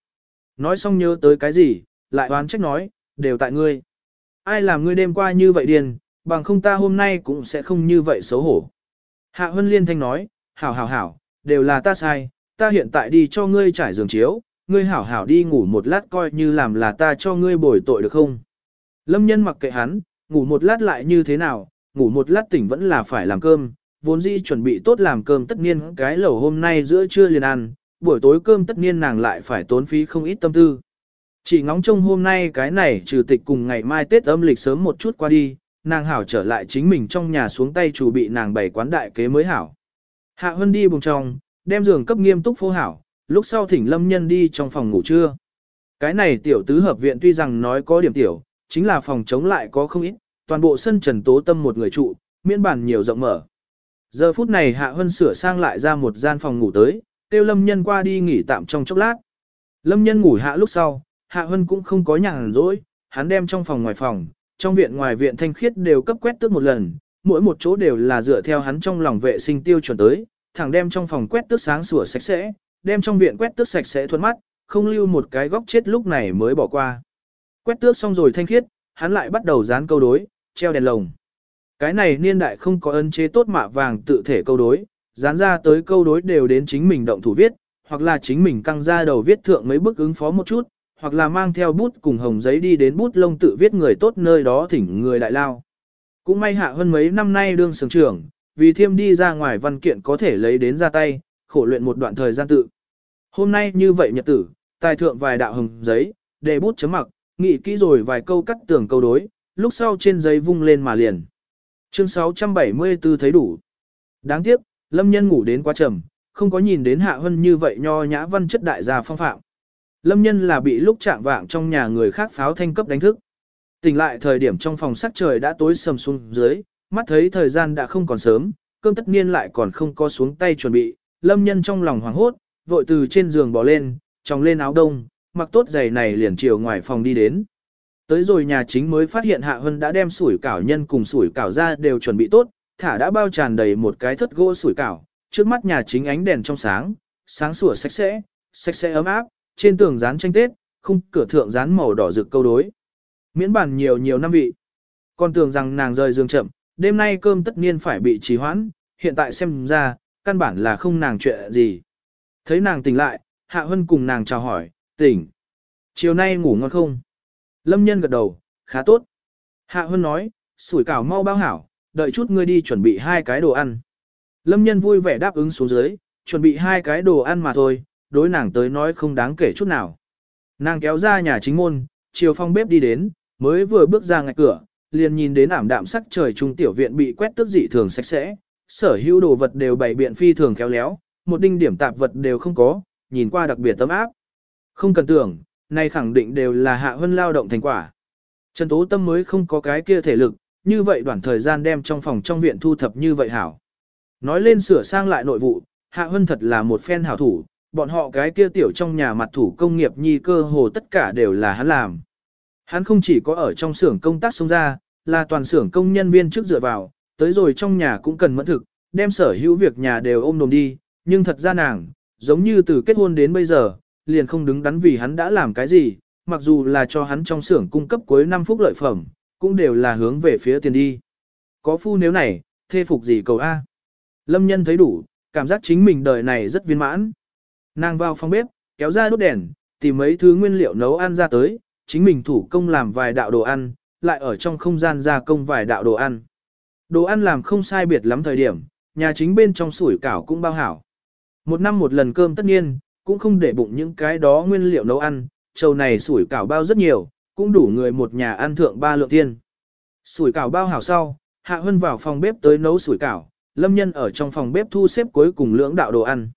Speaker 1: Nói xong nhớ tới cái gì, lại oán trách nói, đều tại ngươi. Ai làm ngươi đêm qua như vậy điền, bằng không ta hôm nay cũng sẽ không như vậy xấu hổ. Hạ Hân Liên Thanh nói, hảo hảo hảo, đều là ta sai, ta hiện tại đi cho ngươi trải giường chiếu, ngươi hảo hảo đi ngủ một lát coi như làm là ta cho ngươi bồi tội được không. Lâm nhân mặc kệ hắn, ngủ một lát lại như thế nào, ngủ một lát tỉnh vẫn là phải làm cơm, vốn dĩ chuẩn bị tốt làm cơm tất nhiên cái lẩu hôm nay giữa trưa liền ăn, buổi tối cơm tất nhiên nàng lại phải tốn phí không ít tâm tư. Chỉ ngóng trông hôm nay cái này trừ tịch cùng ngày mai Tết âm lịch sớm một chút qua đi, nàng hảo trở lại chính mình trong nhà xuống tay chủ bị nàng bày quán đại kế mới hảo. Hạ Hân đi bùng trong, đem giường cấp nghiêm túc phô hảo, lúc sau thỉnh lâm nhân đi trong phòng ngủ trưa. Cái này tiểu tứ hợp viện tuy rằng nói có điểm tiểu, chính là phòng chống lại có không ít, toàn bộ sân trần tố tâm một người trụ, miễn bản nhiều rộng mở. Giờ phút này Hạ Hân sửa sang lại ra một gian phòng ngủ tới, kêu lâm nhân qua đi nghỉ tạm trong chốc lát. Lâm nhân ngủ hạ lúc sau, Hạ Hân cũng không có nhàn rỗi, hắn đem trong phòng ngoài phòng, trong viện ngoài viện thanh khiết đều cấp quét tước một lần, mỗi một chỗ đều là dựa theo hắn trong lòng vệ sinh tiêu chuẩn tới, thẳng đem trong phòng quét tước sáng sủa sạch sẽ, đem trong viện quét tước sạch sẽ thuận mắt, không lưu một cái góc chết lúc này mới bỏ qua. Quét tước xong rồi thanh khiết, hắn lại bắt đầu dán câu đối, treo đèn lồng. Cái này niên đại không có ân chế tốt mạ vàng tự thể câu đối, dán ra tới câu đối đều đến chính mình động thủ viết, hoặc là chính mình căng ra đầu viết thượng mấy bức ứng phó một chút, hoặc là mang theo bút cùng hồng giấy đi đến bút lông tự viết người tốt nơi đó thỉnh người đại lao. Cũng may hạ hơn mấy năm nay đương sướng trưởng, vì thiêm đi ra ngoài văn kiện có thể lấy đến ra tay, khổ luyện một đoạn thời gian tự. Hôm nay như vậy nhật tử, tài thượng vài đạo hồng giấy, để bút chấm mặc, nghĩ kỹ rồi vài câu cắt tưởng câu đối, lúc sau trên giấy vung lên mà liền. Chương 674 thấy đủ. Đáng tiếc, lâm nhân ngủ đến quá trầm, không có nhìn đến hạ hân như vậy nho nhã văn chất đại gia phong phạm. Lâm nhân là bị lúc chạm vạng trong nhà người khác pháo thanh cấp đánh thức. Tỉnh lại thời điểm trong phòng sắc trời đã tối sầm xuống dưới, mắt thấy thời gian đã không còn sớm, cơm tất niên lại còn không có xuống tay chuẩn bị, lâm nhân trong lòng hoảng hốt, vội từ trên giường bỏ lên, tròng lên áo đông, mặc tốt giày này liền chiều ngoài phòng đi đến. Tới rồi nhà chính mới phát hiện Hạ Hân đã đem sủi cảo nhân cùng sủi cảo ra đều chuẩn bị tốt, thả đã bao tràn đầy một cái thất gỗ sủi cảo, trước mắt nhà chính ánh đèn trong sáng, sáng sủa sạch sẽ, sạch sẽ ấm áp, trên tường dán tranh Tết, khung cửa thượng dán màu đỏ rực câu đối. Miễn bản nhiều nhiều năm vị. Còn tưởng rằng nàng rời giường chậm, đêm nay cơm tất nhiên phải bị trì hoãn, hiện tại xem ra, căn bản là không nàng chuyện gì. Thấy nàng tỉnh lại, Hạ Hân cùng nàng chào hỏi, tỉnh. Chiều nay ngủ ngon không? Lâm nhân gật đầu, khá tốt. Hạ Hân nói, sủi cảo mau bao hảo, đợi chút ngươi đi chuẩn bị hai cái đồ ăn. Lâm nhân vui vẻ đáp ứng xuống dưới, chuẩn bị hai cái đồ ăn mà thôi, đối nàng tới nói không đáng kể chút nào. Nàng kéo ra nhà chính môn, chiều phong bếp đi đến, mới vừa bước ra ngạch cửa, liền nhìn đến ảm đạm sắc trời trung tiểu viện bị quét tước dị thường sạch sẽ, sở hữu đồ vật đều bày biện phi thường khéo léo, một đinh điểm tạp vật đều không có, nhìn qua đặc biệt tấm áp. Không cần tưởng, này khẳng định đều là hạ hân lao động thành quả. Trần Tố Tâm mới không có cái kia thể lực, như vậy đoạn thời gian đem trong phòng trong viện thu thập như vậy hảo. Nói lên sửa sang lại nội vụ, hạ hân thật là một phen hảo thủ, bọn họ cái kia tiểu trong nhà mặt thủ công nghiệp nhi cơ hồ tất cả đều là hắn làm. Hắn không chỉ có ở trong xưởng công tác sống ra, là toàn xưởng công nhân viên trước dựa vào, tới rồi trong nhà cũng cần mẫn thực, đem sở hữu việc nhà đều ôm đồm đi, nhưng thật ra nàng, giống như từ kết hôn đến bây giờ, liền không đứng đắn vì hắn đã làm cái gì, mặc dù là cho hắn trong xưởng cung cấp cuối năm phút lợi phẩm, cũng đều là hướng về phía tiền đi. Có phu nếu này, thê phục gì cầu A. Lâm nhân thấy đủ, cảm giác chính mình đời này rất viên mãn. Nàng vào phòng bếp, kéo ra đốt đèn, tìm mấy thứ nguyên liệu nấu ăn ra tới, chính mình thủ công làm vài đạo đồ ăn, lại ở trong không gian gia công vài đạo đồ ăn. Đồ ăn làm không sai biệt lắm thời điểm, nhà chính bên trong sủi cảo cũng bao hảo. Một năm một lần cơm tất nhiên, cũng không để bụng những cái đó nguyên liệu nấu ăn, trầu này sủi cảo bao rất nhiều, cũng đủ người một nhà ăn thượng ba lượng tiên. Sủi cảo bao hảo sau, Hạ Hân vào phòng bếp tới nấu sủi cảo, Lâm Nhân ở trong phòng bếp thu xếp cuối cùng lưỡng đạo đồ ăn.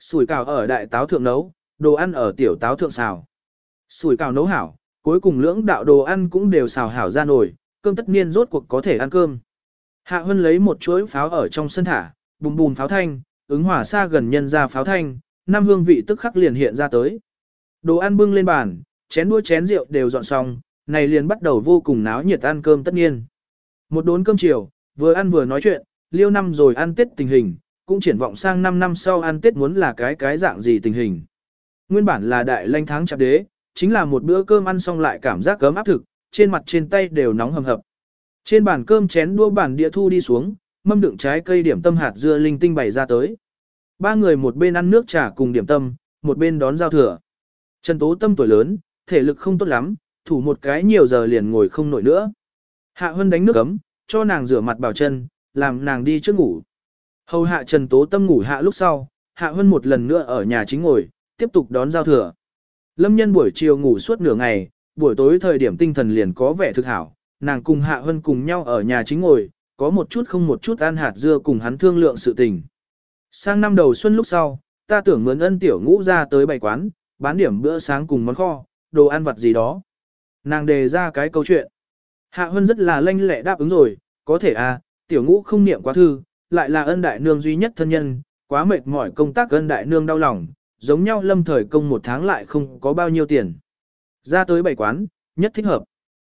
Speaker 1: Sủi cảo ở đại táo thượng nấu, đồ ăn ở tiểu táo thượng xào. Sủi cảo nấu hảo, cuối cùng lưỡng đạo đồ ăn cũng đều xào hảo ra nổi, cơm tất niên rốt cuộc có thể ăn cơm. Hạ Hân lấy một chuỗi pháo ở trong sân thả, bùm bùm pháo thanh, ứng hỏa xa gần nhân ra pháo thanh, năm hương vị tức khắc liền hiện ra tới. Đồ ăn bưng lên bàn, chén đũa chén rượu đều dọn xong, này liền bắt đầu vô cùng náo nhiệt ăn cơm tất nhiên. Một đốn cơm chiều, vừa ăn vừa nói chuyện, liêu năm rồi ăn tết tình hình, cũng triển vọng sang 5 năm sau ăn tết muốn là cái cái dạng gì tình hình. Nguyên bản là đại lanh tháng chạp đế, chính là một bữa cơm ăn xong lại cảm giác cấm áp thực, trên mặt trên tay đều nóng hầm hập. Trên bàn cơm chén đua bàn đĩa thu đi xuống, mâm đựng trái cây điểm tâm hạt dưa linh tinh bày ra tới. Ba người một bên ăn nước trà cùng điểm tâm, một bên đón giao thừa. Trần Tố Tâm tuổi lớn, thể lực không tốt lắm, thủ một cái nhiều giờ liền ngồi không nổi nữa. Hạ Hân đánh nước ấm, cho nàng rửa mặt bảo chân, làm nàng đi trước ngủ. Hầu hạ Trần Tố Tâm ngủ hạ lúc sau, Hạ Hân một lần nữa ở nhà chính ngồi, tiếp tục đón giao thừa. Lâm nhân buổi chiều ngủ suốt nửa ngày, buổi tối thời điểm tinh thần liền có vẻ thực hảo, nàng cùng Hạ Hân cùng nhau ở nhà chính ngồi, có một chút không một chút ăn hạt dưa cùng hắn thương lượng sự tình. Sang năm đầu xuân lúc sau, ta tưởng mướn ân tiểu ngũ ra tới bày quán, bán điểm bữa sáng cùng món kho, đồ ăn vặt gì đó. Nàng đề ra cái câu chuyện. Hạ Hân rất là lanh lẹ đáp ứng rồi, có thể à, tiểu ngũ không niệm quá thư, lại là ân đại nương duy nhất thân nhân, quá mệt mỏi công tác ân đại nương đau lòng, giống nhau lâm thời công một tháng lại không có bao nhiêu tiền. Ra tới bảy quán, nhất thích hợp.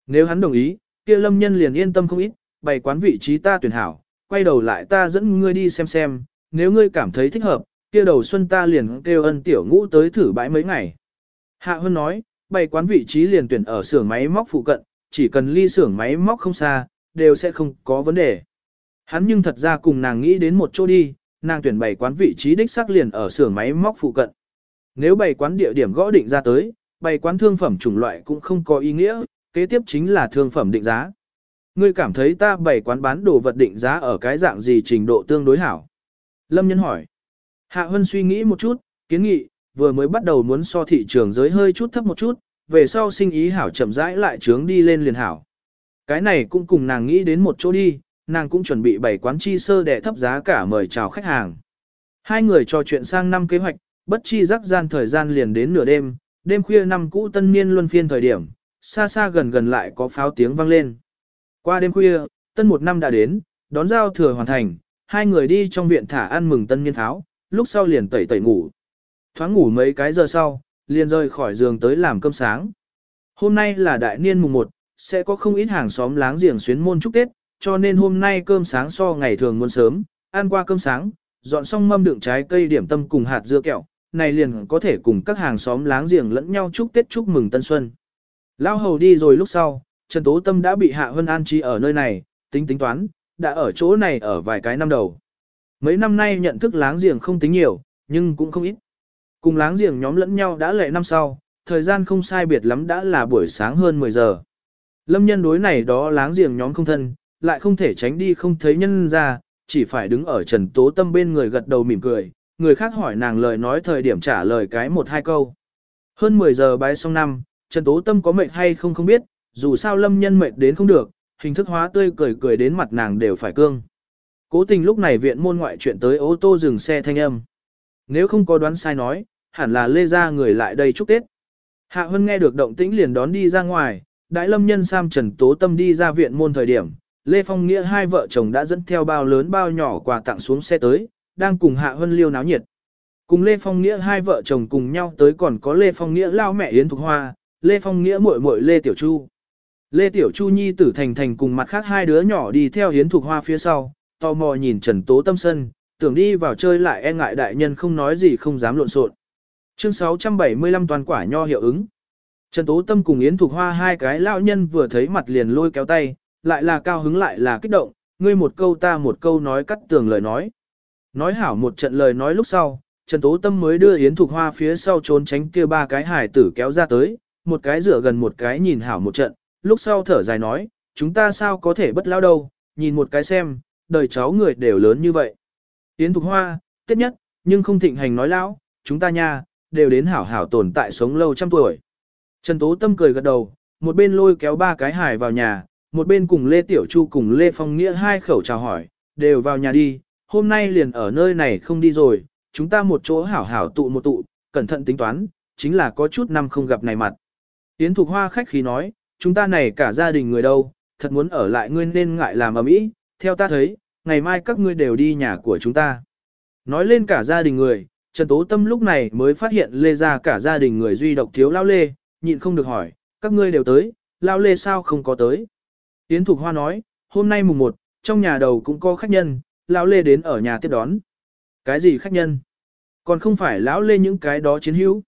Speaker 1: Nếu hắn đồng ý, kia lâm nhân liền yên tâm không ít, bảy quán vị trí ta tuyển hảo, quay đầu lại ta dẫn ngươi đi xem xem, nếu ngươi cảm thấy thích hợp, kia đầu xuân ta liền kêu ân tiểu ngũ tới thử bãi mấy ngày. Hạ Hơn nói, bày quán vị trí liền tuyển ở xưởng máy móc phụ cận, chỉ cần ly xưởng máy móc không xa, đều sẽ không có vấn đề. Hắn nhưng thật ra cùng nàng nghĩ đến một chỗ đi, nàng tuyển bày quán vị trí đích xác liền ở xưởng máy móc phụ cận. Nếu bày quán địa điểm gõ định ra tới, bày quán thương phẩm chủng loại cũng không có ý nghĩa, kế tiếp chính là thương phẩm định giá. Ngươi cảm thấy ta bày quán bán đồ vật định giá ở cái dạng gì trình độ tương đối hảo? Lâm Nhân hỏi. Hạ Hân suy nghĩ một chút, kiến nghị, vừa mới bắt đầu muốn so thị trường giới hơi chút thấp một chút, về sau sinh ý hảo chậm rãi lại trướng đi lên liền hảo. Cái này cũng cùng nàng nghĩ đến một chỗ đi, nàng cũng chuẩn bị bày quán chi sơ để thấp giá cả mời chào khách hàng. Hai người trò chuyện sang năm kế hoạch, bất chi rắc gian thời gian liền đến nửa đêm, đêm khuya năm cũ tân niên luân phiên thời điểm, xa xa gần gần lại có pháo tiếng vang lên. Qua đêm khuya, tân một năm đã đến, đón giao thừa hoàn thành, hai người đi trong viện thả ăn mừng tân niên tháo. lúc sau liền tẩy tẩy ngủ. Thoáng ngủ mấy cái giờ sau, liền rời khỏi giường tới làm cơm sáng. Hôm nay là đại niên mùng 1, sẽ có không ít hàng xóm láng giềng xuyến môn chúc Tết, cho nên hôm nay cơm sáng so ngày thường muốn sớm, ăn qua cơm sáng, dọn xong mâm đựng trái cây điểm tâm cùng hạt dưa kẹo, này liền có thể cùng các hàng xóm láng giềng lẫn nhau chúc Tết chúc mừng Tân Xuân. Lao hầu đi rồi lúc sau, Trần Tố Tâm đã bị Hạ Hân an trí ở nơi này, tính tính toán, đã ở chỗ này ở vài cái năm đầu. Mấy năm nay nhận thức láng giềng không tính nhiều, nhưng cũng không ít. Cùng láng giềng nhóm lẫn nhau đã lệ năm sau, thời gian không sai biệt lắm đã là buổi sáng hơn 10 giờ. Lâm nhân đối này đó láng giềng nhóm không thân, lại không thể tránh đi không thấy nhân ra, chỉ phải đứng ở Trần Tố Tâm bên người gật đầu mỉm cười, người khác hỏi nàng lời nói thời điểm trả lời cái một hai câu. Hơn 10 giờ bái xong năm, Trần Tố Tâm có mệt hay không không biết, dù sao lâm nhân mệt đến không được, hình thức hóa tươi cười cười đến mặt nàng đều phải cương. Cố tình lúc này viện môn ngoại chuyện tới ô tô dừng xe thanh âm. Nếu không có đoán sai nói, hẳn là lê ra người lại đây chúc Tết. Hạ Hân nghe được động tĩnh liền đón đi ra ngoài, đại lâm nhân Sam Trần Tố Tâm đi ra viện môn thời điểm, Lê Phong Nghĩa hai vợ chồng đã dẫn theo bao lớn bao nhỏ quà tặng xuống xe tới, đang cùng Hạ Hân liêu náo nhiệt. Cùng Lê Phong Nghĩa hai vợ chồng cùng nhau tới còn có Lê Phong Nghĩa lao mẹ Yến Thục Hoa, Lê Phong Nghĩa muội muội Lê Tiểu Chu. Lê Tiểu Chu Nhi tử thành thành cùng mặt khác hai đứa nhỏ đi theo Yến Thục Hoa phía sau, tò mò nhìn Trần Tố Tâm sân, tưởng đi vào chơi lại e ngại đại nhân không nói gì không dám lộn xộn. Chương 675 toàn quả nho hiệu ứng. Trần Tố Tâm cùng Yến Thục Hoa hai cái lão nhân vừa thấy mặt liền lôi kéo tay, lại là cao hứng lại là kích động, ngươi một câu ta một câu nói cắt tường lời nói. Nói hảo một trận lời nói lúc sau, Trần Tố Tâm mới đưa Yến Thục Hoa phía sau trốn tránh kia ba cái hải tử kéo ra tới, một cái rửa gần một cái nhìn hảo một trận, lúc sau thở dài nói, chúng ta sao có thể bất lao đâu, nhìn một cái xem, đời cháu người đều lớn như vậy. Yến Thục Hoa, tiết nhất, nhưng không thịnh hành nói lão, chúng ta nha, đều đến hảo hảo tồn tại sống lâu trăm tuổi. Trần Tố Tâm cười gật đầu, một bên lôi kéo ba cái hải vào nhà, một bên cùng Lê Tiểu Chu cùng Lê Phong Nghĩa hai khẩu chào hỏi, đều vào nhà đi, hôm nay liền ở nơi này không đi rồi, chúng ta một chỗ hảo hảo tụ một tụ, cẩn thận tính toán, chính là có chút năm không gặp này mặt. Yến Thục Hoa khách khí nói, chúng ta này cả gia đình người đâu, thật muốn ở lại ngươi nên ngại làm ở mỹ, theo ta thấy, ngày mai các ngươi đều đi nhà của chúng ta. Nói lên cả gia đình người, Trần Tố Tâm lúc này mới phát hiện lê ra cả gia đình người duy độc thiếu lao lê, nhịn không được hỏi, các ngươi đều tới, lao lê sao không có tới. Yến Thục Hoa nói, hôm nay mùng 1, trong nhà đầu cũng có khách nhân, lão lê đến ở nhà tiếp đón. Cái gì khách nhân? Còn không phải lão lê những cái đó chiến hữu.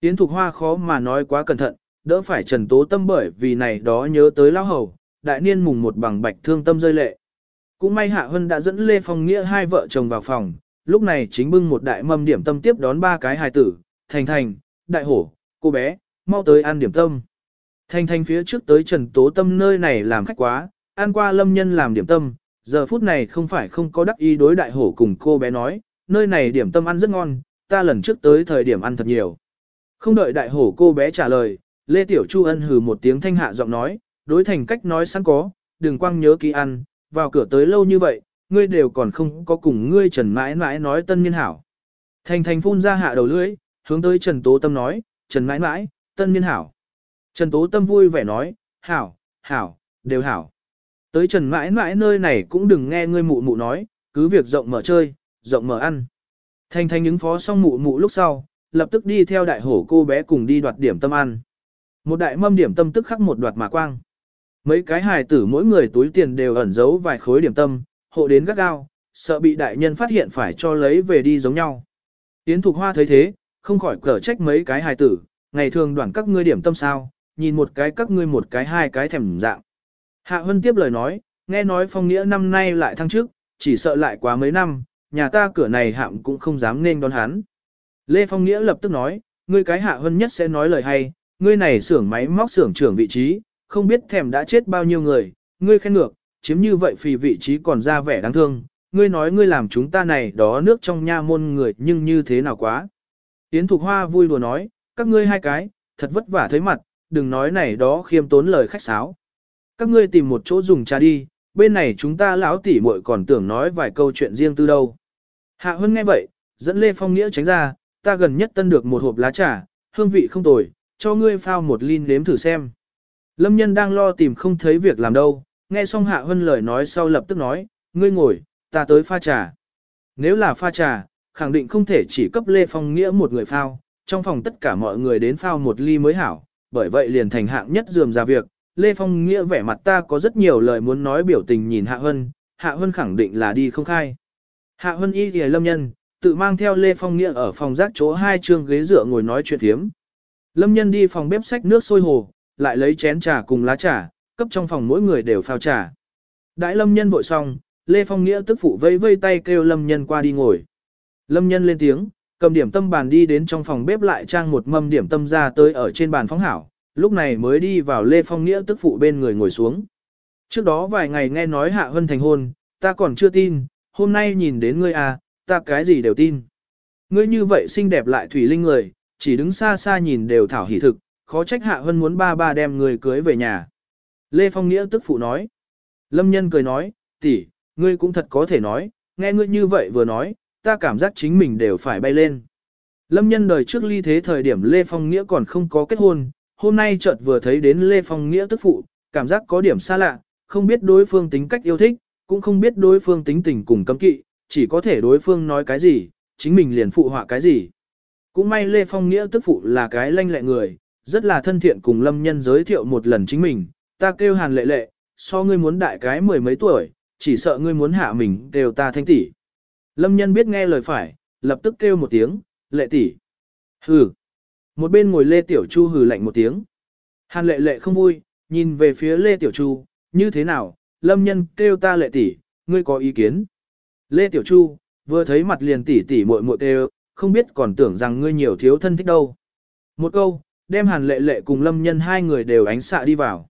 Speaker 1: Yến Thục Hoa khó mà nói quá cẩn thận, đỡ phải Trần Tố Tâm bởi vì này đó nhớ tới lão hầu, đại niên mùng một bằng bạch thương tâm rơi lệ. Cũng may Hạ Hân đã dẫn Lê Phong Nghĩa hai vợ chồng vào phòng, lúc này chính bưng một đại mâm điểm tâm tiếp đón ba cái hài tử, Thành Thành, Đại Hổ, cô bé, mau tới ăn điểm tâm. Thanh thanh phía trước tới Trần Tố Tâm nơi này làm khách quá, ăn qua lâm nhân làm điểm tâm, giờ phút này không phải không có đắc ý đối Đại Hổ cùng cô bé nói, nơi này điểm tâm ăn rất ngon, ta lần trước tới thời điểm ăn thật nhiều. Không đợi đại hổ cô bé trả lời, Lê Tiểu Chu ân hừ một tiếng thanh hạ giọng nói, đối thành cách nói sẵn có, đừng quăng nhớ ký ăn, vào cửa tới lâu như vậy, ngươi đều còn không có cùng ngươi Trần mãi mãi nói tân niên hảo. Thành thành phun ra hạ đầu lưỡi, hướng tới Trần Tố Tâm nói, Trần mãi mãi, tân niên hảo. Trần Tố Tâm vui vẻ nói, hảo, hảo, đều hảo. Tới Trần mãi mãi nơi này cũng đừng nghe ngươi mụ mụ nói, cứ việc rộng mở chơi, rộng mở ăn. Thanh thanh ứng phó xong mụ mụ lúc sau, lập tức đi theo đại hổ cô bé cùng đi đoạt điểm tâm ăn. Một đại mâm điểm tâm tức khắc một đoạt mà quang. Mấy cái hài tử mỗi người túi tiền đều ẩn giấu vài khối điểm tâm, hộ đến gắt gao, sợ bị đại nhân phát hiện phải cho lấy về đi giống nhau. Tiến Thục Hoa thấy thế, không khỏi cở trách mấy cái hài tử, ngày thường đoàn các ngươi điểm tâm sao, nhìn một cái các ngươi một cái hai cái thèm dạng. Hạ Hân tiếp lời nói, nghe nói phong nghĩa năm nay lại thăng trước, chỉ sợ lại quá mấy năm, nhà ta cửa này hạm cũng không dám nên đón hắn. Lê Phong Nghĩa lập tức nói, ngươi cái Hạ Hân nhất sẽ nói lời hay, ngươi này xưởng máy móc xưởng trưởng vị trí, không biết thèm đã chết bao nhiêu người, ngươi khen ngược, chiếm như vậy vì vị trí còn ra vẻ đáng thương, ngươi nói ngươi làm chúng ta này đó nước trong nha môn người nhưng như thế nào quá. Yến Thục Hoa vui đùa nói, các ngươi hai cái, thật vất vả thấy mặt, đừng nói này đó khiêm tốn lời khách sáo. Các ngươi tìm một chỗ dùng trà đi, bên này chúng ta lão tỉ muội còn tưởng nói vài câu chuyện riêng tư đâu. Hạ Hân nghe vậy, dẫn Lê Phong Nghĩa tránh ra, ta gần nhất tân được một hộp lá trà, hương vị không tồi, cho ngươi phao một ly nếm thử xem. Lâm nhân đang lo tìm không thấy việc làm đâu, nghe xong Hạ Hân lời nói sau lập tức nói, ngươi ngồi, ta tới pha trà. Nếu là pha trà, khẳng định không thể chỉ cấp Lê Phong Nghĩa một người phao, trong phòng tất cả mọi người đến phao một ly mới hảo, bởi vậy liền thành hạng nhất dườm ra việc. Lê Phong Nghĩa vẻ mặt ta có rất nhiều lời muốn nói biểu tình nhìn Hạ Hân, Hạ Hân khẳng định là đi không khai. Hạ Hân y thì lâm nhân, tự mang theo Lê Phong Nghĩa ở phòng rác chỗ hai chương ghế dựa ngồi nói chuyện thiếm. Lâm nhân đi phòng bếp sách nước sôi hồ, lại lấy chén trà cùng lá trà, cấp trong phòng mỗi người đều phao trà. Đãi lâm nhân vội xong, Lê Phong Nghĩa tức phụ vây vây tay kêu lâm nhân qua đi ngồi. Lâm nhân lên tiếng, cầm điểm tâm bàn đi đến trong phòng bếp lại trang một mâm điểm tâm ra tới ở trên bàn phóng hảo, lúc này mới đi vào Lê Phong Nghĩa tức phụ bên người ngồi xuống. Trước đó vài ngày nghe nói Hạ Hân thành hôn, ta còn chưa tin, hôm nay nhìn đến ngươi à, ta cái gì đều tin. Ngươi như vậy xinh đẹp lại thủy linh người, chỉ đứng xa xa nhìn đều thảo hỉ thực, khó trách Hạ Hân muốn ba ba đem người cưới về nhà. Lê Phong Nghĩa tức phụ nói. Lâm Nhân cười nói, tỷ, ngươi cũng thật có thể nói, nghe ngươi như vậy vừa nói, ta cảm giác chính mình đều phải bay lên. Lâm Nhân đời trước ly thế thời điểm Lê Phong Nghĩa còn không có kết hôn, hôm nay chợt vừa thấy đến Lê Phong Nghĩa tức phụ, cảm giác có điểm xa lạ, không biết đối phương tính cách yêu thích, cũng không biết đối phương tính tình cùng cấm kỵ, chỉ có thể đối phương nói cái gì, chính mình liền phụ họa cái gì. Cũng may Lê Phong Nghĩa tức phụ là cái lanh lẹ người, rất là thân thiện cùng Lâm Nhân giới thiệu một lần chính mình, ta kêu hàn lệ lệ, so ngươi muốn đại cái mười mấy tuổi, chỉ sợ ngươi muốn hạ mình đều ta thanh tỷ. Lâm Nhân biết nghe lời phải, lập tức kêu một tiếng, lệ tỷ. Hừ. Một bên ngồi Lê Tiểu Chu hừ lạnh một tiếng. Hàn lệ lệ không vui, nhìn về phía Lê Tiểu Chu, như thế nào, Lâm Nhân kêu ta lệ tỷ, ngươi có ý kiến. Lê Tiểu Chu, vừa thấy mặt liền tỷ tỷ muội muội kêu, không biết còn tưởng rằng ngươi nhiều thiếu thân thích đâu. Một câu, đem hàn lệ lệ cùng lâm nhân hai người đều ánh xạ đi vào.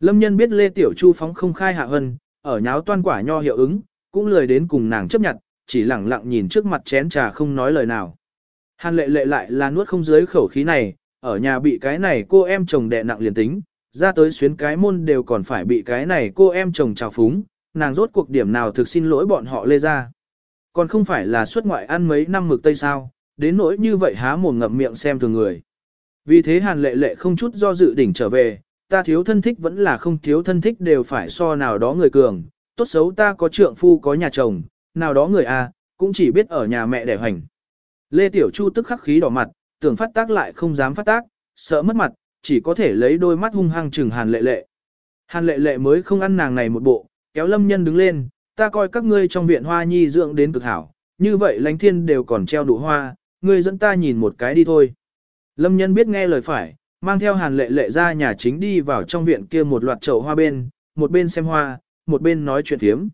Speaker 1: Lâm nhân biết Lê Tiểu Chu phóng không khai hạ hân, ở nháo toan quả nho hiệu ứng, cũng lười đến cùng nàng chấp nhận, chỉ lẳng lặng nhìn trước mặt chén trà không nói lời nào. Hàn lệ lệ lại là nuốt không dưới khẩu khí này, ở nhà bị cái này cô em chồng đè nặng liền tính, ra tới xuyến cái môn đều còn phải bị cái này cô em chồng trào phúng, nàng rốt cuộc điểm nào thực xin lỗi bọn họ lê ra. Còn không phải là xuất ngoại ăn mấy năm mực tây sao, đến nỗi như vậy há mồm ngậm miệng xem thường người. Vì thế hàn lệ lệ không chút do dự đỉnh trở về, ta thiếu thân thích vẫn là không thiếu thân thích đều phải so nào đó người cường, tốt xấu ta có trượng phu có nhà chồng, nào đó người a à, cũng chỉ biết ở nhà mẹ đẻ hành. Lê Tiểu Chu tức khắc khí đỏ mặt, tưởng phát tác lại không dám phát tác, sợ mất mặt, chỉ có thể lấy đôi mắt hung hăng trừng hàn lệ lệ. Hàn lệ lệ mới không ăn nàng này một bộ, kéo lâm nhân đứng lên, ta coi các ngươi trong viện hoa nhi dưỡng đến cực hảo, như vậy lánh thiên đều còn treo đủ hoa, ngươi dẫn ta nhìn một cái đi thôi. Lâm nhân biết nghe lời phải, mang theo hàn lệ lệ ra nhà chính đi vào trong viện kia một loạt chậu hoa bên, một bên xem hoa, một bên nói chuyện thiếm.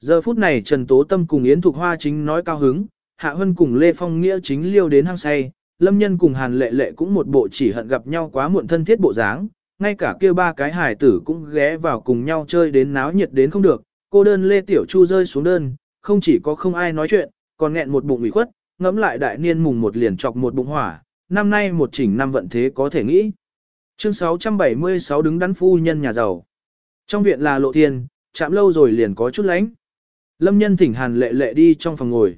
Speaker 1: Giờ phút này Trần Tố Tâm cùng Yến Thục Hoa chính nói cao hứng, Hạ Hân cùng Lê Phong Nghĩa chính liêu đến hang say, Lâm Nhân cùng Hàn Lệ Lệ cũng một bộ chỉ hận gặp nhau quá muộn thân thiết bộ dáng, ngay cả kia ba cái hài tử cũng ghé vào cùng nhau chơi đến náo nhiệt đến không được, cô đơn Lê Tiểu Chu rơi xuống đơn, không chỉ có không ai nói chuyện, còn nghẹn một bụng ủy khuất, ngẫm lại đại niên mùng một liền chọc một bụng hỏa, năm nay một chỉnh năm vận thế có thể nghĩ. Chương 676 đứng đắn phu nhân nhà giàu. Trong viện là lộ thiên, chạm lâu rồi liền có chút lánh. Lâm nhân thỉnh Hàn lệ lệ đi trong phòng ngồi.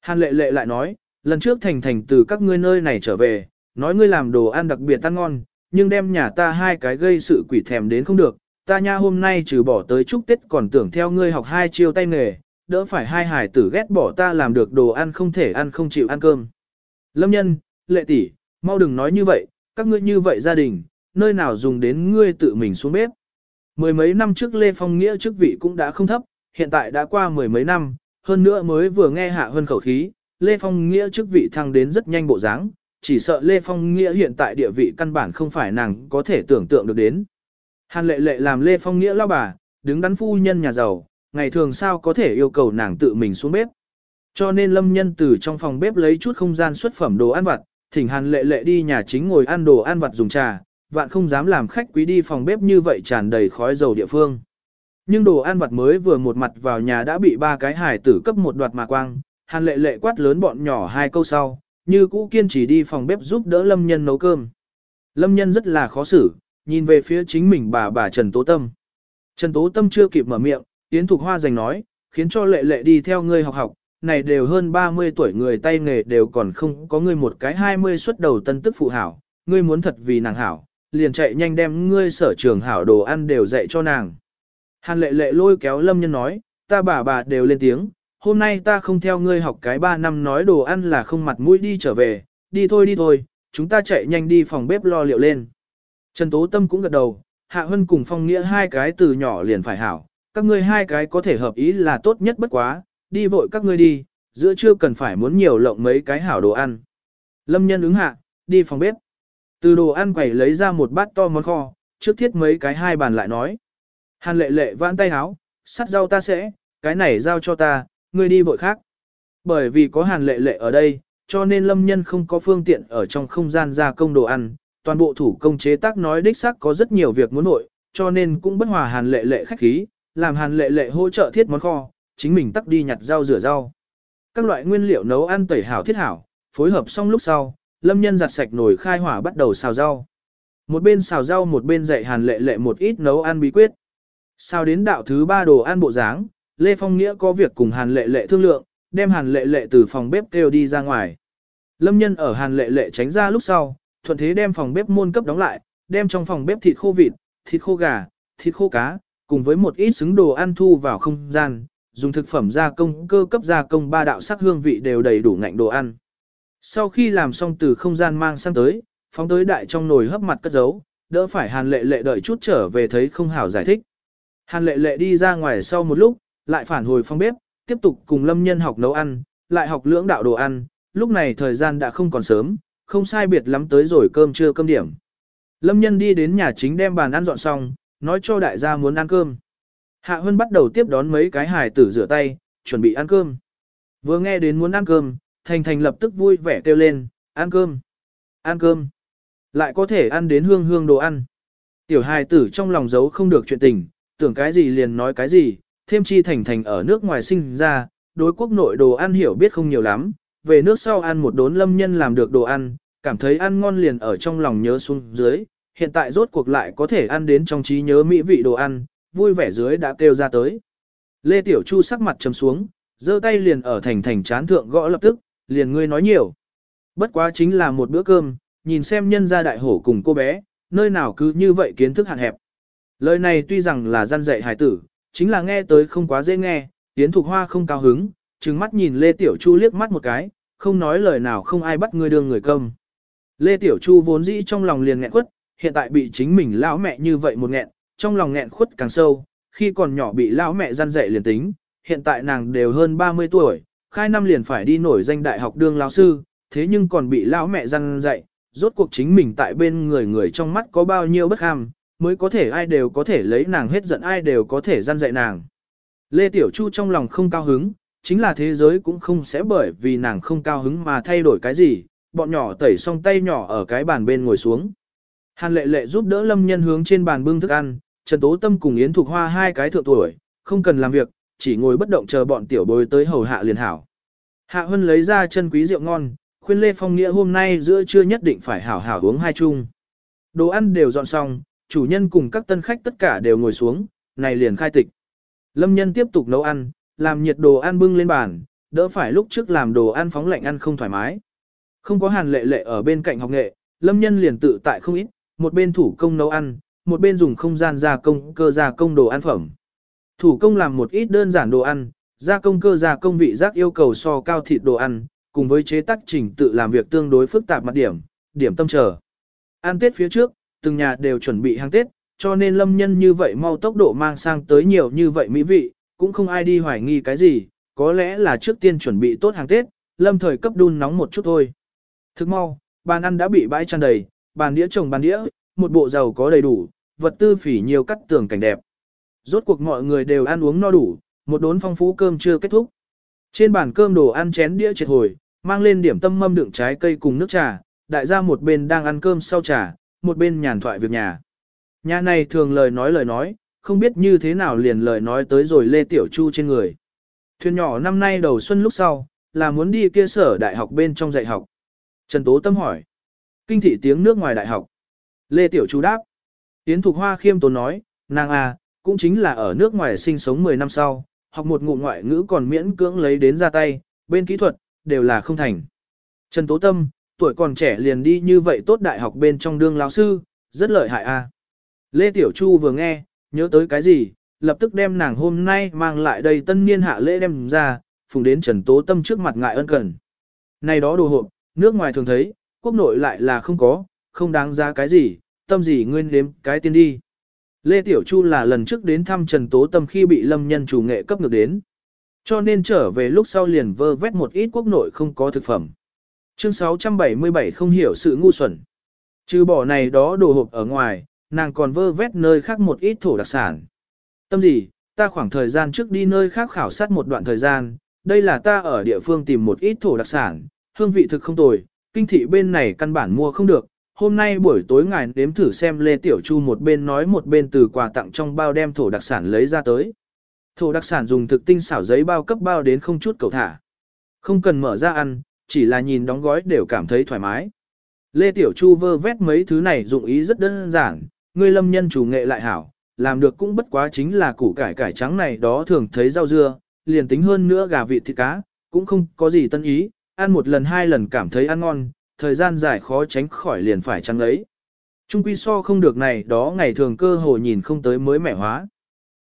Speaker 1: Hàn lệ lệ lại nói, lần trước thành thành từ các ngươi nơi này trở về, nói ngươi làm đồ ăn đặc biệt ăn ngon, nhưng đem nhà ta hai cái gây sự quỷ thèm đến không được, ta nha hôm nay trừ bỏ tới chúc Tết còn tưởng theo ngươi học hai chiêu tay nghề, đỡ phải hai hải tử ghét bỏ ta làm được đồ ăn không thể ăn không chịu ăn cơm. Lâm nhân, lệ tỷ, mau đừng nói như vậy, các ngươi như vậy gia đình, nơi nào dùng đến ngươi tự mình xuống bếp. Mười mấy năm trước Lê Phong Nghĩa chức vị cũng đã không thấp, hiện tại đã qua mười mấy năm, hơn nữa mới vừa nghe hạ hơn khẩu khí, Lê Phong Nghĩa chức vị thăng đến rất nhanh bộ dáng, chỉ sợ Lê Phong Nghĩa hiện tại địa vị căn bản không phải nàng có thể tưởng tượng được đến. Hàn lệ lệ làm Lê Phong Nghĩa lao bà, đứng đắn phu nhân nhà giàu, ngày thường sao có thể yêu cầu nàng tự mình xuống bếp. Cho nên lâm nhân từ trong phòng bếp lấy chút không gian xuất phẩm đồ ăn vặt, thỉnh hàn lệ lệ đi nhà chính ngồi ăn đồ ăn vặt dùng trà, vạn không dám làm khách quý đi phòng bếp như vậy tràn đầy khói dầu địa phương. Nhưng đồ ăn vặt mới vừa một mặt vào nhà đã bị ba cái hải tử cấp một đoạt mà quang, hàn lệ lệ quát lớn bọn nhỏ hai câu sau, như cũ kiên trì đi phòng bếp giúp đỡ lâm nhân nấu cơm. Lâm nhân rất là khó xử, nhìn về phía chính mình bà bà Trần Tố Tâm. Trần Tố Tâm chưa kịp mở miệng, Yến Thục Hoa giành nói, khiến cho lệ lệ đi theo ngươi học học, này đều hơn 30 tuổi người tay nghề đều còn không có ngươi một cái 20 xuất đầu tân tức phụ hảo, ngươi muốn thật vì nàng hảo, liền chạy nhanh đem ngươi sở trường hảo đồ ăn đều dạy cho nàng. Hàn lệ lệ lôi kéo lâm nhân nói, ta bà bà đều lên tiếng, hôm nay ta không theo ngươi học cái ba năm nói đồ ăn là không mặt mũi đi trở về, đi thôi đi thôi, chúng ta chạy nhanh đi phòng bếp lo liệu lên. Trần Tố Tâm cũng gật đầu, Hạ Hân cùng Phong Nghĩa hai cái từ nhỏ liền phải hảo, các ngươi hai cái có thể hợp ý là tốt nhất bất quá, đi vội các ngươi đi, giữa trưa cần phải muốn nhiều lộng mấy cái hảo đồ ăn. Lâm nhân ứng hạ, đi phòng bếp. Từ đồ ăn quẩy lấy ra một bát to món kho, trước thiết mấy cái hai bàn lại nói. Hàn lệ lệ vãn tay háo, sắt rau ta sẽ, cái này giao cho ta, ngươi đi vội khác. Bởi vì có hàn lệ lệ ở đây, cho nên lâm nhân không có phương tiện ở trong không gian gia công đồ ăn, toàn bộ thủ công chế tác nói đích xác có rất nhiều việc muốn nội, cho nên cũng bất hòa hàn lệ lệ khách khí, làm hàn lệ lệ hỗ trợ thiết món kho, chính mình tắt đi nhặt rau rửa rau. Các loại nguyên liệu nấu ăn tẩy hảo thiết hảo, phối hợp xong lúc sau, lâm nhân giặt sạch nồi khai hỏa bắt đầu xào rau. Một bên xào rau một bên dạy hàn lệ lệ một ít nấu ăn bí quyết. Sao đến đạo thứ ba đồ ăn bộ dáng, Lê Phong Nghĩa có việc cùng hàn lệ lệ thương lượng, đem hàn lệ lệ từ phòng bếp kêu đi ra ngoài. Lâm nhân ở hàn lệ lệ tránh ra lúc sau, thuận thế đem phòng bếp môn cấp đóng lại, đem trong phòng bếp thịt khô vịt, thịt khô gà, thịt khô cá, cùng với một ít xứng đồ ăn thu vào không gian, dùng thực phẩm gia công cơ cấp gia công ba đạo sắc hương vị đều đầy đủ ngạnh đồ ăn. Sau khi làm xong từ không gian mang sang tới, phóng tới đại trong nồi hấp mặt cất giấu, đỡ phải hàn lệ lệ đợi chút trở về thấy không hảo giải thích. Hàn lệ lệ đi ra ngoài sau một lúc, lại phản hồi phòng bếp, tiếp tục cùng lâm nhân học nấu ăn, lại học lưỡng đạo đồ ăn, lúc này thời gian đã không còn sớm, không sai biệt lắm tới rồi cơm trưa cơm điểm. Lâm nhân đi đến nhà chính đem bàn ăn dọn xong, nói cho đại gia muốn ăn cơm. Hạ Hân bắt đầu tiếp đón mấy cái hài tử rửa tay, chuẩn bị ăn cơm. Vừa nghe đến muốn ăn cơm, Thành Thành lập tức vui vẻ kêu lên, ăn cơm, ăn cơm. Lại có thể ăn đến hương hương đồ ăn. Tiểu hài tử trong lòng giấu không được chuyện tình, tưởng cái gì liền nói cái gì, thêm chi Thành Thành ở nước ngoài sinh ra, đối quốc nội đồ ăn hiểu biết không nhiều lắm, về nước sau ăn một đốn lâm nhân làm được đồ ăn, cảm thấy ăn ngon liền ở trong lòng nhớ xuống dưới, hiện tại rốt cuộc lại có thể ăn đến trong trí nhớ mỹ vị đồ ăn, vui vẻ dưới đã kêu ra tới. Lê Tiểu Chu sắc mặt trầm xuống, giơ tay liền ở thành thành chán thượng gõ lập tức, liền ngươi nói nhiều. Bất quá chính là một bữa cơm, nhìn xem nhân gia đại hổ cùng cô bé, nơi nào cứ như vậy kiến thức hạn hẹp. Lời này tuy rằng là gian dạy hài tử, chính là nghe tới không quá dễ nghe, Yến Thục Hoa không cao hứng, trừng mắt nhìn Lê Tiểu Chu liếc mắt một cái, không nói lời nào không ai bắt ngươi đưa người công. Lê Tiểu Chu vốn dĩ trong lòng liền nghẹn quất, hiện tại bị chính mình lão mẹ như vậy một nghẹn, trong lòng nghẹn khuất càng sâu, khi còn nhỏ bị lão mẹ gian dạy liền tính, hiện tại nàng đều hơn 30 tuổi, khai năm liền phải đi nổi danh đại học đương lão sư, thế nhưng còn bị lão mẹ gian dạy, rốt cuộc chính mình tại bên người người trong mắt có bao nhiêu bất ham, mới có thể ai đều có thể lấy nàng hết giận ai đều có thể gian dạy nàng. Lê Tiểu Chu trong lòng không cao hứng, chính là thế giới cũng không sẽ bởi vì nàng không cao hứng mà thay đổi cái gì, bọn nhỏ tẩy xong tay nhỏ ở cái bàn bên ngồi xuống. Hàn lệ lệ giúp đỡ lâm nhân hướng trên bàn bưng thức ăn, Trần Tố Tâm cùng Yến Thục Hoa hai cái thượng tuổi, không cần làm việc, chỉ ngồi bất động chờ bọn tiểu bối tới hầu hạ liền hảo. Hạ Hân lấy ra chân quý rượu ngon, khuyên Lê Phong Nghĩa hôm nay giữa trưa nhất định phải hảo hảo uống hai chung. Đồ ăn đều dọn xong, chủ nhân cùng các tân khách tất cả đều ngồi xuống, này liền khai tịch. Lâm nhân tiếp tục nấu ăn, làm nhiệt đồ ăn bưng lên bàn, đỡ phải lúc trước làm đồ ăn phóng lạnh ăn không thoải mái. Không có hàn lệ lệ ở bên cạnh học nghệ, lâm nhân liền tự tại không ít, một bên thủ công nấu ăn, một bên dùng không gian gia công cơ gia công đồ ăn phẩm. Thủ công làm một ít đơn giản đồ ăn, gia công cơ gia công vị giác yêu cầu so cao thịt đồ ăn, cùng với chế tác trình tự làm việc tương đối phức tạp mặt điểm, điểm tâm trở. Ăn Tết phía trước, từng nhà đều chuẩn bị hàng Tết, cho nên lâm nhân như vậy mau tốc độ mang sang tới nhiều như vậy mỹ vị, cũng không ai đi hoài nghi cái gì, có lẽ là trước tiên chuẩn bị tốt hàng Tết, lâm thời cấp đun nóng một chút thôi. Thức mau, bàn ăn đã bị bãi tràn đầy, bàn đĩa chồng bàn đĩa, một bộ giàu có đầy đủ, vật tư phỉ nhiều cắt tường cảnh đẹp. Rốt cuộc mọi người đều ăn uống no đủ, một đốn phong phú cơm chưa kết thúc. Trên bàn cơm đồ ăn chén đĩa triệt hồi, mang lên điểm tâm mâm đựng trái cây cùng nước trà, đại gia một bên đang ăn cơm sau trà, một bên nhàn thoại việc nhà. Nhà này thường lời nói lời nói, không biết như thế nào liền lời nói tới rồi Lê Tiểu Chu trên người. Thuyền nhỏ năm nay đầu xuân lúc sau, là muốn đi kia sở đại học bên trong dạy học. Trần Tố Tâm hỏi. Kinh thị tiếng nước ngoài đại học. Lê Tiểu Chu đáp. tiến Thục Hoa khiêm tốn nói, nàng à, cũng chính là ở nước ngoài sinh sống 10 năm sau, học một ngụ ngoại ngữ còn miễn cưỡng lấy đến ra tay, bên kỹ thuật, đều là không thành. Trần Tố Tâm, tuổi còn trẻ liền đi như vậy tốt đại học bên trong đương lão sư, rất lợi hại a. À. Lê Tiểu Chu vừa nghe, nhớ tới cái gì, lập tức đem nàng hôm nay mang lại đây tân niên hạ lễ đem ra, phùng đến Trần Tố Tâm trước mặt ngại ân cần. Này đó đồ hộp, nước ngoài thường thấy, quốc nội lại là không có, không đáng giá cái gì, tâm gì nguyên đếm cái tiên đi. Lê Tiểu Chu là lần trước đến thăm Trần Tố Tâm khi bị lâm nhân chủ nghệ cấp ngược đến. Cho nên trở về lúc sau liền vơ vét một ít quốc nội không có thực phẩm. Chương 677 không hiểu sự ngu xuẩn. Trừ bỏ này đó đồ hộp ở ngoài, nàng còn vơ vét nơi khác một ít thổ đặc sản. Tâm gì, ta khoảng thời gian trước đi nơi khác khảo sát một đoạn thời gian, đây là ta ở địa phương tìm một ít thổ đặc sản, hương vị thực không tồi, kinh thị bên này căn bản mua không được. Hôm nay buổi tối ngài đếm thử xem Lê Tiểu Chu một bên nói một bên từ quà tặng trong bao đem thổ đặc sản lấy ra tới. Thổ đặc sản dùng thực tinh xảo giấy bao cấp bao đến không chút cầu thả. Không cần mở ra ăn, chỉ là nhìn đóng gói đều cảm thấy thoải mái. Lê Tiểu Chu vơ vét mấy thứ này dụng ý rất đơn giản, ngươi lâm nhân chủ nghệ lại hảo, làm được cũng bất quá chính là củ cải cải trắng này đó thường thấy rau dưa, liền tính hơn nữa gà vịt thịt cá, cũng không có gì tân ý, ăn một lần hai lần cảm thấy ăn ngon, thời gian dài khó tránh khỏi liền phải trắng ấy. Trung quy so không được này đó ngày thường cơ hồ nhìn không tới mới mẻ hóa.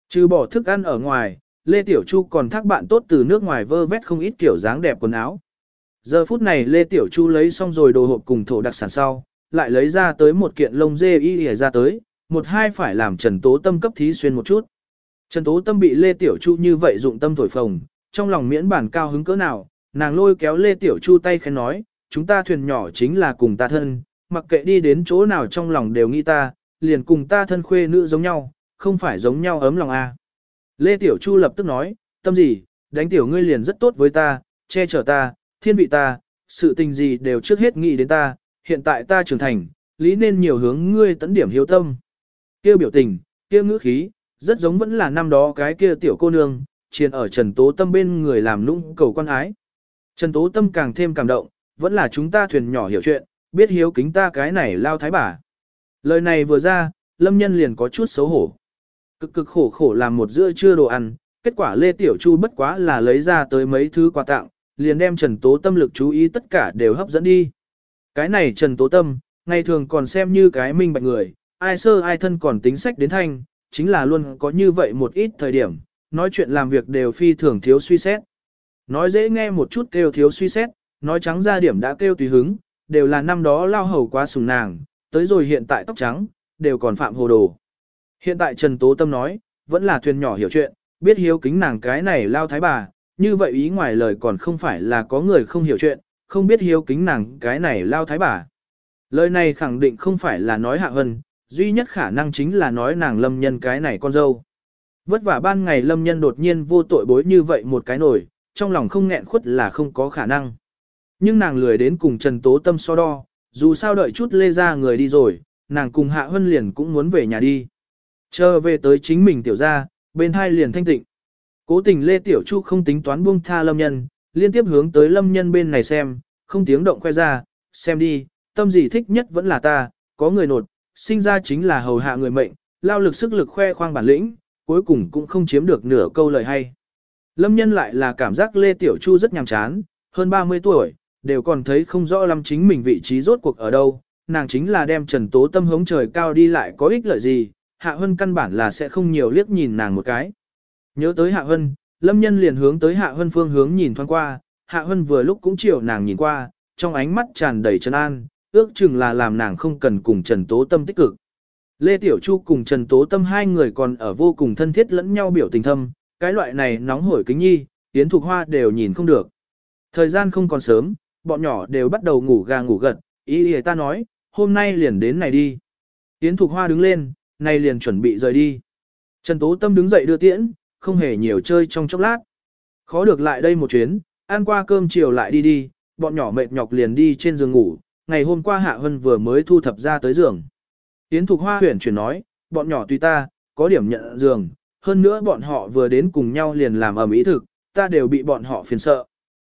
Speaker 1: Trừ bỏ thức ăn ở ngoài, Lê Tiểu Chu còn thác bạn tốt từ nước ngoài vơ vét không ít kiểu dáng đẹp quần áo. Giờ phút này Lê Tiểu Chu lấy xong rồi đồ hộp cùng thổ đặc sản sau, lại lấy ra tới một kiện lông dê y y ra tới, một hai phải làm Trần Tố Tâm cấp thí xuyên một chút. Trần Tố Tâm bị Lê Tiểu Chu như vậy dụng tâm thổi phồng, trong lòng miễn bản cao hứng cỡ nào, nàng lôi kéo Lê Tiểu Chu tay khen nói, chúng ta thuyền nhỏ chính là cùng ta thân, mặc kệ đi đến chỗ nào trong lòng đều nghĩ ta, liền cùng ta thân khuê nữ giống nhau, không phải giống nhau ấm lòng a. À. Lê Tiểu Chu lập tức nói, tâm gì, đánh tiểu ngươi liền rất tốt với ta, che chở ta, thiên vị ta, sự tình gì đều trước hết nghĩ đến ta, hiện tại ta trưởng thành, lý nên nhiều hướng ngươi tấn điểm hiếu tâm. Kêu biểu tình, kêu ngữ khí, rất giống vẫn là năm đó cái kia tiểu cô nương, triền ở Trần Tố Tâm bên người làm nũng cầu quan ái. Trần Tố Tâm càng thêm cảm động, vẫn là chúng ta thuyền nhỏ hiểu chuyện, biết hiếu kính ta cái này lao thái bà. Lời này vừa ra, Lâm Nhân liền có chút xấu hổ. Cực cực khổ khổ làm một bữa trưa đồ ăn, kết quả Lê Tiểu Chu bất quá là lấy ra tới mấy thứ quà tặng, liền đem Trần Tố Tâm lực chú ý tất cả đều hấp dẫn đi. Cái này Trần Tố Tâm, ngày thường còn xem như cái minh bạch người, ai sơ ai thân còn tính sách đến thanh, chính là luôn có như vậy một ít thời điểm, nói chuyện làm việc đều phi thường thiếu suy xét. Nói dễ nghe một chút kêu thiếu suy xét, nói trắng ra điểm đã kêu tùy hứng, đều là năm đó lao hầu quá sùng nàng, tới rồi hiện tại tóc trắng, đều còn phạm hồ đồ. Hiện tại Trần Tố Tâm nói, vẫn là thuyền nhỏ hiểu chuyện, biết hiếu kính nàng cái này lao thái bà, như vậy ý ngoài lời còn không phải là có người không hiểu chuyện, không biết hiếu kính nàng cái này lao thái bà. Lời này khẳng định không phải là nói hạ hân, duy nhất khả năng chính là nói nàng lâm nhân cái này con dâu. Vất vả ban ngày lâm nhân đột nhiên vô tội bối như vậy một cái nổi, trong lòng không nghẹn khuất là không có khả năng. Nhưng nàng lười đến cùng Trần Tố Tâm so đo, dù sao đợi chút lê ra người đi rồi, nàng cùng Hạ Hân liền cũng muốn về nhà đi. Chờ về tới chính mình tiểu ra, bên hai liền thanh tịnh. Cố tình Lê Tiểu Chu không tính toán buông tha lâm nhân, liên tiếp hướng tới lâm nhân bên này xem, không tiếng động khoe ra, xem đi, tâm gì thích nhất vẫn là ta, có người nột, sinh ra chính là hầu hạ người mệnh, lao lực sức lực khoe khoang bản lĩnh, cuối cùng cũng không chiếm được nửa câu lời hay. Lâm nhân lại là cảm giác Lê Tiểu Chu rất nhàm chán, hơn 30 tuổi, đều còn thấy không rõ lắm chính mình vị trí rốt cuộc ở đâu, nàng chính là đem Trần Tố Tâm hống trời cao đi lại có ích lợi gì, Hạ hơn căn bản là sẽ không nhiều liếc nhìn nàng một cái. Nhớ tới Hạ Hân, Lâm Nhân liền hướng tới Hạ Hân phương hướng nhìn thoáng qua, Hạ Hân vừa lúc cũng chiều nàng nhìn qua, trong ánh mắt tràn đầy trấn an, ước chừng là làm nàng không cần cùng Trần Tố Tâm tích cực. Lê Tiểu Chu cùng Trần Tố Tâm hai người còn ở vô cùng thân thiết lẫn nhau biểu tình thâm, cái loại này nóng hổi kính nhi, Yến Thục Hoa đều nhìn không được. Thời gian không còn sớm, bọn nhỏ đều bắt đầu ngủ gà ngủ gật, ý ý ta nói, hôm nay liền đến này đi. Yến Thục Hoa đứng lên, nay liền chuẩn bị rời đi. Trần Tố Tâm đứng dậy đưa tiễn, không hề nhiều chơi trong chốc lát. Khó được lại đây một chuyến, ăn qua cơm chiều lại đi đi, bọn nhỏ mệt nhọc liền đi trên giường ngủ, ngày hôm qua Hạ Hân vừa mới thu thập ra tới giường. Yến Thục Hoa huyển chuyển nói, bọn nhỏ tùy ta, có điểm nhận giường, hơn nữa bọn họ vừa đến cùng nhau liền làm ầm mỹ thực, ta đều bị bọn họ phiền sợ.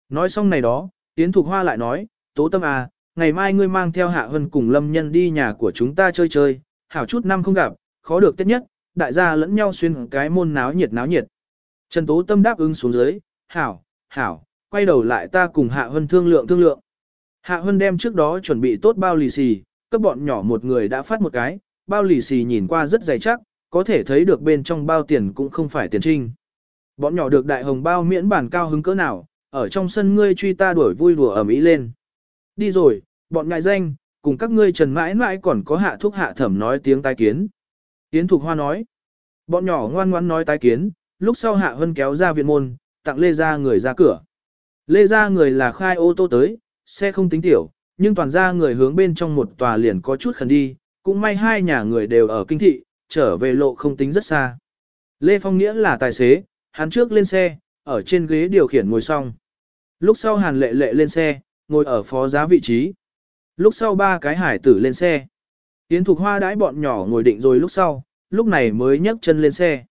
Speaker 1: Nói xong này đó, Yến Thục Hoa lại nói, Tố Tâm à, ngày mai ngươi mang theo Hạ Hân cùng Lâm Nhân đi nhà của chúng ta chơi chơi, hảo chút năm không gặp, khó được tết nhất, đại gia lẫn nhau xuyên cái môn náo nhiệt náo nhiệt. Trần Tố Tâm đáp ứng xuống dưới, hảo, hảo, quay đầu lại ta cùng Hạ Hân thương lượng thương lượng. Hạ Hân đem trước đó chuẩn bị tốt bao lì xì, cấp bọn nhỏ một người đã phát một cái, bao lì xì nhìn qua rất dày chắc, có thể thấy được bên trong bao tiền cũng không phải tiền trinh. Bọn nhỏ được đại hồng bao miễn bản cao hứng cỡ nào, ở trong sân ngươi truy ta đuổi vui đùa ở mỹ lên. Đi rồi, bọn ngại danh, cùng các ngươi trần mãi mãi còn có hạ thuốc hạ thẩm nói tiếng tai kiến. Yến Thục Hoa nói, bọn nhỏ ngoan ngoãn nói tái kiến, lúc sau hạ hân kéo ra viện môn, tặng lê ra người ra cửa. Lê ra người là khai ô tô tới, xe không tính tiểu, nhưng toàn ra người hướng bên trong một tòa liền có chút khẩn đi, cũng may hai nhà người đều ở kinh thị, trở về lộ không tính rất xa. Lê Phong Nghĩa là tài xế, hắn trước lên xe, ở trên ghế điều khiển ngồi xong. Lúc sau Hàn Lệ Lệ lên xe, ngồi ở phó giá vị trí. Lúc sau ba cái hải tử lên xe. Yến Thục Hoa đãi bọn nhỏ ngồi định rồi lúc sau, lúc này mới nhấc chân lên xe.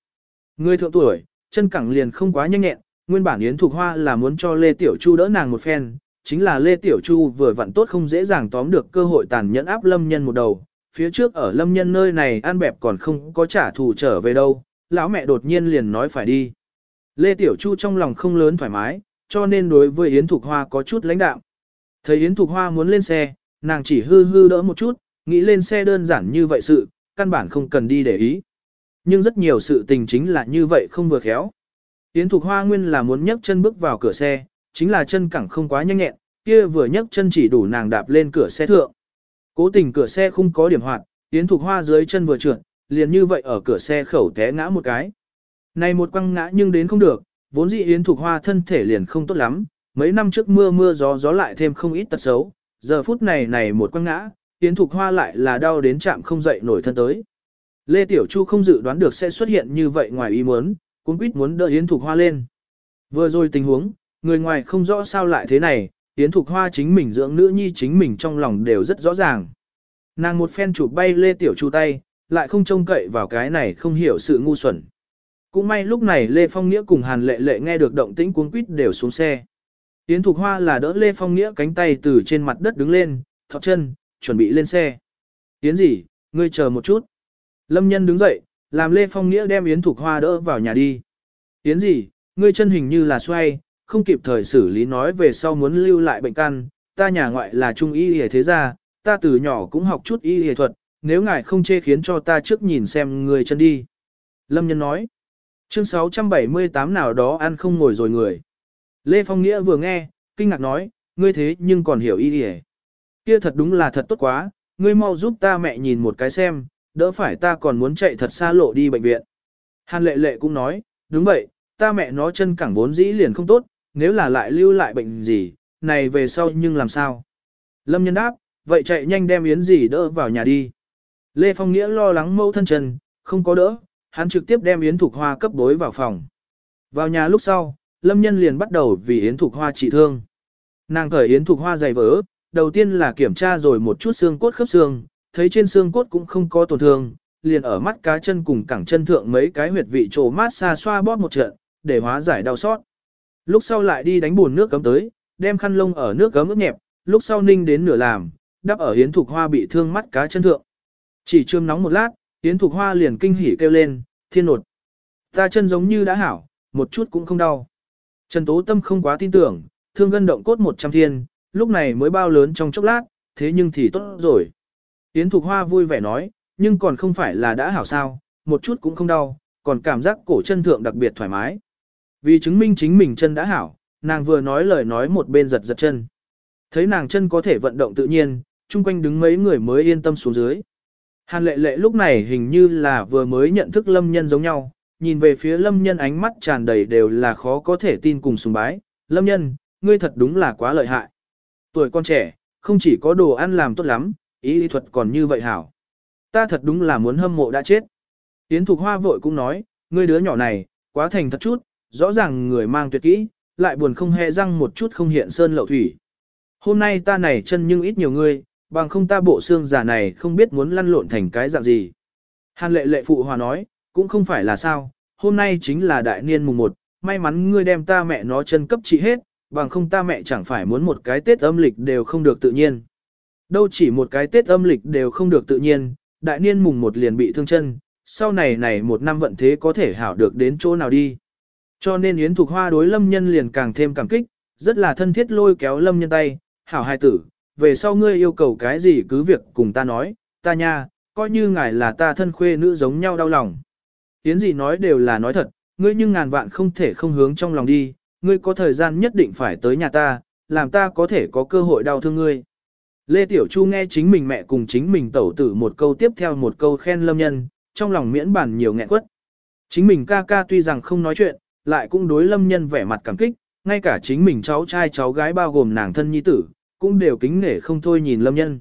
Speaker 1: Người thượng tuổi, chân cẳng liền không quá nhanh nhẹn, nguyên bản Yến Thục Hoa là muốn cho Lê Tiểu Chu đỡ nàng một phen, chính là Lê Tiểu Chu vừa vặn tốt không dễ dàng tóm được cơ hội tàn nhẫn áp Lâm Nhân một đầu. Phía trước ở Lâm Nhân nơi này ăn bẹp còn không có trả thù trở về đâu, lão mẹ đột nhiên liền nói phải đi. Lê Tiểu Chu trong lòng không lớn thoải mái, cho nên đối với Yến Thục Hoa có chút lãnh đạo. Thấy Yến Thục Hoa muốn lên xe, nàng chỉ hư hư đỡ một chút, nghĩ lên xe đơn giản như vậy sự, căn bản không cần đi để ý. Nhưng rất nhiều sự tình chính là như vậy không vừa khéo. Yến Thục Hoa nguyên là muốn nhấc chân bước vào cửa xe, chính là chân cẳng không quá nhanh nhẹn, kia vừa nhấc chân chỉ đủ nàng đạp lên cửa xe thượng. Cố tình cửa xe không có điểm hoạt, Yến Thục Hoa dưới chân vừa trượt, liền như vậy ở cửa xe khẩu té ngã một cái. Này một quăng ngã nhưng đến không được, vốn dĩ Yến Thục Hoa thân thể liền không tốt lắm, mấy năm trước mưa mưa gió gió lại thêm không ít tật xấu, giờ phút này này một quăng ngã, Yến Thục Hoa lại là đau đến chạm không dậy nổi thân tới. Lê Tiểu Chu không dự đoán được sẽ xuất hiện như vậy ngoài ý muốn, cũng quýt muốn đỡ Yến Thục Hoa lên. Vừa rồi tình huống, người ngoài không rõ sao lại thế này, Yến Thục Hoa chính mình dưỡng nữ nhi chính mình trong lòng đều rất rõ ràng. Nàng một phen chụp bay Lê Tiểu Chu tay, lại không trông cậy vào cái này không hiểu sự ngu xuẩn. Cũng may lúc này Lê Phong Nghĩa cùng Hàn Lệ Lệ nghe được động tĩnh cuốn quýt đều xuống xe. Yến Thục Hoa là đỡ Lê Phong Nghĩa cánh tay từ trên mặt đất đứng lên, thọc chân, chuẩn bị lên xe. Yến gì, ngươi chờ một chút. Lâm nhân đứng dậy, làm Lê Phong Nghĩa đem Yến Thục Hoa đỡ vào nhà đi. Yến gì, ngươi chân hình như là xoay, không kịp thời xử lý nói về sau muốn lưu lại bệnh căn, ta nhà ngoại là trung y y thế gia, ta từ nhỏ cũng học chút y y thuật, nếu ngài không chê khiến cho ta trước nhìn xem người chân đi. Lâm nhân nói, chương 678 nào đó ăn không ngồi rồi người. Lê Phong Nghĩa vừa nghe, kinh ngạc nói, ngươi thế nhưng còn hiểu y y Kia thật đúng là thật tốt quá, ngươi mau giúp ta mẹ nhìn một cái xem, đỡ phải ta còn muốn chạy thật xa lộ đi bệnh viện. Hàn lệ lệ cũng nói, đúng vậy, ta mẹ nó chân cẳng vốn dĩ liền không tốt, nếu là lại lưu lại bệnh gì, này về sau nhưng làm sao? Lâm nhân đáp, vậy chạy nhanh đem yến gì đỡ vào nhà đi. Lê Phong Nghĩa lo lắng mâu thân chân, không có đỡ, hắn trực tiếp đem yến thục hoa cấp bối vào phòng. Vào nhà lúc sau, Lâm nhân liền bắt đầu vì yến thục hoa trị thương. Nàng cởi yến thục hoa dày vỡ, đầu tiên là kiểm tra rồi một chút xương cốt khớp xương, thấy trên xương cốt cũng không có tổn thương, liền ở mắt cá chân cùng cẳng chân thượng mấy cái huyệt vị chỗ mát xa xoa bóp một trận, để hóa giải đau sót. Lúc sau lại đi đánh buồn nước cấm tới, đem khăn lông ở nước cấm ướt nhẹp, lúc sau ninh đến nửa làm, đắp ở Yến Thục Hoa bị thương mắt cá chân thượng. Chỉ chươm nóng một lát, Yến Thục Hoa liền kinh hỉ kêu lên, thiên nột. Ta chân giống như đã hảo, một chút cũng không đau. Trần Tố Tâm không quá tin tưởng, thương gân động cốt một trăm thiên, lúc này mới bao lớn trong chốc lát, thế nhưng thì tốt rồi. Yến Thục Hoa vui vẻ nói, nhưng còn không phải là đã hảo sao, một chút cũng không đau, còn cảm giác cổ chân thượng đặc biệt thoải mái. Vì chứng minh chính mình chân đã hảo, nàng vừa nói lời nói một bên giật giật chân. Thấy nàng chân có thể vận động tự nhiên, chung quanh đứng mấy người mới yên tâm xuống dưới. Hàn lệ lệ lúc này hình như là vừa mới nhận thức lâm nhân giống nhau, nhìn về phía lâm nhân ánh mắt tràn đầy đều là khó có thể tin cùng sùng bái. Lâm nhân, ngươi thật đúng là quá lợi hại. Tuổi con trẻ, không chỉ có đồ ăn làm tốt lắm, ý lý thuật còn như vậy hảo. Ta thật đúng là muốn hâm mộ đã chết. Yến Thục Hoa vội cũng nói, ngươi đứa nhỏ này, quá thành thật chút, rõ ràng người mang tuyệt kỹ, lại buồn không hề răng một chút không hiện sơn lậu thủy. Hôm nay ta này chân nhưng ít nhiều ngươi, bằng không ta bộ xương giả này không biết muốn lăn lộn thành cái dạng gì. Hàn lệ lệ phụ hòa nói, cũng không phải là sao, hôm nay chính là đại niên mùng một, may mắn ngươi đem ta mẹ nó chân cấp trị hết, bằng không ta mẹ chẳng phải muốn một cái Tết âm lịch đều không được tự nhiên. Đâu chỉ một cái Tết âm lịch đều không được tự nhiên, đại niên mùng một liền bị thương chân, sau này này một năm vận thế có thể hảo được đến chỗ nào đi. Cho nên Yến Thục Hoa đối lâm nhân liền càng thêm cảm kích, rất là thân thiết lôi kéo lâm nhân tay, hảo hai tử, về sau ngươi yêu cầu cái gì cứ việc cùng ta nói, ta nha, coi như ngài là ta thân khuê nữ giống nhau đau lòng. Yến gì nói đều là nói thật, ngươi nhưng ngàn vạn không thể không hướng trong lòng đi, ngươi có thời gian nhất định phải tới nhà ta, làm ta có thể có cơ hội đau thương ngươi. Lê Tiểu Chu nghe chính mình mẹ cùng chính mình tẩu tử một câu tiếp theo một câu khen lâm nhân, trong lòng miễn bản nhiều nghẹn quất. Chính mình ca ca tuy rằng không nói chuyện, lại cũng đối lâm nhân vẻ mặt cảm kích, ngay cả chính mình cháu trai cháu gái bao gồm nàng thân nhi tử, cũng đều kính nể không thôi nhìn lâm nhân.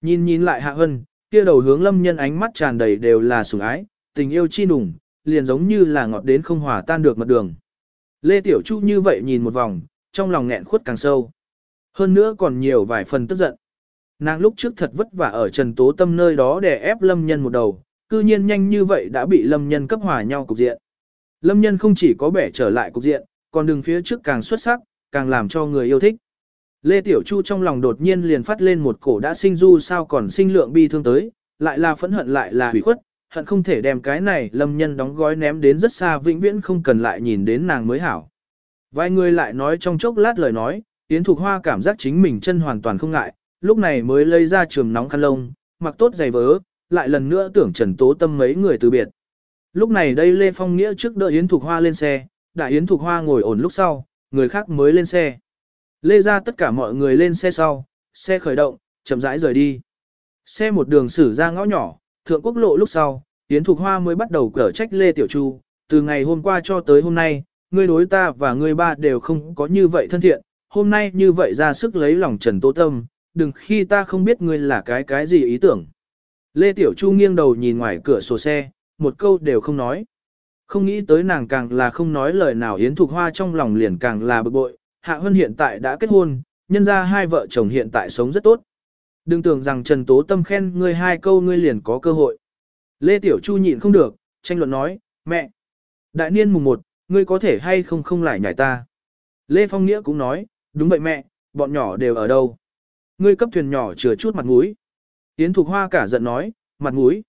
Speaker 1: Nhìn nhìn lại hạ hân, kia đầu hướng lâm nhân ánh mắt tràn đầy đều là sủng ái, tình yêu chi nùng, liền giống như là ngọt đến không hòa tan được mặt đường. Lê Tiểu Chu như vậy nhìn một vòng, trong lòng nghẹn khuất càng sâu. Hơn nữa còn nhiều vài phần tức giận. Nàng lúc trước thật vất vả ở Trần Tố Tâm nơi đó để ép Lâm Nhân một đầu, cư nhiên nhanh như vậy đã bị Lâm Nhân cấp hòa nhau cục diện. Lâm Nhân không chỉ có bẻ trở lại cục diện, còn đường phía trước càng xuất sắc, càng làm cho người yêu thích. Lê Tiểu Chu trong lòng đột nhiên liền phát lên một cổ đã sinh du sao còn sinh lượng bi thương tới, lại là phẫn hận lại là hủy khuất, hận không thể đem cái này lâm nhân đóng gói ném đến rất xa vĩnh viễn không cần lại nhìn đến nàng mới hảo. Vài người lại nói trong chốc lát lời nói, Yến Thục Hoa cảm giác chính mình chân hoàn toàn không ngại, lúc này mới lấy ra trường nóng khăn lông, mặc tốt giày vớ, lại lần nữa tưởng Trần Tố Tâm mấy người từ biệt. Lúc này đây Lê Phong Nghĩa trước đợi Yến Thục Hoa lên xe, đại Yến Thục Hoa ngồi ổn lúc sau, người khác mới lên xe. Lê ra tất cả mọi người lên xe sau, xe khởi động, chậm rãi rời đi. Xe một đường xử ra ngõ nhỏ, thượng quốc lộ lúc sau, Yến Thục Hoa mới bắt đầu cở trách Lê Tiểu Chu, từ ngày hôm qua cho tới hôm nay, ngươi đối ta và ngươi ba đều không có như vậy thân thiện, hôm nay như vậy ra sức lấy lòng Trần Tô Tâm, đừng khi ta không biết ngươi là cái cái gì ý tưởng. Lê Tiểu Chu nghiêng đầu nhìn ngoài cửa sổ xe, một câu đều không nói. Không nghĩ tới nàng càng là không nói lời nào Yến Thục Hoa trong lòng liền càng là bực bội, Hạ Hân hiện tại đã kết hôn, nhân ra hai vợ chồng hiện tại sống rất tốt. Đừng tưởng rằng Trần Tố Tâm khen ngươi hai câu ngươi liền có cơ hội. Lê Tiểu Chu nhịn không được, tranh luận nói, mẹ, đại niên mùng một, ngươi có thể hay không không lại nhảy ta. Lê Phong Nghĩa cũng nói, đúng vậy mẹ, bọn nhỏ đều ở đâu. Ngươi cấp thuyền nhỏ chừa chút mặt mũi. Yến Thục Hoa cả giận nói, mặt mũi.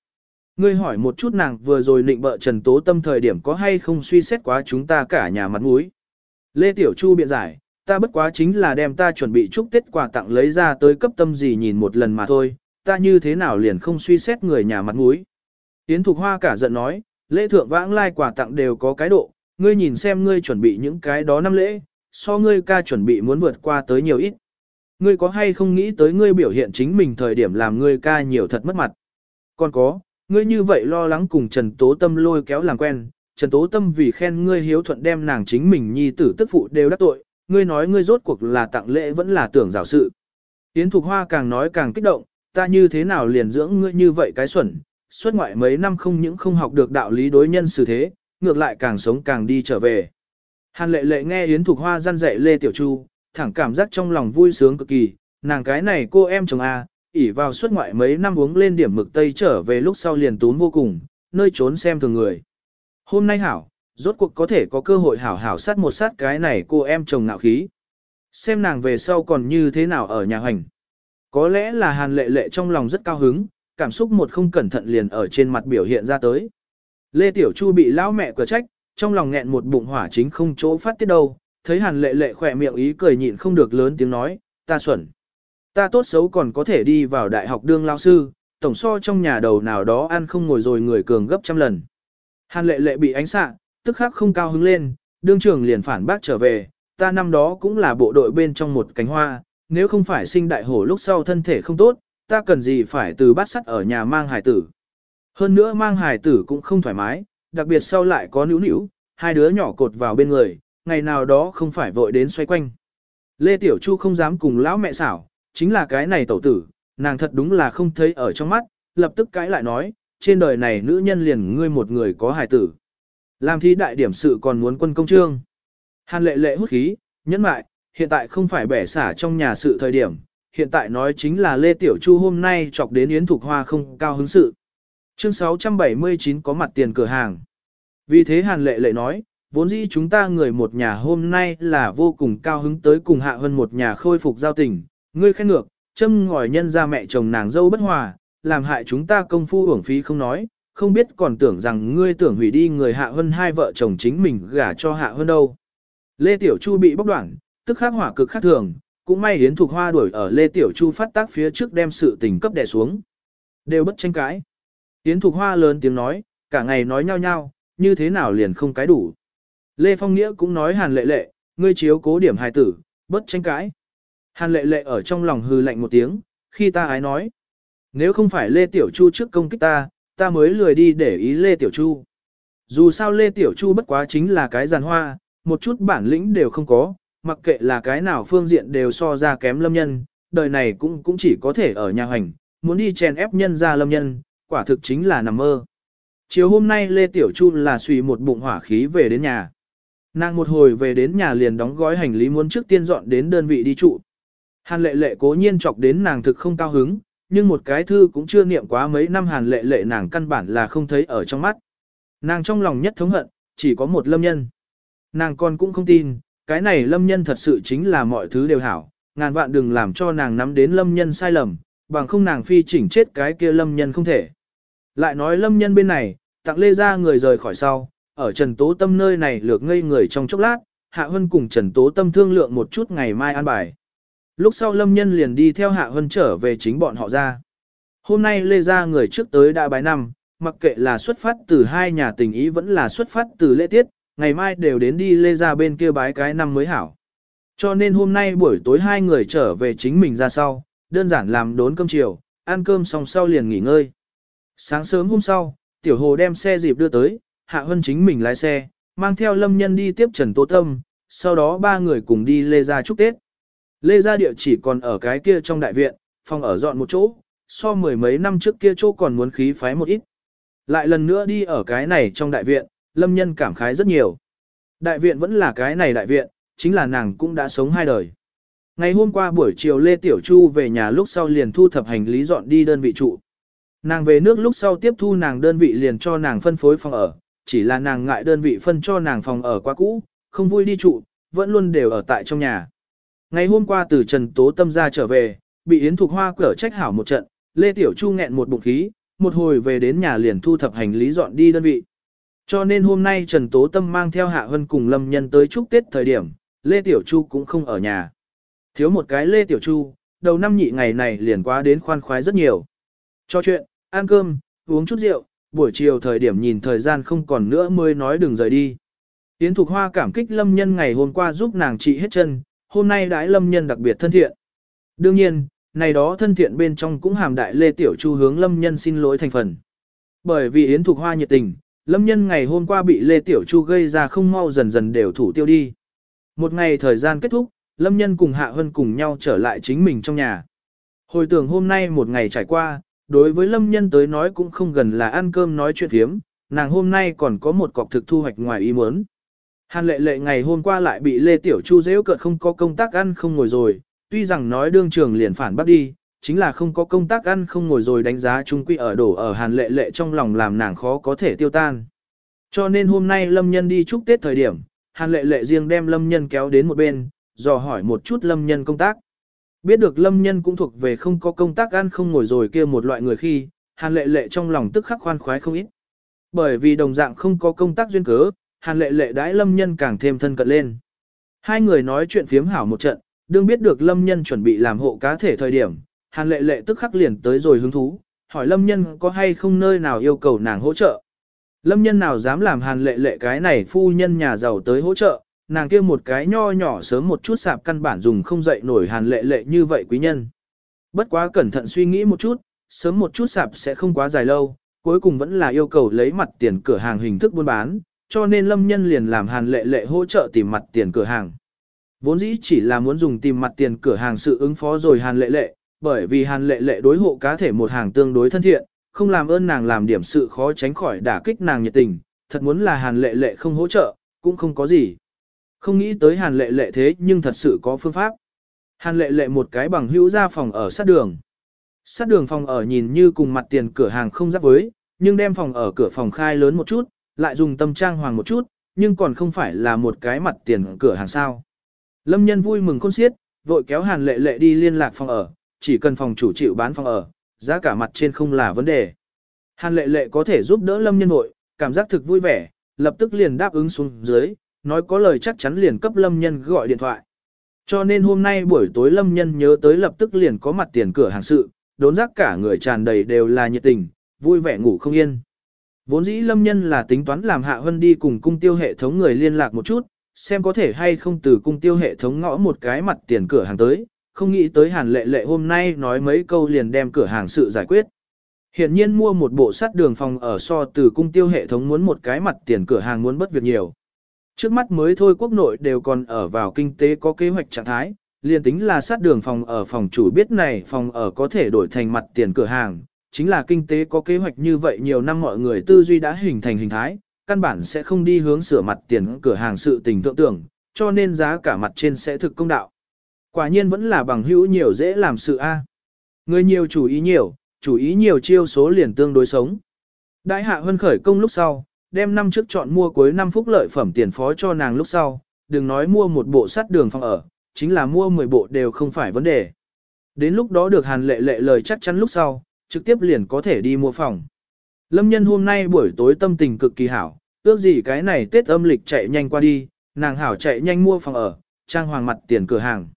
Speaker 1: Ngươi hỏi một chút nàng vừa rồi định bợ Trần Tố Tâm thời điểm có hay không suy xét quá chúng ta cả nhà mặt mũi. Lê Tiểu Chu biện giải, ta bất quá chính là đem ta chuẩn bị chúc Tết quà tặng lấy ra tới cấp tâm gì nhìn một lần mà thôi, ta như thế nào liền không suy xét người nhà mặt mũi. Yến Thục Hoa cả giận nói, lễ thượng vãng lai quà tặng đều có cái độ, ngươi nhìn xem ngươi chuẩn bị những cái đó năm lễ, so ngươi ca chuẩn bị muốn vượt qua tới nhiều ít. Ngươi có hay không nghĩ tới ngươi biểu hiện chính mình thời điểm làm ngươi ca nhiều thật mất mặt. Còn có, ngươi như vậy lo lắng cùng Trần Tố Tâm lôi kéo làm quen, Trần Tố Tâm vì khen ngươi hiếu thuận đem nàng chính mình nhi tử tức phụ đều đắc tội, ngươi nói ngươi rốt cuộc là tặng lễ vẫn là tưởng giảo sự. Yến Thục Hoa càng nói càng kích động, ta như thế nào liền dưỡng ngươi như vậy cái xuẩn, suốt ngoại mấy năm không những không học được đạo lý đối nhân xử thế, ngược lại càng sống càng đi trở về. Hàn lệ lệ nghe Yến Thục Hoa răn dạy Lê Tiểu Chu, thẳng cảm giác trong lòng vui sướng cực kỳ, nàng cái này cô em chồng A, ỉ vào suốt ngoại mấy năm uống lên điểm mực tây trở về lúc sau liền tún vô cùng, nơi trốn xem thường người. Hôm nay hảo, rốt cuộc có thể có cơ hội hảo hảo sát một sát cái này cô em chồng ngạo khí. Xem nàng về sau còn như thế nào ở nhà hành. Có lẽ là hàn lệ lệ trong lòng rất cao hứng, cảm xúc một không cẩn thận liền ở trên mặt biểu hiện ra tới. Lê Tiểu Chu bị lão mẹ cửa trách, trong lòng nghẹn một bụng hỏa chính không chỗ phát tiết đâu, thấy hàn lệ lệ khỏe miệng ý cười nhịn không được lớn tiếng nói, ta xuẩn. Ta tốt xấu còn có thể đi vào đại học đương lao sư, tổng so trong nhà đầu nào đó ăn không ngồi rồi người cường gấp trăm lần. Hàn lệ lệ bị ánh sạng, tức khắc không cao hứng lên, đương trưởng liền phản bác trở về, ta năm đó cũng là bộ đội bên trong một cánh hoa, nếu không phải sinh đại hổ lúc sau thân thể không tốt, ta cần gì phải từ bát sắt ở nhà mang hài tử. Hơn nữa mang hài tử cũng không thoải mái, đặc biệt sau lại có nữu nữu, hai đứa nhỏ cột vào bên người, ngày nào đó không phải vội đến xoay quanh. Lê Tiểu Chu không dám cùng lão mẹ xảo, chính là cái này tẩu tử, nàng thật đúng là không thấy ở trong mắt, lập tức cãi lại nói, trên đời này nữ nhân liền ngươi một người có hài tử. Làm thi đại điểm sự còn muốn quân công trương. Hàn lệ lệ hút khí, nhẫn mại, hiện tại không phải bẻ xả trong nhà sự thời điểm, hiện tại nói chính là Lê Tiểu Chu hôm nay chọc đến Yến Thục Hoa không cao hứng sự. Chương 679 có mặt tiền cửa hàng. Vì thế Hàn lệ lệ nói, vốn dĩ chúng ta người một nhà hôm nay là vô cùng cao hứng tới cùng hạ hơn một nhà khôi phục giao tình, ngươi khen ngược, châm ngòi nhân ra mẹ chồng nàng dâu bất hòa, làm hại chúng ta công phu uổng phí không nói, không biết còn tưởng rằng ngươi tưởng hủy đi người hạ hơn hai vợ chồng chính mình gả cho hạ hơn đâu. Lê Tiểu Chu bị bóc đoạn, tức khắc hỏa cực khắc thường, cũng may Yến Thục Hoa đuổi ở Lê Tiểu Chu phát tác phía trước đem sự tình cấp đè xuống. Đều bất tranh cãi. Yến Thục Hoa lớn tiếng nói, cả ngày nói nhau nhau, như thế nào liền không cái đủ. Lê Phong Nghĩa cũng nói hàn lệ lệ, ngươi chiếu cố điểm hài tử, bất tranh cãi. Hàn lệ lệ ở trong lòng hư lạnh một tiếng, khi ta ái nói. Nếu không phải Lê Tiểu Chu trước công kích ta, ta mới lười đi để ý Lê Tiểu Chu. Dù sao Lê Tiểu Chu bất quá chính là cái giàn hoa, một chút bản lĩnh đều không có, mặc kệ là cái nào phương diện đều so ra kém lâm nhân, đời này cũng cũng chỉ có thể ở nhà hành, muốn đi chèn ép nhân ra lâm nhân, quả thực chính là nằm mơ. Chiều hôm nay Lê Tiểu Chu là suy một bụng hỏa khí về đến nhà. Nàng một hồi về đến nhà liền đóng gói hành lý muốn trước tiên dọn đến đơn vị đi trụ. Hàn lệ lệ cố nhiên chọc đến nàng thực không cao hứng, nhưng một cái thư cũng chưa niệm quá mấy năm hàn lệ lệ nàng căn bản là không thấy ở trong mắt. Nàng trong lòng nhất thống hận, chỉ có một lâm nhân. Nàng con cũng không tin, cái này lâm nhân thật sự chính là mọi thứ đều hảo, ngàn vạn đừng làm cho nàng nắm đến lâm nhân sai lầm, bằng không nàng phi chỉnh chết cái kia lâm nhân không thể. Lại nói lâm nhân bên này, tặng lê ra người rời khỏi sau, ở Trần Tố Tâm nơi này lược ngây người trong chốc lát, Hạ Hân cùng Trần Tố Tâm thương lượng một chút ngày mai an bài. Lúc sau lâm nhân liền đi theo Hạ Hân trở về chính bọn họ ra. Hôm nay lê ra người trước tới đã bái năm, mặc kệ là xuất phát từ hai nhà tình ý vẫn là xuất phát từ lễ tiết, ngày mai đều đến đi lê ra bên kia bái cái năm mới hảo. Cho nên hôm nay buổi tối hai người trở về chính mình ra sau, đơn giản làm đốn cơm chiều, ăn cơm xong sau liền nghỉ ngơi. Sáng sớm hôm sau, tiểu hồ đem xe dịp đưa tới, hạ hân chính mình lái xe, mang theo lâm nhân đi tiếp Trần tô Tâm, sau đó ba người cùng đi lê ra chúc Tết. Lê gia địa chỉ còn ở cái kia trong đại viện, phòng ở dọn một chỗ, so mười mấy năm trước kia chỗ còn muốn khí phái một ít. Lại lần nữa đi ở cái này trong đại viện, lâm nhân cảm khái rất nhiều. Đại viện vẫn là cái này đại viện, chính là nàng cũng đã sống hai đời. Ngày hôm qua buổi chiều Lê Tiểu Chu về nhà lúc sau liền thu thập hành lý dọn đi đơn vị trụ. Nàng về nước lúc sau tiếp thu nàng đơn vị liền cho nàng phân phối phòng ở, chỉ là nàng ngại đơn vị phân cho nàng phòng ở quá cũ, không vui đi trụ, vẫn luôn đều ở tại trong nhà. Ngày hôm qua từ Trần Tố Tâm ra trở về, bị Yến Thục Hoa cở trách hảo một trận, Lê Tiểu Chu nghẹn một bụng khí, một hồi về đến nhà liền thu thập hành lý dọn đi đơn vị. Cho nên hôm nay Trần Tố Tâm mang theo Hạ Hân cùng Lâm Nhân tới chúc Tết thời điểm, Lê Tiểu Chu cũng không ở nhà. Thiếu một cái Lê Tiểu Chu, đầu năm nhị ngày này liền quá đến khoan khoái rất nhiều. Cho chuyện, ăn cơm, uống chút rượu, buổi chiều thời điểm nhìn thời gian không còn nữa mới nói đừng rời đi. Yến Thục Hoa cảm kích Lâm Nhân ngày hôm qua giúp nàng trị hết chân, hôm nay đãi Lâm Nhân đặc biệt thân thiện. Đương nhiên, này đó thân thiện bên trong cũng hàm đại Lê Tiểu Chu hướng Lâm Nhân xin lỗi thành phần. Bởi vì Yến Thục Hoa nhiệt tình, Lâm Nhân ngày hôm qua bị Lê Tiểu Chu gây ra không mau dần dần đều thủ tiêu đi. Một ngày thời gian kết thúc, Lâm Nhân cùng Hạ Hân cùng nhau trở lại chính mình trong nhà. Hồi tưởng hôm nay một ngày trải qua, đối với Lâm Nhân tới nói cũng không gần là ăn cơm nói chuyện thiếm, nàng hôm nay còn có một cọc thực thu hoạch ngoài ý muốn. Hàn lệ lệ ngày hôm qua lại bị Lê Tiểu Chu dễ cợt không có công tác ăn không ngồi rồi, tuy rằng nói đương trường liền phản bắt đi, chính là không có công tác ăn không ngồi rồi đánh giá trung quy ở đổ ở hàn lệ lệ trong lòng làm nàng khó có thể tiêu tan. Cho nên hôm nay lâm nhân đi chúc Tết thời điểm, hàn lệ lệ riêng đem lâm nhân kéo đến một bên, dò hỏi một chút lâm nhân công tác. Biết được lâm nhân cũng thuộc về không có công tác ăn không ngồi rồi kia một loại người khi, hàn lệ lệ trong lòng tức khắc khoan khoái không ít. Bởi vì đồng dạng không có công tác duyên cớ, hàn lệ lệ đãi lâm nhân càng thêm thân cận lên. Hai người nói chuyện phiếm hảo một trận, đương biết được lâm nhân chuẩn bị làm hộ cá thể thời điểm, hàn lệ lệ tức khắc liền tới rồi hứng thú, hỏi lâm nhân có hay không nơi nào yêu cầu nàng hỗ trợ. Lâm nhân nào dám làm hàn lệ lệ cái này phu nhân nhà giàu tới hỗ trợ, nàng kia một cái nho nhỏ sớm một chút sạp căn bản dùng không dậy nổi hàn lệ lệ như vậy quý nhân. Bất quá cẩn thận suy nghĩ một chút, sớm một chút sạp sẽ không quá dài lâu, cuối cùng vẫn là yêu cầu lấy mặt tiền cửa hàng hình thức buôn bán, cho nên lâm nhân liền làm hàn lệ lệ hỗ trợ tìm mặt tiền cửa hàng. Vốn dĩ chỉ là muốn dùng tìm mặt tiền cửa hàng sự ứng phó rồi hàn lệ lệ, bởi vì hàn lệ lệ đối hộ cá thể một hàng tương đối thân thiện, không làm ơn nàng làm điểm sự khó tránh khỏi đả kích nàng nhiệt tình, thật muốn là hàn lệ lệ không hỗ trợ, cũng không có gì. Không nghĩ tới hàn lệ lệ thế nhưng thật sự có phương pháp. Hàn lệ lệ một cái bằng hữu ra phòng ở sát đường. Sát đường phòng ở nhìn như cùng mặt tiền cửa hàng không giáp với, nhưng đem phòng ở cửa phòng khai lớn một chút, lại dùng tâm trang hoàng một chút, nhưng còn không phải là một cái mặt tiền cửa hàng sao. Lâm nhân vui mừng khôn xiết, vội kéo hàn lệ lệ đi liên lạc phòng ở, chỉ cần phòng chủ chịu bán phòng ở, giá cả mặt trên không là vấn đề. Hàn lệ lệ có thể giúp đỡ lâm nhân vội, cảm giác thực vui vẻ, lập tức liền đáp ứng xuống dưới, nói có lời chắc chắn liền cấp lâm nhân gọi điện thoại. Cho nên hôm nay buổi tối lâm nhân nhớ tới lập tức liền có mặt tiền cửa hàng sự, đốn giác cả người tràn đầy đều là nhiệt tình, vui vẻ ngủ không yên. Vốn dĩ lâm nhân là tính toán làm hạ hân đi cùng cung tiêu hệ thống người liên lạc một chút, xem có thể hay không từ cung tiêu hệ thống ngõ một cái mặt tiền cửa hàng tới, không nghĩ tới hàn lệ lệ hôm nay nói mấy câu liền đem cửa hàng sự giải quyết. Hiện nhiên mua một bộ sắt đường phòng ở so từ cung tiêu hệ thống muốn một cái mặt tiền cửa hàng muốn bất việc nhiều. Trước mắt mới thôi quốc nội đều còn ở vào kinh tế có kế hoạch trạng thái, liền tính là sát đường phòng ở phòng chủ biết này phòng ở có thể đổi thành mặt tiền cửa hàng, chính là kinh tế có kế hoạch như vậy nhiều năm mọi người tư duy đã hình thành hình thái, căn bản sẽ không đi hướng sửa mặt tiền cửa hàng sự tình tượng tưởng, cho nên giá cả mặt trên sẽ thực công đạo. Quả nhiên vẫn là bằng hữu nhiều dễ làm sự A. Người nhiều chủ ý nhiều, chủ ý nhiều chiêu số liền tương đối sống. Đại hạ hân khởi công lúc sau, đem năm trước chọn mua cuối năm phúc lợi phẩm tiền phó cho nàng lúc sau, đừng nói mua một bộ sắt đường phòng ở, chính là mua 10 bộ đều không phải vấn đề. Đến lúc đó được hàn lệ lệ lời chắc chắn lúc sau, trực tiếp liền có thể đi mua phòng. Lâm nhân hôm nay buổi tối tâm tình cực kỳ hảo, ước gì cái này Tết âm lịch chạy nhanh qua đi, nàng hảo chạy nhanh mua phòng ở, trang hoàng mặt tiền cửa hàng.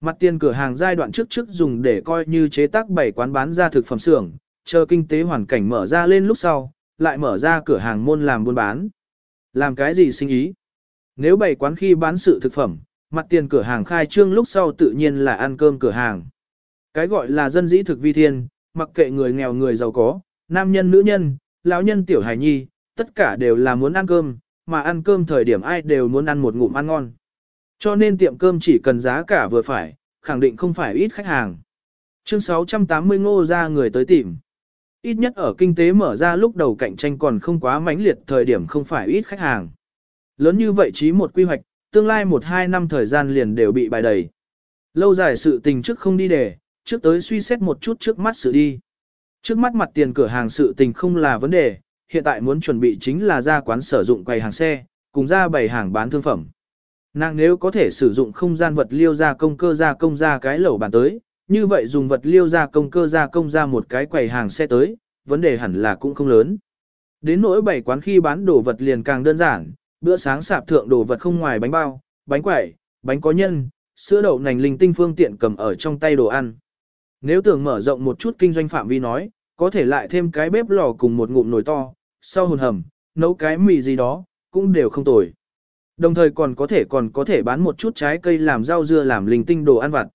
Speaker 1: Mặt tiền cửa hàng giai đoạn trước trước dùng để coi như chế tác bảy quán bán ra thực phẩm xưởng, chờ kinh tế hoàn cảnh mở ra lên lúc sau, lại mở ra cửa hàng môn làm buôn bán. Làm cái gì sinh ý? Nếu bảy quán khi bán sự thực phẩm, mặt tiền cửa hàng khai trương lúc sau tự nhiên là ăn cơm cửa hàng. Cái gọi là dân dĩ thực vi thiên, mặc kệ người nghèo người giàu có, nam nhân nữ nhân, lão nhân tiểu hài nhi, tất cả đều là muốn ăn cơm, mà ăn cơm thời điểm ai đều muốn ăn một ngụm ăn ngon. Cho nên tiệm cơm chỉ cần giá cả vừa phải, khẳng định không phải ít khách hàng. Chương 680 ngô ra người tới tìm. Ít nhất ở kinh tế mở ra lúc đầu cạnh tranh còn không quá mãnh liệt thời điểm không phải ít khách hàng. Lớn như vậy chí một quy hoạch, tương lai một hai năm thời gian liền đều bị bài đầy. Lâu dài sự tình trước không đi để, trước tới suy xét một chút trước mắt sự đi. Trước mắt mặt tiền cửa hàng sự tình không là vấn đề, hiện tại muốn chuẩn bị chính là ra quán sử dụng quầy hàng xe, cùng ra bày hàng bán thương phẩm. Nàng nếu có thể sử dụng không gian vật liêu ra công cơ ra công ra cái lẩu bàn tới, như vậy dùng vật liêu ra công cơ ra công ra một cái quầy hàng xe tới, vấn đề hẳn là cũng không lớn. Đến nỗi bảy quán khi bán đồ vật liền càng đơn giản, bữa sáng sạp thượng đồ vật không ngoài bánh bao, bánh quẩy, bánh có nhân, sữa đậu nành linh tinh phương tiện cầm ở trong tay đồ ăn. Nếu tưởng mở rộng một chút kinh doanh phạm vi nói, có thể lại thêm cái bếp lò cùng một ngụm nồi to, sau hồn hầm, nấu cái mì gì đó, cũng đều không tồi. Đồng thời còn có thể còn có thể bán một chút trái cây làm rau dưa làm linh tinh đồ ăn vặt.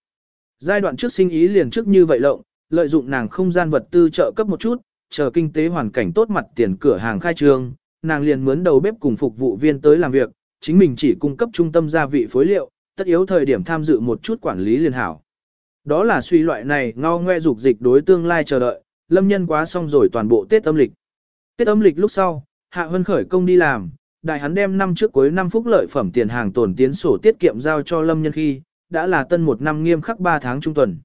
Speaker 1: Giai đoạn trước sinh ý liền trước như vậy lộng, lợi dụng nàng không gian vật tư trợ cấp một chút, chờ kinh tế hoàn cảnh tốt mặt tiền cửa hàng khai trương, nàng liền mướn đầu bếp cùng phục vụ viên tới làm việc, chính mình chỉ cung cấp trung tâm gia vị phối liệu, tất yếu thời điểm tham dự một chút quản lý liền hảo. Đó là suy loại này ngao ngoe dục dịch đối tương lai chờ đợi, lâm nhân quá xong rồi toàn bộ Tết âm lịch. Tết âm lịch lúc sau, Hạ Hân khởi công đi làm, đại hắn đem năm trước cuối năm phúc lợi phẩm tiền hàng tồn tiến sổ tiết kiệm giao cho lâm nhân khi, đã là tân một năm nghiêm khắc 3 tháng trung tuần.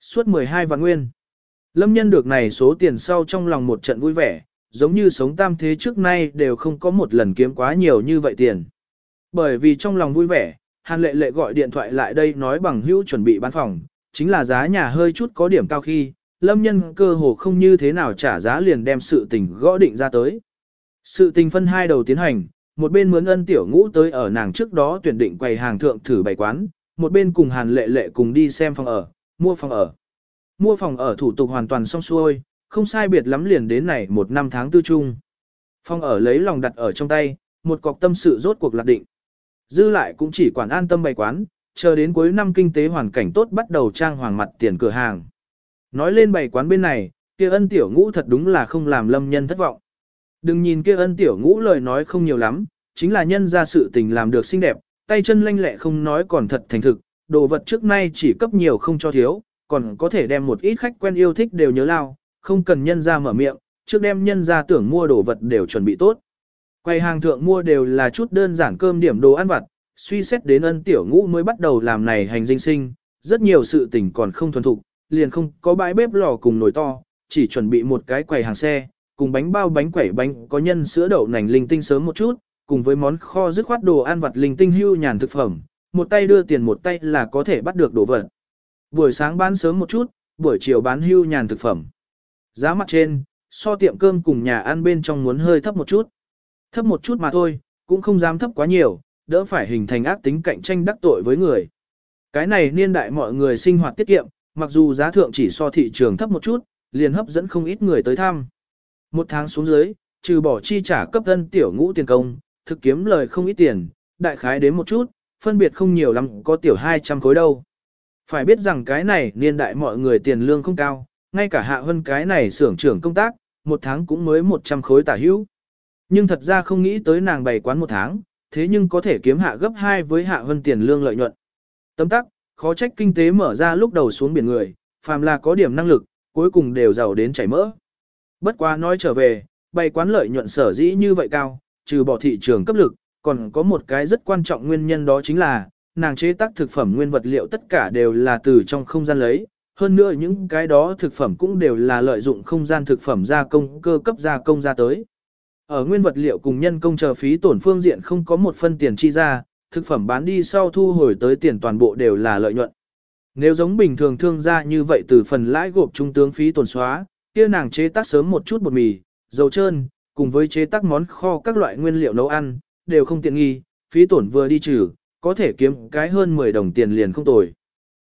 Speaker 1: Suốt 12 vạn nguyên. Lâm nhân được này số tiền sau trong lòng một trận vui vẻ, giống như sống tam thế trước nay đều không có một lần kiếm quá nhiều như vậy tiền. Bởi vì trong lòng vui vẻ, Hàn lệ lệ gọi điện thoại lại đây nói bằng hữu chuẩn bị bán phòng, chính là giá nhà hơi chút có điểm cao khi, lâm nhân cơ hồ không như thế nào trả giá liền đem sự tình gõ định ra tới. Sự tình phân hai đầu tiến hành, một bên mướn ân tiểu ngũ tới ở nàng trước đó tuyển định quầy hàng thượng thử bày quán, một bên cùng hàn lệ lệ cùng đi xem phòng ở, mua phòng ở. Mua phòng ở thủ tục hoàn toàn xong xuôi, không sai biệt lắm liền đến này một năm tháng tư chung. Phòng ở lấy lòng đặt ở trong tay, một cọc tâm sự rốt cuộc lạc định. Dư lại cũng chỉ quản an tâm bày quán, chờ đến cuối năm kinh tế hoàn cảnh tốt bắt đầu trang hoàng mặt tiền cửa hàng. Nói lên bày quán bên này, kia ân tiểu ngũ thật đúng là không làm lâm nhân thất vọng. Đừng nhìn kia ân tiểu ngũ lời nói không nhiều lắm, chính là nhân ra sự tình làm được xinh đẹp, tay chân lanh lẹ không nói còn thật thành thực, đồ vật trước nay chỉ cấp nhiều không cho thiếu, còn có thể đem một ít khách quen yêu thích đều nhớ lao, không cần nhân ra mở miệng, trước đem nhân ra tưởng mua đồ vật đều chuẩn bị tốt. Quầy hàng thượng mua đều là chút đơn giản cơm điểm đồ ăn vặt, suy xét đến ân tiểu ngũ mới bắt đầu làm này hành dinh sinh, rất nhiều sự tình còn không thuần thục, liền không có bãi bếp lò cùng nồi to, chỉ chuẩn bị một cái quầy hàng xe, cùng bánh bao bánh quẩy bánh có nhân sữa đậu nành linh tinh sớm một chút, cùng với món kho dứt khoát đồ ăn vặt linh tinh hưu nhàn thực phẩm, một tay đưa tiền một tay là có thể bắt được đồ vật. Buổi sáng bán sớm một chút, buổi chiều bán hưu nhàn thực phẩm. Giá mặt trên, so tiệm cơm cùng nhà ăn bên trong muốn hơi thấp một chút. Thấp một chút mà thôi, cũng không dám thấp quá nhiều, đỡ phải hình thành ác tính cạnh tranh đắc tội với người. Cái này niên đại mọi người sinh hoạt tiết kiệm, mặc dù giá thượng chỉ so thị trường thấp một chút, liền hấp dẫn không ít người tới thăm. Một tháng xuống dưới, trừ bỏ chi trả cấp thân tiểu ngũ tiền công, thực kiếm lời không ít tiền, đại khái đến một chút, phân biệt không nhiều lắm có tiểu 200 khối đâu. Phải biết rằng cái này niên đại mọi người tiền lương không cao, ngay cả hạ hơn cái này xưởng trưởng công tác, một tháng cũng mới 100 khối tả hữu. Nhưng thật ra không nghĩ tới nàng bày quán một tháng, thế nhưng có thể kiếm hạ gấp 2 với hạ hơn tiền lương lợi nhuận. Tấm tắc, khó trách kinh tế mở ra lúc đầu xuống biển người, phàm là có điểm năng lực, cuối cùng đều giàu đến chảy mỡ. Bất quá nói trở về, bày quán lợi nhuận sở dĩ như vậy cao, trừ bỏ thị trường cấp lực, còn có một cái rất quan trọng nguyên nhân đó chính là, nàng chế tác thực phẩm nguyên vật liệu tất cả đều là từ trong không gian lấy, hơn nữa những cái đó thực phẩm cũng đều là lợi dụng không gian thực phẩm gia công cơ cấp gia công ra tới. Ở nguyên vật liệu cùng nhân công chờ phí tổn phương diện không có một phân tiền chi ra, thực phẩm bán đi sau thu hồi tới tiền toàn bộ đều là lợi nhuận. Nếu giống bình thường thương gia như vậy từ phần lãi gộp trung tướng phí tổn xóa, kia nàng chế tác sớm một chút bột mì, dầu trơn, cùng với chế tác món kho các loại nguyên liệu nấu ăn, đều không tiện nghi, phí tổn vừa đi trừ, có thể kiếm cái hơn 10 đồng tiền liền không tồi.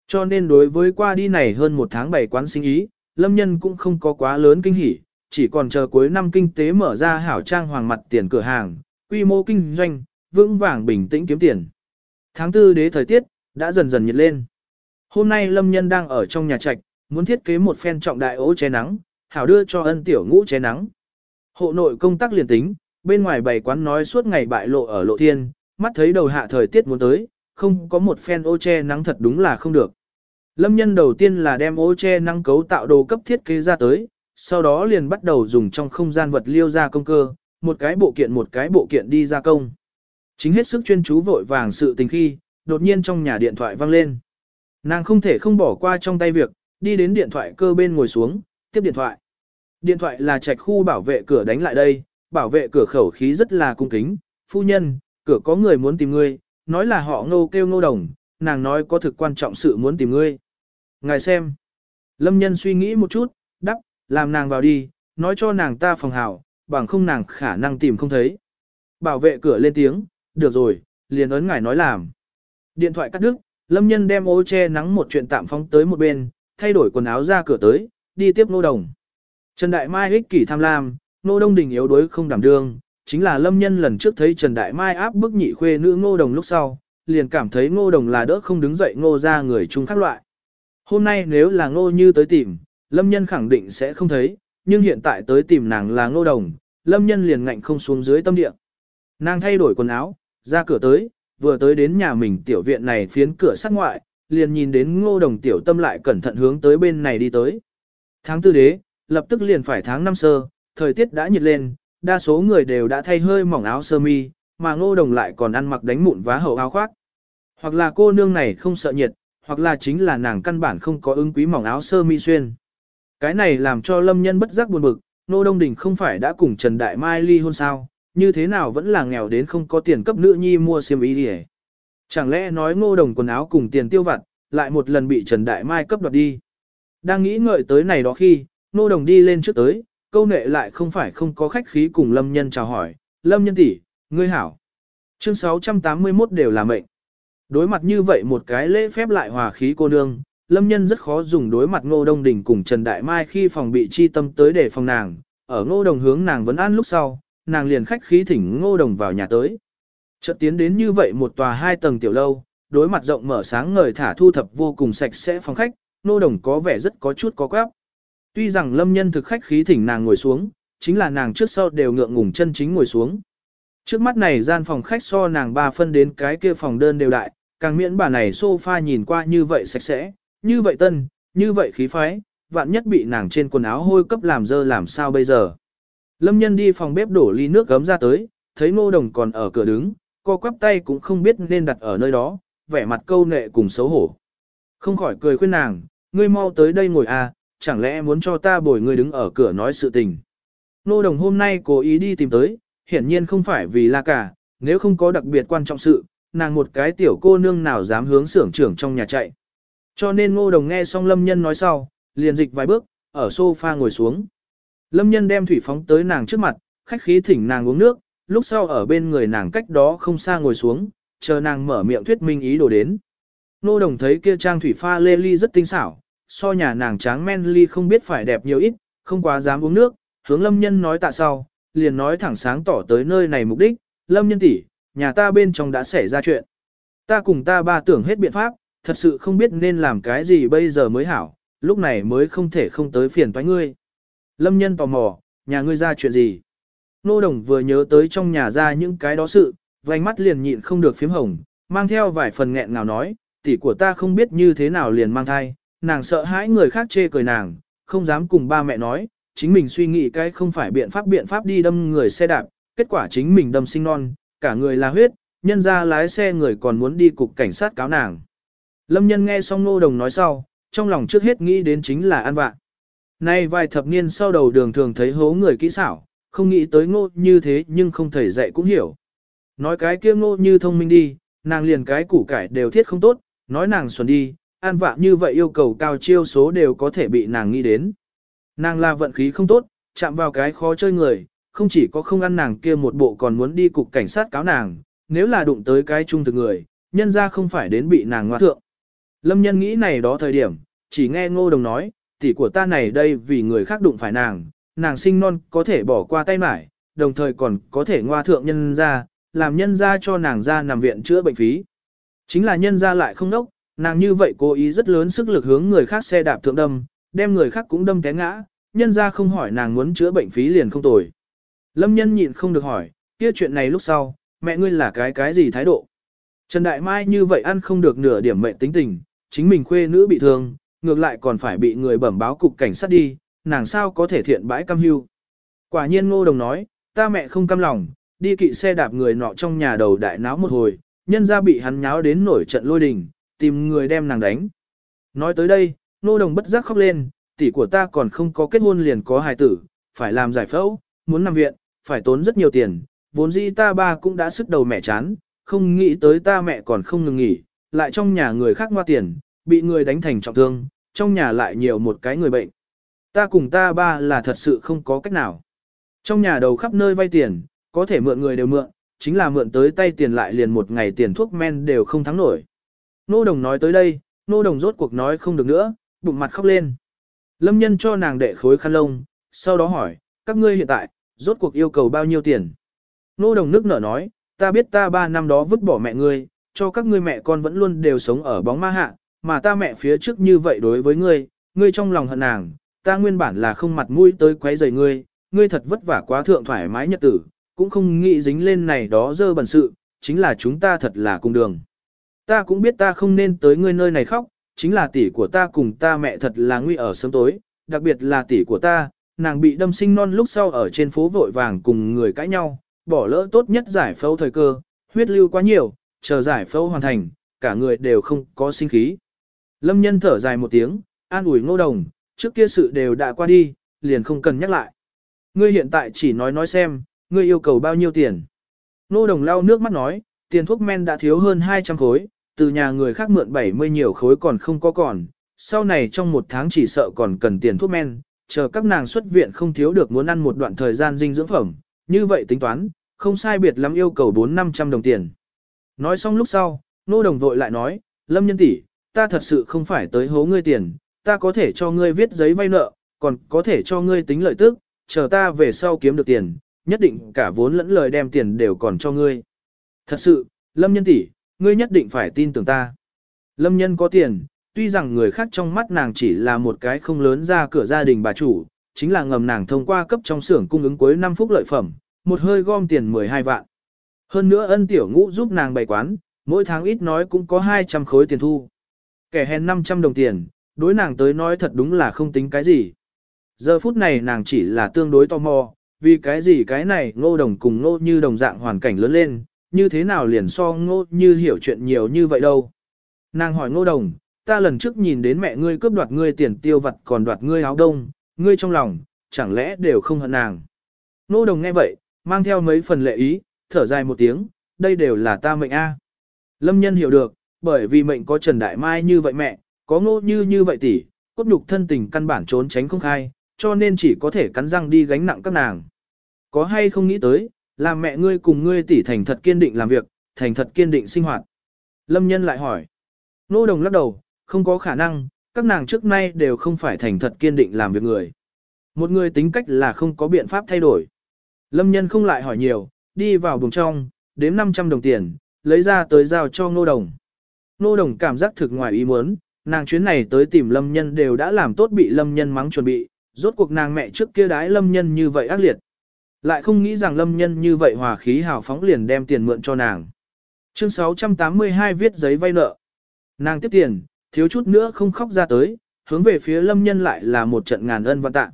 Speaker 1: Cho nên đối với qua đi này hơn một tháng bảy quán sinh ý, lâm nhân cũng không có quá lớn kinh hỉ, chỉ còn chờ cuối năm kinh tế mở ra hảo trang hoàng mặt tiền cửa hàng, quy mô kinh doanh, vững vàng bình tĩnh kiếm tiền. Tháng tư đế thời tiết, đã dần dần nhiệt lên. Hôm nay lâm nhân đang ở trong nhà trạch, muốn thiết kế một phen trọng đại ố che nắng, hảo đưa cho ân tiểu ngũ che nắng. Hộ nội công tác liền tính, bên ngoài bày quán nói suốt ngày bại lộ ở lộ thiên, mắt thấy đầu hạ thời tiết muốn tới, không có một phen ô che nắng thật đúng là không được. Lâm nhân đầu tiên là đem ô che nắng cấu tạo đồ cấp thiết kế ra tới, sau đó liền bắt đầu dùng trong không gian vật liêu ra công cơ, một cái bộ kiện một cái bộ kiện đi ra công. Chính hết sức chuyên chú vội vàng sự tình khi, đột nhiên trong nhà điện thoại vang lên. Nàng không thể không bỏ qua trong tay việc, đi đến điện thoại cơ bên ngồi xuống, tiếp điện thoại. Điện thoại là trạch khu bảo vệ cửa đánh lại đây, bảo vệ cửa khẩu khí rất là cung kính, phu nhân, cửa có người muốn tìm ngươi, nói là họ ngô kêu ngô đồng, nàng nói có thực quan trọng sự muốn tìm ngươi. Ngài xem. Lâm nhân suy nghĩ một chút, đắp, làm nàng vào đi, nói cho nàng ta phòng hảo, bằng không nàng khả năng tìm không thấy. Bảo vệ cửa lên tiếng, được rồi, liền ấn ngài nói làm. Điện thoại cắt đứt, lâm nhân đem ô che nắng một chuyện tạm phóng tới một bên, thay đổi quần áo ra cửa tới, đi tiếp nô đồng. Trần Đại Mai ích kỷ tham lam, nô đông đình yếu đuối không đảm đương, chính là lâm nhân lần trước thấy Trần Đại Mai áp bức nhị khuê nữ ngô đồng lúc sau, liền cảm thấy ngô đồng là đỡ không đứng dậy ngô ra người chung khác loại. Hôm nay nếu là ngô như tới tìm, lâm nhân khẳng định sẽ không thấy, nhưng hiện tại tới tìm nàng là ngô đồng, lâm nhân liền ngạnh không xuống dưới tâm địa. Nàng thay đổi quần áo, ra cửa tới, vừa tới đến nhà mình tiểu viện này phiến cửa sát ngoại, liền nhìn đến ngô đồng tiểu tâm lại cẩn thận hướng tới bên này đi tới. Tháng tư đế, lập tức liền phải tháng năm sơ, thời tiết đã nhiệt lên, đa số người đều đã thay hơi mỏng áo sơ mi, mà ngô đồng lại còn ăn mặc đánh mụn vá hậu áo khoác. Hoặc là cô nương này không sợ nhiệt, hoặc là chính là nàng căn bản không có ứng quý mỏng áo sơ mi xuyên. Cái này làm cho lâm nhân bất giác buồn bực, Ngô Đông Đình không phải đã cùng Trần Đại Mai ly hôn sao, như thế nào vẫn là nghèo đến không có tiền cấp nữ nhi mua xiêm y đi Chẳng lẽ nói ngô đồng quần áo cùng tiền tiêu vặt, lại một lần bị Trần Đại Mai cấp đoạt đi. Đang nghĩ ngợi tới này đó khi, ngô đồng đi lên trước tới, câu nệ lại không phải không có khách khí cùng lâm nhân chào hỏi, lâm nhân tỷ, ngươi hảo. Chương 681 đều là mệnh. Đối mặt như vậy một cái lễ phép lại hòa khí cô nương, lâm nhân rất khó dùng đối mặt ngô đông đình cùng Trần Đại Mai khi phòng bị chi tâm tới để phòng nàng, ở ngô đồng hướng nàng vẫn an lúc sau, nàng liền khách khí thỉnh ngô đồng vào nhà tới. Chợt tiến đến như vậy một tòa hai tầng tiểu lâu, đối mặt rộng mở sáng ngời thả thu thập vô cùng sạch sẽ phòng khách, ngô đồng có vẻ rất có chút có quáp. Tuy rằng lâm nhân thực khách khí thỉnh nàng ngồi xuống, chính là nàng trước sau đều ngượng ngùng chân chính ngồi xuống. Trước mắt này gian phòng khách so nàng ba phân đến cái kia phòng đơn đều đại, càng miễn bà này sofa nhìn qua như vậy sạch sẽ, như vậy tân, như vậy khí phái, vạn nhất bị nàng trên quần áo hôi cấp làm dơ làm sao bây giờ. Lâm nhân đi phòng bếp đổ ly nước gấm ra tới, thấy ngô đồng còn ở cửa đứng, co quắp tay cũng không biết nên đặt ở nơi đó, vẻ mặt câu nệ cùng xấu hổ. Không khỏi cười khuyên nàng, ngươi mau tới đây ngồi à, chẳng lẽ muốn cho ta bồi ngươi đứng ở cửa nói sự tình. Ngô đồng hôm nay cố ý đi tìm tới, hiển nhiên không phải vì la cả, nếu không có đặc biệt quan trọng sự, nàng một cái tiểu cô nương nào dám hướng xưởng trưởng trong nhà chạy. Cho nên ngô đồng nghe xong lâm nhân nói sau, liền dịch vài bước, ở sofa ngồi xuống. Lâm nhân đem thủy phóng tới nàng trước mặt, khách khí thỉnh nàng uống nước, lúc sau ở bên người nàng cách đó không xa ngồi xuống, chờ nàng mở miệng thuyết minh ý đồ đến. Ngô đồng thấy kia trang thủy pha lê ly rất tinh xảo, so nhà nàng tráng men ly không biết phải đẹp nhiều ít, không quá dám uống nước, hướng lâm nhân nói tạ sau, liền nói thẳng sáng tỏ tới nơi này mục đích, lâm nhân tỷ, nhà ta bên trong đã xảy ra chuyện. Ta cùng ta ba tưởng hết biện pháp, thật sự không biết nên làm cái gì bây giờ mới hảo, lúc này mới không thể không tới phiền toái ngươi. Lâm nhân tò mò, nhà ngươi ra chuyện gì? Nô đồng vừa nhớ tới trong nhà ra những cái đó sự, vành mắt liền nhịn không được phím hồng, mang theo vài phần nghẹn ngào nói, tỷ của ta không biết như thế nào liền mang thai, nàng sợ hãi người khác chê cười nàng, không dám cùng ba mẹ nói, chính mình suy nghĩ cái không phải biện pháp biện pháp đi đâm người xe đạp, kết quả chính mình đâm sinh non, cả người là huyết, nhân ra lái xe người còn muốn đi cục cảnh sát cáo nàng. Lâm nhân nghe xong nô đồng nói sau, trong lòng trước hết nghĩ đến chính là ăn vạ. Nay vài thập niên sau đầu đường thường thấy hố người kỹ xảo, không nghĩ tới ngô như thế nhưng không thể dạy cũng hiểu. Nói cái kia ngô như thông minh đi, nàng liền cái củ cải đều thiết không tốt, nói nàng xuẩn đi, ăn vạ như vậy yêu cầu cao chiêu số đều có thể bị nàng nghĩ đến. Nàng là vận khí không tốt, chạm vào cái khó chơi người, không chỉ có không ăn nàng kia một bộ còn muốn đi cục cảnh sát cáo nàng, nếu là đụng tới cái trung thực người, nhân ra không phải đến bị nàng ngoa thượng. Lâm nhân nghĩ này đó thời điểm, chỉ nghe ngô đồng nói, tỷ của ta này đây vì người khác đụng phải nàng, nàng sinh non có thể bỏ qua tay mải, đồng thời còn có thể ngoa thượng nhân ra, làm nhân ra cho nàng ra nằm viện chữa bệnh phí. Chính là nhân ra lại không nốc, nàng như vậy cố ý rất lớn sức lực hướng người khác xe đạp thượng đâm, đem người khác cũng đâm té ngã, nhân ra không hỏi nàng muốn chữa bệnh phí liền không tồi. Lâm nhân nhịn không được hỏi, kia chuyện này lúc sau, mẹ ngươi là cái cái gì thái độ? Trần Đại Mai như vậy ăn không được nửa điểm mệnh tính tình, chính mình khuê nữ bị thương, ngược lại còn phải bị người bẩm báo cục cảnh sát đi, nàng sao có thể thiện bãi cam hưu. Quả nhiên ngô đồng nói, ta mẹ không cam lòng, đi kỵ xe đạp người nọ trong nhà đầu đại náo một hồi, nhân ra bị hắn nháo đến nổi trận lôi đình, tìm người đem nàng đánh. Nói tới đây, ngô đồng bất giác khóc lên, tỷ của ta còn không có kết hôn liền có hài tử, phải làm giải phẫu, muốn nằm viện, phải tốn rất nhiều tiền, vốn dĩ ta ba cũng đã sức đầu mẹ chán, không nghĩ tới ta mẹ còn không ngừng nghỉ, lại trong nhà người khác hoa tiền, bị người đánh thành trọng thương, trong nhà lại nhiều một cái người bệnh. Ta cùng ta ba là thật sự không có cách nào. Trong nhà đầu khắp nơi vay tiền, có thể mượn người đều mượn, chính là mượn tới tay tiền lại liền một ngày tiền thuốc men đều không thắng nổi. Nô đồng nói tới đây, nô đồng rốt cuộc nói không được nữa, bụng mặt khóc lên. Lâm nhân cho nàng đệ khối khăn lông, sau đó hỏi, các ngươi hiện tại, rốt cuộc yêu cầu bao nhiêu tiền? Nô đồng nước nở nói, ta biết ta ba năm đó vứt bỏ mẹ ngươi, cho các ngươi mẹ con vẫn luôn đều sống ở bóng ma hạ, mà ta mẹ phía trước như vậy đối với ngươi, ngươi trong lòng hận nàng, ta nguyên bản là không mặt mũi tới quấy rầy ngươi, ngươi thật vất vả quá thượng thoải mái nhật tử, cũng không nghĩ dính lên này đó dơ bẩn sự, chính là chúng ta thật là cùng đường. Ta cũng biết ta không nên tới ngươi nơi này khóc, chính là tỷ của ta cùng ta mẹ thật là nguy ở sớm tối, đặc biệt là tỷ của ta, nàng bị đâm sinh non lúc sau ở trên phố vội vàng cùng người cãi nhau, bỏ lỡ tốt nhất giải phẫu thời cơ, huyết lưu quá nhiều, chờ giải phẫu hoàn thành, cả người đều không có sinh khí. Lâm nhân thở dài một tiếng, an ủi ngô đồng, trước kia sự đều đã qua đi, liền không cần nhắc lại. Ngươi hiện tại chỉ nói nói xem, ngươi yêu cầu bao nhiêu tiền. Ngô đồng lau nước mắt nói, tiền thuốc men đã thiếu hơn 200 khối, từ nhà người khác mượn 70 nhiều khối còn không có còn, sau này trong một tháng chỉ sợ còn cần tiền thuốc men, chờ các nàng xuất viện không thiếu được muốn ăn một đoạn thời gian dinh dưỡng phẩm, như vậy tính toán, không sai biệt lắm yêu cầu 4-500 đồng tiền. Nói xong lúc sau, nô đồng vội lại nói, Lâm nhân tỷ, ta thật sự không phải tới hố ngươi tiền, ta có thể cho ngươi viết giấy vay nợ, còn có thể cho ngươi tính lợi tức, chờ ta về sau kiếm được tiền, nhất định cả vốn lẫn lời đem tiền đều còn cho ngươi. Thật sự, Lâm nhân tỷ, ngươi nhất định phải tin tưởng ta. Lâm nhân có tiền, tuy rằng người khác trong mắt nàng chỉ là một cái không lớn ra cửa gia đình bà chủ, chính là ngầm nàng thông qua cấp trong xưởng cung ứng cuối 5 phút lợi phẩm, một hơi gom tiền 12 vạn. Hơn nữa ân tiểu ngũ giúp nàng bày quán, mỗi tháng ít nói cũng có 200 khối tiền thu. Kẻ hèn 500 đồng tiền, đối nàng tới nói thật đúng là không tính cái gì. Giờ phút này nàng chỉ là tương đối tò mò, vì cái gì cái này ngô đồng cùng ngô như đồng dạng hoàn cảnh lớn lên, như thế nào liền so ngô như hiểu chuyện nhiều như vậy đâu. Nàng hỏi ngô đồng, ta lần trước nhìn đến mẹ ngươi cướp đoạt ngươi tiền tiêu vặt còn đoạt ngươi áo đông, ngươi trong lòng, chẳng lẽ đều không hận nàng. Ngô đồng nghe vậy, mang theo mấy phần lệ ý, thở dài một tiếng, đây đều là ta mệnh a. Lâm nhân hiểu được, bởi vì mệnh có Trần Đại Mai như vậy mẹ, có ngô như như vậy tỷ, cốt nhục thân tình căn bản trốn tránh không khai, cho nên chỉ có thể cắn răng đi gánh nặng các nàng. Có hay không nghĩ tới, làm mẹ ngươi cùng ngươi tỷ thành thật kiên định làm việc, thành thật kiên định sinh hoạt. Lâm nhân lại hỏi. Nô đồng lắc đầu, không có khả năng, các nàng trước nay đều không phải thành thật kiên định làm việc người. Một người tính cách là không có biện pháp thay đổi. Lâm nhân không lại hỏi nhiều, đi vào buồng trong, đếm 500 đồng tiền, lấy ra tới giao cho nô đồng. Nô đồng cảm giác thực ngoài ý muốn, nàng chuyến này tới tìm lâm nhân đều đã làm tốt bị lâm nhân mắng chuẩn bị, rốt cuộc nàng mẹ trước kia đái lâm nhân như vậy ác liệt. Lại không nghĩ rằng lâm nhân như vậy hòa khí hào phóng liền đem tiền mượn cho nàng. Chương 682 viết giấy vay nợ. Nàng tiếp tiền, thiếu chút nữa không khóc ra tới, hướng về phía lâm nhân lại là một trận ngàn ân văn tạ.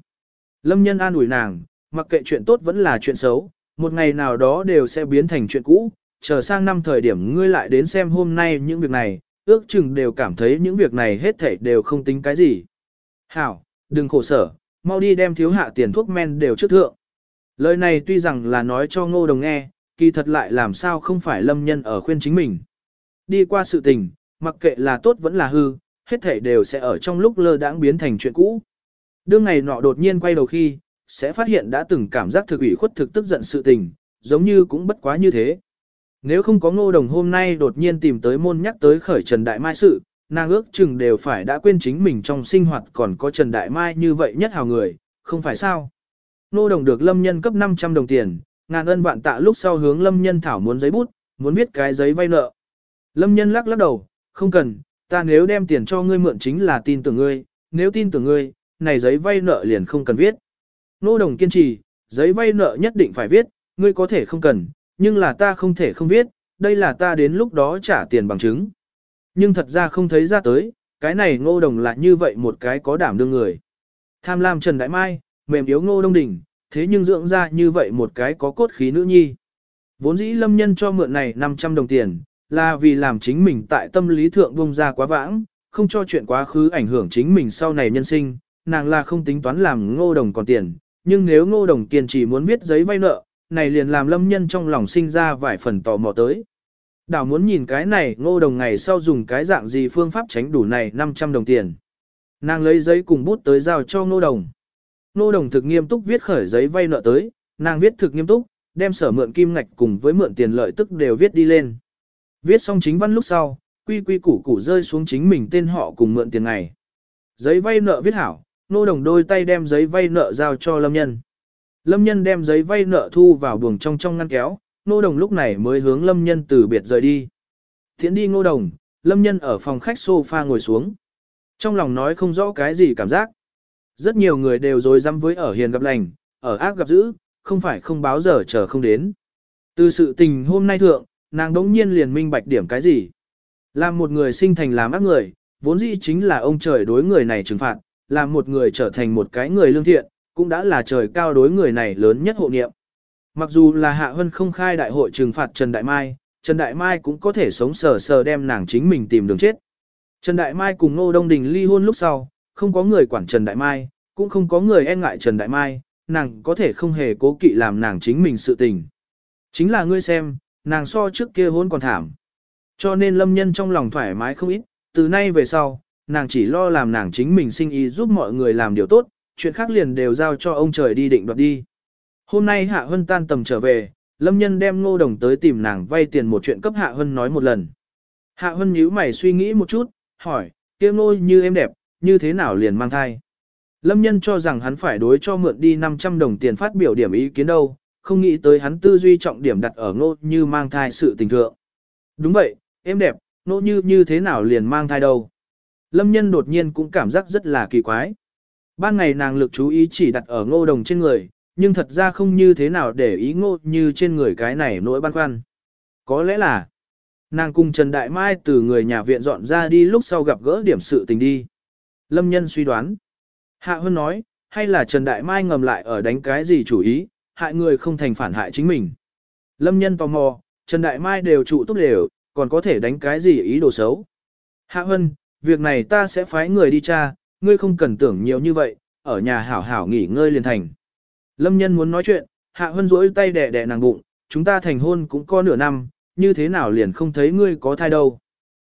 Speaker 1: Lâm nhân an ủi nàng, mặc kệ chuyện tốt vẫn là chuyện xấu, một ngày nào đó đều sẽ biến thành chuyện cũ, chờ sang năm thời điểm ngươi lại đến xem hôm nay những việc này, ước chừng đều cảm thấy những việc này hết thảy đều không tính cái gì. Hảo, đừng khổ sở, mau đi đem thiếu hạ tiền thuốc men đều trước thượng. Lời này tuy rằng là nói cho ngô đồng nghe, kỳ thật lại làm sao không phải lâm nhân ở khuyên chính mình. Đi qua sự tình, mặc kệ là tốt vẫn là hư, hết thảy đều sẽ ở trong lúc lơ đãng biến thành chuyện cũ. Đương ngày nọ đột nhiên quay đầu khi, sẽ phát hiện đã từng cảm giác thực ủy khuất thực tức giận sự tình, giống như cũng bất quá như thế. Nếu không có ngô đồng hôm nay đột nhiên tìm tới môn nhắc tới khởi Trần Đại Mai sự, nàng ước chừng đều phải đã quên chính mình trong sinh hoạt còn có Trần Đại Mai như vậy nhất hào người, không phải sao. Ngô đồng được lâm nhân cấp 500 đồng tiền, ngàn ân vạn tạ lúc sau hướng lâm nhân thảo muốn giấy bút, muốn viết cái giấy vay nợ. Lâm nhân lắc lắc đầu, không cần, ta nếu đem tiền cho ngươi mượn chính là tin tưởng ngươi, nếu tin tưởng ngươi, này giấy vay nợ liền không cần viết. Nô đồng kiên trì, giấy vay nợ nhất định phải viết, ngươi có thể không cần, nhưng là ta không thể không viết, đây là ta đến lúc đó trả tiền bằng chứng. Nhưng thật ra không thấy ra tới, cái này ngô đồng là như vậy một cái có đảm đương người. Tham lam Trần Đại Mai, mềm yếu ngô đông đỉnh, thế nhưng dưỡng ra như vậy một cái có cốt khí nữ nhi. Vốn dĩ lâm nhân cho mượn này 500 đồng tiền, là vì làm chính mình tại tâm lý thượng bông ra quá vãng, không cho chuyện quá khứ ảnh hưởng chính mình sau này nhân sinh, nàng là không tính toán làm ngô đồng còn tiền, nhưng nếu ngô đồng kiên trì muốn viết giấy vay nợ, này liền làm lâm nhân trong lòng sinh ra vài phần tò mò tới. Đảo muốn nhìn cái này ngô đồng ngày sau dùng cái dạng gì phương pháp tránh đủ này 500 đồng tiền. Nàng lấy giấy cùng bút tới giao cho ngô đồng. Ngô đồng thực nghiêm túc viết khởi giấy vay nợ tới, nàng viết thực nghiêm túc, đem sở mượn kim ngạch cùng với mượn tiền lợi tức đều viết đi lên. Viết xong chính văn lúc sau, quy quy củ củ rơi xuống chính mình tên họ cùng mượn tiền này, Giấy vay nợ viết hảo, nô đồng đôi tay đem giấy vay nợ giao cho lâm nhân. Lâm nhân đem giấy vay nợ thu vào buồng trong trong ngăn kéo, nô đồng lúc này mới hướng lâm nhân từ biệt rời đi. Thiện đi nô đồng, lâm nhân ở phòng khách sofa ngồi xuống. Trong lòng nói không rõ cái gì cảm giác. Rất nhiều người đều dối dám với ở hiền gặp lành, ở ác gặp dữ, không phải không báo giờ chờ không đến. Từ sự tình hôm nay thượng, nàng đống nhiên liền minh bạch điểm cái gì. Làm một người sinh thành làm ác người, vốn dĩ chính là ông trời đối người này trừng phạt, làm một người trở thành một cái người lương thiện, cũng đã là trời cao đối người này lớn nhất hộ niệm. Mặc dù là Hạ Hân không khai đại hội trừng phạt Trần Đại Mai, Trần Đại Mai cũng có thể sống sờ sờ đem nàng chính mình tìm đường chết. Trần Đại Mai cùng Ngô Đông Đình ly hôn lúc sau, không có người quản Trần Đại Mai, cũng không có người e ngại Trần Đại Mai, nàng có thể không hề cố kỵ làm nàng chính mình sự tình. Chính là ngươi xem, nàng so trước kia hôn còn thảm. Cho nên lâm nhân trong lòng thoải mái không ít, từ nay về sau, nàng chỉ lo làm nàng chính mình sinh ý giúp mọi người làm điều tốt, chuyện khác liền đều giao cho ông trời đi định đoạt đi. Hôm nay Hạ Hân tan tầm trở về, Lâm Nhân đem ngô đồng tới tìm nàng vay tiền một chuyện cấp Hạ Hân nói một lần. Hạ Hân nhíu mày suy nghĩ một chút, hỏi, kia ngô như em đẹp, như thế nào liền mang thai. Lâm Nhân cho rằng hắn phải đối cho mượn đi 500 đồng tiền phát biểu điểm ý kiến đâu, không nghĩ tới hắn tư duy trọng điểm đặt ở ngô như mang thai sự tình thượng. Đúng vậy, em đẹp, ngô như như thế nào liền mang thai đâu. Lâm Nhân đột nhiên cũng cảm giác rất là kỳ quái. Ban ngày nàng lực chú ý chỉ đặt ở ngô đồng trên người, nhưng thật ra không như thế nào để ý ngô như trên người cái này nỗi băn khoăn. Có lẽ là, nàng cùng Trần Đại Mai từ người nhà viện dọn ra đi lúc sau gặp gỡ điểm sự tình đi. Lâm nhân suy đoán. Hạ Hân nói, hay là Trần Đại Mai ngầm lại ở đánh cái gì chủ ý, hại người không thành phản hại chính mình. Lâm nhân tò mò, Trần Đại Mai đều trụ tốt đều, còn có thể đánh cái gì ý đồ xấu. Hạ Hân, việc này ta sẽ phái người đi tra, ngươi không cần tưởng nhiều như vậy, ở nhà hảo hảo nghỉ ngơi liền thành. Lâm nhân muốn nói chuyện, hạ hân rỗi tay đẻ đẻ nàng bụng, chúng ta thành hôn cũng có nửa năm, như thế nào liền không thấy ngươi có thai đâu.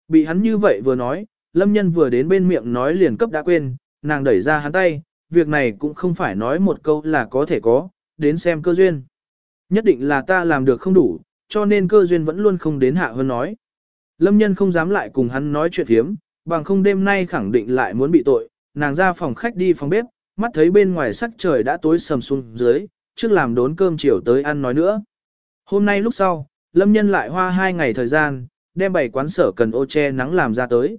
Speaker 1: Bị hắn như vậy vừa nói, lâm nhân vừa đến bên miệng nói liền cấp đã quên, nàng đẩy ra hắn tay, việc này cũng không phải nói một câu là có thể có, đến xem cơ duyên. Nhất định là ta làm được không đủ, cho nên cơ duyên vẫn luôn không đến hạ hơn nói. Lâm nhân không dám lại cùng hắn nói chuyện thiếm, bằng không đêm nay khẳng định lại muốn bị tội, nàng ra phòng khách đi phòng bếp, mắt thấy bên ngoài sắc trời đã tối sầm xuống dưới, trước làm đốn cơm chiều tới ăn nói nữa. Hôm nay lúc sau, Lâm Nhân lại hoa hai ngày thời gian, đem bảy quán sở cần ô che nắng làm ra tới.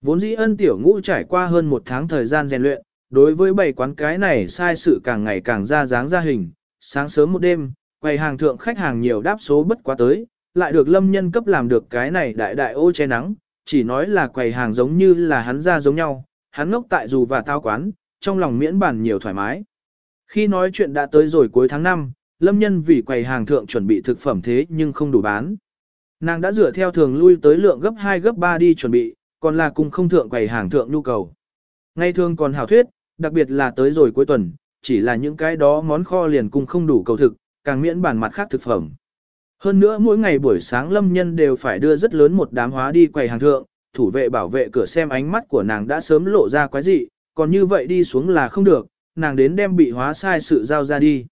Speaker 1: Vốn dĩ ân tiểu ngũ trải qua hơn một tháng thời gian rèn luyện, đối với bảy quán cái này sai sự càng ngày càng ra dáng ra hình, sáng sớm một đêm, quầy hàng thượng khách hàng nhiều đáp số bất quá tới, lại được lâm nhân cấp làm được cái này đại đại ô che nắng, chỉ nói là quầy hàng giống như là hắn ra giống nhau, hắn ngốc tại dù và tao quán, trong lòng miễn bản nhiều thoải mái. Khi nói chuyện đã tới rồi cuối tháng 5, Lâm Nhân vì quầy hàng thượng chuẩn bị thực phẩm thế nhưng không đủ bán. Nàng đã dựa theo thường lui tới lượng gấp 2 gấp 3 đi chuẩn bị, còn là cùng không thượng quầy hàng thượng nhu cầu. Ngay thường còn hảo thuyết, đặc biệt là tới rồi cuối tuần, chỉ là những cái đó món kho liền cùng không đủ cầu thực, càng miễn bản mặt khác thực phẩm. Hơn nữa mỗi ngày buổi sáng Lâm Nhân đều phải đưa rất lớn một đám hóa đi quầy hàng thượng, thủ vệ bảo vệ cửa xem ánh mắt của nàng đã sớm lộ ra quái dị, còn như vậy đi xuống là không được, nàng đến đem bị hóa sai sự giao ra đi.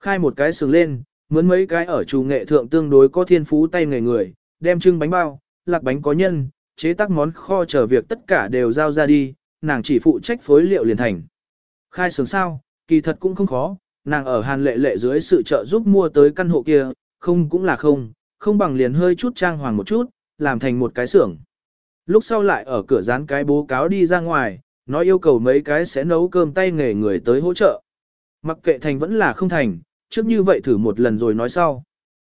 Speaker 1: Khai một cái sừng lên, mướn mấy cái ở chủ nghệ thượng tương đối có thiên phú tay người người, đem trưng bánh bao, lạc bánh có nhân, chế tác món kho chờ việc tất cả đều giao ra đi, nàng chỉ phụ trách phối liệu liền thành. Khai sừng sao, kỳ thật cũng không khó, nàng ở hàn lệ lệ dưới sự trợ giúp mua tới căn hộ kia, không cũng là không, không bằng liền hơi chút trang hoàng một chút, làm thành một cái xưởng. Lúc sau lại ở cửa dán cái bố cáo đi ra ngoài, nói yêu cầu mấy cái sẽ nấu cơm tay nghề người tới hỗ trợ. Mặc kệ thành vẫn là không thành, trước như vậy thử một lần rồi nói sau.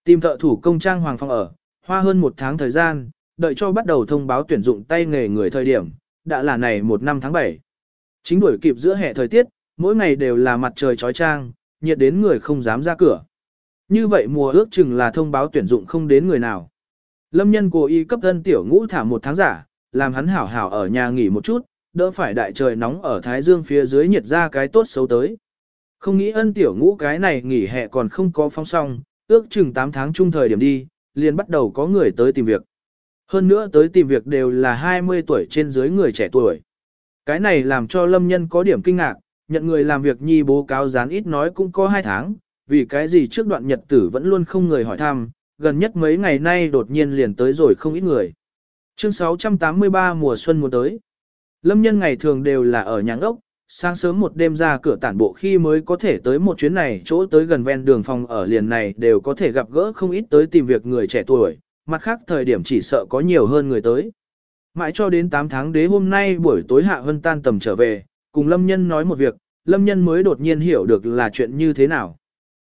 Speaker 1: Tìm thợ thủ công trang hoàng phòng ở, hoa hơn một tháng thời gian, đợi cho bắt đầu thông báo tuyển dụng tay nghề người thời điểm, đã là này một năm tháng 7. Chính đuổi kịp giữa hè thời tiết, mỗi ngày đều là mặt trời trói trang, nhiệt đến người không dám ra cửa. Như vậy mùa ước chừng là thông báo tuyển dụng không đến người nào. Lâm nhân cố ý cấp thân tiểu ngũ thả một tháng giả, làm hắn hảo hảo ở nhà nghỉ một chút, đỡ phải đại trời nóng ở Thái Dương phía dưới nhiệt ra cái tốt xấu tới. Không nghĩ ân tiểu ngũ cái này nghỉ hè còn không có phong song, ước chừng 8 tháng chung thời điểm đi, liền bắt đầu có người tới tìm việc. Hơn nữa tới tìm việc đều là 20 tuổi trên dưới người trẻ tuổi. Cái này làm cho lâm nhân có điểm kinh ngạc, nhận người làm việc nhi bố cáo gián ít nói cũng có 2 tháng, vì cái gì trước đoạn nhật tử vẫn luôn không người hỏi thăm, gần nhất mấy ngày nay đột nhiên liền tới rồi không ít người. Chương 683 mùa xuân mùa tới. Lâm nhân ngày thường đều là ở nhà ốc, sáng sớm một đêm ra cửa tản bộ khi mới có thể tới một chuyến này chỗ tới gần ven đường phòng ở liền này đều có thể gặp gỡ không ít tới tìm việc người trẻ tuổi, mặt khác thời điểm chỉ sợ có nhiều hơn người tới. Mãi cho đến 8 tháng đế hôm nay buổi tối hạ hân tan tầm trở về, cùng Lâm Nhân nói một việc, Lâm Nhân mới đột nhiên hiểu được là chuyện như thế nào.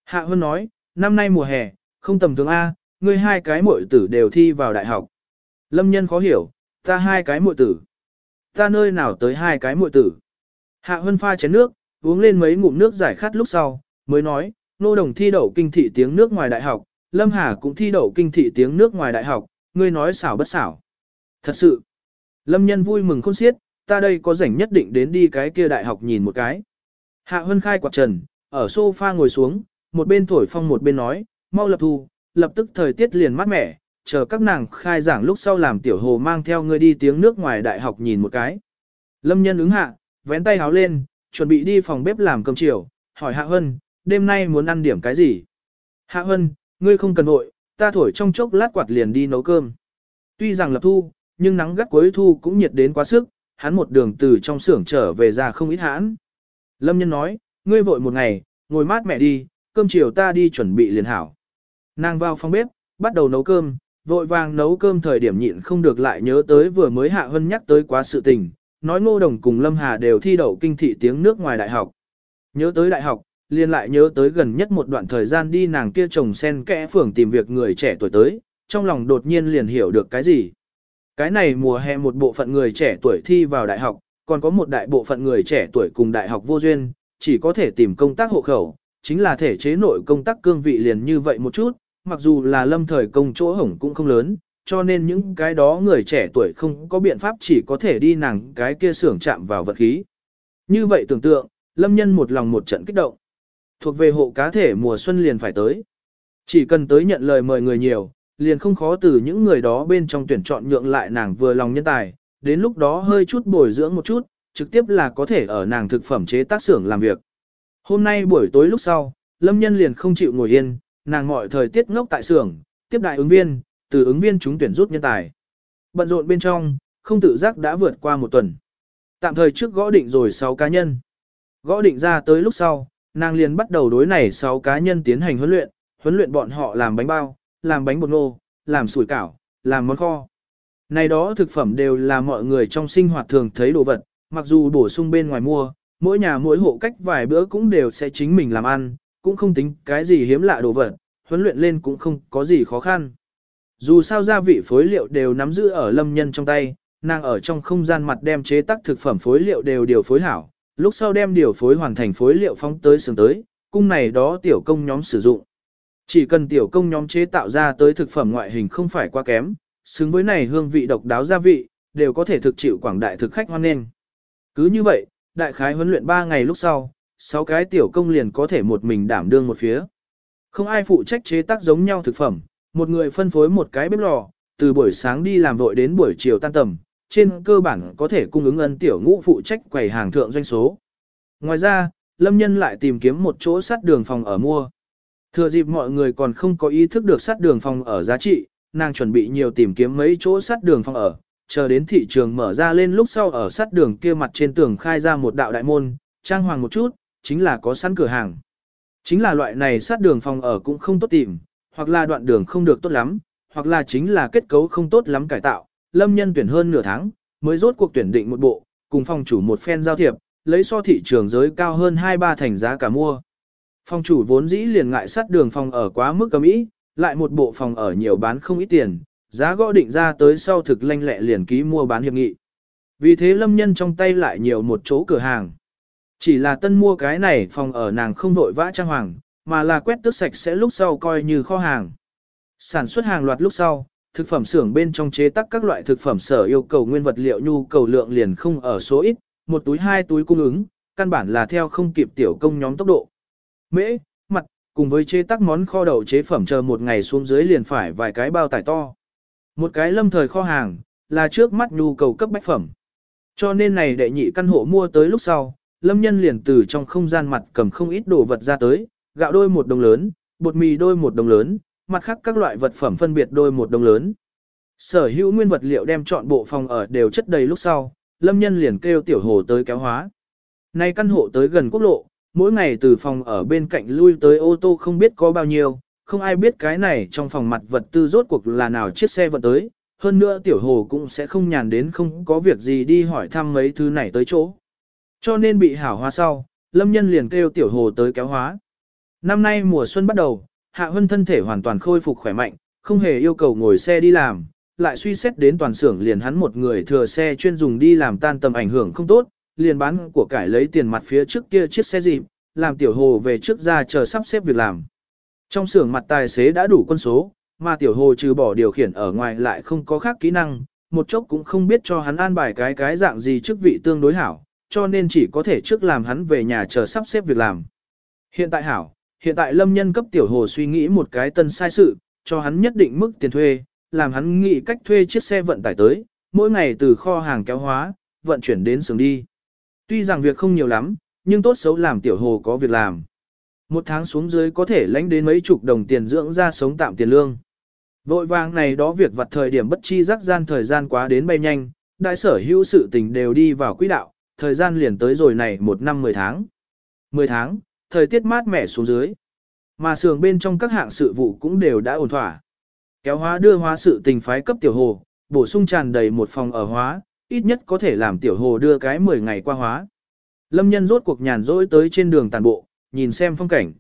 Speaker 1: Hạ Hơn nói, năm nay mùa hè, không tầm thường A, ngươi hai cái muội tử đều thi vào đại học. Lâm Nhân khó hiểu, ta hai cái muội tử ta nơi nào tới hai cái muội tử. Hạ Hơn pha chén nước, uống lên mấy ngụm nước giải khát lúc sau, mới nói, nô đồng thi đậu kinh thị tiếng nước ngoài đại học, Lâm Hà cũng thi đậu kinh thị tiếng nước ngoài đại học, ngươi nói xảo bất xảo. Thật sự, Lâm Nhân vui mừng khôn xiết, ta đây có rảnh nhất định đến đi cái kia đại học nhìn một cái. Hạ Hân khai quạt trần, ở sofa ngồi xuống, một bên thổi phong một bên nói, mau lập thu, lập tức thời tiết liền mát mẻ, chờ các nàng khai giảng lúc sau làm tiểu hồ mang theo ngươi đi tiếng nước ngoài đại học nhìn một cái. Lâm nhân ứng hạ, vén tay háo lên, chuẩn bị đi phòng bếp làm cơm chiều, hỏi Hạ Hân, đêm nay muốn ăn điểm cái gì? Hạ Hân, ngươi không cần vội, ta thổi trong chốc lát quạt liền đi nấu cơm. Tuy rằng lập thu, nhưng nắng gắt cuối thu cũng nhiệt đến quá sức, hắn một đường từ trong xưởng trở về ra không ít hãn. Lâm nhân nói, ngươi vội một ngày, ngồi mát mẹ đi, cơm chiều ta đi chuẩn bị liền hảo. Nàng vào phòng bếp, bắt đầu nấu cơm, vội vàng nấu cơm thời điểm nhịn không được lại nhớ tới vừa mới Hạ Hân nhắc tới quá sự tình, nói ngô đồng cùng Lâm Hà đều thi đậu kinh thị tiếng nước ngoài đại học. Nhớ tới đại học, liền lại nhớ tới gần nhất một đoạn thời gian đi nàng kia chồng sen kẽ phường tìm việc người trẻ tuổi tới, trong lòng đột nhiên liền hiểu được cái gì. Cái này mùa hè một bộ phận người trẻ tuổi thi vào đại học, còn có một đại bộ phận người trẻ tuổi cùng đại học vô duyên, chỉ có thể tìm công tác hộ khẩu, chính là thể chế nội công tác cương vị liền như vậy một chút, mặc dù là lâm thời công chỗ hổng cũng không lớn, cho nên những cái đó người trẻ tuổi không có biện pháp chỉ có thể đi nàng cái kia xưởng chạm vào vật khí. Như vậy tưởng tượng, lâm nhân một lòng một trận kích động. Thuộc về hộ cá thể mùa xuân liền phải tới. Chỉ cần tới nhận lời mời người nhiều, liền không khó từ những người đó bên trong tuyển chọn nhượng lại nàng vừa lòng nhân tài, đến lúc đó hơi chút bồi dưỡng một chút, trực tiếp là có thể ở nàng thực phẩm chế tác xưởng làm việc. Hôm nay buổi tối lúc sau, Lâm Nhân liền không chịu ngồi yên, nàng mọi thời tiết ngốc tại xưởng, tiếp đại ứng viên, từ ứng viên chúng tuyển rút nhân tài. Bận rộn bên trong, không tự giác đã vượt qua một tuần. Tạm thời trước gõ định rồi 6 cá nhân. Gõ định ra tới lúc sau, nàng liền bắt đầu đối này 6 cá nhân tiến hành huấn luyện, huấn luyện bọn họ làm bánh bao, làm bánh bột ngô, làm sủi cảo, làm món kho. Này đó thực phẩm đều là mọi người trong sinh hoạt thường thấy đồ vật, mặc dù bổ sung bên ngoài mua, mỗi nhà mỗi hộ cách vài bữa cũng đều sẽ chính mình làm ăn, cũng không tính cái gì hiếm lạ đồ vật, huấn luyện lên cũng không có gì khó khăn. Dù sao gia vị phối liệu đều nắm giữ ở lâm nhân trong tay, nàng ở trong không gian mặt đem chế tác thực phẩm phối liệu đều điều phối hảo, lúc sau đem điều phối hoàn thành phối liệu phóng tới sừng tới, cung này đó tiểu công nhóm sử dụng. Chỉ cần tiểu công nhóm chế tạo ra tới thực phẩm ngoại hình không phải quá kém, xứng với này hương vị độc đáo gia vị, đều có thể thực chịu quảng đại thực khách hoan nghênh. Cứ như vậy, đại khái huấn luyện 3 ngày lúc sau, 6 cái tiểu công liền có thể một mình đảm đương một phía. Không ai phụ trách chế tác giống nhau thực phẩm, một người phân phối một cái bếp lò, từ buổi sáng đi làm vội đến buổi chiều tan tầm, trên cơ bản có thể cung ứng ân tiểu ngũ phụ trách quầy hàng thượng doanh số. Ngoài ra, Lâm Nhân lại tìm kiếm một chỗ sát đường phòng ở mua. Thừa dịp mọi người còn không có ý thức được sát đường phòng ở giá trị, nàng chuẩn bị nhiều tìm kiếm mấy chỗ sát đường phòng ở, chờ đến thị trường mở ra lên lúc sau ở sát đường kia mặt trên tường khai ra một đạo đại môn, trang hoàng một chút, chính là có sẵn cửa hàng. Chính là loại này sát đường phòng ở cũng không tốt tìm, hoặc là đoạn đường không được tốt lắm, hoặc là chính là kết cấu không tốt lắm cải tạo, lâm nhân tuyển hơn nửa tháng, mới rốt cuộc tuyển định một bộ, cùng phòng chủ một phen giao thiệp, lấy so thị trường giới cao hơn 2-3 thành giá cả mua. Phòng chủ vốn dĩ liền ngại sát đường phòng ở quá mức cầm ý, lại một bộ phòng ở nhiều bán không ít tiền, giá gõ định ra tới sau thực lanh lẹ liền ký mua bán hiệp nghị. Vì thế lâm nhân trong tay lại nhiều một chỗ cửa hàng. Chỉ là tân mua cái này phòng ở nàng không vội vã trang hoàng, mà là quét tước sạch sẽ lúc sau coi như kho hàng. Sản xuất hàng loạt lúc sau, thực phẩm xưởng bên trong chế tác các loại thực phẩm sở yêu cầu nguyên vật liệu nhu cầu lượng liền không ở số ít, một túi hai túi cung ứng, căn bản là theo không kịp tiểu công nhóm tốc độ. Mễ, mặt, cùng với chế tác món kho đậu chế phẩm chờ một ngày xuống dưới liền phải vài cái bao tải to. Một cái lâm thời kho hàng, là trước mắt nhu cầu cấp bách phẩm. Cho nên này đệ nhị căn hộ mua tới lúc sau, lâm nhân liền từ trong không gian mặt cầm không ít đồ vật ra tới, gạo đôi một đồng lớn, bột mì đôi một đồng lớn, mặt khác các loại vật phẩm phân biệt đôi một đồng lớn. Sở hữu nguyên vật liệu đem chọn bộ phòng ở đều chất đầy lúc sau, lâm nhân liền kêu tiểu hồ tới kéo hóa. Nay căn hộ tới gần quốc lộ, mỗi ngày từ phòng ở bên cạnh lui tới ô tô không biết có bao nhiêu, không ai biết cái này trong phòng mặt vật tư rốt cuộc là nào chiếc xe vận tới, hơn nữa tiểu hồ cũng sẽ không nhàn đến không có việc gì đi hỏi thăm mấy thứ này tới chỗ. Cho nên bị hảo hóa sau, lâm nhân liền kêu tiểu hồ tới kéo hóa. Năm nay mùa xuân bắt đầu, hạ hân thân thể hoàn toàn khôi phục khỏe mạnh, không hề yêu cầu ngồi xe đi làm, lại suy xét đến toàn xưởng liền hắn một người thừa xe chuyên dùng đi làm tan tầm ảnh hưởng không tốt, liền bán của cải lấy tiền mặt phía trước kia chiếc xe dịp, làm tiểu hồ về trước ra chờ sắp xếp việc làm. Trong xưởng mặt tài xế đã đủ quân số, mà tiểu hồ trừ bỏ điều khiển ở ngoài lại không có khác kỹ năng, một chốc cũng không biết cho hắn an bài cái cái dạng gì chức vị tương đối hảo, cho nên chỉ có thể trước làm hắn về nhà chờ sắp xếp việc làm. Hiện tại hảo, hiện tại lâm nhân cấp tiểu hồ suy nghĩ một cái tân sai sự, cho hắn nhất định mức tiền thuê, làm hắn nghĩ cách thuê chiếc xe vận tải tới, mỗi ngày từ kho hàng kéo hóa, vận chuyển đến xưởng đi. Tuy rằng việc không nhiều lắm, nhưng tốt xấu làm tiểu hồ có việc làm. Một tháng xuống dưới có thể lãnh đến mấy chục đồng tiền dưỡng ra sống tạm tiền lương. Vội vàng này đó việc vặt thời điểm bất chi rắc gian thời gian quá đến bay nhanh, đại sở hữu sự tình đều đi vào quỹ đạo, thời gian liền tới rồi này một năm mười tháng. Mười tháng, thời tiết mát mẻ xuống dưới. Mà sường bên trong các hạng sự vụ cũng đều đã ổn thỏa. Kéo hóa đưa hóa sự tình phái cấp tiểu hồ, bổ sung tràn đầy một phòng ở hóa, ít nhất có thể làm tiểu hồ đưa cái 10 ngày qua hóa. Lâm nhân rốt cuộc nhàn rỗi tới trên đường tàn bộ, nhìn xem phong cảnh.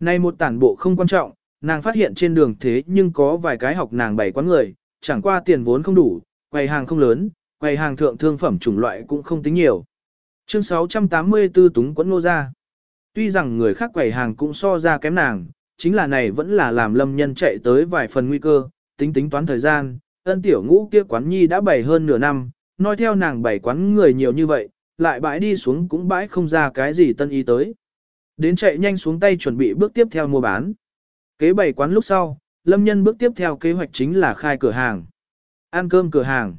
Speaker 1: nay một tản bộ không quan trọng, nàng phát hiện trên đường thế nhưng có vài cái học nàng bày quán người, chẳng qua tiền vốn không đủ, quầy hàng không lớn, quầy hàng thượng thương phẩm chủng loại cũng không tính nhiều. Chương 684 Túng Quẫn Nô Ra Tuy rằng người khác quầy hàng cũng so ra kém nàng, chính là này vẫn là làm lâm nhân chạy tới vài phần nguy cơ, tính tính toán thời gian, ân tiểu ngũ kia quán nhi đã bày hơn nửa năm, nói theo nàng bày quán người nhiều như vậy, lại bãi đi xuống cũng bãi không ra cái gì tân ý tới. Đến chạy nhanh xuống tay chuẩn bị bước tiếp theo mua bán. Kế bày quán lúc sau, lâm nhân bước tiếp theo kế hoạch chính là khai cửa hàng. Ăn cơm cửa hàng.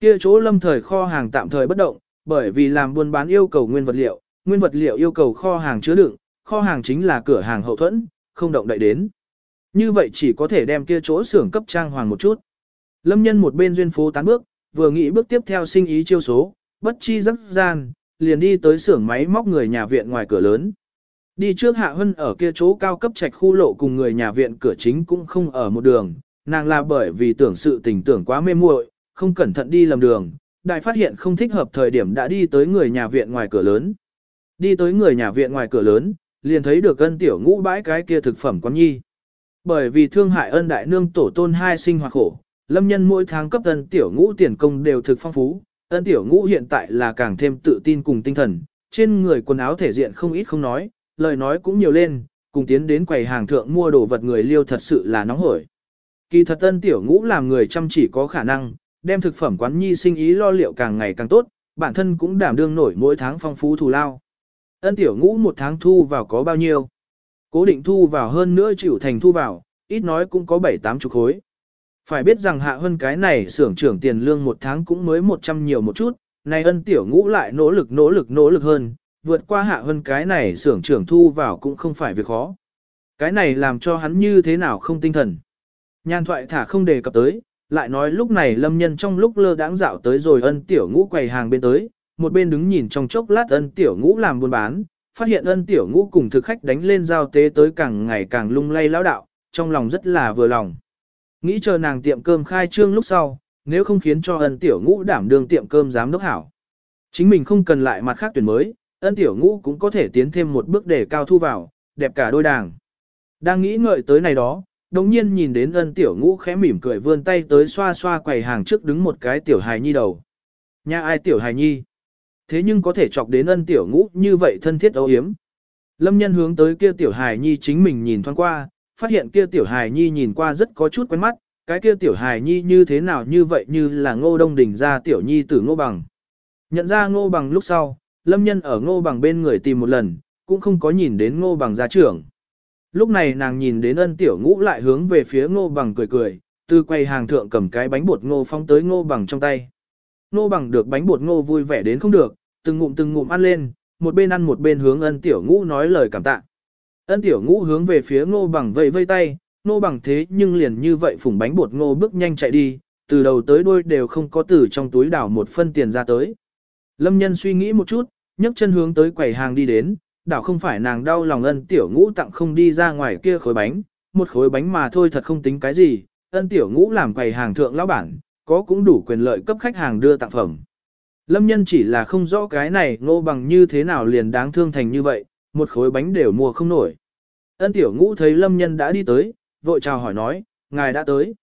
Speaker 1: Kia chỗ lâm thời kho hàng tạm thời bất động, bởi vì làm buôn bán yêu cầu nguyên vật liệu, nguyên vật liệu yêu cầu kho hàng chứa đựng, kho hàng chính là cửa hàng hậu thuẫn, không động đậy đến. Như vậy chỉ có thể đem kia chỗ xưởng cấp trang hoàng một chút. Lâm nhân một bên duyên phố tán bước, vừa nghĩ bước tiếp theo sinh ý chiêu số, bất chi rắc gian, liền đi tới xưởng máy móc người nhà viện ngoài cửa lớn. Đi trước Hạ Hân ở kia chỗ cao cấp trạch khu lộ cùng người nhà viện cửa chính cũng không ở một đường, nàng là bởi vì tưởng sự tình tưởng quá mê muội, không cẩn thận đi lầm đường, đại phát hiện không thích hợp thời điểm đã đi tới người nhà viện ngoài cửa lớn. Đi tới người nhà viện ngoài cửa lớn, liền thấy được ân tiểu ngũ bãi cái kia thực phẩm quán nhi. Bởi vì thương hại ân đại nương tổ tôn hai sinh hoạt khổ, lâm nhân mỗi tháng cấp ân tiểu ngũ tiền công đều thực phong phú, ân tiểu ngũ hiện tại là càng thêm tự tin cùng tinh thần, trên người quần áo thể diện không ít không nói, lời nói cũng nhiều lên, cùng tiến đến quầy hàng thượng mua đồ vật người liêu thật sự là nóng hổi. Kỳ thật tân tiểu ngũ làm người chăm chỉ có khả năng, đem thực phẩm quán nhi sinh ý lo liệu càng ngày càng tốt, bản thân cũng đảm đương nổi mỗi tháng phong phú thù lao. Ân tiểu ngũ một tháng thu vào có bao nhiêu? Cố định thu vào hơn nữa chịu thành thu vào, ít nói cũng có 7-8 chục khối. Phải biết rằng hạ hơn cái này xưởng trưởng tiền lương một tháng cũng mới 100 nhiều một chút, này ân tiểu ngũ lại nỗ lực nỗ lực nỗ lực hơn, vượt qua hạ hơn cái này xưởng trưởng thu vào cũng không phải việc khó. Cái này làm cho hắn như thế nào không tinh thần. Nhan thoại thả không đề cập tới, lại nói lúc này lâm nhân trong lúc lơ đãng dạo tới rồi ân tiểu ngũ quầy hàng bên tới, một bên đứng nhìn trong chốc lát ân tiểu ngũ làm buôn bán, phát hiện ân tiểu ngũ cùng thực khách đánh lên giao tế tới càng ngày càng lung lay lão đạo, trong lòng rất là vừa lòng. Nghĩ chờ nàng tiệm cơm khai trương lúc sau, nếu không khiến cho ân tiểu ngũ đảm đương tiệm cơm giám đốc hảo. Chính mình không cần lại mặt khác tuyển mới, ân tiểu ngũ cũng có thể tiến thêm một bước để cao thu vào, đẹp cả đôi đàng. Đang nghĩ ngợi tới này đó, đồng nhiên nhìn đến ân tiểu ngũ khẽ mỉm cười vươn tay tới xoa xoa quầy hàng trước đứng một cái tiểu hài nhi đầu. Nhà ai tiểu hài nhi? Thế nhưng có thể chọc đến ân tiểu ngũ như vậy thân thiết ấu hiếm. Lâm nhân hướng tới kia tiểu hài nhi chính mình nhìn thoáng qua, phát hiện kia tiểu hài nhi nhìn qua rất có chút quen mắt, cái kia tiểu hài nhi như thế nào như vậy như là ngô đông đỉnh ra tiểu nhi tử ngô bằng. Nhận ra ngô bằng lúc sau, lâm nhân ở ngô bằng bên người tìm một lần, cũng không có nhìn đến ngô bằng gia trưởng. Lúc này nàng nhìn đến ân tiểu ngũ lại hướng về phía ngô bằng cười cười, từ quay hàng thượng cầm cái bánh bột ngô phong tới ngô bằng trong tay. Ngô bằng được bánh bột ngô vui vẻ đến không được, từng ngụm từng ngụm ăn lên, một bên ăn một bên hướng ân tiểu ngũ nói lời cảm tạ. Ân tiểu ngũ hướng về phía ngô bằng vây vây tay, ngô bằng thế nhưng liền như vậy phủng bánh bột ngô bước nhanh chạy đi, từ đầu tới đuôi đều không có từ trong túi đảo một phân tiền ra tới. Lâm nhân suy nghĩ một chút, nhấc chân hướng tới quầy hàng đi đến, đảo không phải nàng đau lòng ân tiểu ngũ tặng không đi ra ngoài kia khối bánh, một khối bánh mà thôi thật không tính cái gì, ân tiểu ngũ làm quầy hàng thượng lão bản, có cũng đủ quyền lợi cấp khách hàng đưa tặng phẩm. Lâm nhân chỉ là không rõ cái này ngô bằng như thế nào liền đáng thương thành như vậy, một khối bánh đều mua không nổi. Ân tiểu ngũ thấy lâm nhân đã đi tới, vội chào hỏi nói, ngài đã tới.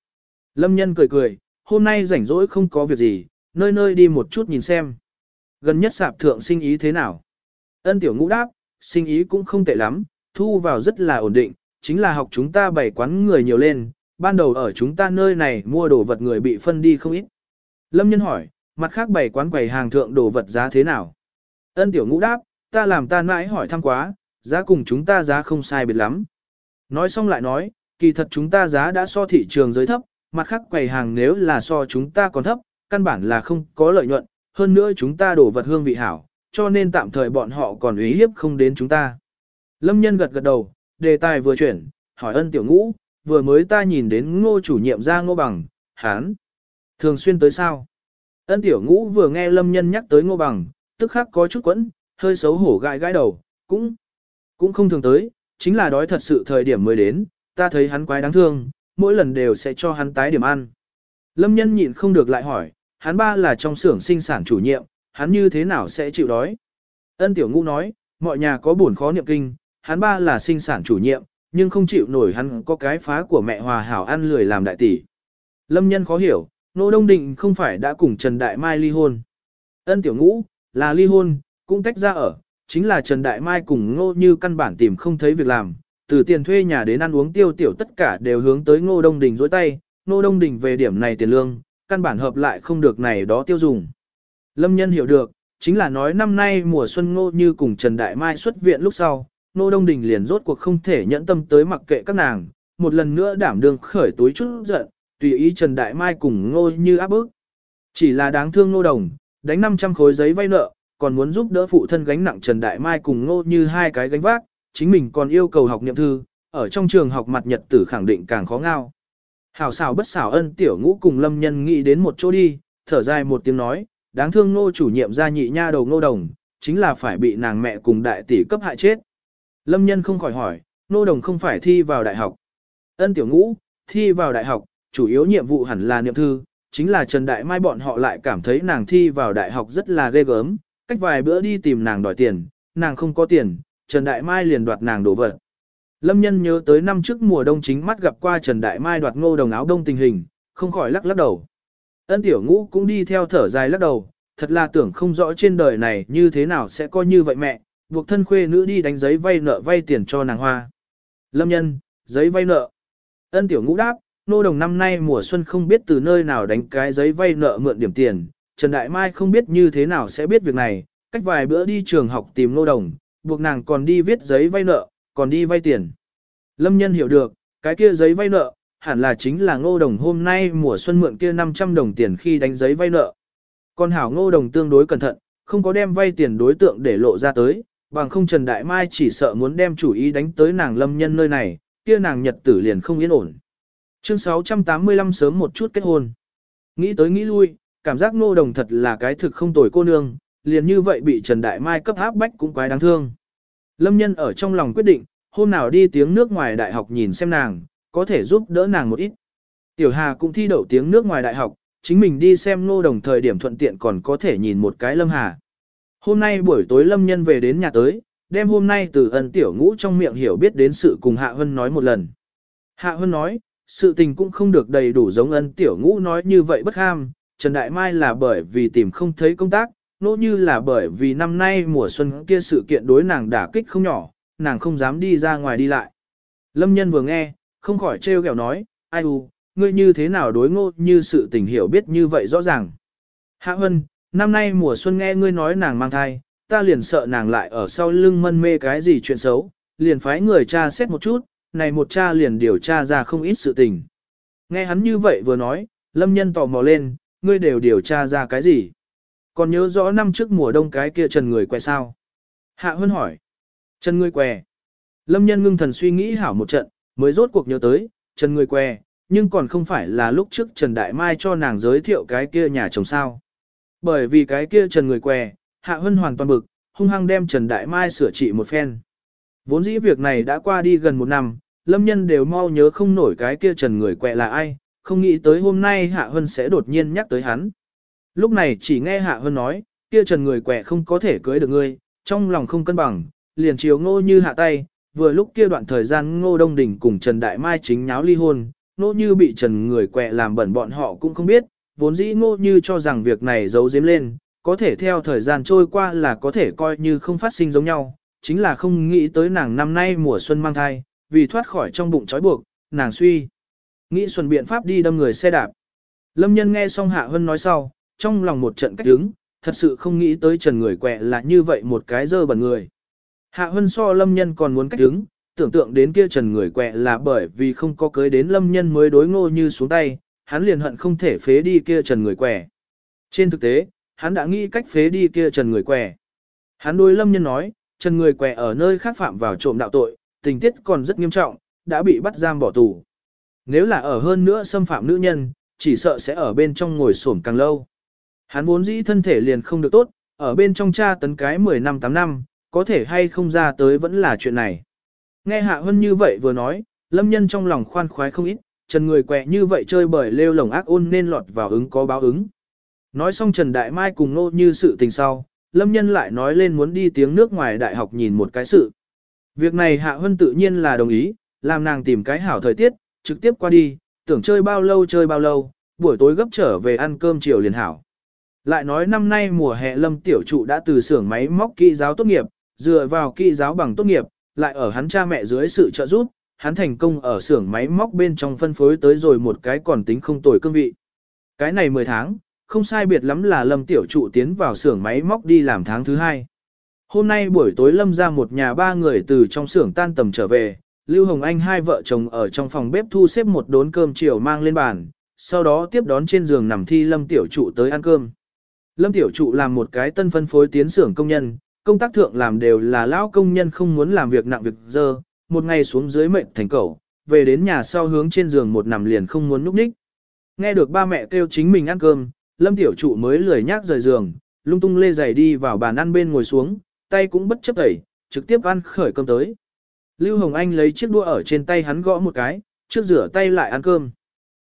Speaker 1: Lâm nhân cười cười, hôm nay rảnh rỗi không có việc gì, nơi nơi đi một chút nhìn xem. Gần nhất sạp thượng sinh ý thế nào? Ân tiểu ngũ đáp, sinh ý cũng không tệ lắm, thu vào rất là ổn định, chính là học chúng ta bày quán người nhiều lên, ban đầu ở chúng ta nơi này mua đồ vật người bị phân đi không ít. Lâm nhân hỏi, mặt khác bày quán quầy hàng thượng đồ vật giá thế nào? Ân tiểu ngũ đáp, ta làm ta mãi hỏi thăm quá, giá cùng chúng ta giá không sai biệt lắm. Nói xong lại nói, kỳ thật chúng ta giá đã so thị trường giới thấp, mặt khác quầy hàng nếu là so chúng ta còn thấp, căn bản là không có lợi nhuận, hơn nữa chúng ta đổ vật hương vị hảo, cho nên tạm thời bọn họ còn ý hiếp không đến chúng ta. Lâm nhân gật gật đầu, đề tài vừa chuyển, hỏi ân tiểu ngũ, vừa mới ta nhìn đến ngô chủ nhiệm ra ngô bằng, hán. Thường xuyên tới sao? Ân tiểu ngũ vừa nghe lâm nhân nhắc tới ngô bằng, tức khắc có chút quẫn, hơi xấu hổ gãi gãi đầu, cũng, cũng không thường tới, chính là đói thật sự thời điểm mới đến, ta thấy hắn quái đáng thương, mỗi lần đều sẽ cho hắn tái điểm ăn. Lâm nhân nhịn không được lại hỏi, hắn ba là trong xưởng sinh sản chủ nhiệm, hắn như thế nào sẽ chịu đói? Ân tiểu ngũ nói, mọi nhà có buồn khó niệm kinh, hắn ba là sinh sản chủ nhiệm, nhưng không chịu nổi hắn có cái phá của mẹ hòa hảo ăn lười làm đại tỷ. Lâm nhân khó hiểu, Nô Đông Định không phải đã cùng Trần Đại Mai ly hôn. Ân tiểu ngũ, là ly hôn, cũng tách ra ở, chính là Trần Đại Mai cùng Ngô Như căn bản tìm không thấy việc làm, từ tiền thuê nhà đến ăn uống tiêu tiểu tất cả đều hướng tới Ngô Đông Đình dối tay, Ngô Đông Đình về điểm này tiền lương, căn bản hợp lại không được này đó tiêu dùng. Lâm nhân hiểu được, chính là nói năm nay mùa xuân Ngô Như cùng Trần Đại Mai xuất viện lúc sau, Ngô Đông Đình liền rốt cuộc không thể nhẫn tâm tới mặc kệ các nàng, một lần nữa đảm đương khởi túi chút giận, tùy ý Trần Đại Mai cùng Ngô Như áp bức. Chỉ là đáng thương Ngô Đồng, đánh 500 khối giấy vay nợ, còn muốn giúp đỡ phụ thân gánh nặng Trần Đại Mai cùng Ngô Như hai cái gánh vác, chính mình còn yêu cầu học niệm thư, ở trong trường học mặt nhật tử khẳng định càng khó ngao. Hảo xảo bất xảo ân tiểu ngũ cùng lâm nhân nghĩ đến một chỗ đi, thở dài một tiếng nói, đáng thương ngô chủ nhiệm gia nhị nha đầu ngô đồng, chính là phải bị nàng mẹ cùng đại tỷ cấp hại chết. Lâm nhân không khỏi hỏi, ngô đồng không phải thi vào đại học. Ân tiểu ngũ, thi vào đại học, chủ yếu nhiệm vụ hẳn là niệm thư, chính là Trần Đại Mai bọn họ lại cảm thấy nàng thi vào đại học rất là ghê gớm, cách vài bữa đi tìm nàng đòi tiền, nàng không có tiền, Trần Đại Mai liền đoạt nàng đổ vật. Lâm nhân nhớ tới năm trước mùa đông chính mắt gặp qua Trần Đại Mai đoạt ngô đồng áo đông tình hình, không khỏi lắc lắc đầu. Ân tiểu ngũ cũng đi theo thở dài lắc đầu, thật là tưởng không rõ trên đời này như thế nào sẽ coi như vậy mẹ, buộc thân khuê nữ đi đánh giấy vay nợ vay tiền cho nàng hoa. Lâm nhân, giấy vay nợ. Ân tiểu ngũ đáp, nô đồng năm nay mùa xuân không biết từ nơi nào đánh cái giấy vay nợ mượn điểm tiền, Trần Đại Mai không biết như thế nào sẽ biết việc này, cách vài bữa đi trường học tìm nô đồng, buộc nàng còn đi viết giấy vay nợ, còn đi vay tiền. Lâm nhân hiểu được, cái kia giấy vay nợ, hẳn là chính là ngô đồng hôm nay mùa xuân mượn kia 500 đồng tiền khi đánh giấy vay nợ. Còn hảo ngô đồng tương đối cẩn thận, không có đem vay tiền đối tượng để lộ ra tới, bằng không Trần Đại Mai chỉ sợ muốn đem chủ ý đánh tới nàng lâm nhân nơi này, kia nàng nhật tử liền không yên ổn. Chương 685 sớm một chút kết hôn. Nghĩ tới nghĩ lui, cảm giác ngô đồng thật là cái thực không tồi cô nương, liền như vậy bị Trần Đại Mai cấp áp bách cũng quái đáng thương. Lâm nhân ở trong lòng quyết định, hôm nào đi tiếng nước ngoài đại học nhìn xem nàng, có thể giúp đỡ nàng một ít. Tiểu Hà cũng thi đậu tiếng nước ngoài đại học, chính mình đi xem ngô đồng thời điểm thuận tiện còn có thể nhìn một cái Lâm Hà. Hôm nay buổi tối Lâm nhân về đến nhà tới, đem hôm nay từ ân tiểu ngũ trong miệng hiểu biết đến sự cùng Hạ Hân nói một lần. Hạ Hân nói, sự tình cũng không được đầy đủ giống ân tiểu ngũ nói như vậy bất ham, Trần Đại Mai là bởi vì tìm không thấy công tác, nỗ như là bởi vì năm nay mùa xuân kia sự kiện đối nàng đả kích không nhỏ, nàng không dám đi ra ngoài đi lại. Lâm nhân vừa nghe, không khỏi trêu ghẹo nói, ai u, ngươi như thế nào đối ngô như sự tình hiểu biết như vậy rõ ràng. Hạ Hân, năm nay mùa xuân nghe ngươi nói nàng mang thai, ta liền sợ nàng lại ở sau lưng mân mê cái gì chuyện xấu, liền phái người cha xét một chút, này một cha liền điều tra ra không ít sự tình. Nghe hắn như vậy vừa nói, lâm nhân tò mò lên, ngươi đều điều tra ra cái gì? Còn nhớ rõ năm trước mùa đông cái kia trần người què sao? Hạ Hân hỏi. Trần người què. Lâm nhân ngưng thần suy nghĩ hảo một trận, mới rốt cuộc nhớ tới, trần người què, nhưng còn không phải là lúc trước Trần Đại Mai cho nàng giới thiệu cái kia nhà chồng sao. Bởi vì cái kia Trần người què, Hạ Hân hoàn toàn bực, hung hăng đem Trần Đại Mai sửa trị một phen. Vốn dĩ việc này đã qua đi gần một năm, lâm nhân đều mau nhớ không nổi cái kia Trần người què là ai, không nghĩ tới hôm nay Hạ Hân sẽ đột nhiên nhắc tới hắn. Lúc này chỉ nghe Hạ Hân nói, kia trần người Què không có thể cưới được ngươi, trong lòng không cân bằng, liền chiếu ngô như hạ tay, vừa lúc kia đoạn thời gian ngô đông đỉnh cùng Trần Đại Mai chính nháo ly hôn, ngô như bị trần người quẹ làm bẩn bọn họ cũng không biết, vốn dĩ ngô như cho rằng việc này giấu giếm lên, có thể theo thời gian trôi qua là có thể coi như không phát sinh giống nhau, chính là không nghĩ tới nàng năm nay mùa xuân mang thai, vì thoát khỏi trong bụng trói buộc, nàng suy. Nghĩ xuân biện pháp đi đâm người xe đạp. Lâm nhân nghe xong Hạ Hân nói sau, trong lòng một trận cách đứng, thật sự không nghĩ tới trần người quẹ là như vậy một cái dơ bẩn người. Hạ Hân so lâm nhân còn muốn cách đứng, tưởng tượng đến kia trần người quẹ là bởi vì không có cưới đến lâm nhân mới đối ngô như xuống tay, hắn liền hận không thể phế đi kia trần người quẻ. Trên thực tế, hắn đã nghĩ cách phế đi kia trần người quẻ. Hắn đối lâm nhân nói, trần người quẻ ở nơi khác phạm vào trộm đạo tội, tình tiết còn rất nghiêm trọng, đã bị bắt giam bỏ tù. Nếu là ở hơn nữa xâm phạm nữ nhân, chỉ sợ sẽ ở bên trong ngồi xổm càng lâu. Hắn vốn dĩ thân thể liền không được tốt, ở bên trong cha tấn cái 10 năm 8 năm, có thể hay không ra tới vẫn là chuyện này. Nghe Hạ Hân như vậy vừa nói, lâm nhân trong lòng khoan khoái không ít, trần người quẹ như vậy chơi bởi lêu lồng ác ôn nên lọt vào ứng có báo ứng. Nói xong Trần Đại Mai cùng nô như sự tình sau, lâm nhân lại nói lên muốn đi tiếng nước ngoài đại học nhìn một cái sự. Việc này Hạ Hân tự nhiên là đồng ý, làm nàng tìm cái hảo thời tiết, trực tiếp qua đi, tưởng chơi bao lâu chơi bao lâu, buổi tối gấp trở về ăn cơm chiều liền hảo. Lại nói năm nay mùa hè lâm tiểu trụ đã từ xưởng máy móc kỹ giáo tốt nghiệp, dựa vào kỹ giáo bằng tốt nghiệp, lại ở hắn cha mẹ dưới sự trợ giúp, hắn thành công ở xưởng máy móc bên trong phân phối tới rồi một cái còn tính không tồi cương vị. Cái này 10 tháng, không sai biệt lắm là lâm tiểu trụ tiến vào xưởng máy móc đi làm tháng thứ hai. Hôm nay buổi tối lâm ra một nhà ba người từ trong xưởng tan tầm trở về, Lưu Hồng Anh hai vợ chồng ở trong phòng bếp thu xếp một đốn cơm chiều mang lên bàn, sau đó tiếp đón trên giường nằm thi Lâm Tiểu Trụ tới ăn cơm. Lâm Tiểu Trụ làm một cái tân phân phối tiến xưởng công nhân, công tác thượng làm đều là lão công nhân không muốn làm việc nặng việc dơ, một ngày xuống dưới mệnh thành cầu, về đến nhà sau hướng trên giường một nằm liền không muốn núp ních. Nghe được ba mẹ kêu chính mình ăn cơm, Lâm Tiểu Trụ mới lười nhác rời giường, lung tung lê giày đi vào bàn ăn bên ngồi xuống, tay cũng bất chấp tẩy, trực tiếp ăn khởi cơm tới. Lưu Hồng Anh lấy chiếc đũa ở trên tay hắn gõ một cái, trước rửa tay lại ăn cơm.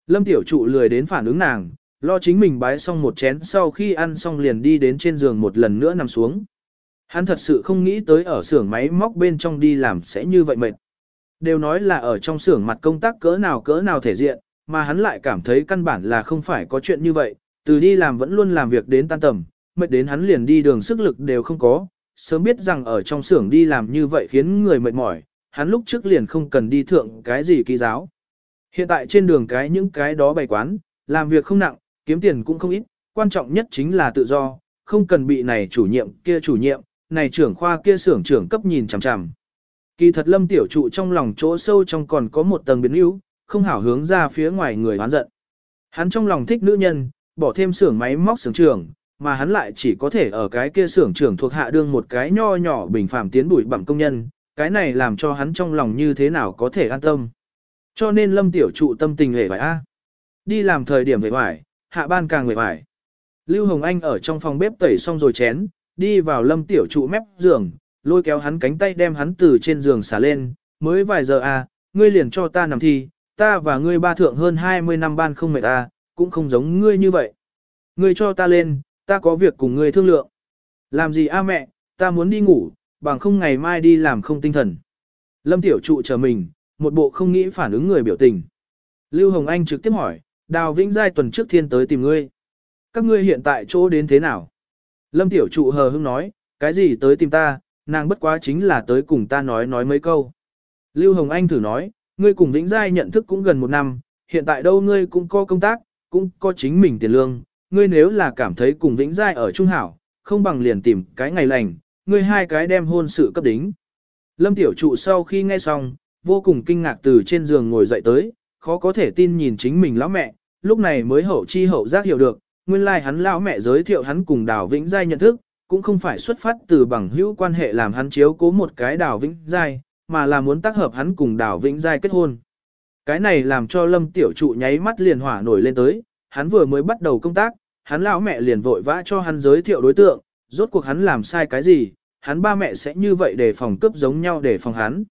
Speaker 1: Lâm Tiểu Trụ lười đến phản ứng nàng, lo chính mình bái xong một chén sau khi ăn xong liền đi đến trên giường một lần nữa nằm xuống. Hắn thật sự không nghĩ tới ở xưởng máy móc bên trong đi làm sẽ như vậy mệt. Đều nói là ở trong xưởng mặt công tác cỡ nào cỡ nào thể diện, mà hắn lại cảm thấy căn bản là không phải có chuyện như vậy, từ đi làm vẫn luôn làm việc đến tan tầm, mệt đến hắn liền đi đường sức lực đều không có, sớm biết rằng ở trong xưởng đi làm như vậy khiến người mệt mỏi, hắn lúc trước liền không cần đi thượng cái gì kỳ giáo. Hiện tại trên đường cái những cái đó bày quán, làm việc không nặng, kiếm tiền cũng không ít, quan trọng nhất chính là tự do, không cần bị này chủ nhiệm kia chủ nhiệm, này trưởng khoa kia xưởng trưởng cấp nhìn chằm chằm. Kỳ thật lâm tiểu trụ trong lòng chỗ sâu trong còn có một tầng biến yếu, không hảo hướng ra phía ngoài người hoán giận. Hắn trong lòng thích nữ nhân, bỏ thêm xưởng máy móc xưởng trưởng, mà hắn lại chỉ có thể ở cái kia xưởng trưởng thuộc hạ đương một cái nho nhỏ bình phàm tiến bụi bằng công nhân, cái này làm cho hắn trong lòng như thế nào có thể an tâm. Cho nên lâm tiểu trụ tâm tình hề vải A. Đi làm thời điểm hề vải, hạ ban càng hề vải. Lưu Hồng Anh ở trong phòng bếp tẩy xong rồi chén, đi vào lâm tiểu trụ mép giường, lôi kéo hắn cánh tay đem hắn từ trên giường xả lên, mới vài giờ à, ngươi liền cho ta nằm thi, ta và ngươi ba thượng hơn 20 năm ban không mệt ta, cũng không giống ngươi như vậy. Ngươi cho ta lên, ta có việc cùng ngươi thương lượng. Làm gì a mẹ, ta muốn đi ngủ, bằng không ngày mai đi làm không tinh thần. Lâm Tiểu Trụ chờ mình, một bộ không nghĩ phản ứng người biểu tình. Lưu Hồng Anh trực tiếp hỏi, Đào Vĩnh Giai tuần trước thiên tới tìm ngươi. Các ngươi hiện tại chỗ đến thế nào? Lâm Tiểu Trụ hờ hững nói, cái gì tới tìm ta, nàng bất quá chính là tới cùng ta nói nói mấy câu. Lưu Hồng Anh thử nói, ngươi cùng Vĩnh Giai nhận thức cũng gần một năm, hiện tại đâu ngươi cũng có công tác, cũng có chính mình tiền lương, ngươi nếu là cảm thấy cùng Vĩnh Giai ở Trung Hảo, không bằng liền tìm cái ngày lành, ngươi hai cái đem hôn sự cấp đính. Lâm Tiểu Trụ sau khi nghe xong, vô cùng kinh ngạc từ trên giường ngồi dậy tới, khó có thể tin nhìn chính mình lão mẹ, lúc này mới hậu chi hậu giác hiểu được, nguyên lai like hắn lão mẹ giới thiệu hắn cùng Đào Vĩnh Giai nhận thức, cũng không phải xuất phát từ bằng hữu quan hệ làm hắn chiếu cố một cái Đào Vĩnh Giai, mà là muốn tác hợp hắn cùng Đào Vĩnh Giai kết hôn. Cái này làm cho Lâm Tiểu Trụ nháy mắt liền hỏa nổi lên tới, hắn vừa mới bắt đầu công tác, hắn lão mẹ liền vội vã cho hắn giới thiệu đối tượng, rốt cuộc hắn làm sai cái gì, hắn ba mẹ sẽ như vậy để phòng cướp giống nhau để phòng hắn.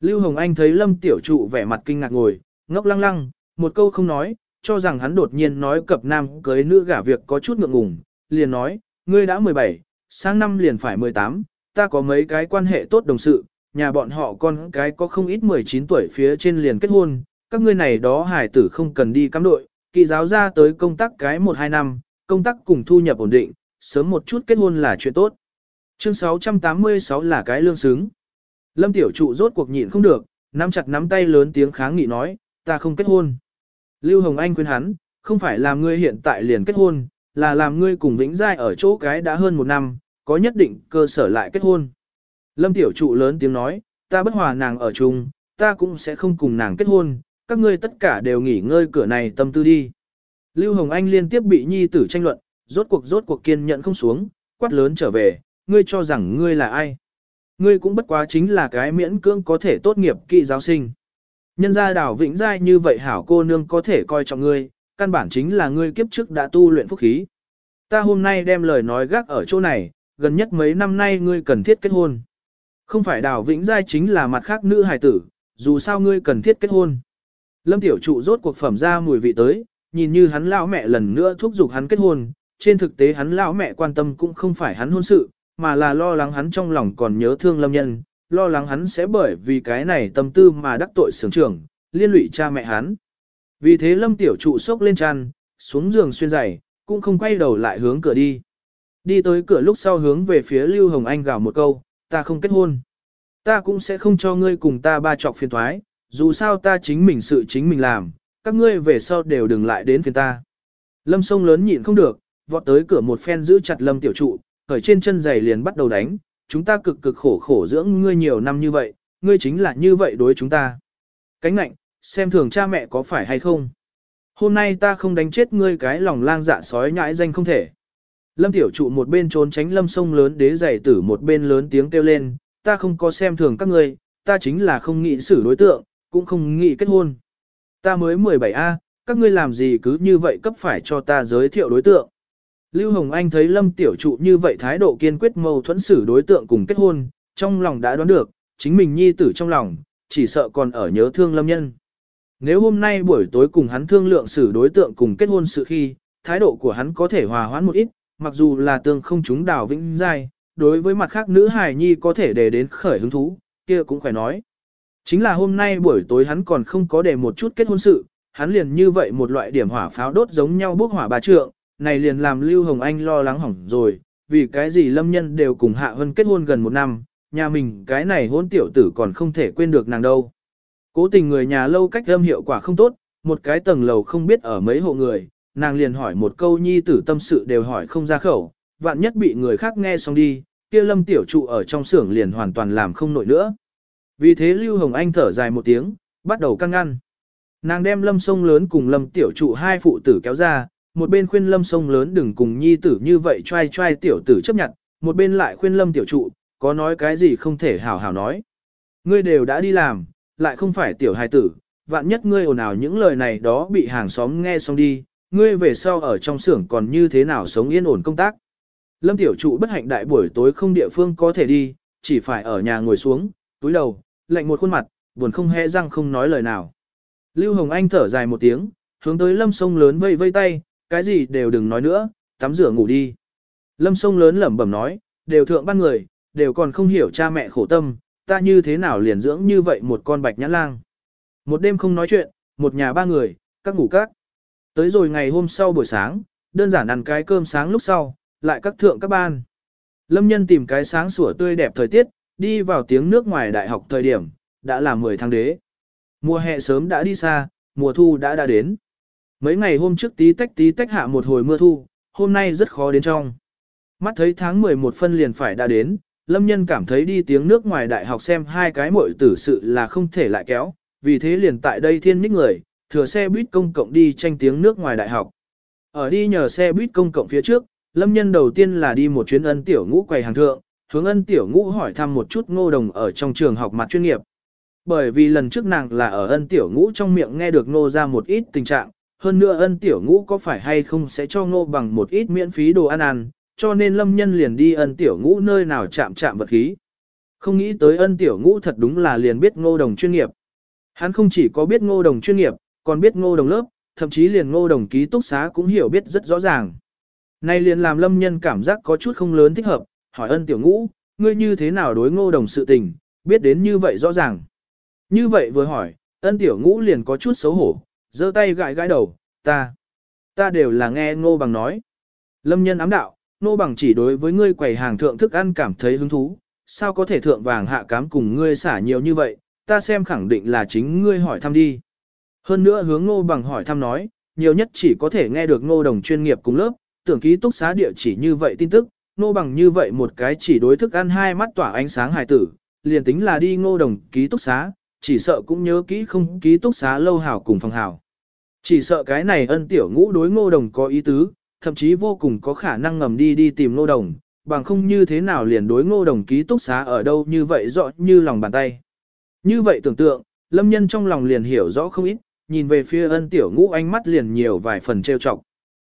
Speaker 1: Lưu Hồng Anh thấy Lâm Tiểu Trụ vẻ mặt kinh ngạc ngồi, ngốc lăng lăng, một câu không nói, cho rằng hắn đột nhiên nói cập nam cưới nữ gả việc có chút ngượng ngùng, liền nói, ngươi đã 17, sang năm liền phải 18, ta có mấy cái quan hệ tốt đồng sự, nhà bọn họ con cái có không ít 19 tuổi phía trên liền kết hôn, các ngươi này đó hải tử không cần đi cắm đội, kỳ giáo ra tới công tác cái 1-2 năm, công tác cùng thu nhập ổn định, sớm một chút kết hôn là chuyện tốt. Chương 686 là cái lương xứng. Lâm Tiểu Trụ rốt cuộc nhịn không được, nắm chặt nắm tay lớn tiếng kháng nghị nói, ta không kết hôn. Lưu Hồng Anh khuyên hắn, không phải làm ngươi hiện tại liền kết hôn, là làm ngươi cùng Vĩnh Giai ở chỗ cái đã hơn một năm, có nhất định cơ sở lại kết hôn. Lâm Tiểu Trụ lớn tiếng nói, ta bất hòa nàng ở chung, ta cũng sẽ không cùng nàng kết hôn, các ngươi tất cả đều nghỉ ngơi cửa này tâm tư đi. Lưu Hồng Anh liên tiếp bị nhi tử tranh luận, rốt cuộc rốt cuộc kiên nhẫn không xuống, quát lớn trở về, ngươi cho rằng ngươi là ai? Ngươi cũng bất quá chính là cái miễn cưỡng có thể tốt nghiệp kỵ giáo sinh. Nhân gia đảo vĩnh giai như vậy hảo cô nương có thể coi trọng ngươi, căn bản chính là ngươi kiếp trước đã tu luyện phúc khí. Ta hôm nay đem lời nói gác ở chỗ này, gần nhất mấy năm nay ngươi cần thiết kết hôn. Không phải đảo vĩnh giai chính là mặt khác nữ hài tử, dù sao ngươi cần thiết kết hôn. Lâm tiểu trụ rốt cuộc phẩm ra mùi vị tới, nhìn như hắn lão mẹ lần nữa thúc giục hắn kết hôn, trên thực tế hắn lão mẹ quan tâm cũng không phải hắn hôn sự, mà là lo lắng hắn trong lòng còn nhớ thương lâm nhân, lo lắng hắn sẽ bởi vì cái này tâm tư mà đắc tội sướng trưởng, liên lụy cha mẹ hắn. Vì thế lâm tiểu trụ sốc lên chăn, xuống giường xuyên giày, cũng không quay đầu lại hướng cửa đi. Đi tới cửa lúc sau hướng về phía Lưu Hồng Anh gào một câu, ta không kết hôn. Ta cũng sẽ không cho ngươi cùng ta ba trọc phiền thoái, dù sao ta chính mình sự chính mình làm, các ngươi về sau đều đừng lại đến phiền ta. Lâm sông lớn nhịn không được, vọt tới cửa một phen giữ chặt lâm tiểu trụ, khởi trên chân giày liền bắt đầu đánh, chúng ta cực cực khổ khổ dưỡng ngươi nhiều năm như vậy, ngươi chính là như vậy đối chúng ta. Cánh nạnh, xem thường cha mẹ có phải hay không. Hôm nay ta không đánh chết ngươi cái lòng lang dạ sói nhãi danh không thể. Lâm tiểu trụ một bên trốn tránh lâm sông lớn đế giày tử một bên lớn tiếng kêu lên, ta không có xem thường các ngươi, ta chính là không nghĩ xử đối tượng, cũng không nghĩ kết hôn. Ta mới 17A, các ngươi làm gì cứ như vậy cấp phải cho ta giới thiệu đối tượng. Lưu Hồng Anh thấy Lâm Tiểu Trụ như vậy thái độ kiên quyết mâu thuẫn xử đối tượng cùng kết hôn, trong lòng đã đoán được, chính mình nhi tử trong lòng, chỉ sợ còn ở nhớ thương Lâm Nhân. Nếu hôm nay buổi tối cùng hắn thương lượng xử đối tượng cùng kết hôn sự khi, thái độ của hắn có thể hòa hoãn một ít, mặc dù là tương không chúng đào vĩnh giai, đối với mặt khác nữ hài nhi có thể để đến khởi hứng thú, kia cũng phải nói. Chính là hôm nay buổi tối hắn còn không có để một chút kết hôn sự, hắn liền như vậy một loại điểm hỏa pháo đốt giống nhau bốc hỏa bà trượng, này liền làm Lưu Hồng Anh lo lắng hỏng rồi, vì cái gì lâm nhân đều cùng Hạ Hân kết hôn gần một năm, nhà mình cái này hôn tiểu tử còn không thể quên được nàng đâu. Cố tình người nhà lâu cách âm hiệu quả không tốt, một cái tầng lầu không biết ở mấy hộ người, nàng liền hỏi một câu nhi tử tâm sự đều hỏi không ra khẩu, vạn nhất bị người khác nghe xong đi, kia lâm tiểu trụ ở trong xưởng liền hoàn toàn làm không nổi nữa. Vì thế Lưu Hồng Anh thở dài một tiếng, bắt đầu căng ngăn. Nàng đem lâm sông lớn cùng lâm tiểu trụ hai phụ tử kéo ra, một bên khuyên lâm sông lớn đừng cùng nhi tử như vậy trai trai tiểu tử chấp nhận, một bên lại khuyên lâm tiểu trụ, có nói cái gì không thể hảo hảo nói. Ngươi đều đã đi làm, lại không phải tiểu hài tử, vạn nhất ngươi ồn ào những lời này đó bị hàng xóm nghe xong đi, ngươi về sau ở trong xưởng còn như thế nào sống yên ổn công tác. Lâm tiểu trụ bất hạnh đại buổi tối không địa phương có thể đi, chỉ phải ở nhà ngồi xuống, túi đầu, lạnh một khuôn mặt, buồn không hẽ răng không nói lời nào. Lưu Hồng Anh thở dài một tiếng, hướng tới lâm sông lớn vây vây tay, cái gì đều đừng nói nữa, tắm rửa ngủ đi. Lâm sông lớn lẩm bẩm nói, đều thượng ban người, đều còn không hiểu cha mẹ khổ tâm, ta như thế nào liền dưỡng như vậy một con bạch nhãn lang. Một đêm không nói chuyện, một nhà ba người, các ngủ các. Tới rồi ngày hôm sau buổi sáng, đơn giản ăn cái cơm sáng lúc sau, lại các thượng các ban. Lâm nhân tìm cái sáng sủa tươi đẹp thời tiết, đi vào tiếng nước ngoài đại học thời điểm, đã là 10 tháng đế. Mùa hè sớm đã đi xa, mùa thu đã đã đến. Mấy ngày hôm trước tí tách tí tách hạ một hồi mưa thu, hôm nay rất khó đến trong. Mắt thấy tháng 11 phân liền phải đã đến, Lâm Nhân cảm thấy đi tiếng nước ngoài đại học xem hai cái mội tử sự là không thể lại kéo, vì thế liền tại đây thiên ních người, thừa xe buýt công cộng đi tranh tiếng nước ngoài đại học. Ở đi nhờ xe buýt công cộng phía trước, Lâm Nhân đầu tiên là đi một chuyến ân tiểu ngũ quầy hàng thượng, hướng ân tiểu ngũ hỏi thăm một chút ngô đồng ở trong trường học mặt chuyên nghiệp. Bởi vì lần trước nàng là ở ân tiểu ngũ trong miệng nghe được ngô ra một ít tình trạng, hơn nữa ân tiểu ngũ có phải hay không sẽ cho ngô bằng một ít miễn phí đồ ăn ăn, cho nên lâm nhân liền đi ân tiểu ngũ nơi nào chạm chạm vật khí. Không nghĩ tới ân tiểu ngũ thật đúng là liền biết ngô đồng chuyên nghiệp. Hắn không chỉ có biết ngô đồng chuyên nghiệp, còn biết ngô đồng lớp, thậm chí liền ngô đồng ký túc xá cũng hiểu biết rất rõ ràng. Này liền làm lâm nhân cảm giác có chút không lớn thích hợp, hỏi ân tiểu ngũ, ngươi như thế nào đối ngô đồng sự tình, biết đến như vậy rõ ràng. Như vậy vừa hỏi, ân tiểu ngũ liền có chút xấu hổ, giơ tay gãi gãi đầu, ta, ta đều là nghe ngô bằng nói. Lâm nhân ám đạo, ngô bằng chỉ đối với ngươi quầy hàng thượng thức ăn cảm thấy hứng thú, sao có thể thượng vàng hạ cám cùng ngươi xả nhiều như vậy, ta xem khẳng định là chính ngươi hỏi thăm đi. Hơn nữa hướng ngô bằng hỏi thăm nói, nhiều nhất chỉ có thể nghe được ngô đồng chuyên nghiệp cùng lớp, tưởng ký túc xá địa chỉ như vậy tin tức, ngô bằng như vậy một cái chỉ đối thức ăn hai mắt tỏa ánh sáng hài tử, liền tính là đi ngô đồng ký túc xá, chỉ sợ cũng nhớ kỹ không ký túc xá lâu hảo cùng phòng hảo. Chỉ sợ cái này ân tiểu ngũ đối ngô đồng có ý tứ, thậm chí vô cùng có khả năng ngầm đi đi tìm ngô đồng, bằng không như thế nào liền đối ngô đồng ký túc xá ở đâu như vậy rõ như lòng bàn tay. Như vậy tưởng tượng, lâm nhân trong lòng liền hiểu rõ không ít, nhìn về phía ân tiểu ngũ ánh mắt liền nhiều vài phần trêu chọc.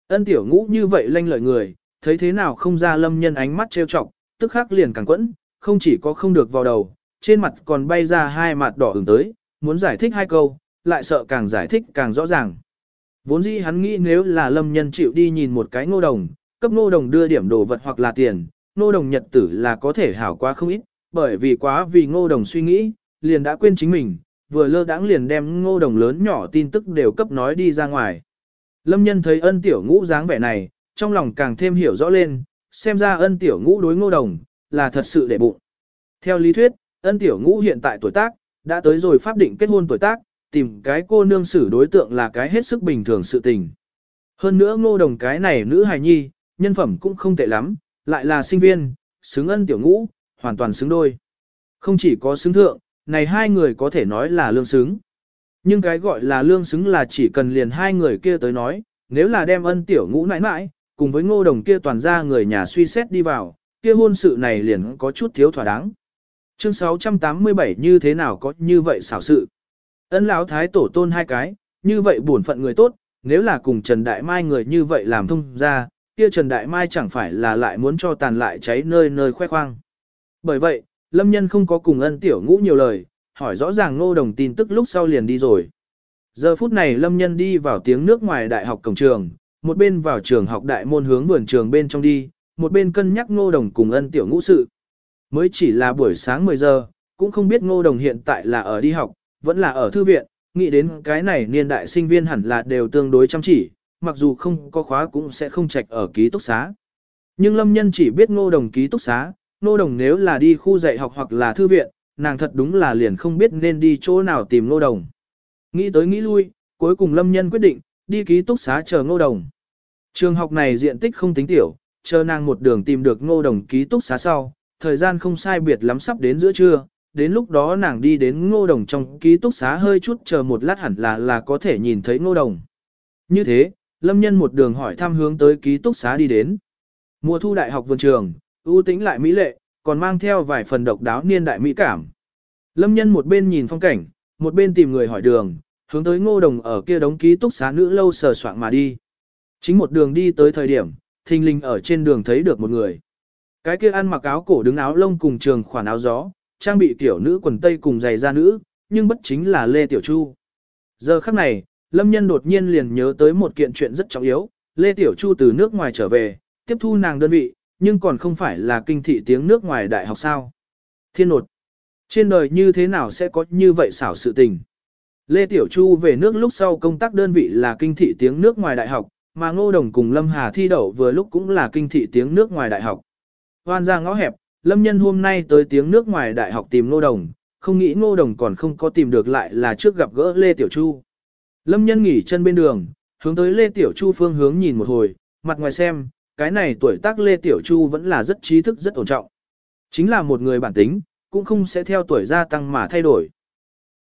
Speaker 1: Ân tiểu ngũ như vậy lanh lợi người, thấy thế nào không ra lâm nhân ánh mắt trêu chọc, tức khắc liền càng quẫn, không chỉ có không được vào đầu, trên mặt còn bay ra hai mặt đỏ ửng tới, muốn giải thích hai câu, lại sợ càng giải thích càng rõ ràng. Vốn dĩ hắn nghĩ nếu là lâm nhân chịu đi nhìn một cái ngô đồng, cấp ngô đồng đưa điểm đồ vật hoặc là tiền, ngô đồng nhật tử là có thể hảo quá không ít, bởi vì quá vì ngô đồng suy nghĩ, liền đã quên chính mình, vừa lơ đãng liền đem ngô đồng lớn nhỏ tin tức đều cấp nói đi ra ngoài. Lâm nhân thấy ân tiểu ngũ dáng vẻ này, trong lòng càng thêm hiểu rõ lên, xem ra ân tiểu ngũ đối ngô đồng, là thật sự để bụng. Theo lý thuyết, ân tiểu ngũ hiện tại tuổi tác, đã tới rồi pháp định kết hôn tuổi tác, tìm cái cô nương xử đối tượng là cái hết sức bình thường sự tình. Hơn nữa ngô đồng cái này nữ hài nhi, nhân phẩm cũng không tệ lắm, lại là sinh viên, xứng ân tiểu ngũ, hoàn toàn xứng đôi. Không chỉ có xứng thượng, này hai người có thể nói là lương xứng. Nhưng cái gọi là lương xứng là chỉ cần liền hai người kia tới nói, nếu là đem ân tiểu ngũ nãi nãi, cùng với ngô đồng kia toàn ra người nhà suy xét đi vào, kia hôn sự này liền có chút thiếu thỏa đáng. Chương 687 như thế nào có như vậy xảo sự. Ân lão thái tổ tôn hai cái, như vậy bổn phận người tốt, nếu là cùng Trần Đại Mai người như vậy làm thông ra, kia Trần Đại Mai chẳng phải là lại muốn cho tàn lại cháy nơi nơi khoe khoang. Bởi vậy, Lâm Nhân không có cùng ân tiểu ngũ nhiều lời, hỏi rõ ràng ngô đồng tin tức lúc sau liền đi rồi. Giờ phút này Lâm Nhân đi vào tiếng nước ngoài đại học cổng trường, một bên vào trường học đại môn hướng vườn trường bên trong đi, một bên cân nhắc ngô đồng cùng ân tiểu ngũ sự. Mới chỉ là buổi sáng 10 giờ, cũng không biết ngô đồng hiện tại là ở đi học, vẫn là ở thư viện, nghĩ đến cái này niên đại sinh viên hẳn là đều tương đối chăm chỉ, mặc dù không có khóa cũng sẽ không trạch ở ký túc xá. Nhưng lâm nhân chỉ biết ngô đồng ký túc xá, ngô đồng nếu là đi khu dạy học hoặc là thư viện, nàng thật đúng là liền không biết nên đi chỗ nào tìm ngô đồng. Nghĩ tới nghĩ lui, cuối cùng lâm nhân quyết định, đi ký túc xá chờ ngô đồng. Trường học này diện tích không tính tiểu, chờ nàng một đường tìm được ngô đồng ký túc xá sau, thời gian không sai biệt lắm sắp đến giữa trưa, đến lúc đó nàng đi đến ngô đồng trong ký túc xá hơi chút chờ một lát hẳn là là có thể nhìn thấy ngô đồng. Như thế, lâm nhân một đường hỏi thăm hướng tới ký túc xá đi đến. Mùa thu đại học vườn trường, ưu tĩnh lại mỹ lệ, còn mang theo vài phần độc đáo niên đại mỹ cảm. Lâm nhân một bên nhìn phong cảnh, một bên tìm người hỏi đường, hướng tới ngô đồng ở kia đóng ký túc xá nữ lâu sờ soạn mà đi. Chính một đường đi tới thời điểm, thình linh ở trên đường thấy được một người. Cái kia ăn mặc áo cổ đứng áo lông cùng trường khoản áo gió, trang bị tiểu nữ quần tây cùng giày da nữ, nhưng bất chính là Lê Tiểu Chu. Giờ khắc này, Lâm Nhân đột nhiên liền nhớ tới một kiện chuyện rất trọng yếu, Lê Tiểu Chu từ nước ngoài trở về, tiếp thu nàng đơn vị, nhưng còn không phải là kinh thị tiếng nước ngoài đại học sao. Thiên nột. Trên đời như thế nào sẽ có như vậy xảo sự tình. Lê Tiểu Chu về nước lúc sau công tác đơn vị là kinh thị tiếng nước ngoài đại học, mà Ngô Đồng cùng Lâm Hà thi đậu vừa lúc cũng là kinh thị tiếng nước ngoài đại học. Hoan ra ngõ hẹp, Lâm Nhân hôm nay tới tiếng nước ngoài đại học tìm Ngô Đồng, không nghĩ Ngô Đồng còn không có tìm được lại là trước gặp gỡ Lê Tiểu Chu. Lâm Nhân nghỉ chân bên đường, hướng tới Lê Tiểu Chu phương hướng nhìn một hồi, mặt ngoài xem, cái này tuổi tác Lê Tiểu Chu vẫn là rất trí thức rất ổn trọng. Chính là một người bản tính, cũng không sẽ theo tuổi gia tăng mà thay đổi.